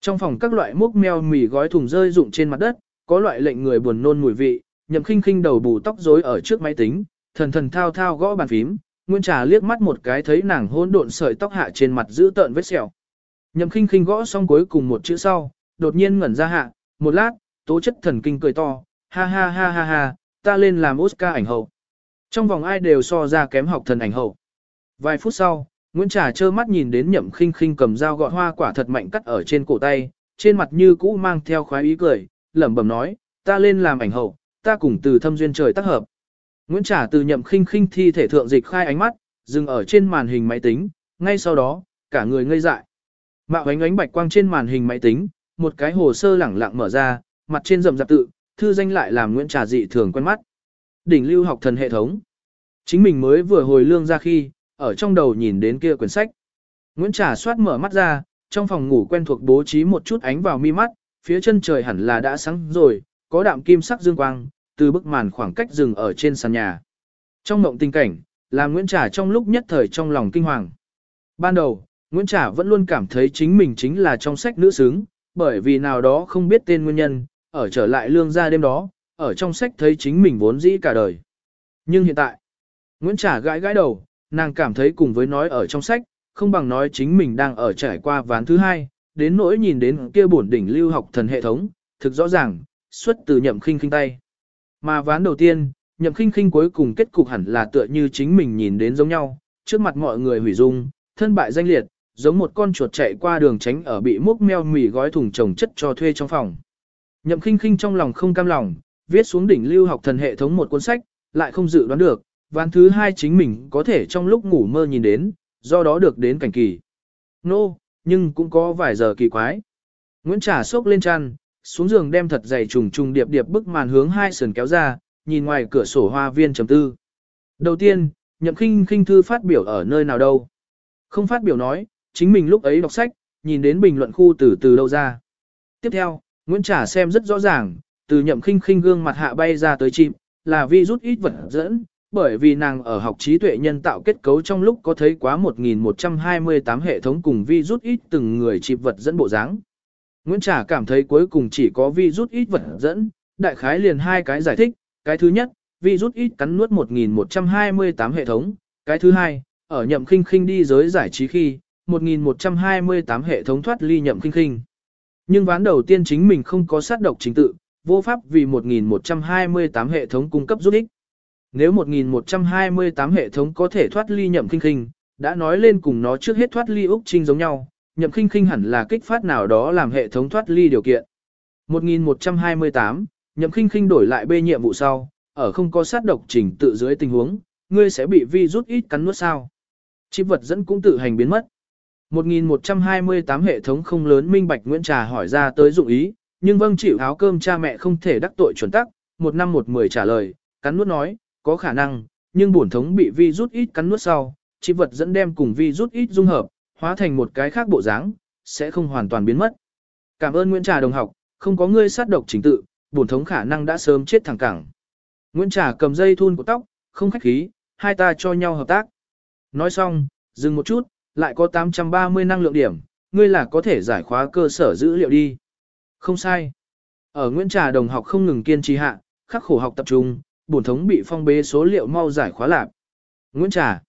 Trong phòng các loại múc meo mì gói thùng rơi rụng trên mặt đất, có loại lệnh người buồn nôn mùi vị, nhậm khinh khinh đầu bù tóc rối ở trước máy tính, thần thần thao thao gõ bàn phím, Nguyên Trà liếc mắt một cái thấy nàng hỗn độn sợi tóc hạ trên mặt giữ tợn vết sẹo. Nhậm khinh khinh gõ xong cuối cùng một chữ sau, đột nhiên ngẩn ra hạ, một lát, tố chất thần kinh cười to, ha ha ha ha ha, ta lên làm Oscar ảnh hậu. Trong vòng ai đều so ra kém học thần ảnh hậu. Vài phút sau, Nguyễn Trà trơ mắt nhìn đến nhậm khinh khinh cầm dao gọt hoa quả thật mạnh cắt ở trên cổ tay, trên mặt như cũ mang theo khoái ý cười, lẩm bẩm nói, ta lên làm ảnh hậu, ta cùng từ thâm duyên trời tác hợp. Nguyễn trả từ nhậm khinh khinh thi thể thượng dịch khai ánh mắt, dừng ở trên màn hình máy tính, ngay sau đó, cả người ngây dại. Mạo ánh ánh bạch quang trên màn hình máy tính, một cái hồ sơ lẳng lặng mở ra, mặt trên rậm rạp tự, thư danh lại làm Nguyễn Trà dị thường quen mắt. Đỉnh lưu học thần hệ thống. Chính mình mới vừa hồi lương ra khi, ở trong đầu nhìn đến kia quyển sách. Nguyễn Trà soát mở mắt ra, trong phòng ngủ quen thuộc bố trí một chút ánh vào mi mắt, phía chân trời hẳn là đã sáng rồi, có đạm kim sắc dương quang, từ bức màn khoảng cách dừng ở trên sàn nhà. Trong mộng tình cảnh, làm Nguyễn Trà trong lúc nhất thời trong lòng kinh hoàng. Ban đầu, Nguyễn Trà vẫn luôn cảm thấy chính mình chính là trong sách nữ sướng bởi vì nào đó không biết tên nguyên nhân, ở trở lại lương gia đêm đó, ở trong sách thấy chính mình vốn dĩ cả đời. Nhưng hiện tại, Nguyễn Trà gãi gãi đầu, nàng cảm thấy cùng với nói ở trong sách, không bằng nói chính mình đang ở trải qua ván thứ hai, đến nỗi nhìn đến kia bổn đỉnh lưu học thần hệ thống, thực rõ ràng, xuất từ nhậm khinh khinh tay. Mà ván đầu tiên, nhậm khinh khinh cuối cùng kết cục hẳn là tựa như chính mình nhìn đến giống nhau, trước mặt mọi người hủy dung, thân bại danh liệt, giống một con chuột chạy qua đường tránh ở bị múc meo mì gói thùng trồng chất cho thuê trong phòng. Nhậm khinh khinh trong lòng không cam lòng, viết xuống đỉnh lưu học thần hệ thống một cuốn sách, lại không dự đoán được, ván thứ hai chính mình có thể trong lúc ngủ mơ nhìn đến, do đó được đến cảnh kỳ. Nô, no, nhưng cũng có vài giờ kỳ quái. Nguyễn Trà sốc lên chăn, xuống giường đem thật dày trùng trùng điệp điệp bức màn hướng hai sườn kéo ra, nhìn ngoài cửa sổ hoa viên trầm tư. Đầu tiên, nhậm khinh khinh thư phát biểu ở nơi nào đâu. Không phát biểu nói, chính mình lúc ấy đọc sách, nhìn đến bình luận khu từ từ đâu ra. Tiếp theo, Nguyễn Trả xem rất rõ ràng, từ nhậm khinh khinh gương mặt hạ bay ra tới chim, là vi rút ít vật dẫn, bởi vì nàng ở học trí tuệ nhân tạo kết cấu trong lúc có thấy quá 1128 hệ thống cùng vi rút ít từng người chịp vật dẫn bộ dáng. Nguyễn Trà cảm thấy cuối cùng chỉ có vi rút ít vật dẫn, đại khái liền hai cái giải thích, cái thứ nhất, vi rút ít cắn nuốt 1128 hệ thống, cái thứ hai, ở nhậm khinh khinh đi giới giải trí khi, 1128 hệ thống thoát ly nhậm khinh khinh. Nhưng ván đầu tiên chính mình không có sát độc chính tự, vô pháp vì 1128 hệ thống cung cấp rút ích. Nếu 1128 hệ thống có thể thoát ly nhậm khinh khinh, đã nói lên cùng nó trước hết thoát ly Úc Trinh giống nhau, nhậm khinh khinh hẳn là kích phát nào đó làm hệ thống thoát ly điều kiện. 1128, nhậm khinh khinh đổi lại bê nhiệm vụ sau, ở không có sát độc trình tự dưới tình huống, ngươi sẽ bị vi rút ít cắn nuốt sao. Chip vật dẫn cũng tự hành biến mất. 1128 hệ thống không lớn minh bạch Nguyễn Trà hỏi ra tới dụng ý, nhưng vâng chịu áo cơm cha mẹ không thể đắc tội chuẩn tắc, một năm một mười trả lời, cắn nuốt nói, có khả năng, nhưng bổn thống bị vi rút ít cắn nuốt sau, chip vật dẫn đem cùng vi rút ít dung hợp, hóa thành một cái khác bộ dáng, sẽ không hoàn toàn biến mất. Cảm ơn Nguyễn Trà đồng học, không có ngươi sát độc chính tự, bổn thống khả năng đã sớm chết thẳng cẳng. Nguyễn Trà cầm dây thun của tóc, không khách khí, hai ta cho nhau hợp tác. Nói xong, dừng một chút, lại có 830 năng lượng điểm, ngươi là có thể giải khóa cơ sở dữ liệu đi. Không sai. Ở Nguyễn Trà đồng học không ngừng kiên trì hạ, khắc khổ học tập trung, bổn thống bị phong bế số liệu mau giải khóa lạc. Nguyễn Trà.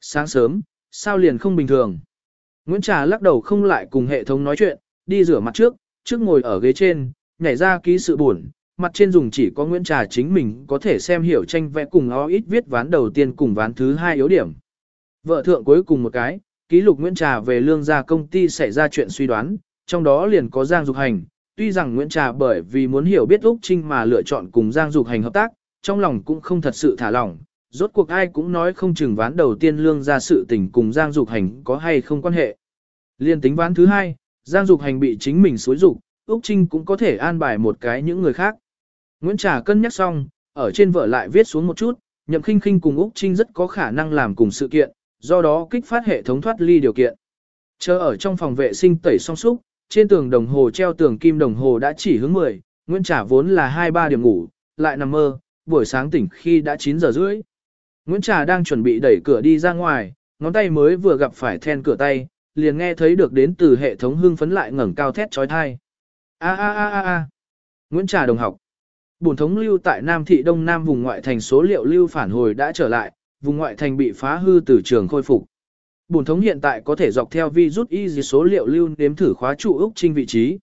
Sáng sớm, sao liền không bình thường. Nguyễn Trà lắc đầu không lại cùng hệ thống nói chuyện, đi rửa mặt trước, trước ngồi ở ghế trên, nhảy ra ký sự buồn, mặt trên dùng chỉ có Nguyễn Trà chính mình có thể xem hiểu tranh vẽ cùng o ít viết ván đầu tiên cùng ván thứ hai yếu điểm. Vợ thượng cuối cùng một cái, ký lục Nguyễn Trà về lương gia công ty xảy ra chuyện suy đoán, trong đó liền có Giang Dục Hành. Tuy rằng Nguyễn Trà bởi vì muốn hiểu biết Úc Trinh mà lựa chọn cùng Giang Dục Hành hợp tác, trong lòng cũng không thật sự thả lỏng. Rốt cuộc ai cũng nói không chừng ván đầu tiên lương ra sự tình cùng Giang Dục Hành có hay không quan hệ. Liên tính ván thứ hai, Giang Dục Hành bị chính mình xối dục, Úc Trinh cũng có thể an bài một cái những người khác. Nguyễn Trà cân nhắc xong, ở trên vở lại viết xuống một chút, Nhậm Khinh Khinh cùng Úc Trinh rất có khả năng làm cùng sự kiện, do đó kích phát hệ thống thoát ly điều kiện. Chờ ở trong phòng vệ sinh tẩy xong súc, trên tường đồng hồ treo tường kim đồng hồ đã chỉ hướng 10, Nguyễn Trà vốn là 2-3 điểm ngủ, lại nằm mơ, buổi sáng tỉnh khi đã 9 giờ rưỡi. Nguyễn Trà đang chuẩn bị đẩy cửa đi ra ngoài, ngón tay mới vừa gặp phải then cửa tay, liền nghe thấy được đến từ hệ thống hưng phấn lại ngẩng cao thét trói thai. A a a a a. Nguyễn Trà đồng học. Bổn thống lưu tại Nam thị Đông Nam vùng ngoại thành số liệu lưu phản hồi đã trở lại, vùng ngoại thành bị phá hư từ trường khôi phục. Bổn thống hiện tại có thể dọc theo vi rút y số liệu lưu nếm thử khóa trụ Úc Trinh vị trí.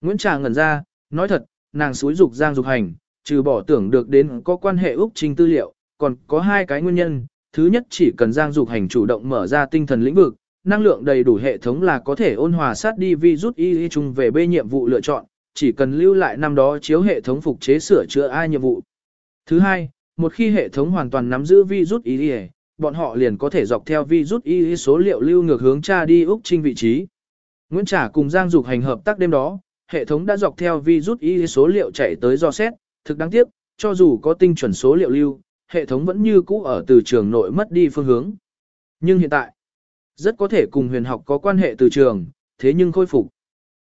Nguyễn Trà ngẩn ra, nói thật, nàng suối dục giang dục hành, trừ bỏ tưởng được đến có quan hệ Úc Trinh tư liệu, còn có hai cái nguyên nhân. Thứ nhất chỉ cần giang dục hành chủ động mở ra tinh thần lĩnh vực, năng lượng đầy đủ hệ thống là có thể ôn hòa sát đi vi rút y chung về bê nhiệm vụ lựa chọn, chỉ cần lưu lại năm đó chiếu hệ thống phục chế sửa chữa ai nhiệm vụ. Thứ hai, một khi hệ thống hoàn toàn nắm giữ vi rút y bọn họ liền có thể dọc theo vi rút y số liệu lưu ngược hướng tra đi Úc Trinh vị trí. Nguyễn Trả cùng Giang Dục hành hợp tác đêm đó, hệ thống đã dọc theo vi rút y số liệu chạy tới do xét, thực đáng tiếc, cho dù có tinh chuẩn số liệu lưu, hệ thống vẫn như cũ ở từ trường nội mất đi phương hướng. Nhưng hiện tại, rất có thể cùng huyền học có quan hệ từ trường, thế nhưng khôi phục.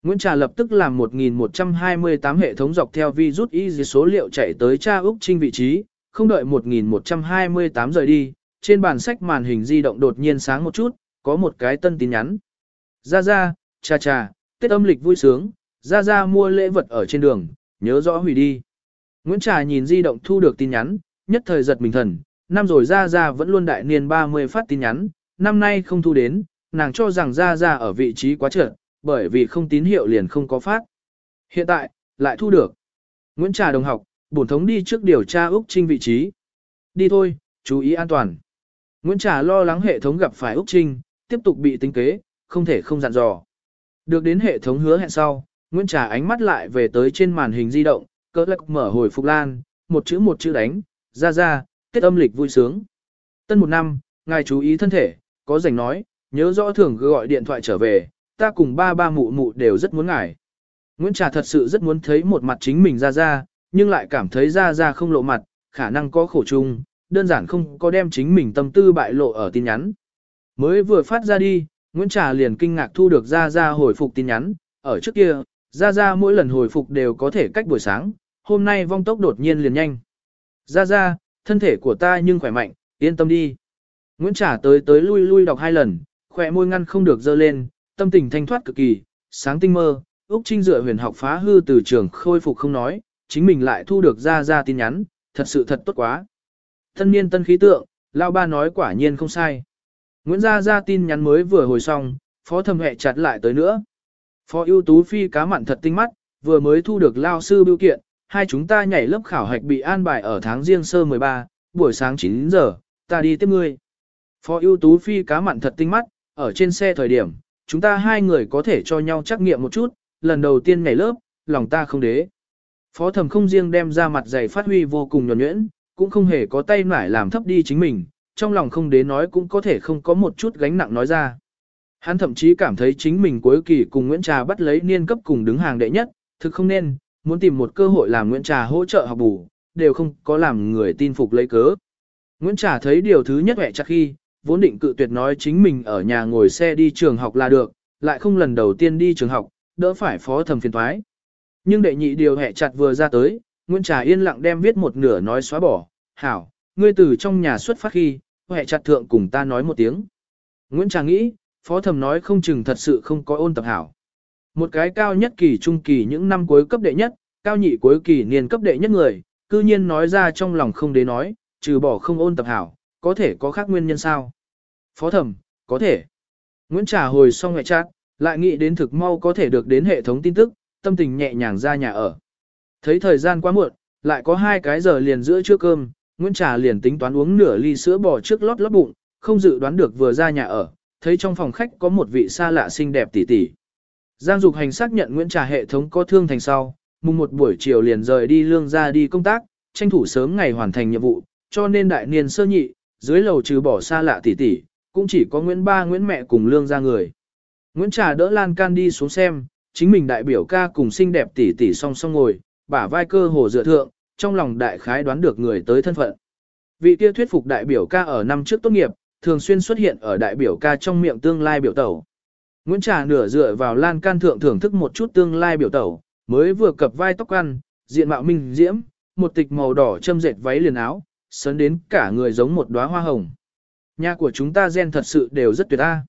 Nguyễn Trà lập tức làm 1128 hệ thống dọc theo vi rút y số liệu chạy tới Cha Úc Trinh vị trí, không đợi 1128 rời đi, trên bàn sách màn hình di động đột nhiên sáng một chút, có một cái tân tin nhắn. Ra ra, cha cha, Tết âm lịch vui sướng, ra ra mua lễ vật ở trên đường, nhớ rõ hủy đi. Nguyễn Trà nhìn di động thu được tin nhắn, nhất thời giật mình thần, năm rồi ra ra vẫn luôn đại niên 30 phát tin nhắn, năm nay không thu đến, nàng cho rằng ra ra ở vị trí quá trượt, bởi vì không tín hiệu liền không có phát. Hiện tại, lại thu được. Nguyễn Trà đồng học, bổn thống đi trước điều tra Úc Trinh vị trí. Đi thôi, chú ý an toàn. Nguyễn Trà lo lắng hệ thống gặp phải Úc Trinh, tiếp tục bị tính kế, không thể không dặn dò. Được đến hệ thống hứa hẹn sau, Nguyễn Trà ánh mắt lại về tới trên màn hình di động, cỡ lạc mở hồi phục lan, một chữ một chữ đánh, ra ra, Tết âm lịch vui sướng. Tân một năm, ngài chú ý thân thể, có rảnh nói, nhớ rõ thường gọi điện thoại trở về, ta cùng ba ba mụ mụ đều rất muốn ngài. Nguyễn Trà thật sự rất muốn thấy một mặt chính mình ra ra, nhưng lại cảm thấy ra ra không lộ mặt, khả năng có khổ chung, đơn giản không có đem chính mình tâm tư bại lộ ở tin nhắn. Mới vừa phát ra đi, Nguyễn Trà liền kinh ngạc thu được ra ra hồi phục tin nhắn, ở trước kia, ra ra mỗi lần hồi phục đều có thể cách buổi sáng, hôm nay vong tốc đột nhiên liền nhanh. Ra ra, thân thể của ta nhưng khỏe mạnh, yên tâm đi. Nguyễn Trả tới tới lui lui đọc hai lần, khỏe môi ngăn không được dơ lên, tâm tình thanh thoát cực kỳ, sáng tinh mơ, Úc Trinh dựa huyền học phá hư từ trường khôi phục không nói, chính mình lại thu được ra ra tin nhắn, thật sự thật tốt quá. Thân niên tân khí tượng, Lao Ba nói quả nhiên không sai. Nguyễn Gia ra tin nhắn mới vừa hồi xong, phó thầm hẹ chặt lại tới nữa. Phó ưu tú phi cá mặn thật tinh mắt, vừa mới thu được Lao sư biểu kiện, hai chúng ta nhảy lớp khảo hạch bị an bài ở tháng riêng sơ 13, buổi sáng 9 giờ, ta đi tiếp ngươi. Phó ưu tú phi cá mặn thật tinh mắt, ở trên xe thời điểm, chúng ta hai người có thể cho nhau trắc nghiệm một chút, lần đầu tiên nhảy lớp, lòng ta không đế. Phó thẩm không riêng đem ra mặt dày phát huy vô cùng nhuẩn nhuyễn, cũng không hề có tay nải làm thấp đi chính mình, trong lòng không đế nói cũng có thể không có một chút gánh nặng nói ra. Hắn thậm chí cảm thấy chính mình cuối kỳ cùng Nguyễn Trà bắt lấy niên cấp cùng đứng hàng đệ nhất, thực không nên, muốn tìm một cơ hội làm Nguyễn Trà hỗ trợ học bù, đều không có làm người tin phục lấy cớ. Nguyễn Trà thấy điều thứ nhất hẹ chắc khi, vốn định cự tuyệt nói chính mình ở nhà ngồi xe đi trường học là được, lại không lần đầu tiên đi trường học, đỡ phải phó thầm phiền thoái. Nhưng đệ nhị điều hẹ chặt vừa ra tới, Nguyễn Trà yên lặng đem viết một nửa nói xóa bỏ, hảo, ngươi từ trong nhà xuất phát khi, hẹ chặt thượng cùng ta nói một tiếng. Nguyễn Trà nghĩ, phó thầm nói không chừng thật sự không có ôn tập hảo. Một cái cao nhất kỳ trung kỳ những năm cuối cấp đệ nhất, cao nhị cuối kỳ niên cấp đệ nhất người, cư nhiên nói ra trong lòng không đế nói, trừ bỏ không ôn tập hảo, có thể có khác nguyên nhân sao? Phó thẩm, có thể. Nguyễn Trà hồi xong ngoại chat, lại nghĩ đến thực mau có thể được đến hệ thống tin tức, tâm tình nhẹ nhàng ra nhà ở. Thấy thời gian quá muộn, lại có hai cái giờ liền giữa trưa cơm, Nguyễn Trà liền tính toán uống nửa ly sữa bò trước lót lót bụng, không dự đoán được vừa ra nhà ở, thấy trong phòng khách có một vị xa lạ xinh đẹp tỷ tỷ. Giang Dục Hành xác nhận Nguyễn Trà hệ thống có thương thành sau, mùng một buổi chiều liền rời đi lương ra đi công tác, tranh thủ sớm ngày hoàn thành nhiệm vụ, cho nên đại niên sơ nhị, dưới lầu trừ bỏ xa lạ tỷ tỷ, cũng chỉ có Nguyễn Ba Nguyễn mẹ cùng lương ra người. Nguyễn Trà đỡ Lan Can đi xuống xem, chính mình đại biểu ca cùng xinh đẹp tỷ tỷ song song ngồi, bả vai cơ hồ dựa thượng, trong lòng đại khái đoán được người tới thân phận. Vị kia thuyết phục đại biểu ca ở năm trước tốt nghiệp, thường xuyên xuất hiện ở đại biểu ca trong miệng tương lai biểu tẩu. Nguyễn Trà nửa dựa vào lan can thượng thưởng thức một chút tương lai biểu tẩu, mới vừa cập vai tóc ăn, diện mạo minh diễm, một tịch màu đỏ châm dệt váy liền áo, sấn đến cả người giống một đóa hoa hồng. Nhà của chúng ta gen thật sự đều rất tuyệt a.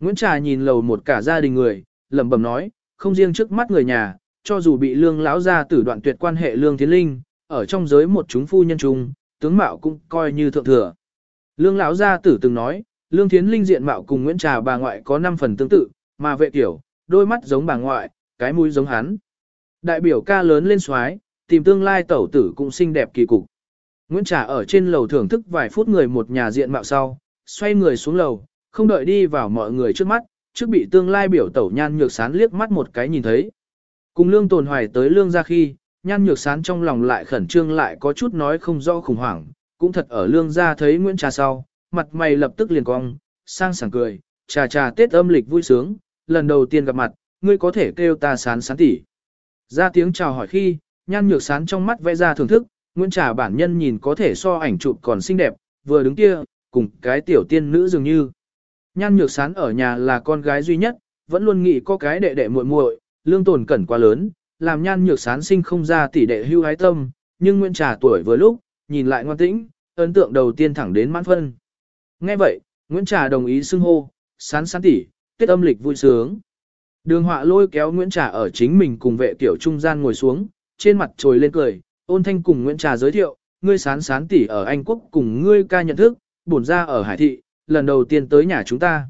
Nguyễn Trà nhìn lầu một cả gia đình người, lẩm bẩm nói, không riêng trước mắt người nhà, cho dù bị lương lão gia tử đoạn tuyệt quan hệ lương tiến linh, ở trong giới một chúng phu nhân trung, tướng mạo cũng coi như thượng thừa. Lương lão gia tử từng nói, lương Thiến linh diện mạo cùng Nguyễn Trà bà ngoại có 5 phần tương tự, mà vệ tiểu, đôi mắt giống bà ngoại, cái mũi giống hắn. Đại biểu ca lớn lên xoái, tìm tương lai tẩu tử cũng xinh đẹp kỳ cục. Nguyễn Trà ở trên lầu thưởng thức vài phút người một nhà diện mạo sau, xoay người xuống lầu, không đợi đi vào mọi người trước mắt, trước bị tương lai biểu tẩu nhan nhược sán liếc mắt một cái nhìn thấy. Cùng lương tồn hoài tới lương ra khi, nhan nhược sán trong lòng lại khẩn trương lại có chút nói không rõ khủng hoảng, cũng thật ở lương ra thấy Nguyễn Trà sau, mặt mày lập tức liền cong, sang sảng cười, trà trà tết âm lịch vui sướng, lần đầu tiên gặp mặt, ngươi có thể kêu ta sán sán tỉ. Ra tiếng chào hỏi khi, nhan nhược sán trong mắt vẽ ra thưởng thức, Nguyễn Trà bản nhân nhìn có thể so ảnh chụp còn xinh đẹp, vừa đứng kia, cùng cái tiểu tiên nữ dường như. Nhan nhược sán ở nhà là con gái duy nhất, vẫn luôn nghĩ có cái đệ đệ muội muội, lương tồn cẩn quá lớn, làm nhan nhược sán sinh không ra tỷ đệ hưu hái tâm, nhưng Nguyễn Trà tuổi vừa lúc, nhìn lại ngoan tĩnh, ấn tượng đầu tiên thẳng đến mãn phân. Nghe vậy, Nguyễn Trà đồng ý xưng hô, sán sán tỉ, tiết âm lịch vui sướng. Đường họa lôi kéo Nguyễn Trà ở chính mình cùng vệ tiểu trung gian ngồi xuống, trên mặt trồi lên cười, ôn thanh cùng Nguyễn Trà giới thiệu, ngươi sán sán tỉ ở Anh Quốc cùng ngươi ca nhận thức, bổn ra ở Hải Thị, lần đầu tiên tới nhà chúng ta.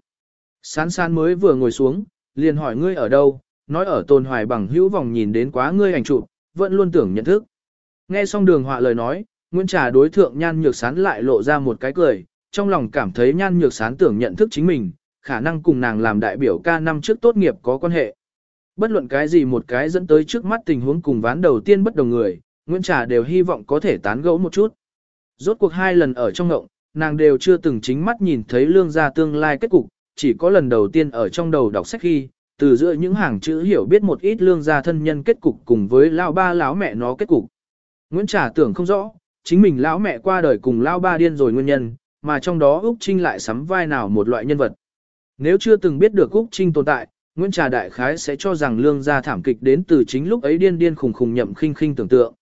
Sán sán mới vừa ngồi xuống, liền hỏi ngươi ở đâu, nói ở tồn hoài bằng hữu vòng nhìn đến quá ngươi ảnh chụp, vẫn luôn tưởng nhận thức. Nghe xong đường họa lời nói, Nguyễn Trà đối thượng nhan nhược sán lại lộ ra một cái cười, trong lòng cảm thấy nhan nhược sán tưởng nhận thức chính mình, khả năng cùng nàng làm đại biểu ca năm trước tốt nghiệp có quan hệ. Bất luận cái gì một cái dẫn tới trước mắt tình huống cùng ván đầu tiên bất đồng người, Nguyễn Trà đều hy vọng có thể tán gẫu một chút. Rốt cuộc hai lần ở trong ngộng, nàng đều chưa từng chính mắt nhìn thấy lương gia tương lai kết cục, chỉ có lần đầu tiên ở trong đầu đọc sách khi, từ giữa những hàng chữ hiểu biết một ít lương gia thân nhân kết cục cùng với lão ba lão mẹ nó kết cục. Nguyễn Trà tưởng không rõ, chính mình lão mẹ qua đời cùng lão ba điên rồi nguyên nhân, mà trong đó Úc Trinh lại sắm vai nào một loại nhân vật. Nếu chưa từng biết được Úc Trinh tồn tại, Nguyễn Trà Đại Khái sẽ cho rằng lương gia thảm kịch đến từ chính lúc ấy điên điên khùng khùng nhậm khinh khinh tưởng tượng.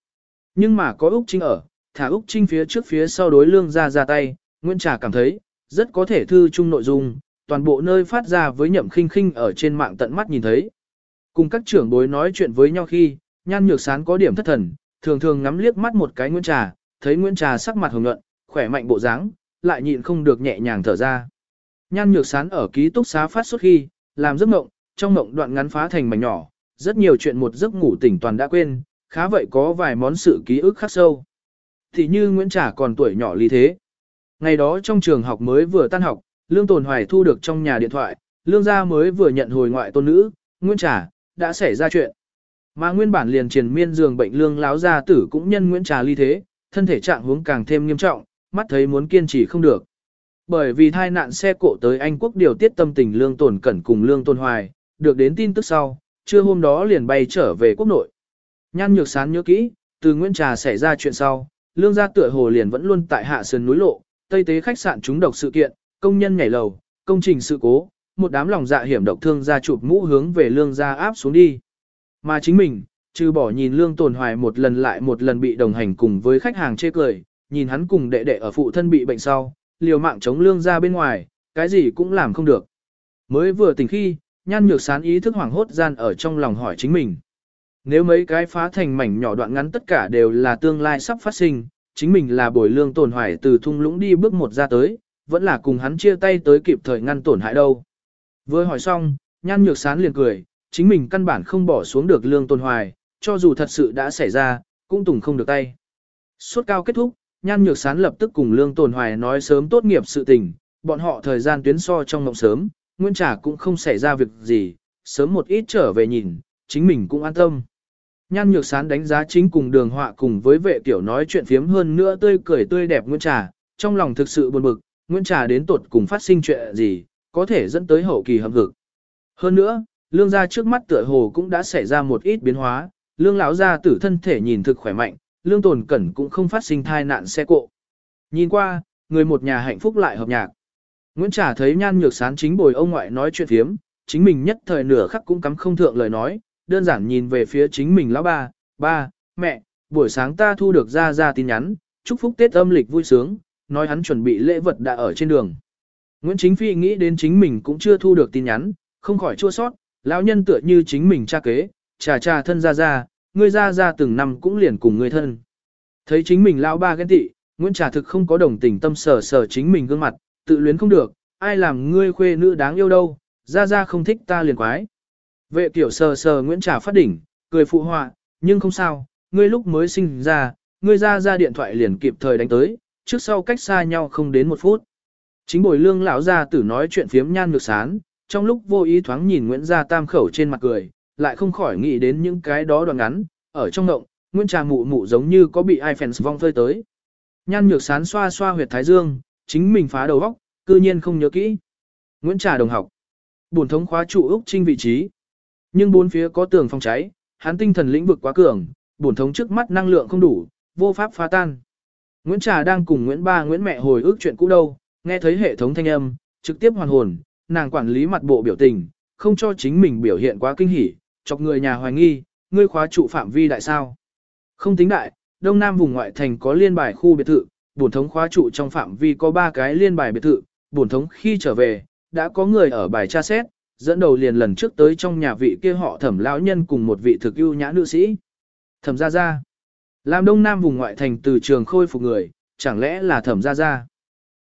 Nhưng mà có Úc Trinh ở, thả Úc Trinh phía trước phía sau đối lương gia ra tay, Nguyễn Trà cảm thấy, rất có thể thư chung nội dung, toàn bộ nơi phát ra với nhậm khinh khinh ở trên mạng tận mắt nhìn thấy. Cùng các trưởng bối nói chuyện với nhau khi, nhan nhược sán có điểm thất thần, thường thường ngắm liếc mắt một cái Nguyễn Trà, thấy Nguyễn Trà sắc mặt hồng nhuận, khỏe mạnh bộ dáng, lại nhịn không được nhẹ nhàng thở ra. Nhan nhược sán ở ký túc xá phát suốt khi, làm giấc mộng, trong mộng đoạn ngắn phá thành mảnh nhỏ, rất nhiều chuyện một giấc ngủ tỉnh toàn đã quên, khá vậy có vài món sự ký ức khắc sâu. Thì như Nguyễn Trà còn tuổi nhỏ lý thế. Ngày đó trong trường học mới vừa tan học, Lương Tồn Hoài thu được trong nhà điện thoại, Lương gia mới vừa nhận hồi ngoại tôn nữ, Nguyễn Trà, đã xảy ra chuyện. Mà nguyên bản liền triền miên giường bệnh Lương láo gia tử cũng nhân Nguyễn Trà ly thế, thân thể trạng huống càng thêm nghiêm trọng, mắt thấy muốn kiên trì không được. Bởi vì thai nạn xe cộ tới Anh quốc điều tiết tâm tình Lương Tồn Cẩn cùng Lương Tôn Hoài, được đến tin tức sau, trưa hôm đó liền bay trở về quốc nội. Nhan Nhược Sán nhớ kỹ, từ Nguyễn Trà xảy ra chuyện sau, Lương gia tựa hồ liền vẫn luôn tại hạ sơn núi lộ, Tây tế khách sạn trúng độc sự kiện, công nhân nhảy lầu, công trình sự cố, một đám lòng dạ hiểm độc thương gia chụp mũ hướng về Lương gia áp xuống đi. Mà chính mình, trừ bỏ nhìn Lương Tồn Hoài một lần lại một lần bị đồng hành cùng với khách hàng chê cười, nhìn hắn cùng đệ đệ ở phụ thân bị bệnh sau, liều mạng chống lương ra bên ngoài, cái gì cũng làm không được. Mới vừa tỉnh khi, nhan nhược sán ý thức hoảng hốt gian ở trong lòng hỏi chính mình. Nếu mấy cái phá thành mảnh nhỏ đoạn ngắn tất cả đều là tương lai sắp phát sinh, chính mình là bồi lương tổn hoài từ thung lũng đi bước một ra tới, vẫn là cùng hắn chia tay tới kịp thời ngăn tổn hại đâu. Vừa hỏi xong, nhan nhược sán liền cười, chính mình căn bản không bỏ xuống được lương tổn hoài, cho dù thật sự đã xảy ra, cũng tùng không được tay. Suốt cao kết thúc, Nhan Nhược Sán lập tức cùng Lương Tồn Hoài nói sớm tốt nghiệp sự tình, bọn họ thời gian tuyến so trong mộng sớm, Nguyên Trà cũng không xảy ra việc gì, sớm một ít trở về nhìn, chính mình cũng an tâm. Nhan Nhược Sán đánh giá chính cùng đường họa cùng với vệ tiểu nói chuyện phiếm hơn nữa tươi cười tươi đẹp Nguyên Trà, trong lòng thực sự buồn bực, Nguyên Trà đến tột cùng phát sinh chuyện gì, có thể dẫn tới hậu kỳ hâm hực. Hơn nữa, lương gia trước mắt tựa hồ cũng đã xảy ra một ít biến hóa, lương lão gia tử thân thể nhìn thực khỏe mạnh, lương tồn cẩn cũng không phát sinh thai nạn xe cộ. Nhìn qua, người một nhà hạnh phúc lại hợp nhạc. Nguyễn Trà thấy nhan nhược sán chính bồi ông ngoại nói chuyện phiếm, chính mình nhất thời nửa khắc cũng cắm không thượng lời nói, đơn giản nhìn về phía chính mình lão ba, ba, mẹ, buổi sáng ta thu được ra ra tin nhắn, chúc phúc Tết âm lịch vui sướng, nói hắn chuẩn bị lễ vật đã ở trên đường. Nguyễn Chính Phi nghĩ đến chính mình cũng chưa thu được tin nhắn, không khỏi chua sót, lão nhân tựa như chính mình cha kế, trà trà thân ra ra, ngươi ra ra từng năm cũng liền cùng ngươi thân. Thấy chính mình lão ba ghen tị, Nguyễn Trà thực không có đồng tình tâm sở sở chính mình gương mặt, tự luyến không được, ai làm ngươi khuê nữ đáng yêu đâu, ra ra không thích ta liền quái. Vệ tiểu sờ sờ Nguyễn Trà phát đỉnh, cười phụ họa, nhưng không sao, ngươi lúc mới sinh ra, ngươi ra ra điện thoại liền kịp thời đánh tới, trước sau cách xa nhau không đến một phút. Chính bồi lương lão gia tử nói chuyện phiếm nhan ngược sán, trong lúc vô ý thoáng nhìn Nguyễn Gia Tam khẩu trên mặt cười, lại không khỏi nghĩ đến những cái đó đoạn ngắn, ở trong động, Nguyễn Trà mụ mụ giống như có bị ai phèn vong phơi tới. Nhan nhược sán xoa xoa huyệt thái dương, chính mình phá đầu góc, cư nhiên không nhớ kỹ. Nguyễn Trà đồng học. Bổn thống khóa trụ Úc Trinh vị trí. Nhưng bốn phía có tường phòng cháy, hắn tinh thần lĩnh vực quá cường, bổn thống trước mắt năng lượng không đủ, vô pháp phá tan. Nguyễn Trà đang cùng Nguyễn Ba Nguyễn mẹ hồi ức chuyện cũ đâu, nghe thấy hệ thống thanh âm, trực tiếp hoàn hồn, nàng quản lý mặt bộ biểu tình, không cho chính mình biểu hiện quá kinh hỉ, chọc người nhà hoài nghi, ngươi khóa trụ phạm vi đại sao. Không tính đại, đông nam vùng ngoại thành có liên bài khu biệt thự, bổn thống khóa trụ trong phạm vi có 3 cái liên bài biệt thự, bổn thống khi trở về, đã có người ở bài tra xét, dẫn đầu liền lần trước tới trong nhà vị kia họ thẩm lão nhân cùng một vị thực ưu nhã nữ sĩ. Thẩm gia gia. Làm đông nam vùng ngoại thành từ trường khôi phục người, chẳng lẽ là thẩm gia gia.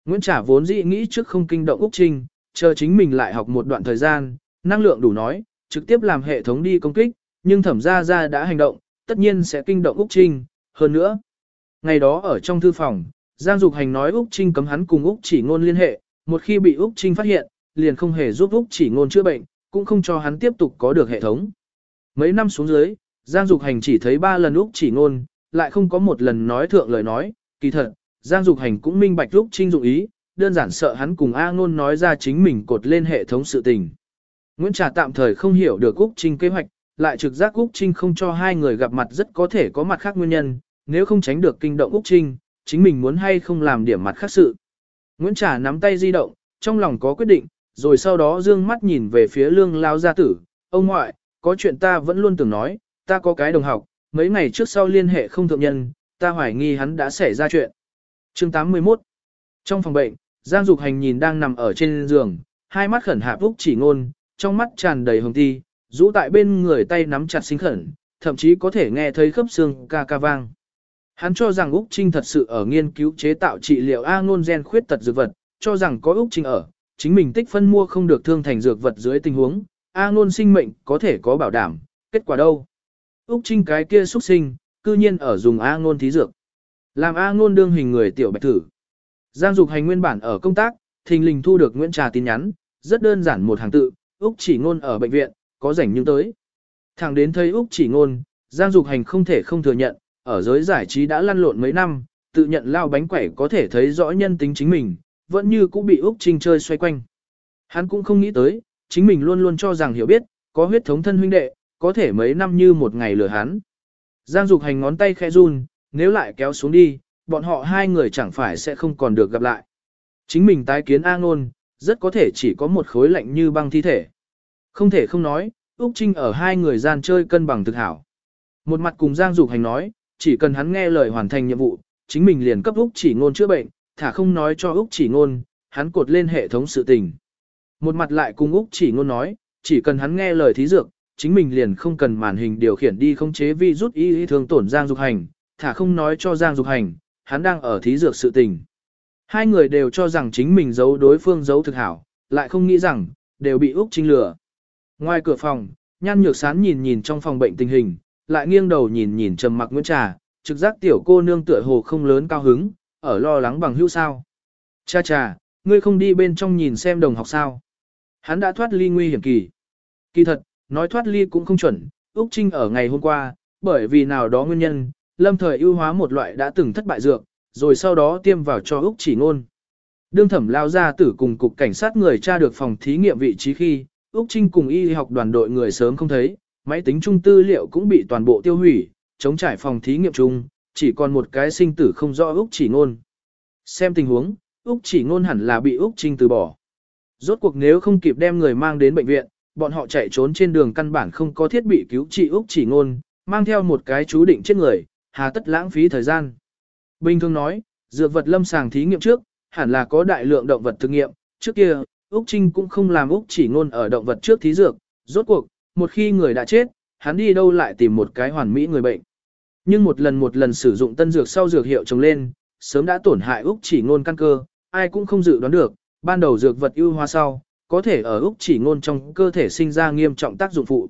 Nguyễn Trả vốn dĩ nghĩ trước không kinh động Úc Trinh, chờ chính mình lại học một đoạn thời gian, năng lượng đủ nói, trực tiếp làm hệ thống đi công kích, nhưng thẩm gia gia đã hành động, tất nhiên sẽ kinh động Úc Trinh, hơn nữa. Ngày đó ở trong thư phòng, Giang Dục Hành nói Úc Trinh cấm hắn cùng Úc chỉ ngôn liên hệ, một khi bị Úc Trinh phát hiện, liền không hề giúp Úc chỉ ngôn chữa bệnh, cũng không cho hắn tiếp tục có được hệ thống. Mấy năm xuống dưới, Giang Dục Hành chỉ thấy ba lần Úc chỉ ngôn, lại không có một lần nói thượng lời nói, kỳ thật, Giang Dục Hành cũng minh bạch Úc Trinh dụng ý, đơn giản sợ hắn cùng A Ngôn nói ra chính mình cột lên hệ thống sự tình. Nguyễn Trà tạm thời không hiểu được Úc Trinh kế hoạch, lại trực giác Úc Trinh không cho hai người gặp mặt rất có thể có mặt khác nguyên nhân, nếu không tránh được kinh động Úc Trinh, chính mình muốn hay không làm điểm mặt khác sự. Nguyễn Trà nắm tay di động, trong lòng có quyết định, rồi sau đó dương mắt nhìn về phía lương lao gia tử, ông ngoại, có chuyện ta vẫn luôn tưởng nói, ta có cái đồng học, mấy ngày trước sau liên hệ không thượng nhân, ta hoài nghi hắn đã xảy ra chuyện. Chương 81 Trong phòng bệnh, Giang Dục Hành nhìn đang nằm ở trên giường, hai mắt khẩn hạp Úc chỉ ngôn, trong mắt tràn đầy hồng ti, rũ tại bên người tay nắm chặt sinh khẩn, thậm chí có thể nghe thấy khớp xương ca ca vang. Hắn cho rằng Úc Trinh thật sự ở nghiên cứu chế tạo trị liệu A ngôn gen khuyết tật dược vật, cho rằng có Úc Trinh ở, chính mình tích phân mua không được thương thành dược vật dưới tình huống, A ngôn sinh mệnh có thể có bảo đảm, kết quả đâu? Úc Trinh cái kia xuất sinh, cư nhiên ở dùng A ngôn thí dược. Làm A ngôn đương hình người tiểu bạch thử. Giang Dục Hành nguyên bản ở công tác, thình lình thu được Nguyễn Trà tin nhắn, rất đơn giản một hàng tự, Úc chỉ ngôn ở bệnh viện, có rảnh nhưng tới. Thẳng đến thấy Úc chỉ ngôn, Giang Dục Hành không thể không thừa nhận, ở giới giải trí đã lăn lộn mấy năm, tự nhận lao bánh quẩy có thể thấy rõ nhân tính chính mình, vẫn như cũng bị Úc Trinh chơi xoay quanh. Hắn cũng không nghĩ tới, chính mình luôn luôn cho rằng hiểu biết, có huyết thống thân huynh đệ, có thể mấy năm như một ngày lừa hắn. Giang Dục Hành ngón tay khẽ run, nếu lại kéo xuống đi, bọn họ hai người chẳng phải sẽ không còn được gặp lại. Chính mình tái kiến A Ngôn, rất có thể chỉ có một khối lạnh như băng thi thể. Không thể không nói, Úc Trinh ở hai người gian chơi cân bằng thực hảo. Một mặt cùng Giang Dục Hành nói, chỉ cần hắn nghe lời hoàn thành nhiệm vụ, chính mình liền cấp Úc chỉ ngôn chữa bệnh, thả không nói cho Úc chỉ ngôn, hắn cột lên hệ thống sự tình. Một mặt lại cùng Úc chỉ ngôn nói, chỉ cần hắn nghe lời thí dược, chính mình liền không cần màn hình điều khiển đi khống chế vi rút y thương tổn Giang Dục Hành, thả không nói cho Giang Dục Hành, hắn đang ở thí dược sự tình. Hai người đều cho rằng chính mình giấu đối phương giấu thực hảo, lại không nghĩ rằng, đều bị Úc Trinh lừa. Ngoài cửa phòng, Nhan Nhược Sán nhìn nhìn trong phòng bệnh tình hình, lại nghiêng đầu nhìn nhìn trầm mặc Nguyễn Trà, trực giác tiểu cô nương tựa hồ không lớn cao hứng, ở lo lắng bằng hữu sao. Cha cha, ngươi không đi bên trong nhìn xem đồng học sao. Hắn đã thoát ly nguy hiểm kỳ. Kỳ thật, nói thoát ly cũng không chuẩn, Úc Trinh ở ngày hôm qua, bởi vì nào đó nguyên nhân, lâm thời ưu hóa một loại đã từng thất bại dược, rồi sau đó tiêm vào cho Úc chỉ ngôn. Đương thẩm lao ra tử cùng cục cảnh sát người tra được phòng thí nghiệm vị trí khi, Úc Trinh cùng y học đoàn đội người sớm không thấy, máy tính trung tư liệu cũng bị toàn bộ tiêu hủy, chống trải phòng thí nghiệm chung, chỉ còn một cái sinh tử không rõ Úc chỉ ngôn. Xem tình huống, Úc chỉ ngôn hẳn là bị Úc Trinh từ bỏ. Rốt cuộc nếu không kịp đem người mang đến bệnh viện, bọn họ chạy trốn trên đường căn bản không có thiết bị cứu trị Úc chỉ ngôn, mang theo một cái chú định chết người, hà tất lãng phí thời gian. Bình thường nói, dược vật lâm sàng thí nghiệm trước, hẳn là có đại lượng động vật thực nghiệm, trước kia, Úc Trinh cũng không làm Úc chỉ ngôn ở động vật trước thí dược, rốt cuộc, một khi người đã chết, hắn đi đâu lại tìm một cái hoàn mỹ người bệnh. Nhưng một lần một lần sử dụng tân dược sau dược hiệu trồng lên, sớm đã tổn hại Úc chỉ ngôn căn cơ, ai cũng không dự đoán được, ban đầu dược vật ưu hoa sau, có thể ở Úc chỉ ngôn trong cơ thể sinh ra nghiêm trọng tác dụng phụ.